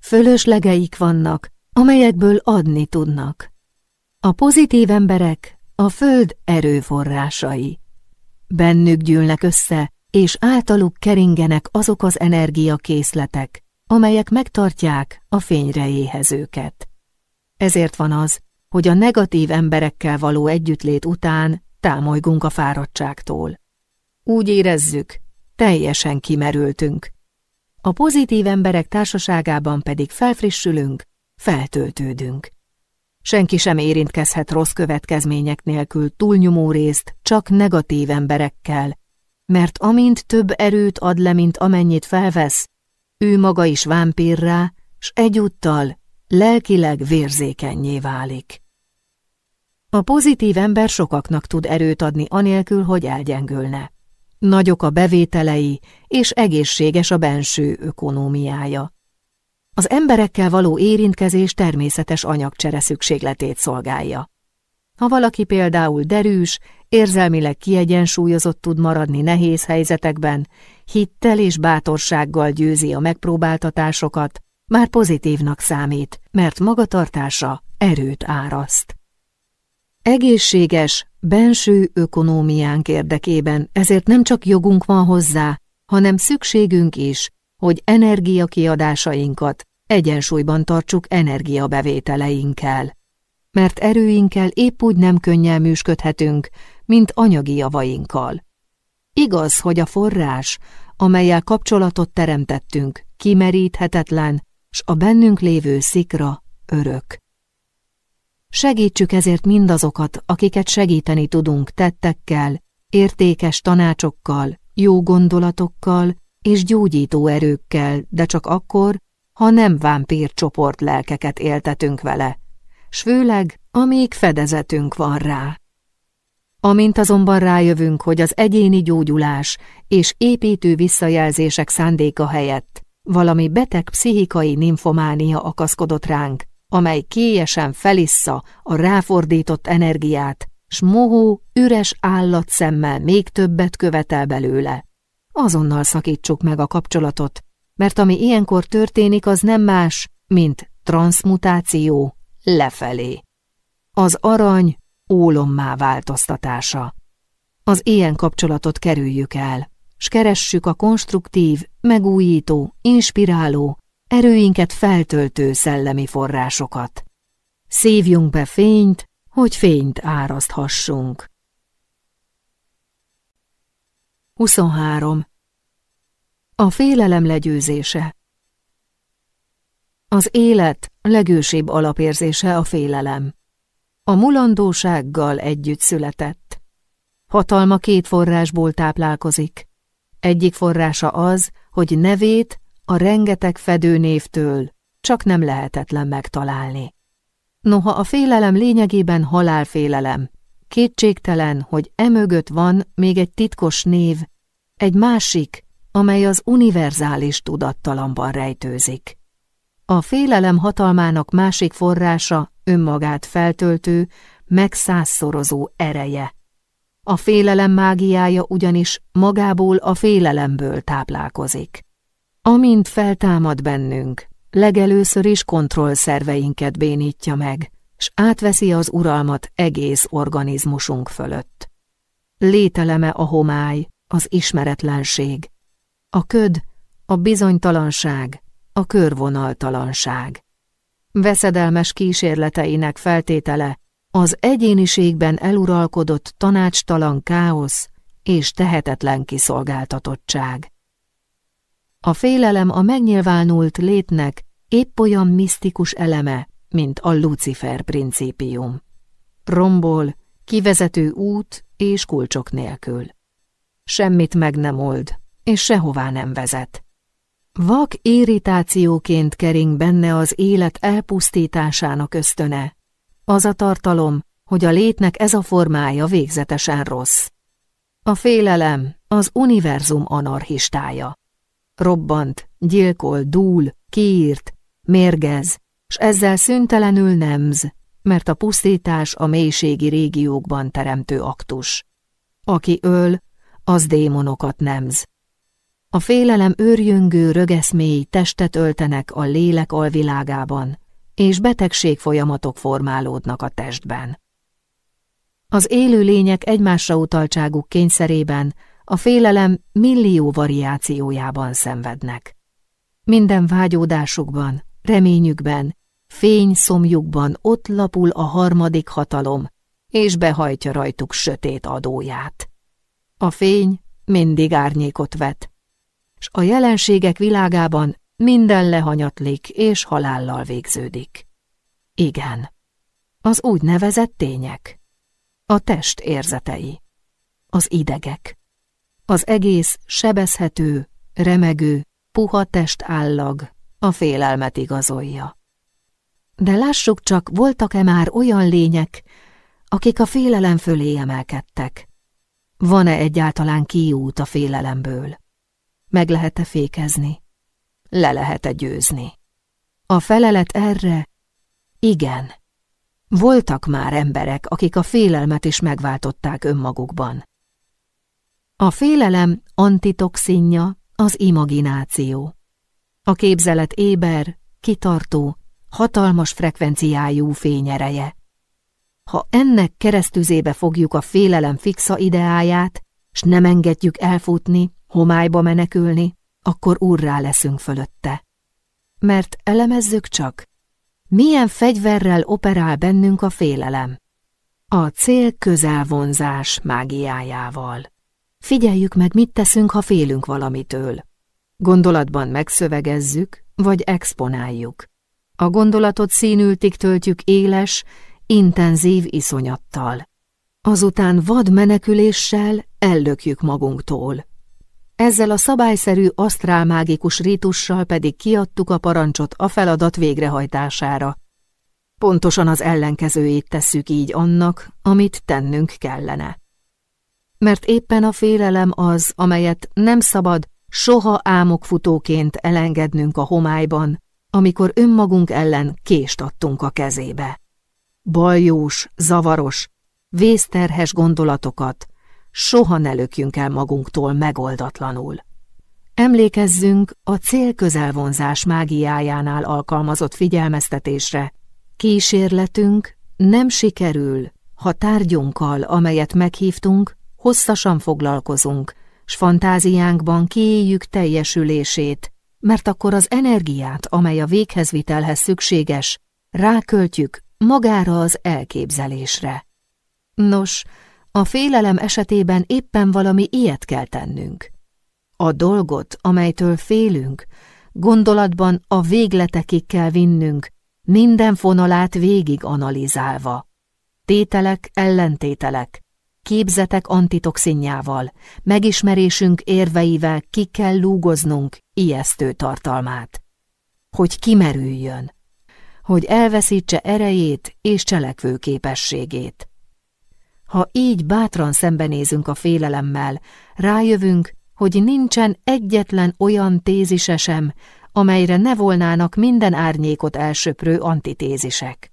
A: Fölöslegeik vannak, amelyekből adni tudnak. A pozitív emberek a föld erőforrásai. Bennük gyűlnek össze, és általuk keringenek azok az energiakészletek, amelyek megtartják a fényre éhezőket. Ezért van az, hogy a negatív emberekkel való együttlét után támolygunk a fáradtságtól. Úgy érezzük, teljesen kimerültünk. A pozitív emberek társaságában pedig felfrissülünk, feltöltődünk. Senki sem érintkezhet rossz következmények nélkül túlnyomó részt csak negatív emberekkel, mert amint több erőt ad le, mint amennyit felvesz, ő maga is vámpírrá, s egyúttal lelkileg vérzékenyé válik. A pozitív ember sokaknak tud erőt adni anélkül, hogy elgyengülne. Nagyok a bevételei, és egészséges a benső ökonómiája. Az emberekkel való érintkezés természetes anyagcsere szükségletét szolgálja. Ha valaki például derűs, érzelmileg kiegyensúlyozott tud maradni nehéz helyzetekben, hittel és bátorsággal győzi a megpróbáltatásokat, már pozitívnak számít, mert magatartása erőt áraszt. Egészséges, benső ökonómiánk érdekében ezért nem csak jogunk van hozzá, hanem szükségünk is, hogy energiakiadásainkat egyensúlyban tartsuk energiabevételeinkkel. Mert erőinkkel épp úgy nem könnyelműsködhetünk, mint anyagi javainkkal. Igaz, hogy a forrás, amelyel kapcsolatot teremtettünk, kimeríthetetlen, s a bennünk lévő szikra örök. Segítsük ezért mindazokat, akiket segíteni tudunk tettekkel, értékes tanácsokkal, jó gondolatokkal és gyógyító erőkkel, de csak akkor, ha nem vámpír csoport lelkeket éltetünk vele, s főleg, amíg fedezetünk van rá. Amint azonban rájövünk, hogy az egyéni gyógyulás és építő visszajelzések szándéka helyett valami beteg pszichikai nimfománia akaszkodott ránk, amely kélyesen felissza a ráfordított energiát, s mohó, üres állatszemmel még többet követel belőle. Azonnal szakítsuk meg a kapcsolatot, mert ami ilyenkor történik, az nem más, mint transmutáció lefelé. Az arany ólommá változtatása. Az ilyen kapcsolatot kerüljük el, s keressük a konstruktív, megújító, inspiráló, erőinket feltöltő szellemi forrásokat. Szívjunk be fényt, hogy fényt áraszthassunk. 23. A félelem legyőzése Az élet legősibb alapérzése a félelem. A mulandósággal együtt született. Hatalma két forrásból táplálkozik. Egyik forrása az, hogy nevét a rengeteg fedőnévtől csak nem lehetetlen megtalálni. Noha a félelem lényegében halálfélelem, kétségtelen, hogy emögött van még egy titkos név, egy másik, amely az univerzális tudattalamban rejtőzik. A félelem hatalmának másik forrása önmagát feltöltő, megszázszorozó ereje. A félelem mágiája ugyanis magából a félelemből táplálkozik. Amint feltámad bennünk, legelőször is kontrollszerveinket bénítja meg, s átveszi az uralmat egész organizmusunk fölött. Lételeme a homály, az ismeretlenség, a köd, a bizonytalanság, a körvonaltalanság. Veszedelmes kísérleteinek feltétele az egyéniségben eluralkodott tanácstalan káosz és tehetetlen kiszolgáltatottság. A félelem a megnyilvánult létnek épp olyan misztikus eleme, mint a Lucifer principium. Rombol, kivezető út és kulcsok nélkül. Semmit meg nem old, és sehová nem vezet. Vak irritációként kering benne az élet elpusztításának ösztöne. Az a tartalom, hogy a létnek ez a formája végzetesen rossz. A félelem az univerzum anarchistája. Robbant, gyilkol, dúl, kiírt, mérgez, s ezzel szüntelenül nemz, mert a pusztítás a mélységi régiókban teremtő aktus. Aki öl, az démonokat nemz. A félelem őrjöngő rögeszmély testet öltenek a lélek alvilágában, és betegség folyamatok formálódnak a testben. Az élő lények egymásra utaltságuk kényszerében a félelem millió variációjában szenvednek. Minden vágyódásukban, reményükben, fényszomjukban ott lapul a harmadik hatalom, és behajtja rajtuk sötét adóját. A fény mindig árnyékot vet, s a jelenségek világában minden lehanyatlik és halállal végződik. Igen, az úgynevezett tények, a test érzetei, az idegek, az egész sebezhető, remegő, puha testállag a félelmet igazolja. De lássuk csak, voltak-e már olyan lények, akik a félelem fölé emelkedtek? Van-e egyáltalán kiút a félelemből? Meg lehet-e fékezni? Le lehet-e győzni? A felelet erre? Igen. Voltak már emberek, akik a félelmet is megváltották önmagukban. A félelem antitoxinja az imagináció. A képzelet éber, kitartó, hatalmas frekvenciájú fényereje. Ha ennek keresztüzébe fogjuk a félelem fixa ideáját, s nem engedjük elfutni, homályba menekülni, akkor úrrá leszünk fölötte. Mert elemezzük csak, milyen fegyverrel operál bennünk a félelem. A cél közelvonzás mágiájával. Figyeljük meg, mit teszünk, ha félünk valamitől. Gondolatban megszövegezzük, vagy exponáljuk. A gondolatot színültig töltjük éles, intenzív iszonyattal. Azután vad meneküléssel ellökjük magunktól. Ezzel a szabályszerű asztrálmágikus rítussal pedig kiadtuk a parancsot a feladat végrehajtására. Pontosan az ellenkezőjét tesszük így annak, amit tennünk kellene. Mert éppen a félelem az, amelyet nem szabad soha álmokfutóként elengednünk a homályban, amikor önmagunk ellen kést adtunk a kezébe. Baljós, zavaros, vészterhes gondolatokat soha ne lökjünk el magunktól megoldatlanul. Emlékezzünk a célközelvonzás mágiájánál alkalmazott figyelmeztetésre. Kísérletünk nem sikerül, ha tárgyunkkal, amelyet meghívtunk, hosszasan foglalkozunk, s fantáziánkban kiéljük teljesülését, mert akkor az energiát, amely a véghezvitelhez szükséges, ráköltjük magára az elképzelésre. Nos, a félelem esetében éppen valami ilyet kell tennünk. A dolgot, amelytől félünk, gondolatban a végletekig kell vinnünk, minden fonalát végig analizálva. Tételek, ellentételek, képzetek antitoxinjával, megismerésünk érveivel ki kell lúgoznunk ijesztő tartalmát. Hogy kimerüljön, hogy elveszítse erejét és cselekvő képességét. Ha így bátran szembenézünk a félelemmel, rájövünk, hogy nincsen egyetlen olyan tézise sem, amelyre ne volnának minden árnyékot elsöprő antitézisek.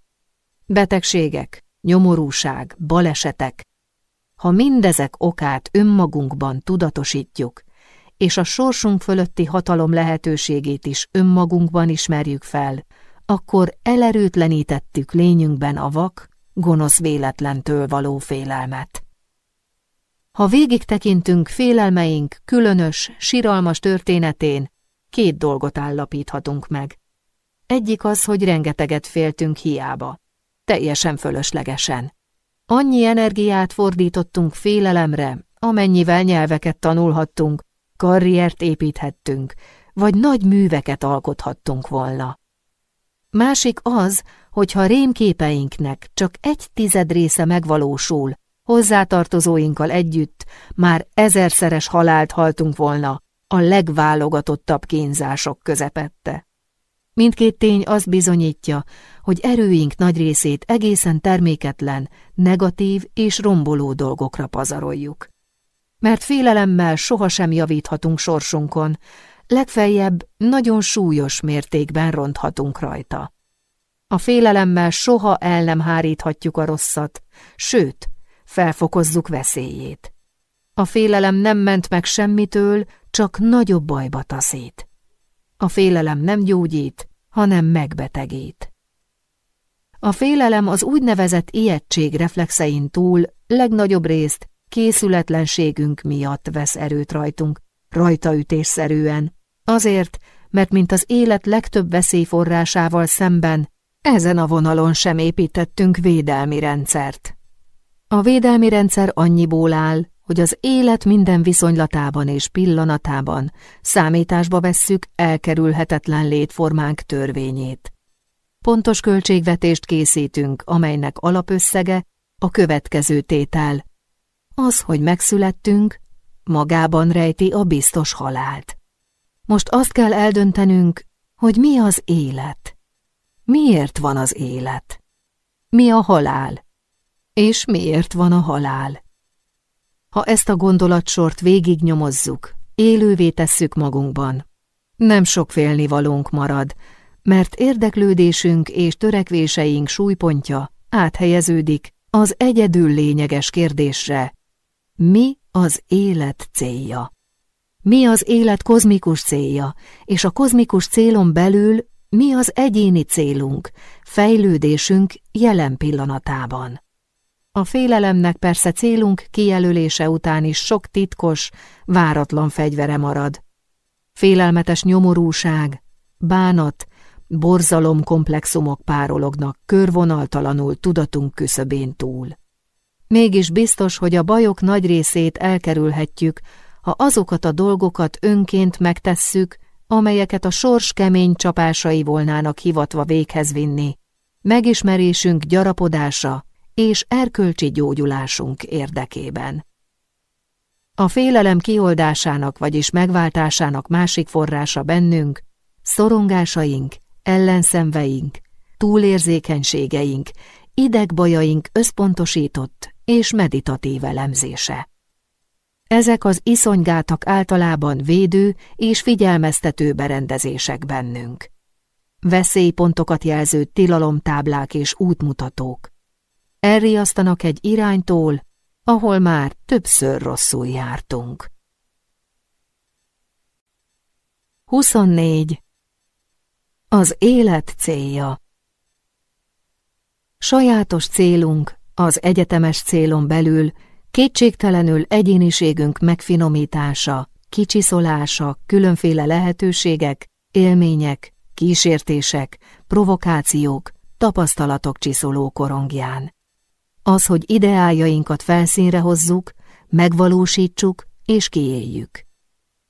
A: Betegségek, nyomorúság, balesetek. Ha mindezek okát önmagunkban tudatosítjuk, és a sorsunk fölötti hatalom lehetőségét is önmagunkban ismerjük fel, akkor elerőtlenítettük lényünkben a vak, gonosz véletlentől való félelmet. Ha végig tekintünk félelmeink különös, siralmas történetén, két dolgot állapíthatunk meg. Egyik az, hogy rengeteget féltünk hiába. Teljesen fölöslegesen. Annyi energiát fordítottunk félelemre, amennyivel nyelveket tanulhattunk, karriert építhettünk, vagy nagy műveket alkothattunk volna. Másik az, hogyha rémképeinknek csak egy tized része megvalósul, hozzátartozóinkkal együtt már ezerszeres halált haltunk volna a legválogatottabb kínzások közepette. Mindkét tény azt bizonyítja, hogy erőink nagy részét egészen terméketlen, negatív és romboló dolgokra pazaroljuk. Mert félelemmel sohasem javíthatunk sorsunkon, legfeljebb nagyon súlyos mértékben ronthatunk rajta. A félelemmel soha el nem háríthatjuk a rosszat, sőt, felfokozzuk veszélyét. A félelem nem ment meg semmitől, csak nagyobb bajba taszít. A félelem nem gyógyít, hanem megbetegít. A félelem az úgynevezett ijegység reflexein túl legnagyobb részt készületlenségünk miatt vesz erőt rajtunk, rajtaütésszerűen, azért, mert mint az élet legtöbb veszélyforrásával szemben, ezen a vonalon sem építettünk védelmi rendszert. A védelmi rendszer annyiból áll, hogy az élet minden viszonylatában és pillanatában számításba vesszük elkerülhetetlen létformánk törvényét. Pontos költségvetést készítünk, amelynek alapösszege a következő tétel. Az, hogy megszülettünk, magában rejti a biztos halált. Most azt kell eldöntenünk, hogy mi az élet. Miért van az élet? Mi a halál? És miért van a halál? Ha ezt a gondolatsort végignyomozzuk, élővé tesszük magunkban, nem sok félnivalónk marad, mert érdeklődésünk és törekvéseink súlypontja áthelyeződik az egyedül lényeges kérdésre, mi az élet célja? Mi az élet kozmikus célja, és a kozmikus célon belül mi az egyéni célunk, fejlődésünk jelen pillanatában? A félelemnek persze célunk kijelölése után is sok titkos, váratlan fegyvere marad. Félelmetes nyomorúság, bánat, borzalom komplexumok párolognak körvonaltalanul tudatunk küszöbén túl. Mégis biztos, hogy a bajok nagy részét elkerülhetjük, ha azokat a dolgokat önként megtesszük, amelyeket a sors kemény csapásai volnának hivatva véghez vinni, megismerésünk gyarapodása és erkölcsi gyógyulásunk érdekében. A félelem kioldásának, vagyis megváltásának másik forrása bennünk, szorongásaink, ellenszenveink, túlérzékenységeink, idegbajaink összpontosított és meditatív elemzése. Ezek az iszonygátak általában védő és figyelmeztető berendezések bennünk. Veszélypontokat jelző tilalomtáblák és útmutatók. Elriasztanak egy iránytól, ahol már többször rosszul jártunk. 24. Az élet célja Sajátos célunk, az egyetemes célon belül kétségtelenül egyéniségünk megfinomítása, kicsiszolása, különféle lehetőségek, élmények, kísértések, provokációk, tapasztalatok csiszoló korongján. Az, hogy ideájainkat felszínre hozzuk, megvalósítsuk és kiéljük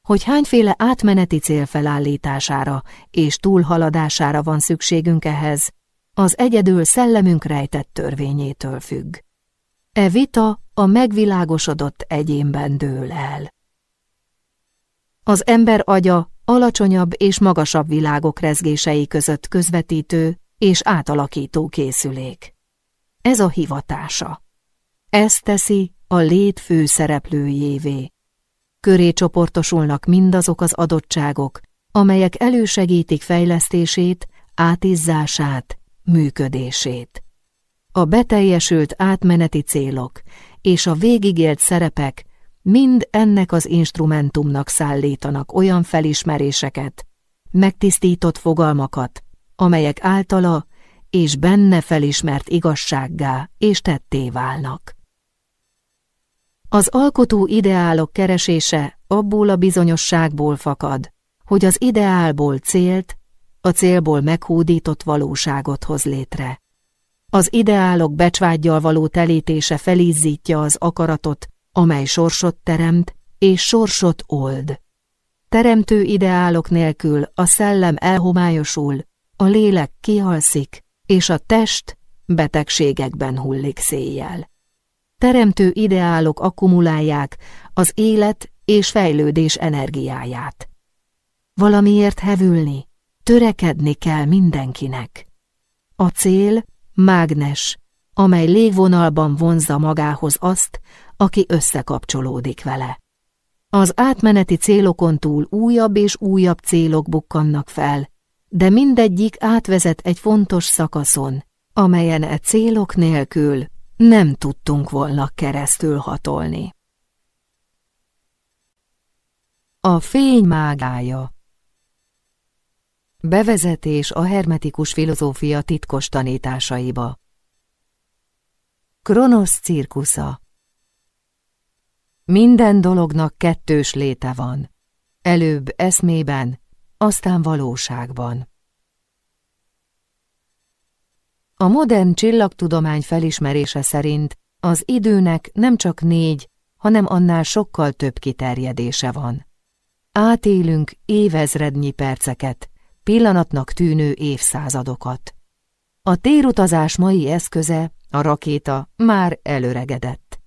A: hogy hányféle átmeneti cél felállítására és túlhaladására van szükségünk ehhez, az egyedül szellemünk rejtett törvényétől függ. E vita a megvilágosodott egyénben dől el. Az ember agya alacsonyabb és magasabb világok rezgései között közvetítő és átalakító készülék. Ez a hivatása. Ez teszi a lét fő szereplőjévé köré csoportosulnak mindazok az adottságok, amelyek elősegítik fejlesztését, átizzását, működését. A beteljesült átmeneti célok és a végigélt szerepek mind ennek az instrumentumnak szállítanak olyan felismeréseket, megtisztított fogalmakat, amelyek általa és benne felismert igazsággá és tetté válnak. Az alkotó ideálok keresése abból a bizonyosságból fakad, hogy az ideálból célt, a célból meghódított valóságot hoz létre. Az ideálok becsvágyjal való telítése felízzítja az akaratot, amely sorsot teremt és sorsot old. Teremtő ideálok nélkül a szellem elhomályosul, a lélek kihalszik, és a test betegségekben hullik széjjel teremtő ideálok akkumulálják az élet és fejlődés energiáját. Valamiért hevülni, törekedni kell mindenkinek. A cél mágnes, amely légvonalban vonzza magához azt, aki összekapcsolódik vele. Az átmeneti célokon túl újabb és újabb célok bukkannak fel, de mindegyik átvezet egy fontos szakaszon, amelyen e célok nélkül nem tudtunk volna keresztül hatolni. A fény mágája Bevezetés a hermetikus filozófia titkos tanításaiba Kronosz cirkusza Minden dolognak kettős léte van. Előbb eszmében, aztán valóságban. A modern csillagtudomány felismerése szerint az időnek nem csak négy, hanem annál sokkal több kiterjedése van. Átélünk évezrednyi perceket, pillanatnak tűnő évszázadokat. A térutazás mai eszköze, a rakéta már előregedett.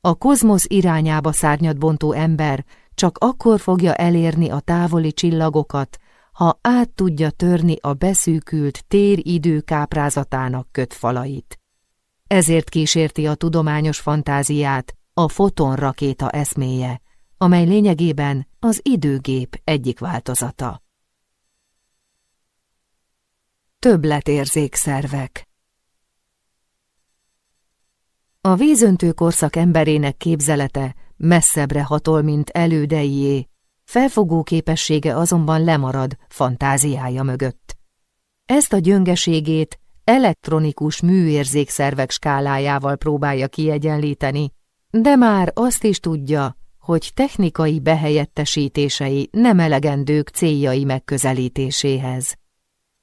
A: A kozmosz irányába szárnyat bontó ember csak akkor fogja elérni a távoli csillagokat, ha át tudja törni a beszűkült tér-idő káprázatának köt falait. Ezért kísérti a tudományos fantáziát a fotonrakéta eszméje, amely lényegében az időgép egyik változata. Többletérzékszervek A vízöntő korszak emberének képzelete messzebbre hatol, mint elődeié, Felfogó képessége azonban lemarad fantáziája mögött. Ezt a gyöngeségét elektronikus műérzékszervek skálájával próbálja kiegyenlíteni, de már azt is tudja, hogy technikai behelyettesítései nem elegendők céljai megközelítéséhez.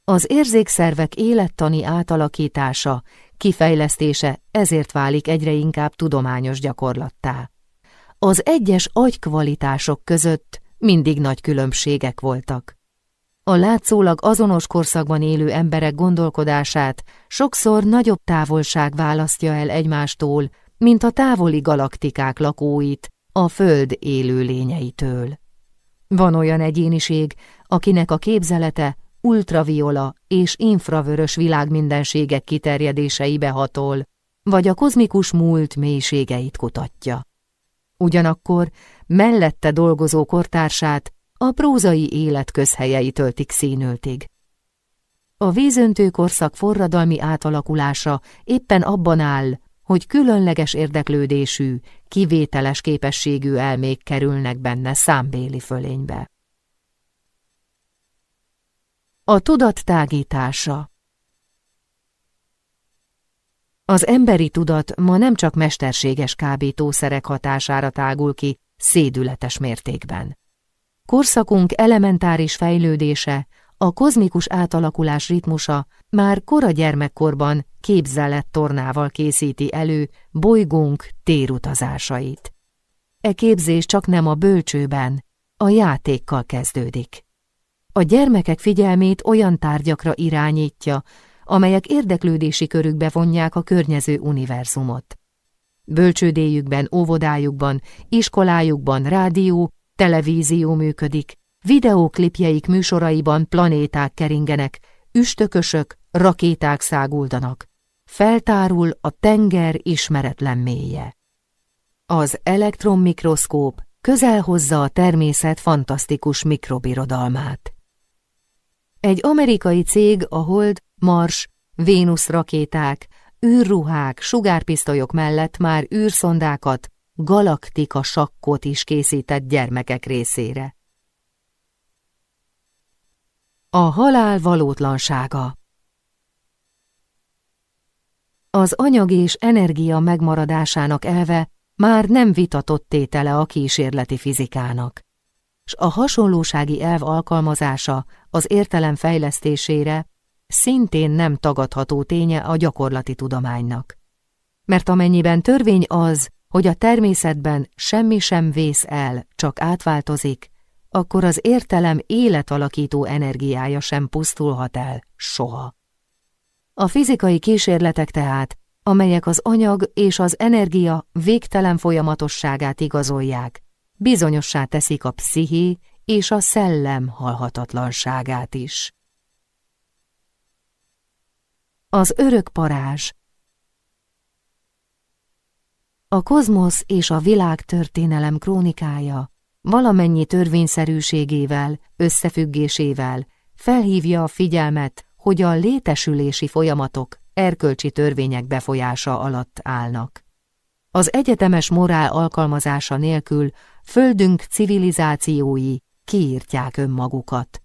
A: Az érzékszervek élettani átalakítása, kifejlesztése ezért válik egyre inkább tudományos gyakorlattá. Az egyes agykvalitások között mindig nagy különbségek voltak. A látszólag azonos korszakban élő emberek gondolkodását sokszor nagyobb távolság választja el egymástól, mint a távoli galaktikák lakóit a Föld élőlényeitől. Van olyan egyéniség, akinek a képzelete ultraviola és infravörös világmindenségek kiterjedéseibe hatol, vagy a kozmikus múlt mélységeit kutatja. Ugyanakkor mellette dolgozó kortársát a prózai élet közhelyei töltik színültig. A vízöntő korszak forradalmi átalakulása éppen abban áll, hogy különleges érdeklődésű, kivételes képességű elmék kerülnek benne számbéli fölénybe. A tudat tágítása Az emberi tudat ma nem csak mesterséges kábítószerek hatására tágul ki szédületes mértékben. Korszakunk elementáris fejlődése, a kozmikus átalakulás ritmusa már kora gyermekkorban képzelett tornával készíti elő bolygónk térutazásait. E képzés csak nem a bölcsőben, a játékkal kezdődik. A gyermekek figyelmét olyan tárgyakra irányítja, amelyek érdeklődési körükbe vonják a környező univerzumot. Bölcsődéjükben, óvodájukban, iskolájukban rádió, televízió működik, videóklipjeik műsoraiban planéták keringenek, üstökösök, rakéták száguldanak. Feltárul a tenger ismeretlen mélye. Az elektronmikroszkóp közel hozza a természet fantasztikus mikrobirodalmát. Egy amerikai cég a Hold, Mars, Vénusz rakéták, űrruhák, sugárpisztolyok mellett már űrszondákat, galaktika sakkot is készített gyermekek részére. A halál valótlansága Az anyag és energia megmaradásának elve már nem vitatott tétele a kísérleti fizikának, s a hasonlósági elv alkalmazása az értelem fejlesztésére szintén nem tagadható ténye a gyakorlati tudománynak. Mert amennyiben törvény az, hogy a természetben semmi sem vész el, csak átváltozik, akkor az értelem életalakító energiája sem pusztulhat el soha. A fizikai kísérletek tehát, amelyek az anyag és az energia végtelen folyamatosságát igazolják, bizonyossá teszik a psziché és a szellem halhatatlanságát is. Az örök parázs A kozmosz és a világtörténelem krónikája valamennyi törvényszerűségével, összefüggésével felhívja a figyelmet, hogy a létesülési folyamatok erkölcsi törvények befolyása alatt állnak. Az egyetemes morál alkalmazása nélkül földünk civilizációi kiírtják önmagukat.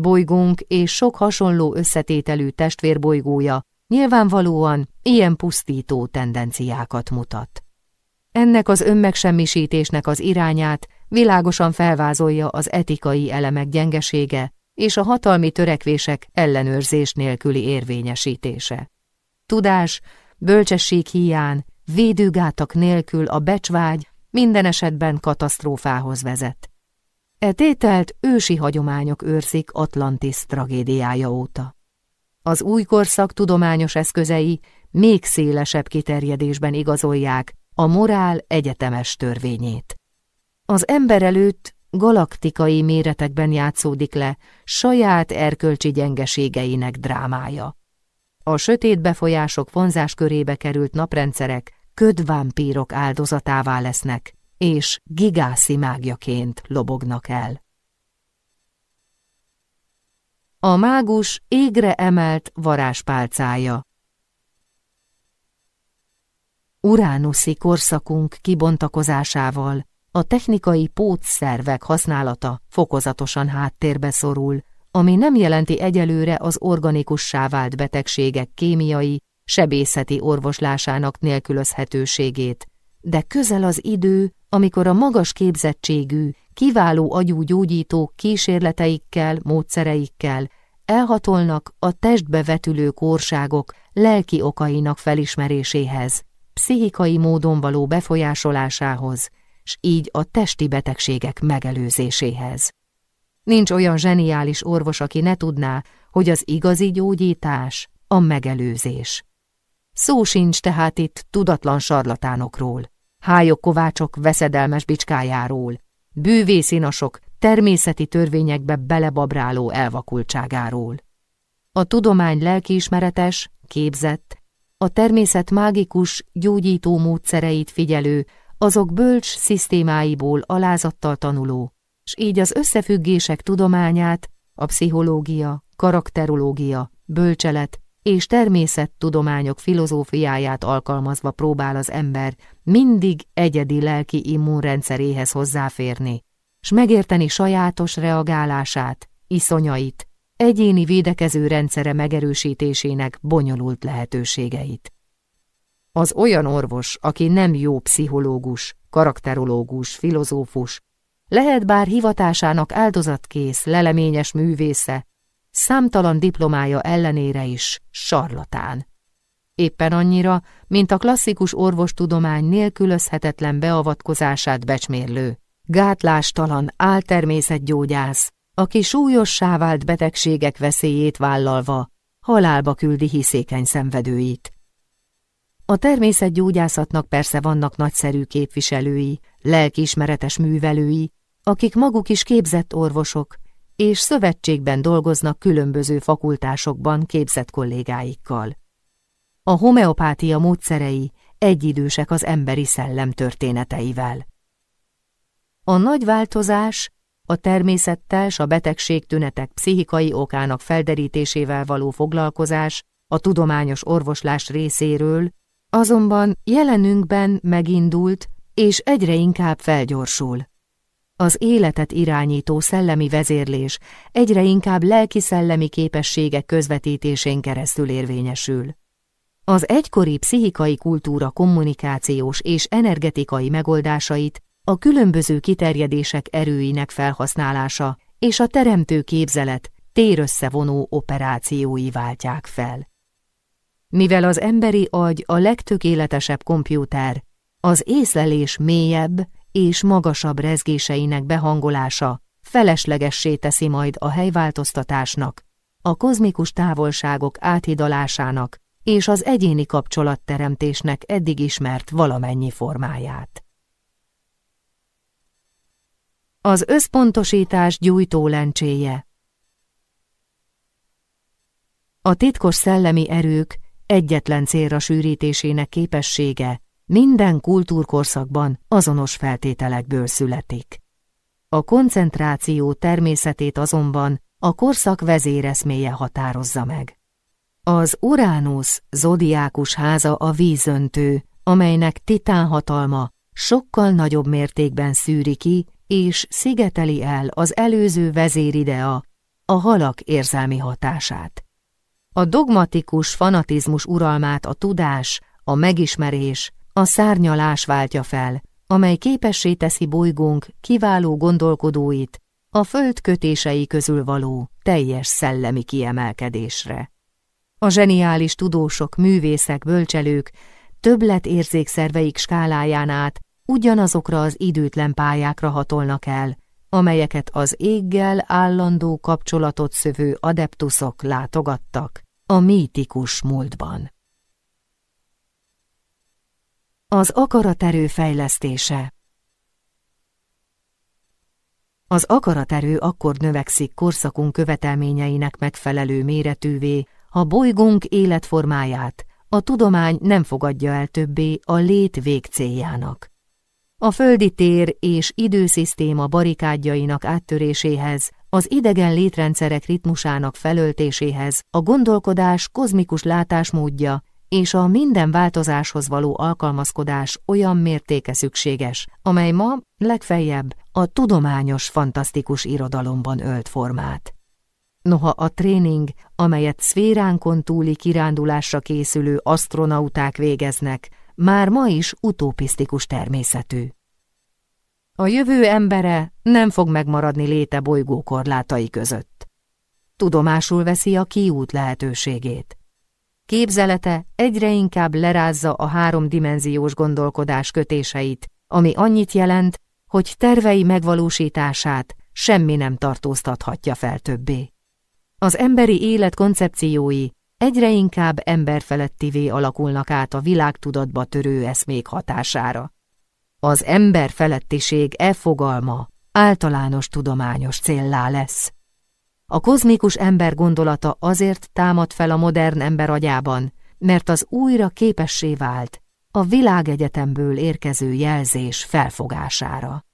A: Bolygónk és sok hasonló összetételű testvérbolygója nyilvánvalóan ilyen pusztító tendenciákat mutat. Ennek az önmegsemmisítésnek az irányát világosan felvázolja az etikai elemek gyengesége és a hatalmi törekvések ellenőrzés nélküli érvényesítése. Tudás, bölcsesség hiány, védőgátak nélkül a becsvágy minden esetben katasztrófához vezet. E tételt ősi hagyományok őrzik Atlantis tragédiája óta. Az új korszak tudományos eszközei még szélesebb kiterjedésben igazolják a morál egyetemes törvényét. Az ember előtt galaktikai méretekben játszódik le saját erkölcsi gyengeségeinek drámája. A sötét befolyások vonzás körébe került naprendszerek ködvámpírok áldozatává lesznek, és gigászi mágjaként lobognak el. A mágus égre emelt varázspálcája Uránuszi korszakunk kibontakozásával a technikai pótszervek használata fokozatosan háttérbe szorul, ami nem jelenti egyelőre az organikussá vált betegségek kémiai, sebészeti orvoslásának nélkülözhetőségét, de közel az idő, amikor a magas képzettségű, kiváló agyú gyógyítók kísérleteikkel, módszereikkel elhatolnak a testbe vetülő kórságok lelki okainak felismeréséhez, pszichikai módon való befolyásolásához, s így a testi betegségek megelőzéséhez. Nincs olyan zseniális orvos, aki ne tudná, hogy az igazi gyógyítás a megelőzés. Szó sincs tehát itt tudatlan sarlatánokról, hályok kovácsok veszedelmes bicskájáról, bűvészínasok természeti törvényekbe belebabráló elvakultságáról. A tudomány lelkiismeretes, képzett, a természet mágikus, gyógyító módszereit figyelő, azok bölcs szisztémáiból alázattal tanuló, s így az összefüggések tudományát, a pszichológia, karakterológia, bölcselet és természettudományok filozófiáját alkalmazva próbál az ember mindig egyedi lelki immunrendszeréhez hozzáférni, s megérteni sajátos reagálását, iszonyait, egyéni védekező rendszere megerősítésének bonyolult lehetőségeit. Az olyan orvos, aki nem jó pszichológus, karakterológus, filozófus, lehet bár hivatásának áldozatkész, leleményes művésze, számtalan diplomája ellenére is sarlatán. Éppen annyira, mint a klasszikus orvostudomány nélkülözhetetlen beavatkozását becsmérlő, gátlástalan, áltermészetgyógyász, aki súlyossá vált betegségek veszélyét vállalva, halálba küldi hiszékeny szenvedőit. A természetgyógyászatnak persze vannak nagyszerű képviselői, lelkiismeretes művelői, akik maguk is képzett orvosok, és szövetségben dolgoznak különböző fakultásokban képzett kollégáikkal. A homeopátia módszerei egyidősek az emberi szellem történeteivel. A nagy változás a természettel s a betegség tünetek pszichikai okának felderítésével való foglalkozás a tudományos orvoslás részéről, azonban jelenünkben megindult és egyre inkább felgyorsul. Az életet irányító szellemi vezérlés egyre inkább lelki-szellemi képességek közvetítésén keresztül érvényesül. Az egykori pszichikai kultúra kommunikációs és energetikai megoldásait a különböző kiterjedések erőinek felhasználása és a teremtő képzelet térösszevonó operációi váltják fel. Mivel az emberi agy a legtökéletesebb kompjúter, az észlelés mélyebb és magasabb rezgéseinek behangolása feleslegessé teszi majd a helyváltoztatásnak, a kozmikus távolságok áthidalásának és az egyéni kapcsolatteremtésnek eddig ismert valamennyi formáját. Az összpontosítás gyújtó lencséje A titkos szellemi erők egyetlen célra sűrítésének képessége minden kultúrkorszakban azonos feltételekből születik. A koncentráció természetét azonban a korszak vezéreszméje határozza meg. Az Uránusz zodiákus háza a vízöntő, amelynek titán hatalma sokkal nagyobb mértékben szűri ki és szigeteli el az előző vezéridea, a halak érzelmi hatását. A dogmatikus fanatizmus uralmát a tudás, a megismerés, a szárnyalás váltja fel, amely képessé teszi bolygónk kiváló gondolkodóit a föld kötései közül való teljes szellemi kiemelkedésre. A zseniális tudósok, művészek, bölcselők többletérzékszerveik skáláján át ugyanazokra az időtlen pályákra hatolnak el, amelyeket az éggel állandó kapcsolatot szövő adeptuszok látogattak a mítikus múltban. Az akaraterő fejlesztése Az akaraterő akkor növekszik korszakunk követelményeinek megfelelő méretűvé, ha bolygónk életformáját a tudomány nem fogadja el többé a lét végcéljának. A földi tér és időszisztéma barikádjainak áttöréséhez, az idegen létrendszerek ritmusának felöltéséhez, a gondolkodás kozmikus látásmódja és a minden változáshoz való alkalmazkodás olyan mértéke szükséges, amely ma legfeljebb a tudományos, fantasztikus irodalomban ölt formát. Noha a tréning, amelyet szféránkon túli kirándulásra készülő astronauták végeznek, már ma is utopisztikus természetű. A jövő embere nem fog megmaradni léte bolygó korlátai között. Tudomásul veszi a kiút lehetőségét. Képzelete egyre inkább lerázza a háromdimenziós gondolkodás kötéseit, ami annyit jelent, hogy tervei megvalósítását semmi nem tartóztathatja fel többé. Az emberi élet koncepciói egyre inkább emberfelettivé alakulnak át a világtudatba törő eszmék hatására. Az emberfelettiség e fogalma általános tudományos céllá lesz. A kozmikus ember gondolata azért támad fel a modern ember agyában, mert az újra képessé vált a világegyetemből érkező jelzés felfogására.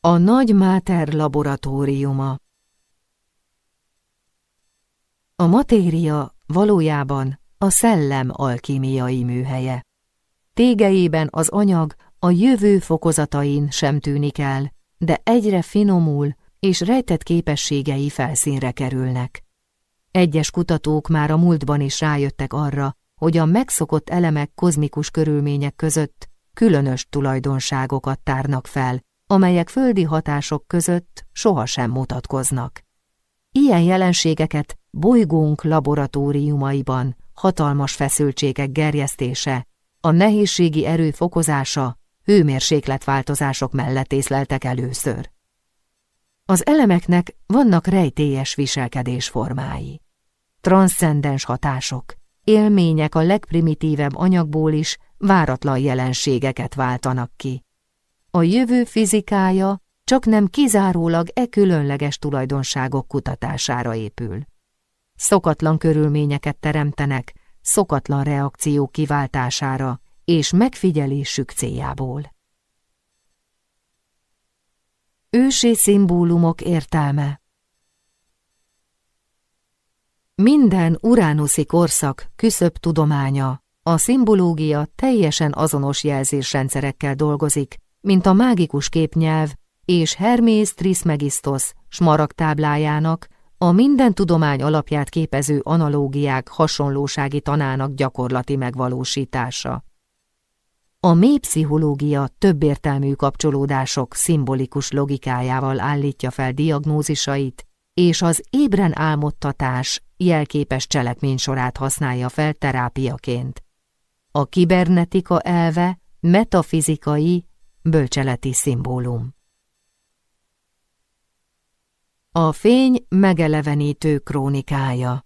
A: A Nagy Máter laboratóriuma A matéria valójában a szellem alkímiai műhelye. Tégeiben az anyag a jövő fokozatain sem tűnik el, de egyre finomul és rejtett képességei felszínre kerülnek. Egyes kutatók már a múltban is rájöttek arra, hogy a megszokott elemek kozmikus körülmények között különös tulajdonságokat tárnak fel, amelyek földi hatások között sohasem mutatkoznak. Ilyen jelenségeket bolygónk laboratóriumaiban hatalmas feszültségek gerjesztése, a nehézségi erő fokozása, hőmérsékletváltozások mellett észleltek először. Az elemeknek vannak rejtélyes viselkedésformái. Transzcendens hatások, élmények a legprimitívebb anyagból is váratlan jelenségeket váltanak ki. A jövő fizikája csak nem kizárólag e különleges tulajdonságok kutatására épül. Szokatlan körülményeket teremtenek, szokatlan reakció kiváltására és megfigyelésük céljából. Ősi szimbólumok értelme Minden uránuszi korszak küszöbb tudománya, a szimbológia teljesen azonos jelzésrendszerekkel dolgozik, mint a mágikus képnyelv és Hermész Trismegistos smaragtáblájának, a minden tudomány alapját képező analógiák hasonlósági tanának gyakorlati megvalósítása. A mély pszichológia többértelmű kapcsolódások szimbolikus logikájával állítja fel diagnózisait, és az ébren álmodtatás jelképes cselekmény sorát használja fel terápiaként. A kibernetika elve metafizikai, bölcseleti szimbólum. A fény megelevenítő krónikája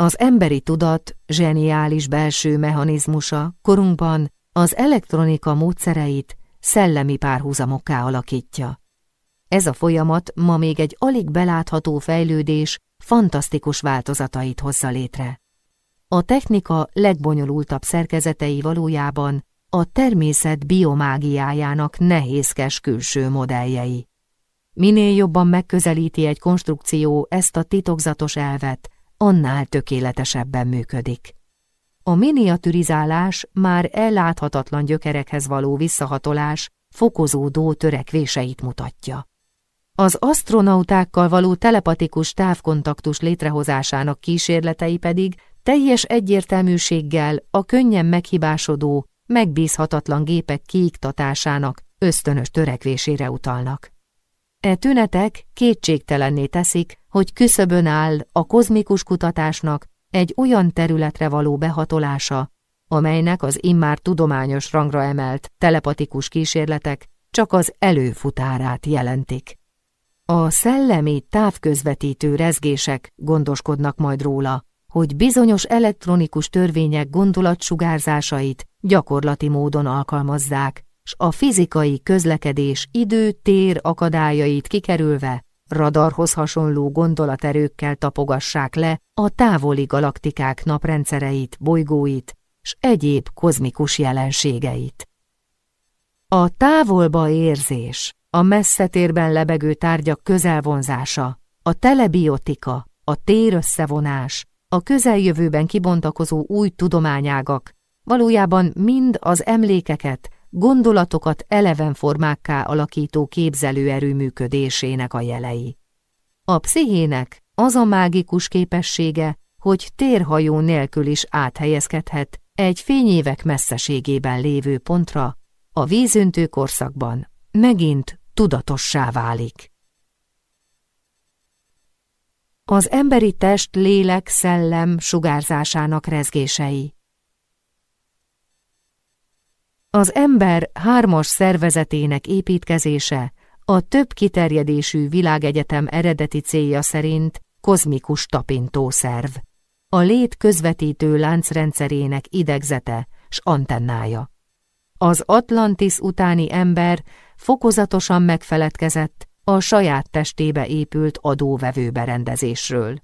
A: Az emberi tudat zseniális belső mechanizmusa korunkban az elektronika módszereit szellemi párhuzamokká alakítja. Ez a folyamat ma még egy alig belátható fejlődés fantasztikus változatait hozza létre. A technika legbonyolultabb szerkezetei valójában a természet biomágiájának nehézkes külső modelljei. Minél jobban megközelíti egy konstrukció ezt a titokzatos elvet, annál tökéletesebben működik. A miniaturizálás már elláthatatlan gyökerekhez való visszahatolás fokozódó törekvéseit mutatja. Az asztronautákkal való telepatikus távkontaktus létrehozásának kísérletei pedig teljes egyértelműséggel a könnyen meghibásodó, megbízhatatlan gépek kiiktatásának ösztönös törekvésére utalnak. E tünetek kétségtelenné teszik, hogy küszöbön áll a kozmikus kutatásnak egy olyan területre való behatolása, amelynek az immár tudományos rangra emelt telepatikus kísérletek csak az előfutárát jelentik. A szellemi távközvetítő rezgések gondoskodnak majd róla, hogy bizonyos elektronikus törvények gondolatsugárzásait gyakorlati módon alkalmazzák, s a fizikai közlekedés idő-tér akadályait kikerülve radarhoz hasonló gondolaterőkkel tapogassák le a távoli galaktikák naprendszereit, bolygóit s egyéb kozmikus jelenségeit. A távolba érzés, a messze térben lebegő tárgyak közelvonzása, a telebiotika, a térösszevonás, a közeljövőben kibontakozó új tudományágak valójában mind az emlékeket, gondolatokat eleven formákká alakító képzelőerő működésének a jelei. A pszichének az a mágikus képessége, hogy térhajó nélkül is áthelyezkedhet egy fényévek messzeségében lévő pontra, a vízöntő korszakban megint tudatossá válik. Az emberi test lélek-szellem sugárzásának rezgései Az ember hármas szervezetének építkezése a több kiterjedésű világegyetem eredeti célja szerint kozmikus tapintószerv, a lét közvetítő láncrendszerének idegzete s antennája. Az Atlantis utáni ember fokozatosan megfeledkezett a saját testébe épült adóvevő berendezésről.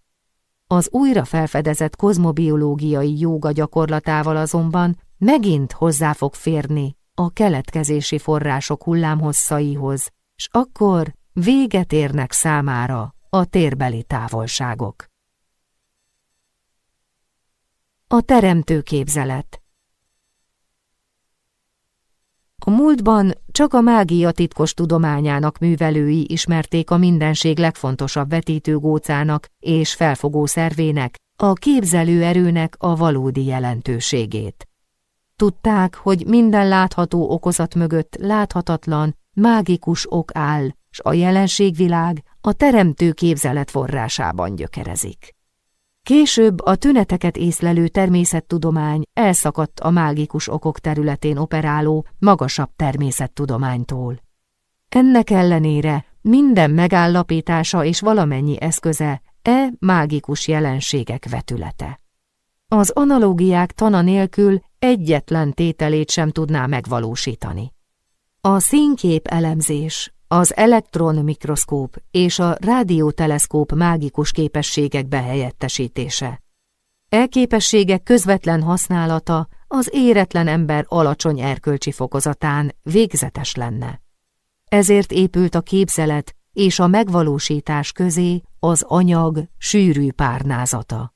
A: Az újra felfedezett kozmobiológiai jóga gyakorlatával azonban megint hozzá fog férni a keletkezési források hullámhosszaihoz, s akkor véget érnek számára a térbeli távolságok. A teremtő képzelet A múltban csak a mágia titkos tudományának művelői ismerték a mindenség legfontosabb vetítőgócának és felfogó szervének, a képzelő erőnek a valódi jelentőségét. Tudták, hogy minden látható okozat mögött láthatatlan, mágikus ok áll, s a jelenségvilág a teremtő képzelet forrásában gyökerezik. Később a tüneteket észlelő természettudomány elszakadt a mágikus okok területén operáló, magasabb természettudománytól. Ennek ellenére minden megállapítása és valamennyi eszköze e mágikus jelenségek vetülete. Az analógiák tana nélkül egyetlen tételét sem tudná megvalósítani. A színkép elemzés, az elektronmikroszkóp és a rádióteleszkóp mágikus képességek behelyettesítése. E képességek közvetlen használata az éretlen ember alacsony erkölcsi fokozatán végzetes lenne. Ezért épült a képzelet és a megvalósítás közé az anyag sűrű párnázata.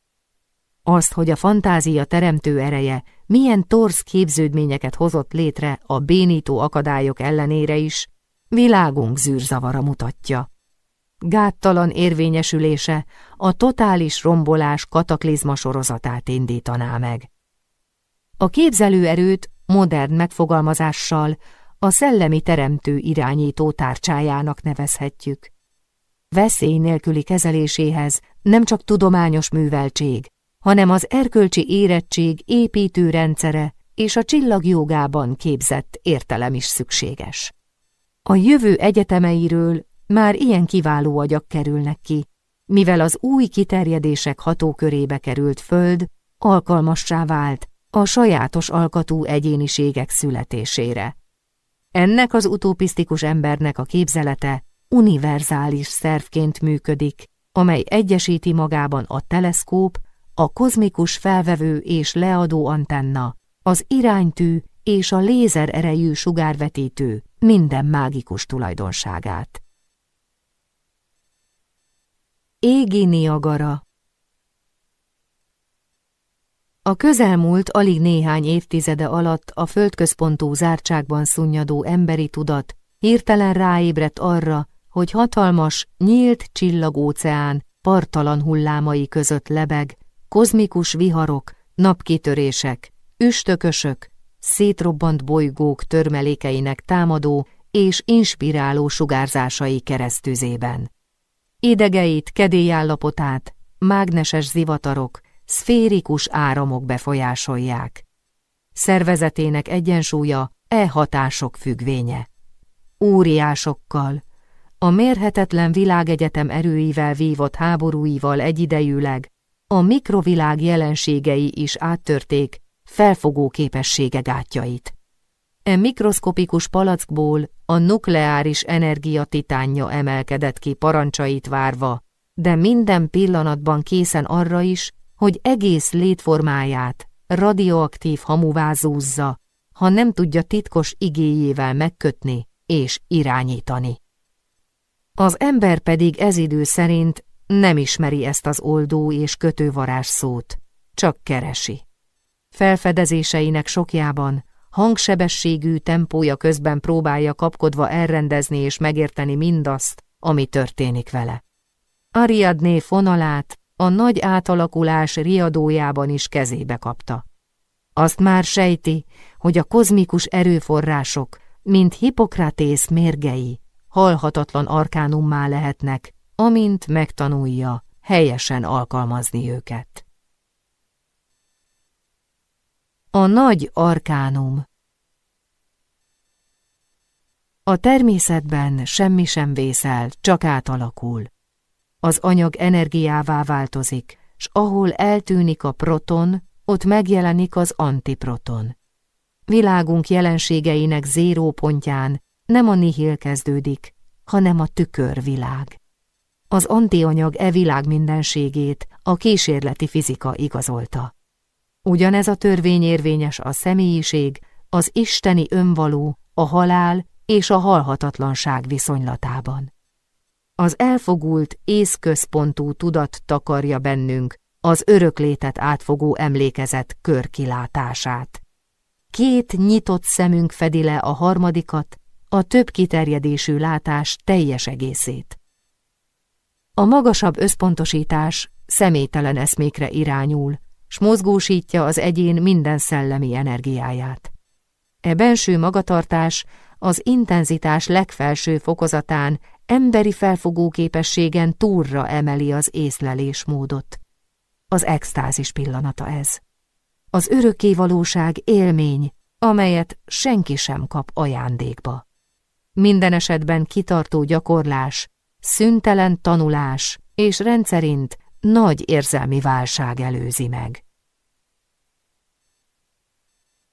A: Azt, hogy a fantázia teremtő ereje milyen torz képződményeket hozott létre a bénító akadályok ellenére is, világunk zűrzavara mutatja. Gáttalan érvényesülése a totális rombolás kataklizma sorozatát indítaná meg. A képzelőerőt modern megfogalmazással a szellemi teremtő irányító tárcsájának nevezhetjük. Veszély nélküli kezeléséhez nem csak tudományos műveltség, hanem az erkölcsi érettség építő rendszere és a csillagjogában képzett értelem is szükséges. A jövő egyetemeiről már ilyen kiváló agyak kerülnek ki, mivel az új kiterjedések hatókörébe került föld alkalmassá vált a sajátos alkatú egyéniségek születésére. Ennek az utopisztikus embernek a képzelete univerzális szervként működik, amely egyesíti magában a teleszkóp, a kozmikus felvevő és leadó antenna, az iránytű és a lézer erejű sugárvetítő minden mágikus tulajdonságát. Égi Niagara A közelmúlt alig néhány évtizede alatt a földközpontú zártságban szunnyadó emberi tudat hirtelen ráébredt arra, hogy hatalmas, nyílt csillagóceán partalan hullámai között lebeg, kozmikus viharok, napkitörések, üstökösök, szétrobbant bolygók törmelékeinek támadó és inspiráló sugárzásai keresztüzében. Idegeit, kedélyállapotát, mágneses zivatarok, szférikus áramok befolyásolják. Szervezetének egyensúlya e hatások függvénye. Óriásokkal, a mérhetetlen világegyetem erőivel vívott háborúival egyidejűleg a mikrovilág jelenségei is áttörték felfogó képessége gátjait. E mikroszkopikus palackból a nukleáris energia titánja emelkedett ki parancsait várva, de minden pillanatban készen arra is, hogy egész létformáját radioaktív hamuvá zúzza, ha nem tudja titkos igéjével megkötni és irányítani. Az ember pedig ez idő szerint nem ismeri ezt az oldó és kötővarás szót, csak keresi. Felfedezéseinek sokjában, hangsebességű tempója közben próbálja kapkodva elrendezni és megérteni mindazt, ami történik vele. Ariadné fonalát a nagy átalakulás riadójában is kezébe kapta. Azt már sejti, hogy a kozmikus erőforrások, mint Hippokratész mérgei, halhatatlan arkánummá lehetnek, amint megtanulja helyesen alkalmazni őket. A nagy arkánum A természetben semmi sem vészel, csak átalakul. Az anyag energiává változik, s ahol eltűnik a proton, ott megjelenik az antiproton. Világunk jelenségeinek zéró pontján nem a nihil kezdődik, hanem a tükörvilág. Az antianyag e világ mindenségét a kísérleti fizika igazolta. Ugyanez a törvény érvényes a személyiség, az isteni önvaló, a halál és a halhatatlanság viszonylatában. Az elfogult, észközpontú tudat takarja bennünk az öröklétet átfogó emlékezet körkilátását. két nyitott szemünk fedi le a harmadikat, a több kiterjedésű látás teljes egészét. A magasabb összpontosítás személytelen eszmékre irányul, s mozgósítja az egyén minden szellemi energiáját. E benső magatartás az intenzitás legfelső fokozatán emberi felfogó képességen túlra emeli az észlelésmódot. Az extázis pillanata ez. Az örökké valóság élmény, amelyet senki sem kap ajándékba. Minden esetben kitartó gyakorlás, szüntelen tanulás és rendszerint nagy érzelmi válság előzi meg.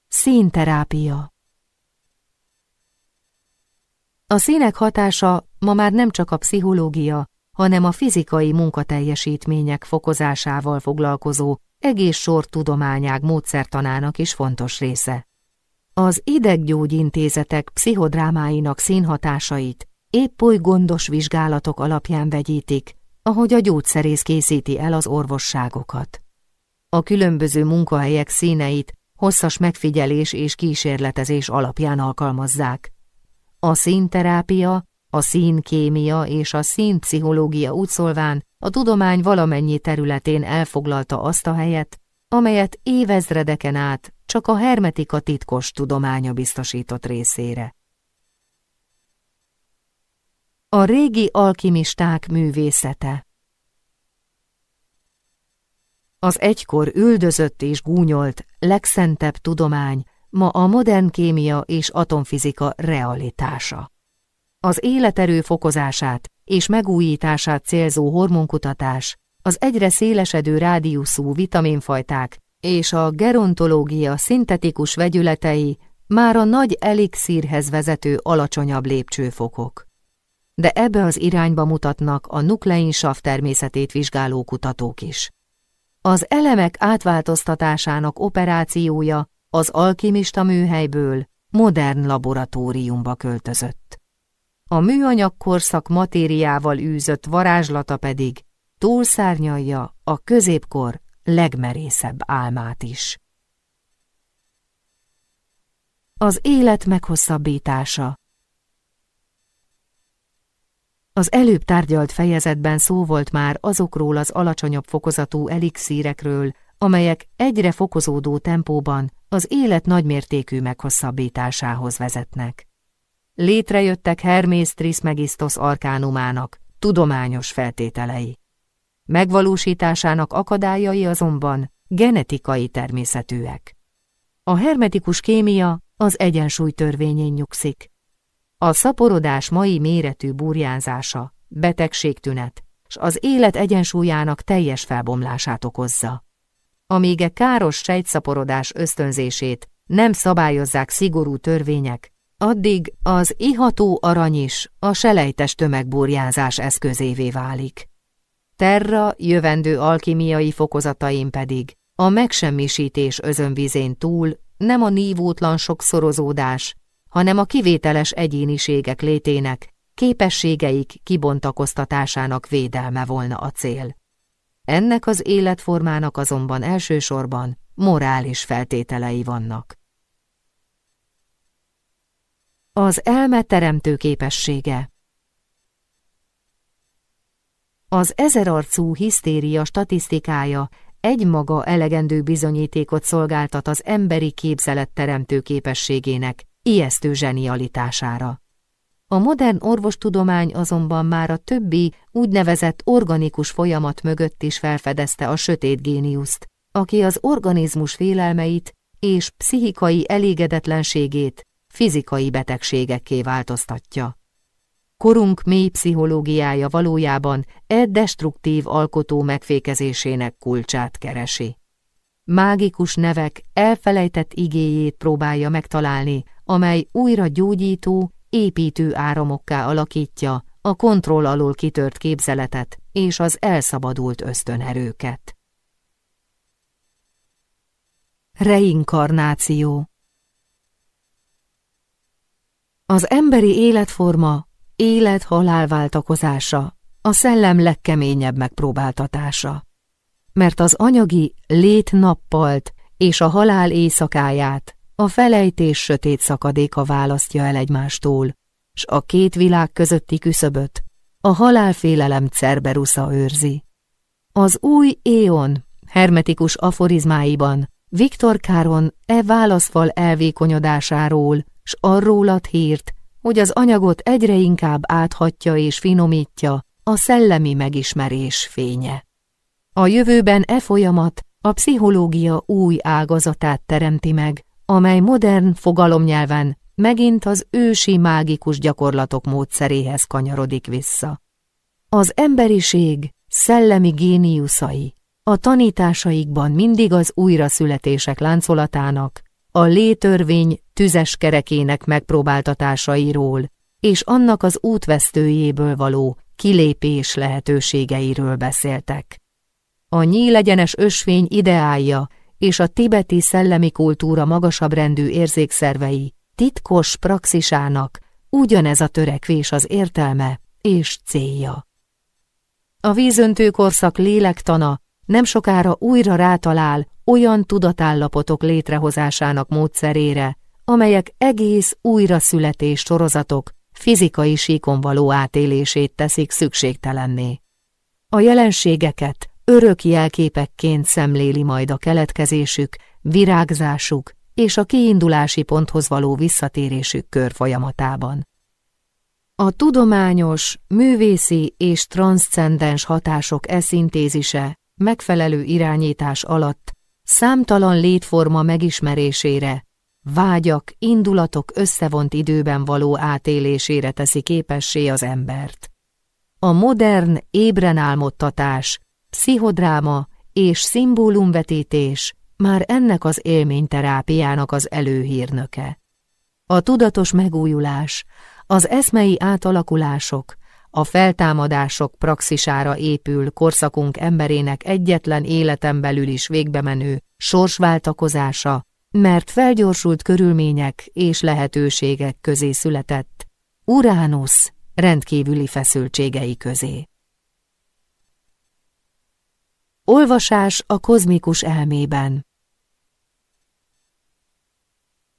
A: Színterápia A színek hatása ma már nem csak a pszichológia, hanem a fizikai munkateljesítmények fokozásával foglalkozó egész sor tudományág módszertanának is fontos része. Az ideggyógyintézetek pszichodrámáinak színhatásait épp oly gondos vizsgálatok alapján vegyítik, ahogy a gyógyszerész készíti el az orvosságokat. A különböző munkahelyek színeit hosszas megfigyelés és kísérletezés alapján alkalmazzák. A színterápia, a színkémia és a színpszichológia útszolván a tudomány valamennyi területén elfoglalta azt a helyet, amelyet évezredeken át csak a hermetika titkos tudománya biztosított részére. A régi alkimisták művészete Az egykor üldözött és gúnyolt, legszentebb tudomány ma a modern kémia és atomfizika realitása. Az életerő fokozását és megújítását célzó hormonkutatás, az egyre szélesedő rádiuszú vitaminfajták és a gerontológia szintetikus vegyületei már a nagy elixírhez vezető alacsonyabb lépcsőfokok de ebbe az irányba mutatnak a nukleinsav természetét vizsgáló kutatók is. Az elemek átváltoztatásának operációja az alkimista műhelyből modern laboratóriumba költözött. A műanyag korszak matériával űzött varázslata pedig túlszárnyalja a középkor legmerészebb álmát is. Az élet meghosszabbítása az előbb tárgyalt fejezetben szó volt már azokról az alacsonyabb fokozatú elixírekről, amelyek egyre fokozódó tempóban az élet nagymértékű meghosszabbításához vezetnek. Létrejöttek Hermész Trismegistos arkánumának tudományos feltételei. Megvalósításának akadályai azonban genetikai természetűek. A hermetikus kémia az egyensúly törvényén nyugszik, a szaporodás mai méretű burjánzása, betegségtünet, s az élet egyensúlyának teljes felbomlását okozza. Amíg e káros sejtszaporodás ösztönzését nem szabályozzák szigorú törvények, addig az iható arany is a selejtes tömegburjánzás eszközévé válik. Terra jövendő alkimiai fokozatain pedig a megsemmisítés özönvizén túl nem a nívótlan sokszorozódás, hanem a kivételes egyéniségek létének, képességeik kibontakoztatásának védelme volna a cél. Ennek az életformának azonban elsősorban morális feltételei vannak. Az elme teremtő képessége Az ezerarcú hisztéria statisztikája egymaga elegendő bizonyítékot szolgáltat az emberi képzelet teremtő képességének, ijesztő zsenialitására. A modern orvostudomány azonban már a többi úgynevezett organikus folyamat mögött is felfedezte a sötét géniuszt, aki az organizmus félelmeit és pszichikai elégedetlenségét fizikai betegségekké változtatja. Korunk mély pszichológiája valójában e destruktív alkotó megfékezésének kulcsát keresi. Mágikus nevek elfelejtett igéjét próbálja megtalálni, amely újra gyógyító, építő áramokká alakítja a kontroll alól kitört képzeletet és az elszabadult ösztönerőket. Reinkarnáció Az emberi életforma élet-halál váltakozása, a szellem legkeményebb megpróbáltatása. Mert az anyagi lét és a halál éjszakáját A felejtés sötét szakadéka választja el egymástól, s a két világ közötti küszöböt a halálfélelem Cerberusza őrzi. Az új éon hermetikus aforizmáiban Viktor Káron e válaszfal elvékonyodásáról s arról ad hírt, hogy az anyagot egyre inkább áthatja és finomítja a szellemi megismerés fénye. A jövőben e folyamat a pszichológia új ágazatát teremti meg, amely modern fogalomnyelven megint az ősi mágikus gyakorlatok módszeréhez kanyarodik vissza. Az emberiség szellemi géniuszai a tanításaikban mindig az újraszületések láncolatának, a létörvény tüzes kerekének megpróbáltatásairól és annak az útvesztőjéből való kilépés lehetőségeiről beszéltek. A nyílegyenes ösvény ideálja és a tibeti szellemi kultúra magasabb rendű érzékszervei titkos praxisának ugyanez a törekvés az értelme és célja. A vízöntő korszak lélektana nem sokára újra rátalál olyan tudatállapotok létrehozásának módszerére, amelyek egész újraszületés sorozatok fizikai síkon való átélését teszik szükségtelenné. A jelenségeket örök jelképekként szemléli majd a keletkezésük, virágzásuk és a kiindulási ponthoz való visszatérésük körfolyamatában. A tudományos, művészi és transzcendens hatások eszintézise megfelelő irányítás alatt számtalan létforma megismerésére, vágyak, indulatok összevont időben való átélésére teszi képessé az embert. A modern ébren álmodtatás, pszichodráma és szimbólumvetítés már ennek az élményterápiának az előhírnöke. A tudatos megújulás, az eszmei átalakulások, a feltámadások praxisára épül korszakunk emberének egyetlen életen belül is végbemenő sorsváltakozása, mert felgyorsult körülmények és lehetőségek közé született, Uránusz rendkívüli feszültségei közé. Olvasás a kozmikus elmében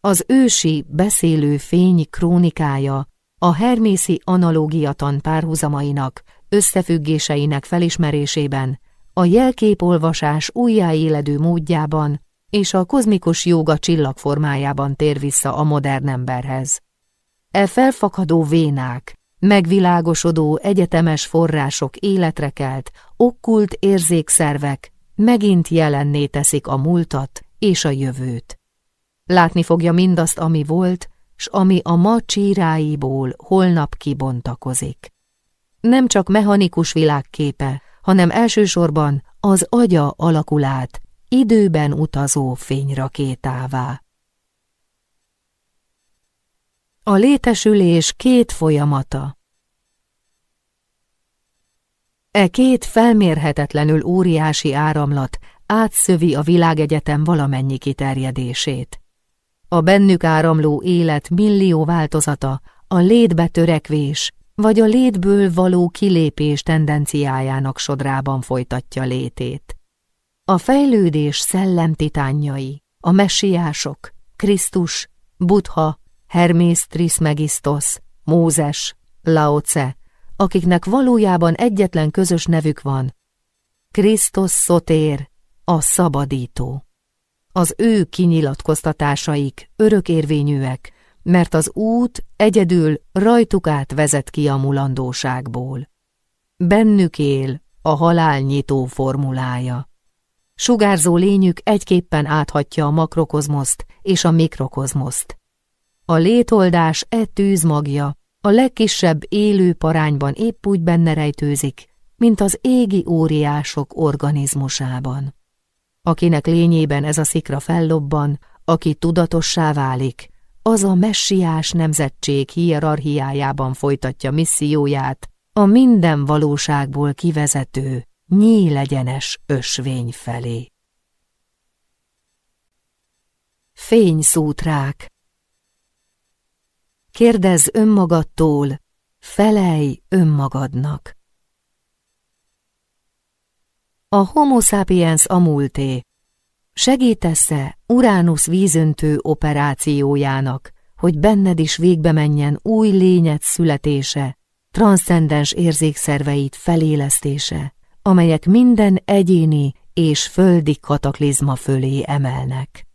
A: Az ősi, beszélő fény krónikája a hermészi analógiatan párhuzamainak, összefüggéseinek felismerésében, a jelképolvasás újjáéledő módjában és a kozmikus jóga csillagformájában tér vissza a modern emberhez. E felfakadó vénák, megvilágosodó egyetemes források életre kelt, okkult érzékszervek megint jelenné teszik a múltat és a jövőt. Látni fogja mindazt, ami volt, s ami a ma csíráiból holnap kibontakozik. Nem csak mechanikus világképe, hanem elsősorban az agya alakulát, időben utazó fényrakétává. A létesülés két folyamata E két felmérhetetlenül óriási áramlat átszövi a világegyetem valamennyi kiterjedését. A bennük áramló élet millió változata, a létbe törekvés, vagy a létből való kilépés tendenciájának sodrában folytatja létét. A fejlődés szellemtitánjai, a messiások, Krisztus, Buddha, Hermész Trismegistos, Mózes, Laoce, akiknek valójában egyetlen közös nevük van, Krisztus Szotér, a szabadító. Az ő kinyilatkoztatásaik örökérvényűek, mert az út egyedül rajtuk át vezet ki a mulandóságból. Bennük él a halál nyitó formulája. Sugárzó lényük egyképpen áthatja a makrokozmoszt és a mikrokozmoszt. A létoldás e tűz magja a legkisebb élő parányban épp úgy benne rejtőzik, mint az égi óriások organizmusában. Akinek lényében ez a szikra fellobban, aki tudatossá válik, az a messiás nemzetség hierarchiájában folytatja misszióját, a minden valóságból kivezető, nyílegyenes ösvény felé. Fényszútrák Kérdezz önmagadtól, felej önmagadnak. A homo sapiens a múlté, Segítesz-e Uránusz vízöntő operációjának, hogy benned is végbe menjen új lényed születése, transzcendens érzékszerveit felélesztése, amelyek minden egyéni és földi kataklizma fölé emelnek.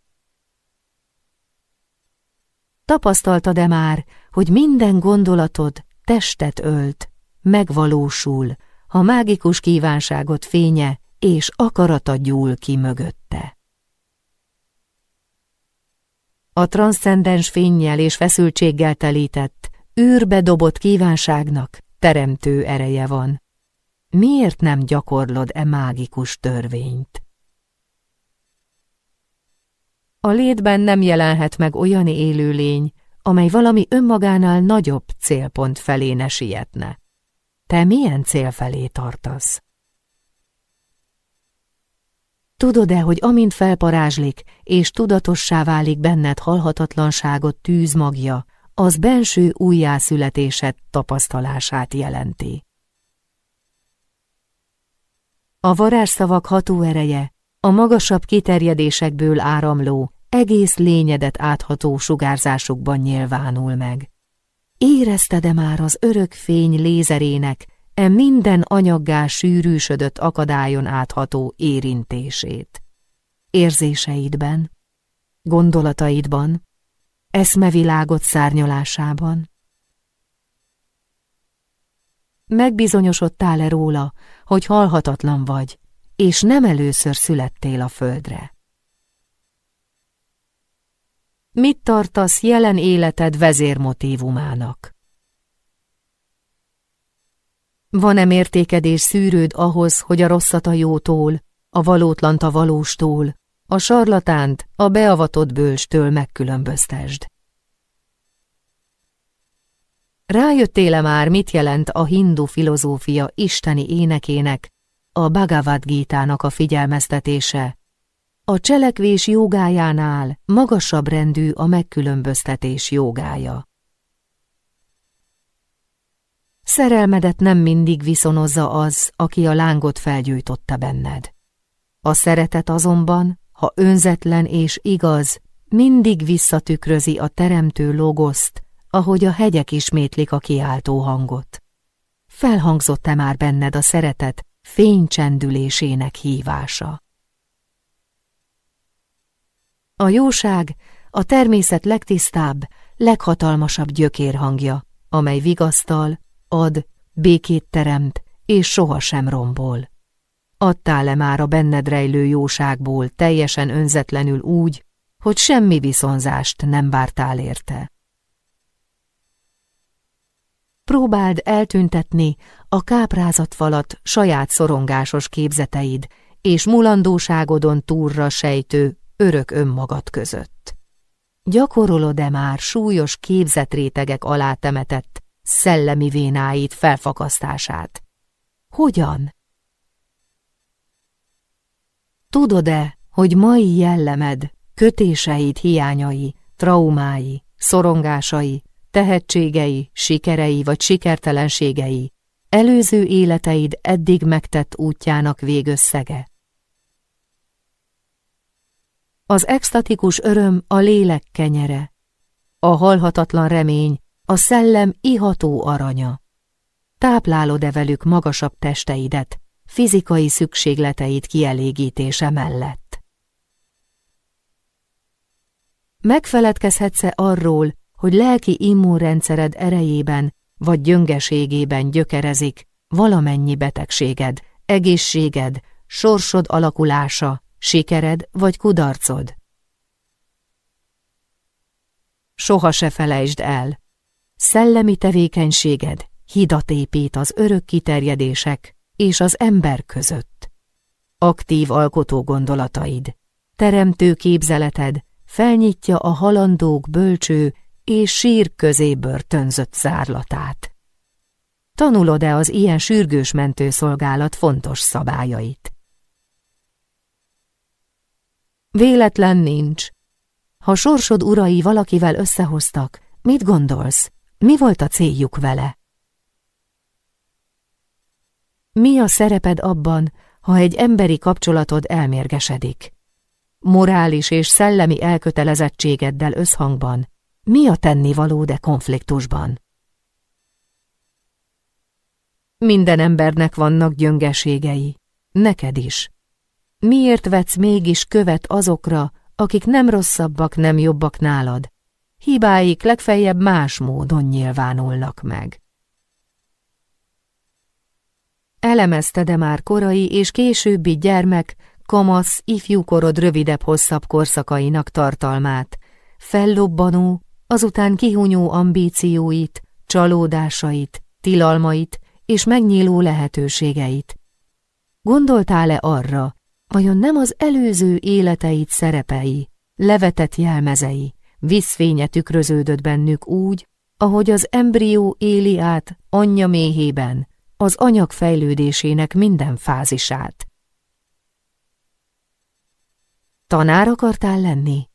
A: Tapasztaltad-e már, hogy minden gondolatod testet ölt, megvalósul, ha mágikus kívánságot fénye és akarata gyúl ki mögötte? A transzcendens fényjel és feszültséggel telített, űrbe dobott kívánságnak teremtő ereje van. Miért nem gyakorlod e mágikus törvényt? A létben nem jelenhet meg olyan élőlény, amely valami önmagánál nagyobb célpont felé ne sietne. Te milyen cél felé tartasz? Tudod-e, hogy amint felparázslik, és tudatossá válik benned halhatatlanságot tűz magja, az benső újjászületésed tapasztalását jelenti. A varázsszavak hatóereje, a magasabb kiterjedésekből áramló, egész lényedet átható sugárzásukban nyilvánul meg. Érezted-e már az örök fény lézerének e minden anyaggá sűrűsödött akadályon átható érintését? Érzéseidben, gondolataidban, eszmevilágot szárnyalásában? Megbizonyosodtál-e róla, hogy halhatatlan vagy, és nem először születtél a földre? Mit tartasz jelen életed vezérmotívumának? Van-e mértékedés szűrőd ahhoz, hogy a rosszat a jótól, a valótlant a valóstól, a sarlatánt a beavatott bölcstől megkülönböztesd? Rájöttél-e már, mit jelent a hindu filozófia isteni énekének, a Bhagavad Gita-nak a figyelmeztetése, a cselekvés jogájánál magasabb rendű a megkülönböztetés jogája. Szerelmedet nem mindig viszonozza az, aki a lángot felgyújtotta benned. A szeretet azonban, ha önzetlen és igaz, mindig visszatükrözi a teremtő logoszt, ahogy a hegyek ismétlik a kiáltó hangot. Felhangzott-e már benned a szeretet fénycsendülésének hívása? A jóság a természet legtisztább, leghatalmasabb gyökérhangja, amely vigasztal, ad, békét teremt, és sohasem rombol. Adtál-e már a benned rejlő jóságból teljesen önzetlenül úgy, hogy semmi viszonzást nem vártál érte? Próbáld eltüntetni a káprázat falat saját szorongásos képzeteid és mulandóságodon túlra sejtő örök önmagad között. Gyakorolod-e már súlyos képzetrétegek alá temetett szellemi vénáit felfakasztását? Hogyan? Tudod-e, hogy mai jellemed, kötéseid hiányai, traumái, szorongásai, tehetségei, sikerei vagy sikertelenségei, előző életeid eddig megtett útjának végösszege? Az extatikus öröm a lélek kenyere, a halhatatlan remény, a szellem iható aranya. Táplálod-e velük magasabb testeidet, fizikai szükségleteid kielégítése mellett? Megfeledkezhetsz-e arról, hogy lelki immunrendszered erejében vagy gyöngeségében gyökerezik valamennyi betegséged, egészséged, sorsod alakulása, Sikered vagy kudarcod? Soha se felejtsd el, szellemi tevékenységed hidat épít az örök kiterjedések és az ember között. Aktív alkotó gondolataid, teremtő képzeleted felnyitja a halandók bölcső és sír közé börtönzött zárlatát. Tanulod-e az ilyen sürgős mentőszolgálat fontos szabályait? Véletlen nincs. Ha sorsod urai valakivel összehoztak, mit gondolsz? Mi volt a céljuk vele? Mi a szereped abban, ha egy emberi kapcsolatod elmérgesedik? morális és szellemi elkötelezettségeddel összhangban, mi a tennivaló de konfliktusban? Minden embernek vannak gyöngeségei, neked is. Miért vetsz mégis követ azokra, akik nem rosszabbak, nem jobbak nálad? Hibáik legfeljebb más módon nyilvánulnak meg. Elemezte de már korai és későbbi gyermek, kamasz, ifjúkorod rövidebb-hosszabb korszakainak tartalmát, fellobbanó, azután kihunyó ambícióit, csalódásait, tilalmait és megnyíló lehetőségeit. Gondoltál-e arra, vajon nem az előző életeit szerepei, levetett jelmezei, vízfénye tükröződött bennük úgy, ahogy az embrió éli át anyja méhében, az anyag fejlődésének minden fázisát. Tanár akartál lenni?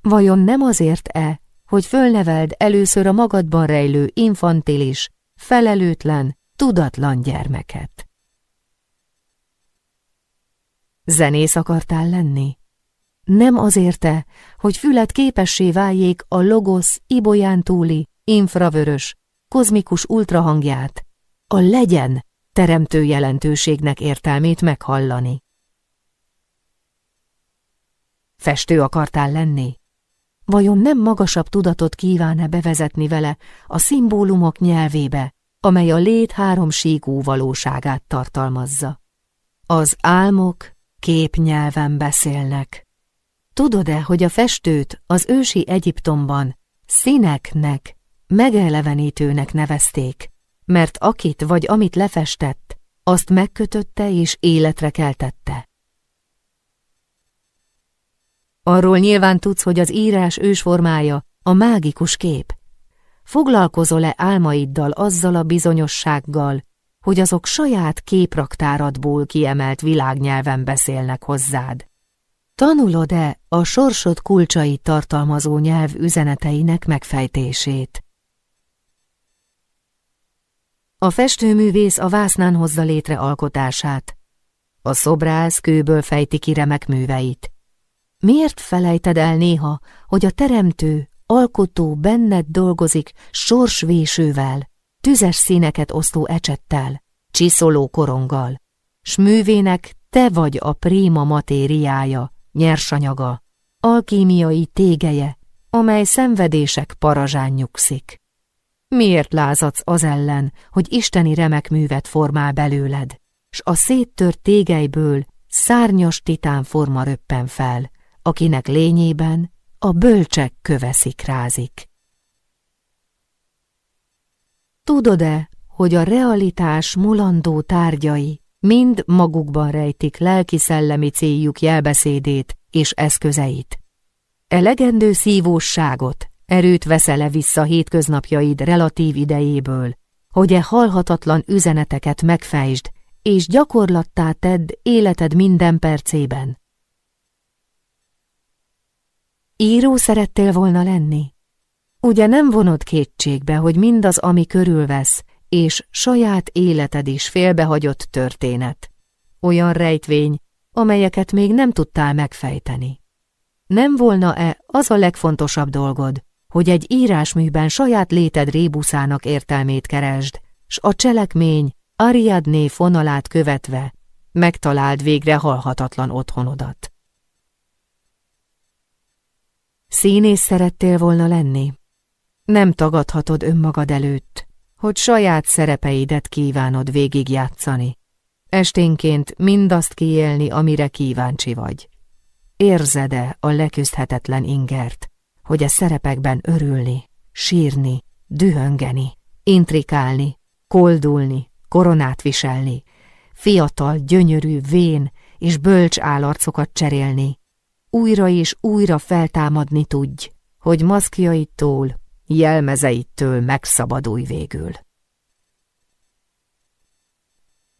A: Vajon nem azért-e, hogy fölneveld először a magadban rejlő infantilis, felelőtlen, tudatlan gyermeket? Zenész akartál lenni? Nem azért-e, hogy fület képessé váljék a logosz ibolyán túli, infravörös, kozmikus ultrahangját, a legyen teremtő jelentőségnek értelmét meghallani. Festő akartál lenni? Vajon nem magasabb tudatot kíván-e bevezetni vele a szimbólumok nyelvébe, amely a lét három síkú valóságát tartalmazza? Az álmok képnyelven beszélnek. Tudod-e, hogy a festőt az ősi Egyiptomban színeknek, megelevenítőnek nevezték, mert akit vagy amit lefestett, azt megkötötte és életre keltette. Arról nyilván tudsz, hogy az írás ősformája a mágikus kép. Foglalkozol-e álmaiddal azzal a bizonyossággal, hogy azok saját képraktáradból kiemelt világnyelven beszélnek hozzád? Tanulod-e a sorsod kulcsait tartalmazó nyelv üzeneteinek megfejtését? A festőművész a vásznán hozza létre alkotását. A szobrász kőből fejti ki remek műveit. Miért felejted el néha, hogy a teremtő, alkotó benned dolgozik sorsvésővel, tüzes színeket osztó ecsettel, csiszoló koronggal, s művének te vagy a préma matériája, nyersanyaga, alkímiai tégeje, amely szenvedések parazsán nyugszik. Miért lázadsz az ellen, hogy isteni remek művet formál belőled, s a széttört tégeiből szárnyas titán forma röppen fel, akinek lényében a bölcsek köveszik rázik. Tudod-e, hogy a realitás mulandó tárgyai mind magukban rejtik lelki-szellemi céljuk jelbeszédét és eszközeit? Elegendő szívóságot, erőt veszel-e vissza hétköznapjaid relatív idejéből, hogy e halhatatlan üzeneteket megfejtsd, és gyakorlattá tedd életed minden percében? Író szerettél volna lenni? Ugye nem vonod kétségbe, hogy mindaz, ami körülvesz, és saját életed is félbehagyott történet. Olyan rejtvény, amelyeket még nem tudtál megfejteni. Nem volna-e az a legfontosabb dolgod, hogy egy írásműben saját léted rébuszának értelmét keresd, s a cselekmény Ariadné fonalát követve megtaláld végre halhatatlan otthonodat? Színész szerettél volna lenni? Nem tagadhatod önmagad előtt, hogy saját szerepeidet kívánod végigjátszani. Esténként mindazt kiélni, amire kíváncsi vagy. Érzed-e a leküzdhetetlen ingert, hogy a szerepekben örülni, sírni, dühöngeni, intrikálni, koldulni, koronát viselni, fiatal, gyönyörű, vén és bölcs állarcokat cserélni, újra és újra feltámadni tudj, hogy maszkjaitól, jelmezeittől megszabadulj végül.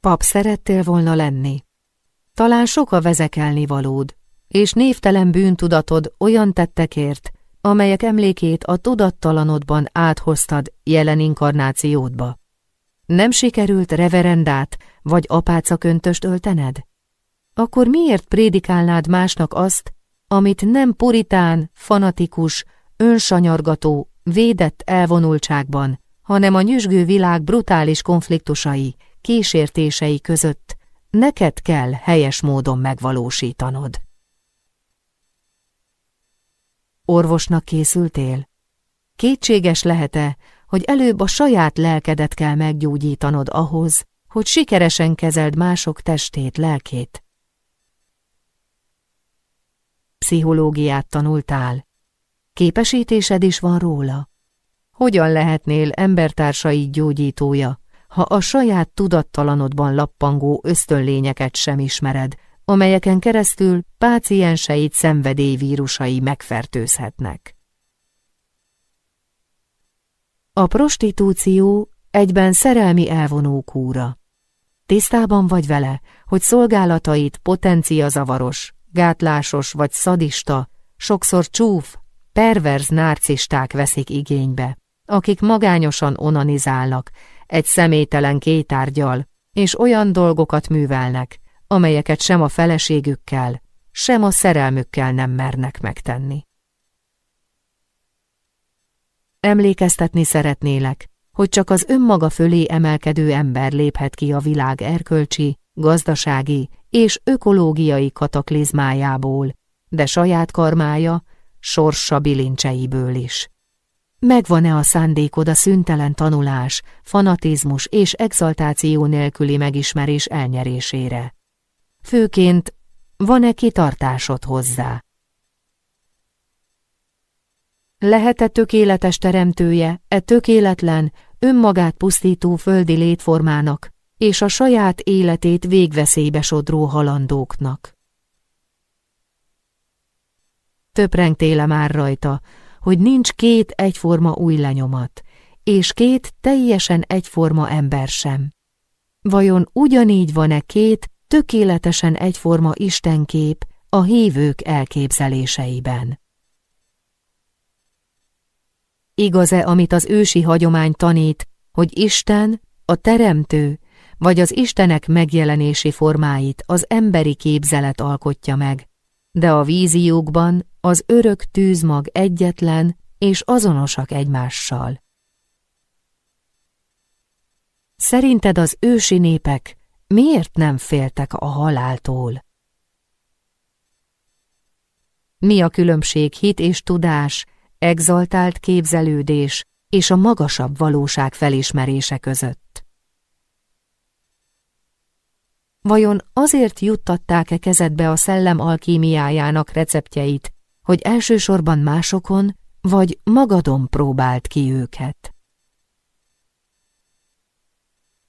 A: Pap szerettél volna lenni? Talán sok a vezekelni valód, és névtelen bűntudatod olyan tettekért, amelyek emlékét a tudattalanodban áthoztad jelen inkarnációdba. Nem sikerült reverendát vagy apáca köntöst öltened? Akkor miért prédikálnád másnak azt, amit nem puritán, fanatikus, önsanyargató, védett elvonultságban, hanem a nyüzsgő világ brutális konfliktusai, kísértései között neked kell helyes módon megvalósítanod. Orvosnak készültél? Kétséges lehet-e, hogy előbb a saját lelkedet kell meggyógyítanod ahhoz, hogy sikeresen kezeld mások testét, lelkét? Pszichológiát tanultál. Képesítésed is van róla. Hogyan lehetnél embertársai gyógyítója, ha a saját tudattalanodban lappangó ösztönlényeket sem ismered, amelyeken keresztül pácienseit szenvedélyvírusai megfertőzhetnek. A prostitúció egyben szerelmi elvonó kúra. Tisztában vagy vele, hogy szolgálatait potencia zavaros, gátlásos vagy szadista, sokszor csúf, perverz narcisták veszik igénybe, akik magányosan onanizálnak, egy személytelen kétárgyal, és olyan dolgokat művelnek, amelyeket sem a feleségükkel, sem a szerelmükkel nem mernek megtenni. Emlékeztetni szeretnélek, hogy csak az önmaga fölé emelkedő ember léphet ki a világ erkölcsi, gazdasági és ökológiai kataklizmájából, de saját karmája, sorsa bilincseiből is. Megvan-e a szándékod a szüntelen tanulás, fanatizmus és exaltáció nélküli megismerés elnyerésére? Főként van-e kitartásod hozzá? Lehet-e tökéletes teremtője, e tökéletlen, önmagát pusztító földi létformának, és a saját életét végveszélybe sodró halandóknak? Töprengtéle már rajta, hogy nincs két egyforma új lenyomat, és két teljesen egyforma ember sem. Vajon ugyanígy van-e két tökéletesen egyforma istenkép a hívők elképzeléseiben? Igaz-e, amit az ősi hagyomány tanít, hogy Isten, a teremtő, vagy az Istenek megjelenési formáit az emberi képzelet alkotja meg, de a víziókban az örök tűzmag egyetlen és azonosak egymással. Szerinted az ősi népek miért nem féltek a haláltól? Mi a különbség hit és tudás, exaltált képzelődés és a magasabb valóság felismerése között? Vajon azért juttatták-e kezedbe a szellem alkímiájának receptjeit, hogy elsősorban másokon vagy magadon próbált ki őket?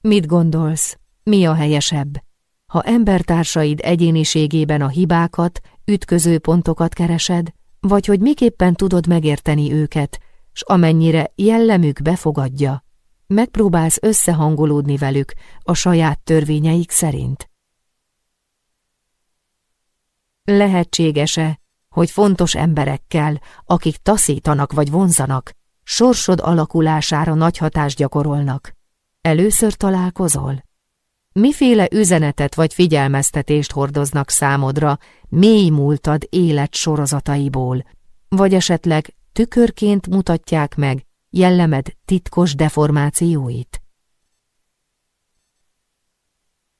A: Mit gondolsz, mi a helyesebb? Ha embertársaid egyéniségében a hibákat, ütköző pontokat keresed, vagy hogy miképpen tudod megérteni őket, s amennyire jellemük befogadja, megpróbálsz összehangolódni velük a saját törvényeik szerint. Lehetséges-e, hogy fontos emberekkel, akik taszítanak vagy vonzanak, sorsod alakulására nagy hatást gyakorolnak? Először találkozol? Miféle üzenetet vagy figyelmeztetést hordoznak számodra mély múltad élet sorozataiból, vagy esetleg tükörként mutatják meg jellemed titkos deformációit?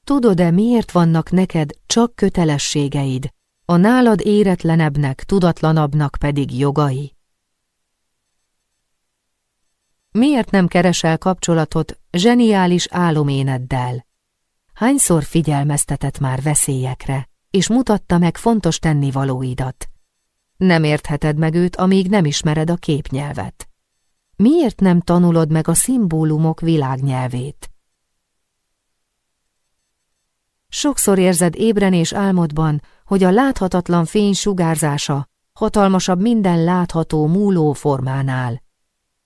A: Tudod-e, miért vannak neked csak kötelességeid, a nálad éretlenebbnek, tudatlanabbnak pedig jogai? Miért nem keresel kapcsolatot zseniális áloméneddel? Hányszor figyelmeztetett már veszélyekre, és mutatta meg fontos tennivalóidat? Nem értheted meg őt, amíg nem ismered a képnyelvet. Miért nem tanulod meg a szimbólumok világnyelvét? Sokszor érzed ébren és álmodban, hogy a láthatatlan fény sugárzása hatalmasabb minden látható múló formánál.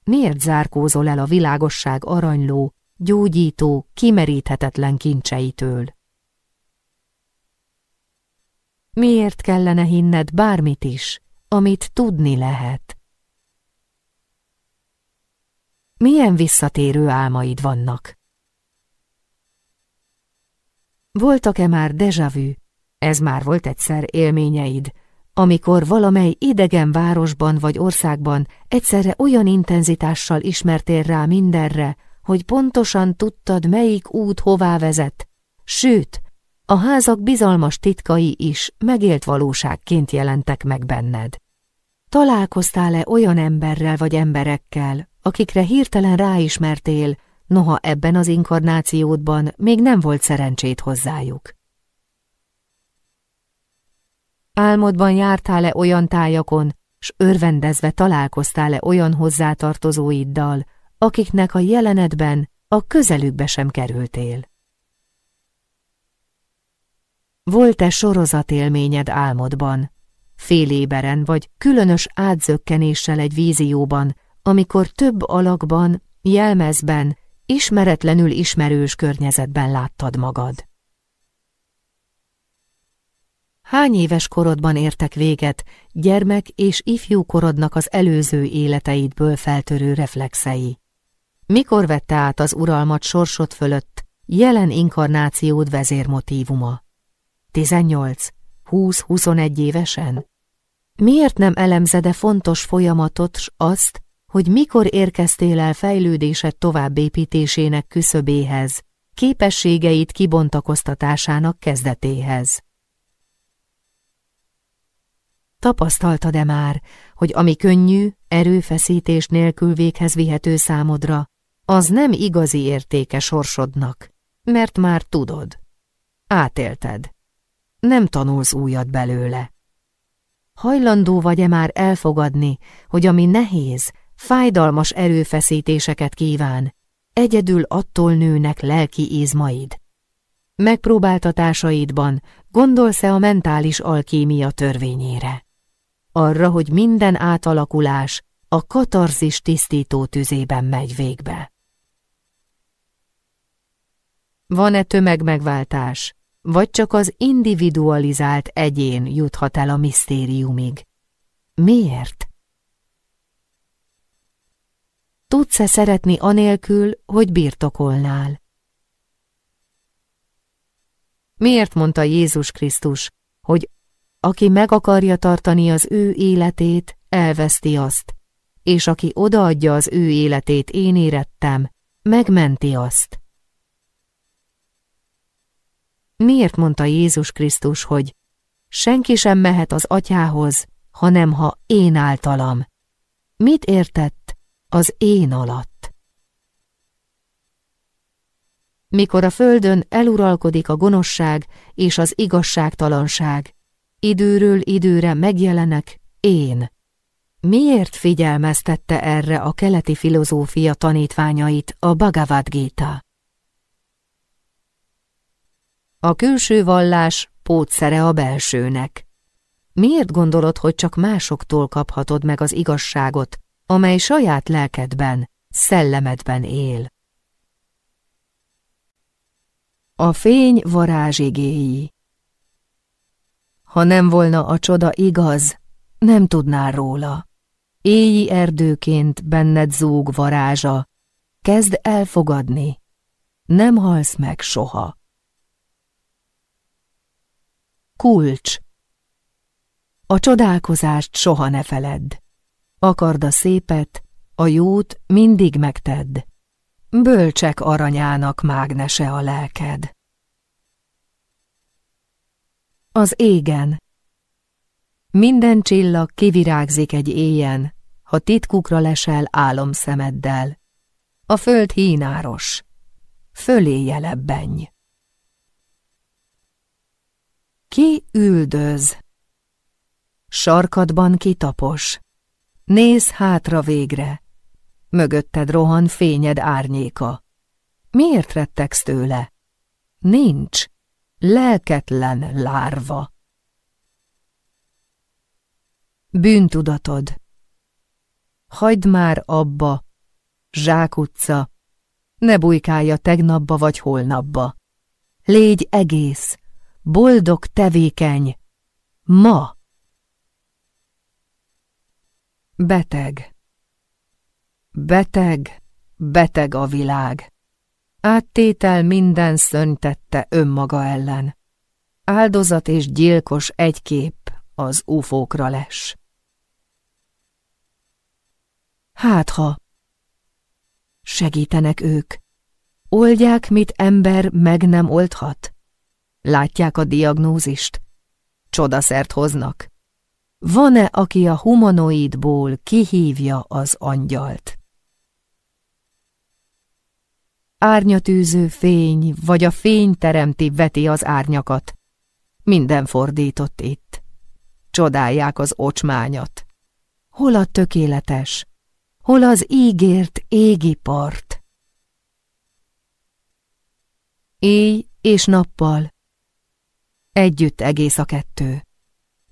A: Miért zárkózol el a világosság aranyló, gyógyító, kimeríthetetlen kincseitől. Miért kellene hinned bármit is, amit tudni lehet? Milyen visszatérő álmaid vannak? Voltak-e már vu? Ez már volt egyszer élményeid, amikor valamely idegen városban vagy országban egyszerre olyan intenzitással ismertél rá mindenre, hogy pontosan tudtad, melyik út hová vezet, sőt, a házak bizalmas titkai is megélt valóságként jelentek meg benned. Találkoztál-e olyan emberrel vagy emberekkel, akikre hirtelen ráismertél, noha ebben az inkarnációdban még nem volt szerencsét hozzájuk? Álmodban jártál-e olyan tájakon, s örvendezve találkoztál-e olyan hozzátartozóiddal, akiknek a jelenetben a közelükbe sem kerültél? Volt-e sorozatélményed álmodban, féléberen vagy különös átzökkenéssel egy vízióban, amikor több alakban, jelmezben, ismeretlenül ismerős környezetben láttad magad? Hány éves korodban értek véget gyermek és ifjú korodnak az előző életeidből feltörő reflexei? Mikor vette át az uralmat sorsot fölött jelen inkarnációd vezérmotívuma? 18, 20-21 évesen? Miért nem elemzede fontos folyamatot s azt, hogy mikor érkeztél el fejlődésed továbbépítésének küszöbéhez, képességeit kibontakoztatásának kezdetéhez? Tapasztaltad-e már, hogy ami könnyű, erőfeszítés nélkül véghez vihető számodra, az nem igazi értéke sorsodnak, mert már tudod. Átélted. Nem tanulsz újat belőle. Hajlandó vagy-e már elfogadni, hogy ami nehéz, fájdalmas erőfeszítéseket kíván, egyedül attól nőnek lelki izmaid? Megpróbáltatásaidban gondolsz-e a mentális alkímia törvényére? Arra, hogy minden átalakulás a katarzis tisztító tüzében megy végbe. Van-e tömegmegváltás, vagy csak az individualizált egyén juthat el a misztériumig? Miért? Tudsz-e szeretni anélkül, hogy birtokolnál? Miért mondta Jézus Krisztus, hogy aki meg akarja tartani az ő életét, elveszti azt, és aki odaadja az ő életét, én érettem, megmenti azt. Miért mondta Jézus Krisztus, hogy senki sem mehet az atyához, hanem ha én általam? Mit értett az én alatt? Mikor a földön eluralkodik a gonoszság és az igazságtalanság, időről időre megjelenek én. Miért figyelmeztette erre a keleti filozófia tanítványait a Bhagavad Gita? A külső vallás pótszere a belsőnek. Miért gondolod, hogy csak másoktól kaphatod meg az igazságot, amely saját lelkedben, szellemedben él? A fény varázsigéi ha nem volna a csoda igaz, nem tudnál róla. Éji erdőként benned zúg varázsa, kezd elfogadni, nem halsz meg soha. Kulcs A csodálkozást soha ne feledd. Akard a szépet, a jót mindig megtedd. Bölcsek aranyának mágnese a lelked. Az égen. Minden csillag kivirágzik egy éjjen, ha titkukra lesel álomszemeddel. A föld hínáros, fölé lebbenj. Ki üldöz? Sarkadban kitapos. Néz hátra végre. Mögötted rohan fényed árnyéka. Miért rettegsz tőle? Nincs lelketlen lárva. Bűntudatod. Hagyd már abba, zsákutca, ne bujkálja tegnapba vagy holnapba. Légy egész, boldog tevékeny, ma. Beteg. Beteg, beteg a világ. Áttétel minden tette önmaga ellen. Áldozat és gyilkos egy kép, az ufókra les. Hát ha segítenek ők, oldják, mit ember meg nem oldhat. Látják a diagnózist, csodaszert hoznak. Van-e, aki a humanoidból kihívja az angyalt? Árnyatűző fény, vagy a fény teremti veti az árnyakat. Minden fordított itt. Csodálják az ocsmányat. Hol a tökéletes? Hol az ígért égi part? Éj és nappal. Együtt egész a kettő.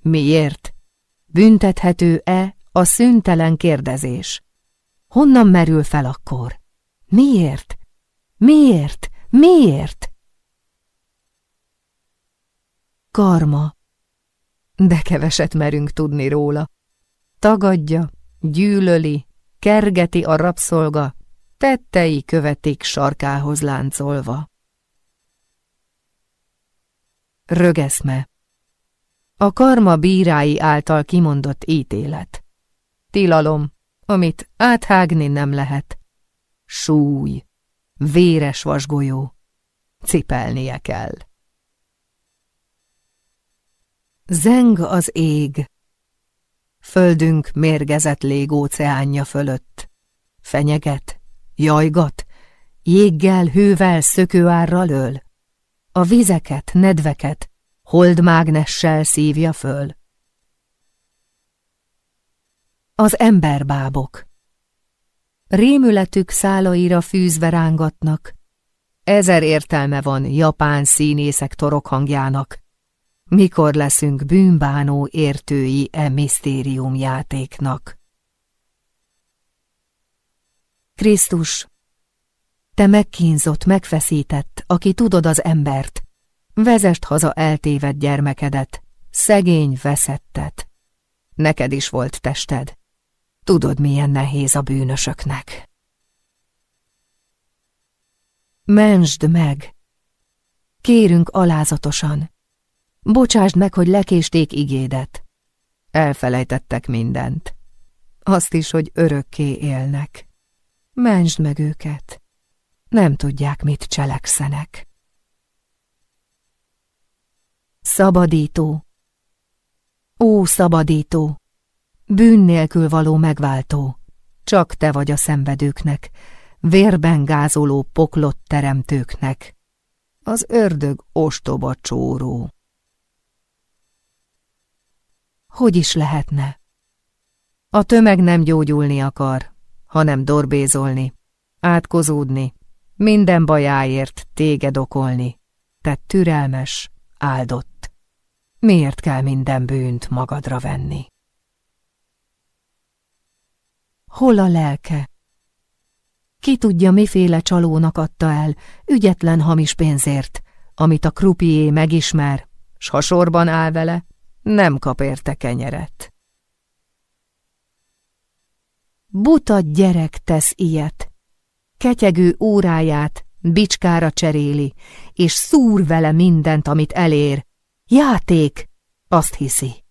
A: Miért? Büntethető-e a szüntelen kérdezés? Honnan merül fel akkor? Miért? Miért? Miért? Karma. De keveset merünk tudni róla. Tagadja, gyűlöli, kergeti a rabszolga, tettei követik sarkához láncolva. Rögeszme. A karma bírái által kimondott ítélet. Tilalom, amit áthágni nem lehet. Súly véres vasgolyó. Cipelnie kell. Zeng az ég. Földünk mérgezett légóceánja fölött. Fenyeget, jajgat, jéggel, hővel, szökőárral öl. A vizeket, nedveket holdmágnessel szívja föl. Az emberbábok rémületük szálaira fűzve rángatnak. Ezer értelme van japán színészek torokhangjának. Mikor leszünk bűnbánó értői e misztérium játéknak? Krisztus, te megkínzott, megfeszített, aki tudod az embert, vezest haza eltévedt gyermekedet, szegény veszettet. Neked is volt tested, Tudod, milyen nehéz a bűnösöknek. Mensd meg! Kérünk alázatosan. Bocsásd meg, hogy lekésték igédet. Elfelejtettek mindent. Azt is, hogy örökké élnek. Mensd meg őket. Nem tudják, mit cselekszenek. Szabadító! Ó, szabadító! Bűn nélkül való megváltó. Csak te vagy a szenvedőknek, vérben gázoló poklott teremtőknek. Az ördög ostoba csóró. Hogy is lehetne? A tömeg nem gyógyulni akar, hanem dorbézolni, átkozódni, minden bajáért téged okolni. Te türelmes, áldott. Miért kell minden bűnt magadra venni? Hol a lelke? Ki tudja, miféle csalónak adta el, ügyetlen hamis pénzért, amit a krupié megismer, s ha sorban áll vele, nem kap érte kenyeret. Buta gyerek tesz ilyet. Ketyegő óráját bicskára cseréli, és szúr vele mindent, amit elér. Játék, azt hiszi.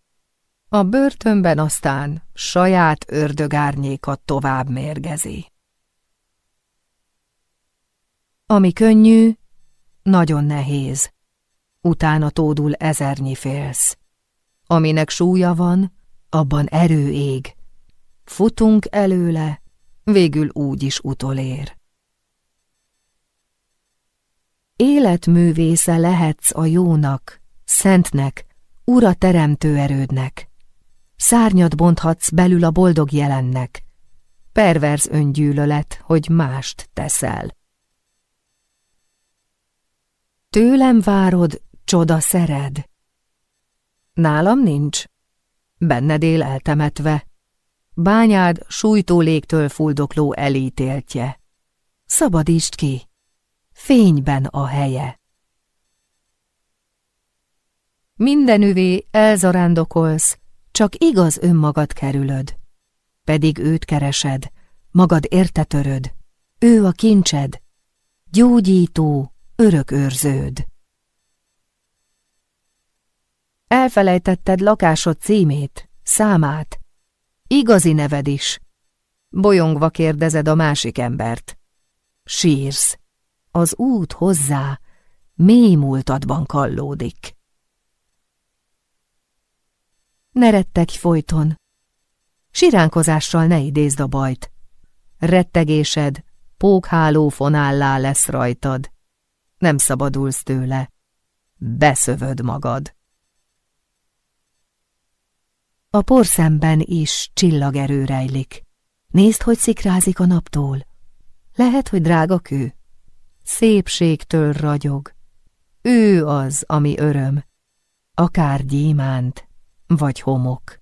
A: A börtönben aztán saját ördögárnyékat tovább mérgezi. Ami könnyű, nagyon nehéz. Utána tódul ezernyi félsz. Aminek súlya van, abban erő ég. Futunk előle, végül úgy is utolér. Életművésze lehetsz a jónak, szentnek, ura teremtő erődnek. Szárnyat bonthatsz belül a boldog jelennek. Perverz öngyűlölet, hogy mást teszel. Tőlem várod, csoda szered. Nálam nincs. Benned él eltemetve. Bányád sújtó légtől fuldokló elítéltje. Szabadítsd ki. Fényben a helye. Mindenüvé elzarándokolsz, csak igaz önmagad kerülöd, pedig őt keresed, magad értetöröd, ő a kincsed, gyógyító, örök őrződ. Elfelejtetted lakásod címét, számát. Igazi neved is. Bolyongva kérdezed a másik embert. Sírsz. Az út hozzá mély múltadban kallódik. Ne rettegj folyton. Siránkozással ne idézd a bajt. Rettegésed pókháló fonállá lesz rajtad. Nem szabadulsz tőle. Beszövöd magad. A porszemben is csillagerő rejlik. Nézd, hogy szikrázik a naptól. Lehet, hogy drága kő. Szépségtől ragyog. Ő az, ami öröm. Akár gyémánt, vagy homok.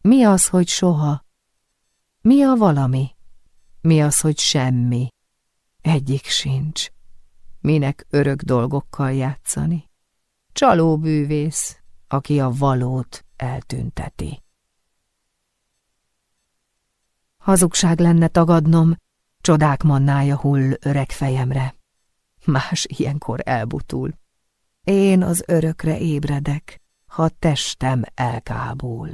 A: Mi az, hogy soha? Mi a valami? Mi az, hogy semmi? Egyik sincs. Minek örök dolgokkal játszani? Csaló bűvész, aki a valót eltünteti. Hazugság lenne tagadnom, csodák mannája hull öreg fejemre. Más ilyenkor elbutul. Én az örökre ébredek, ha testem elkábul.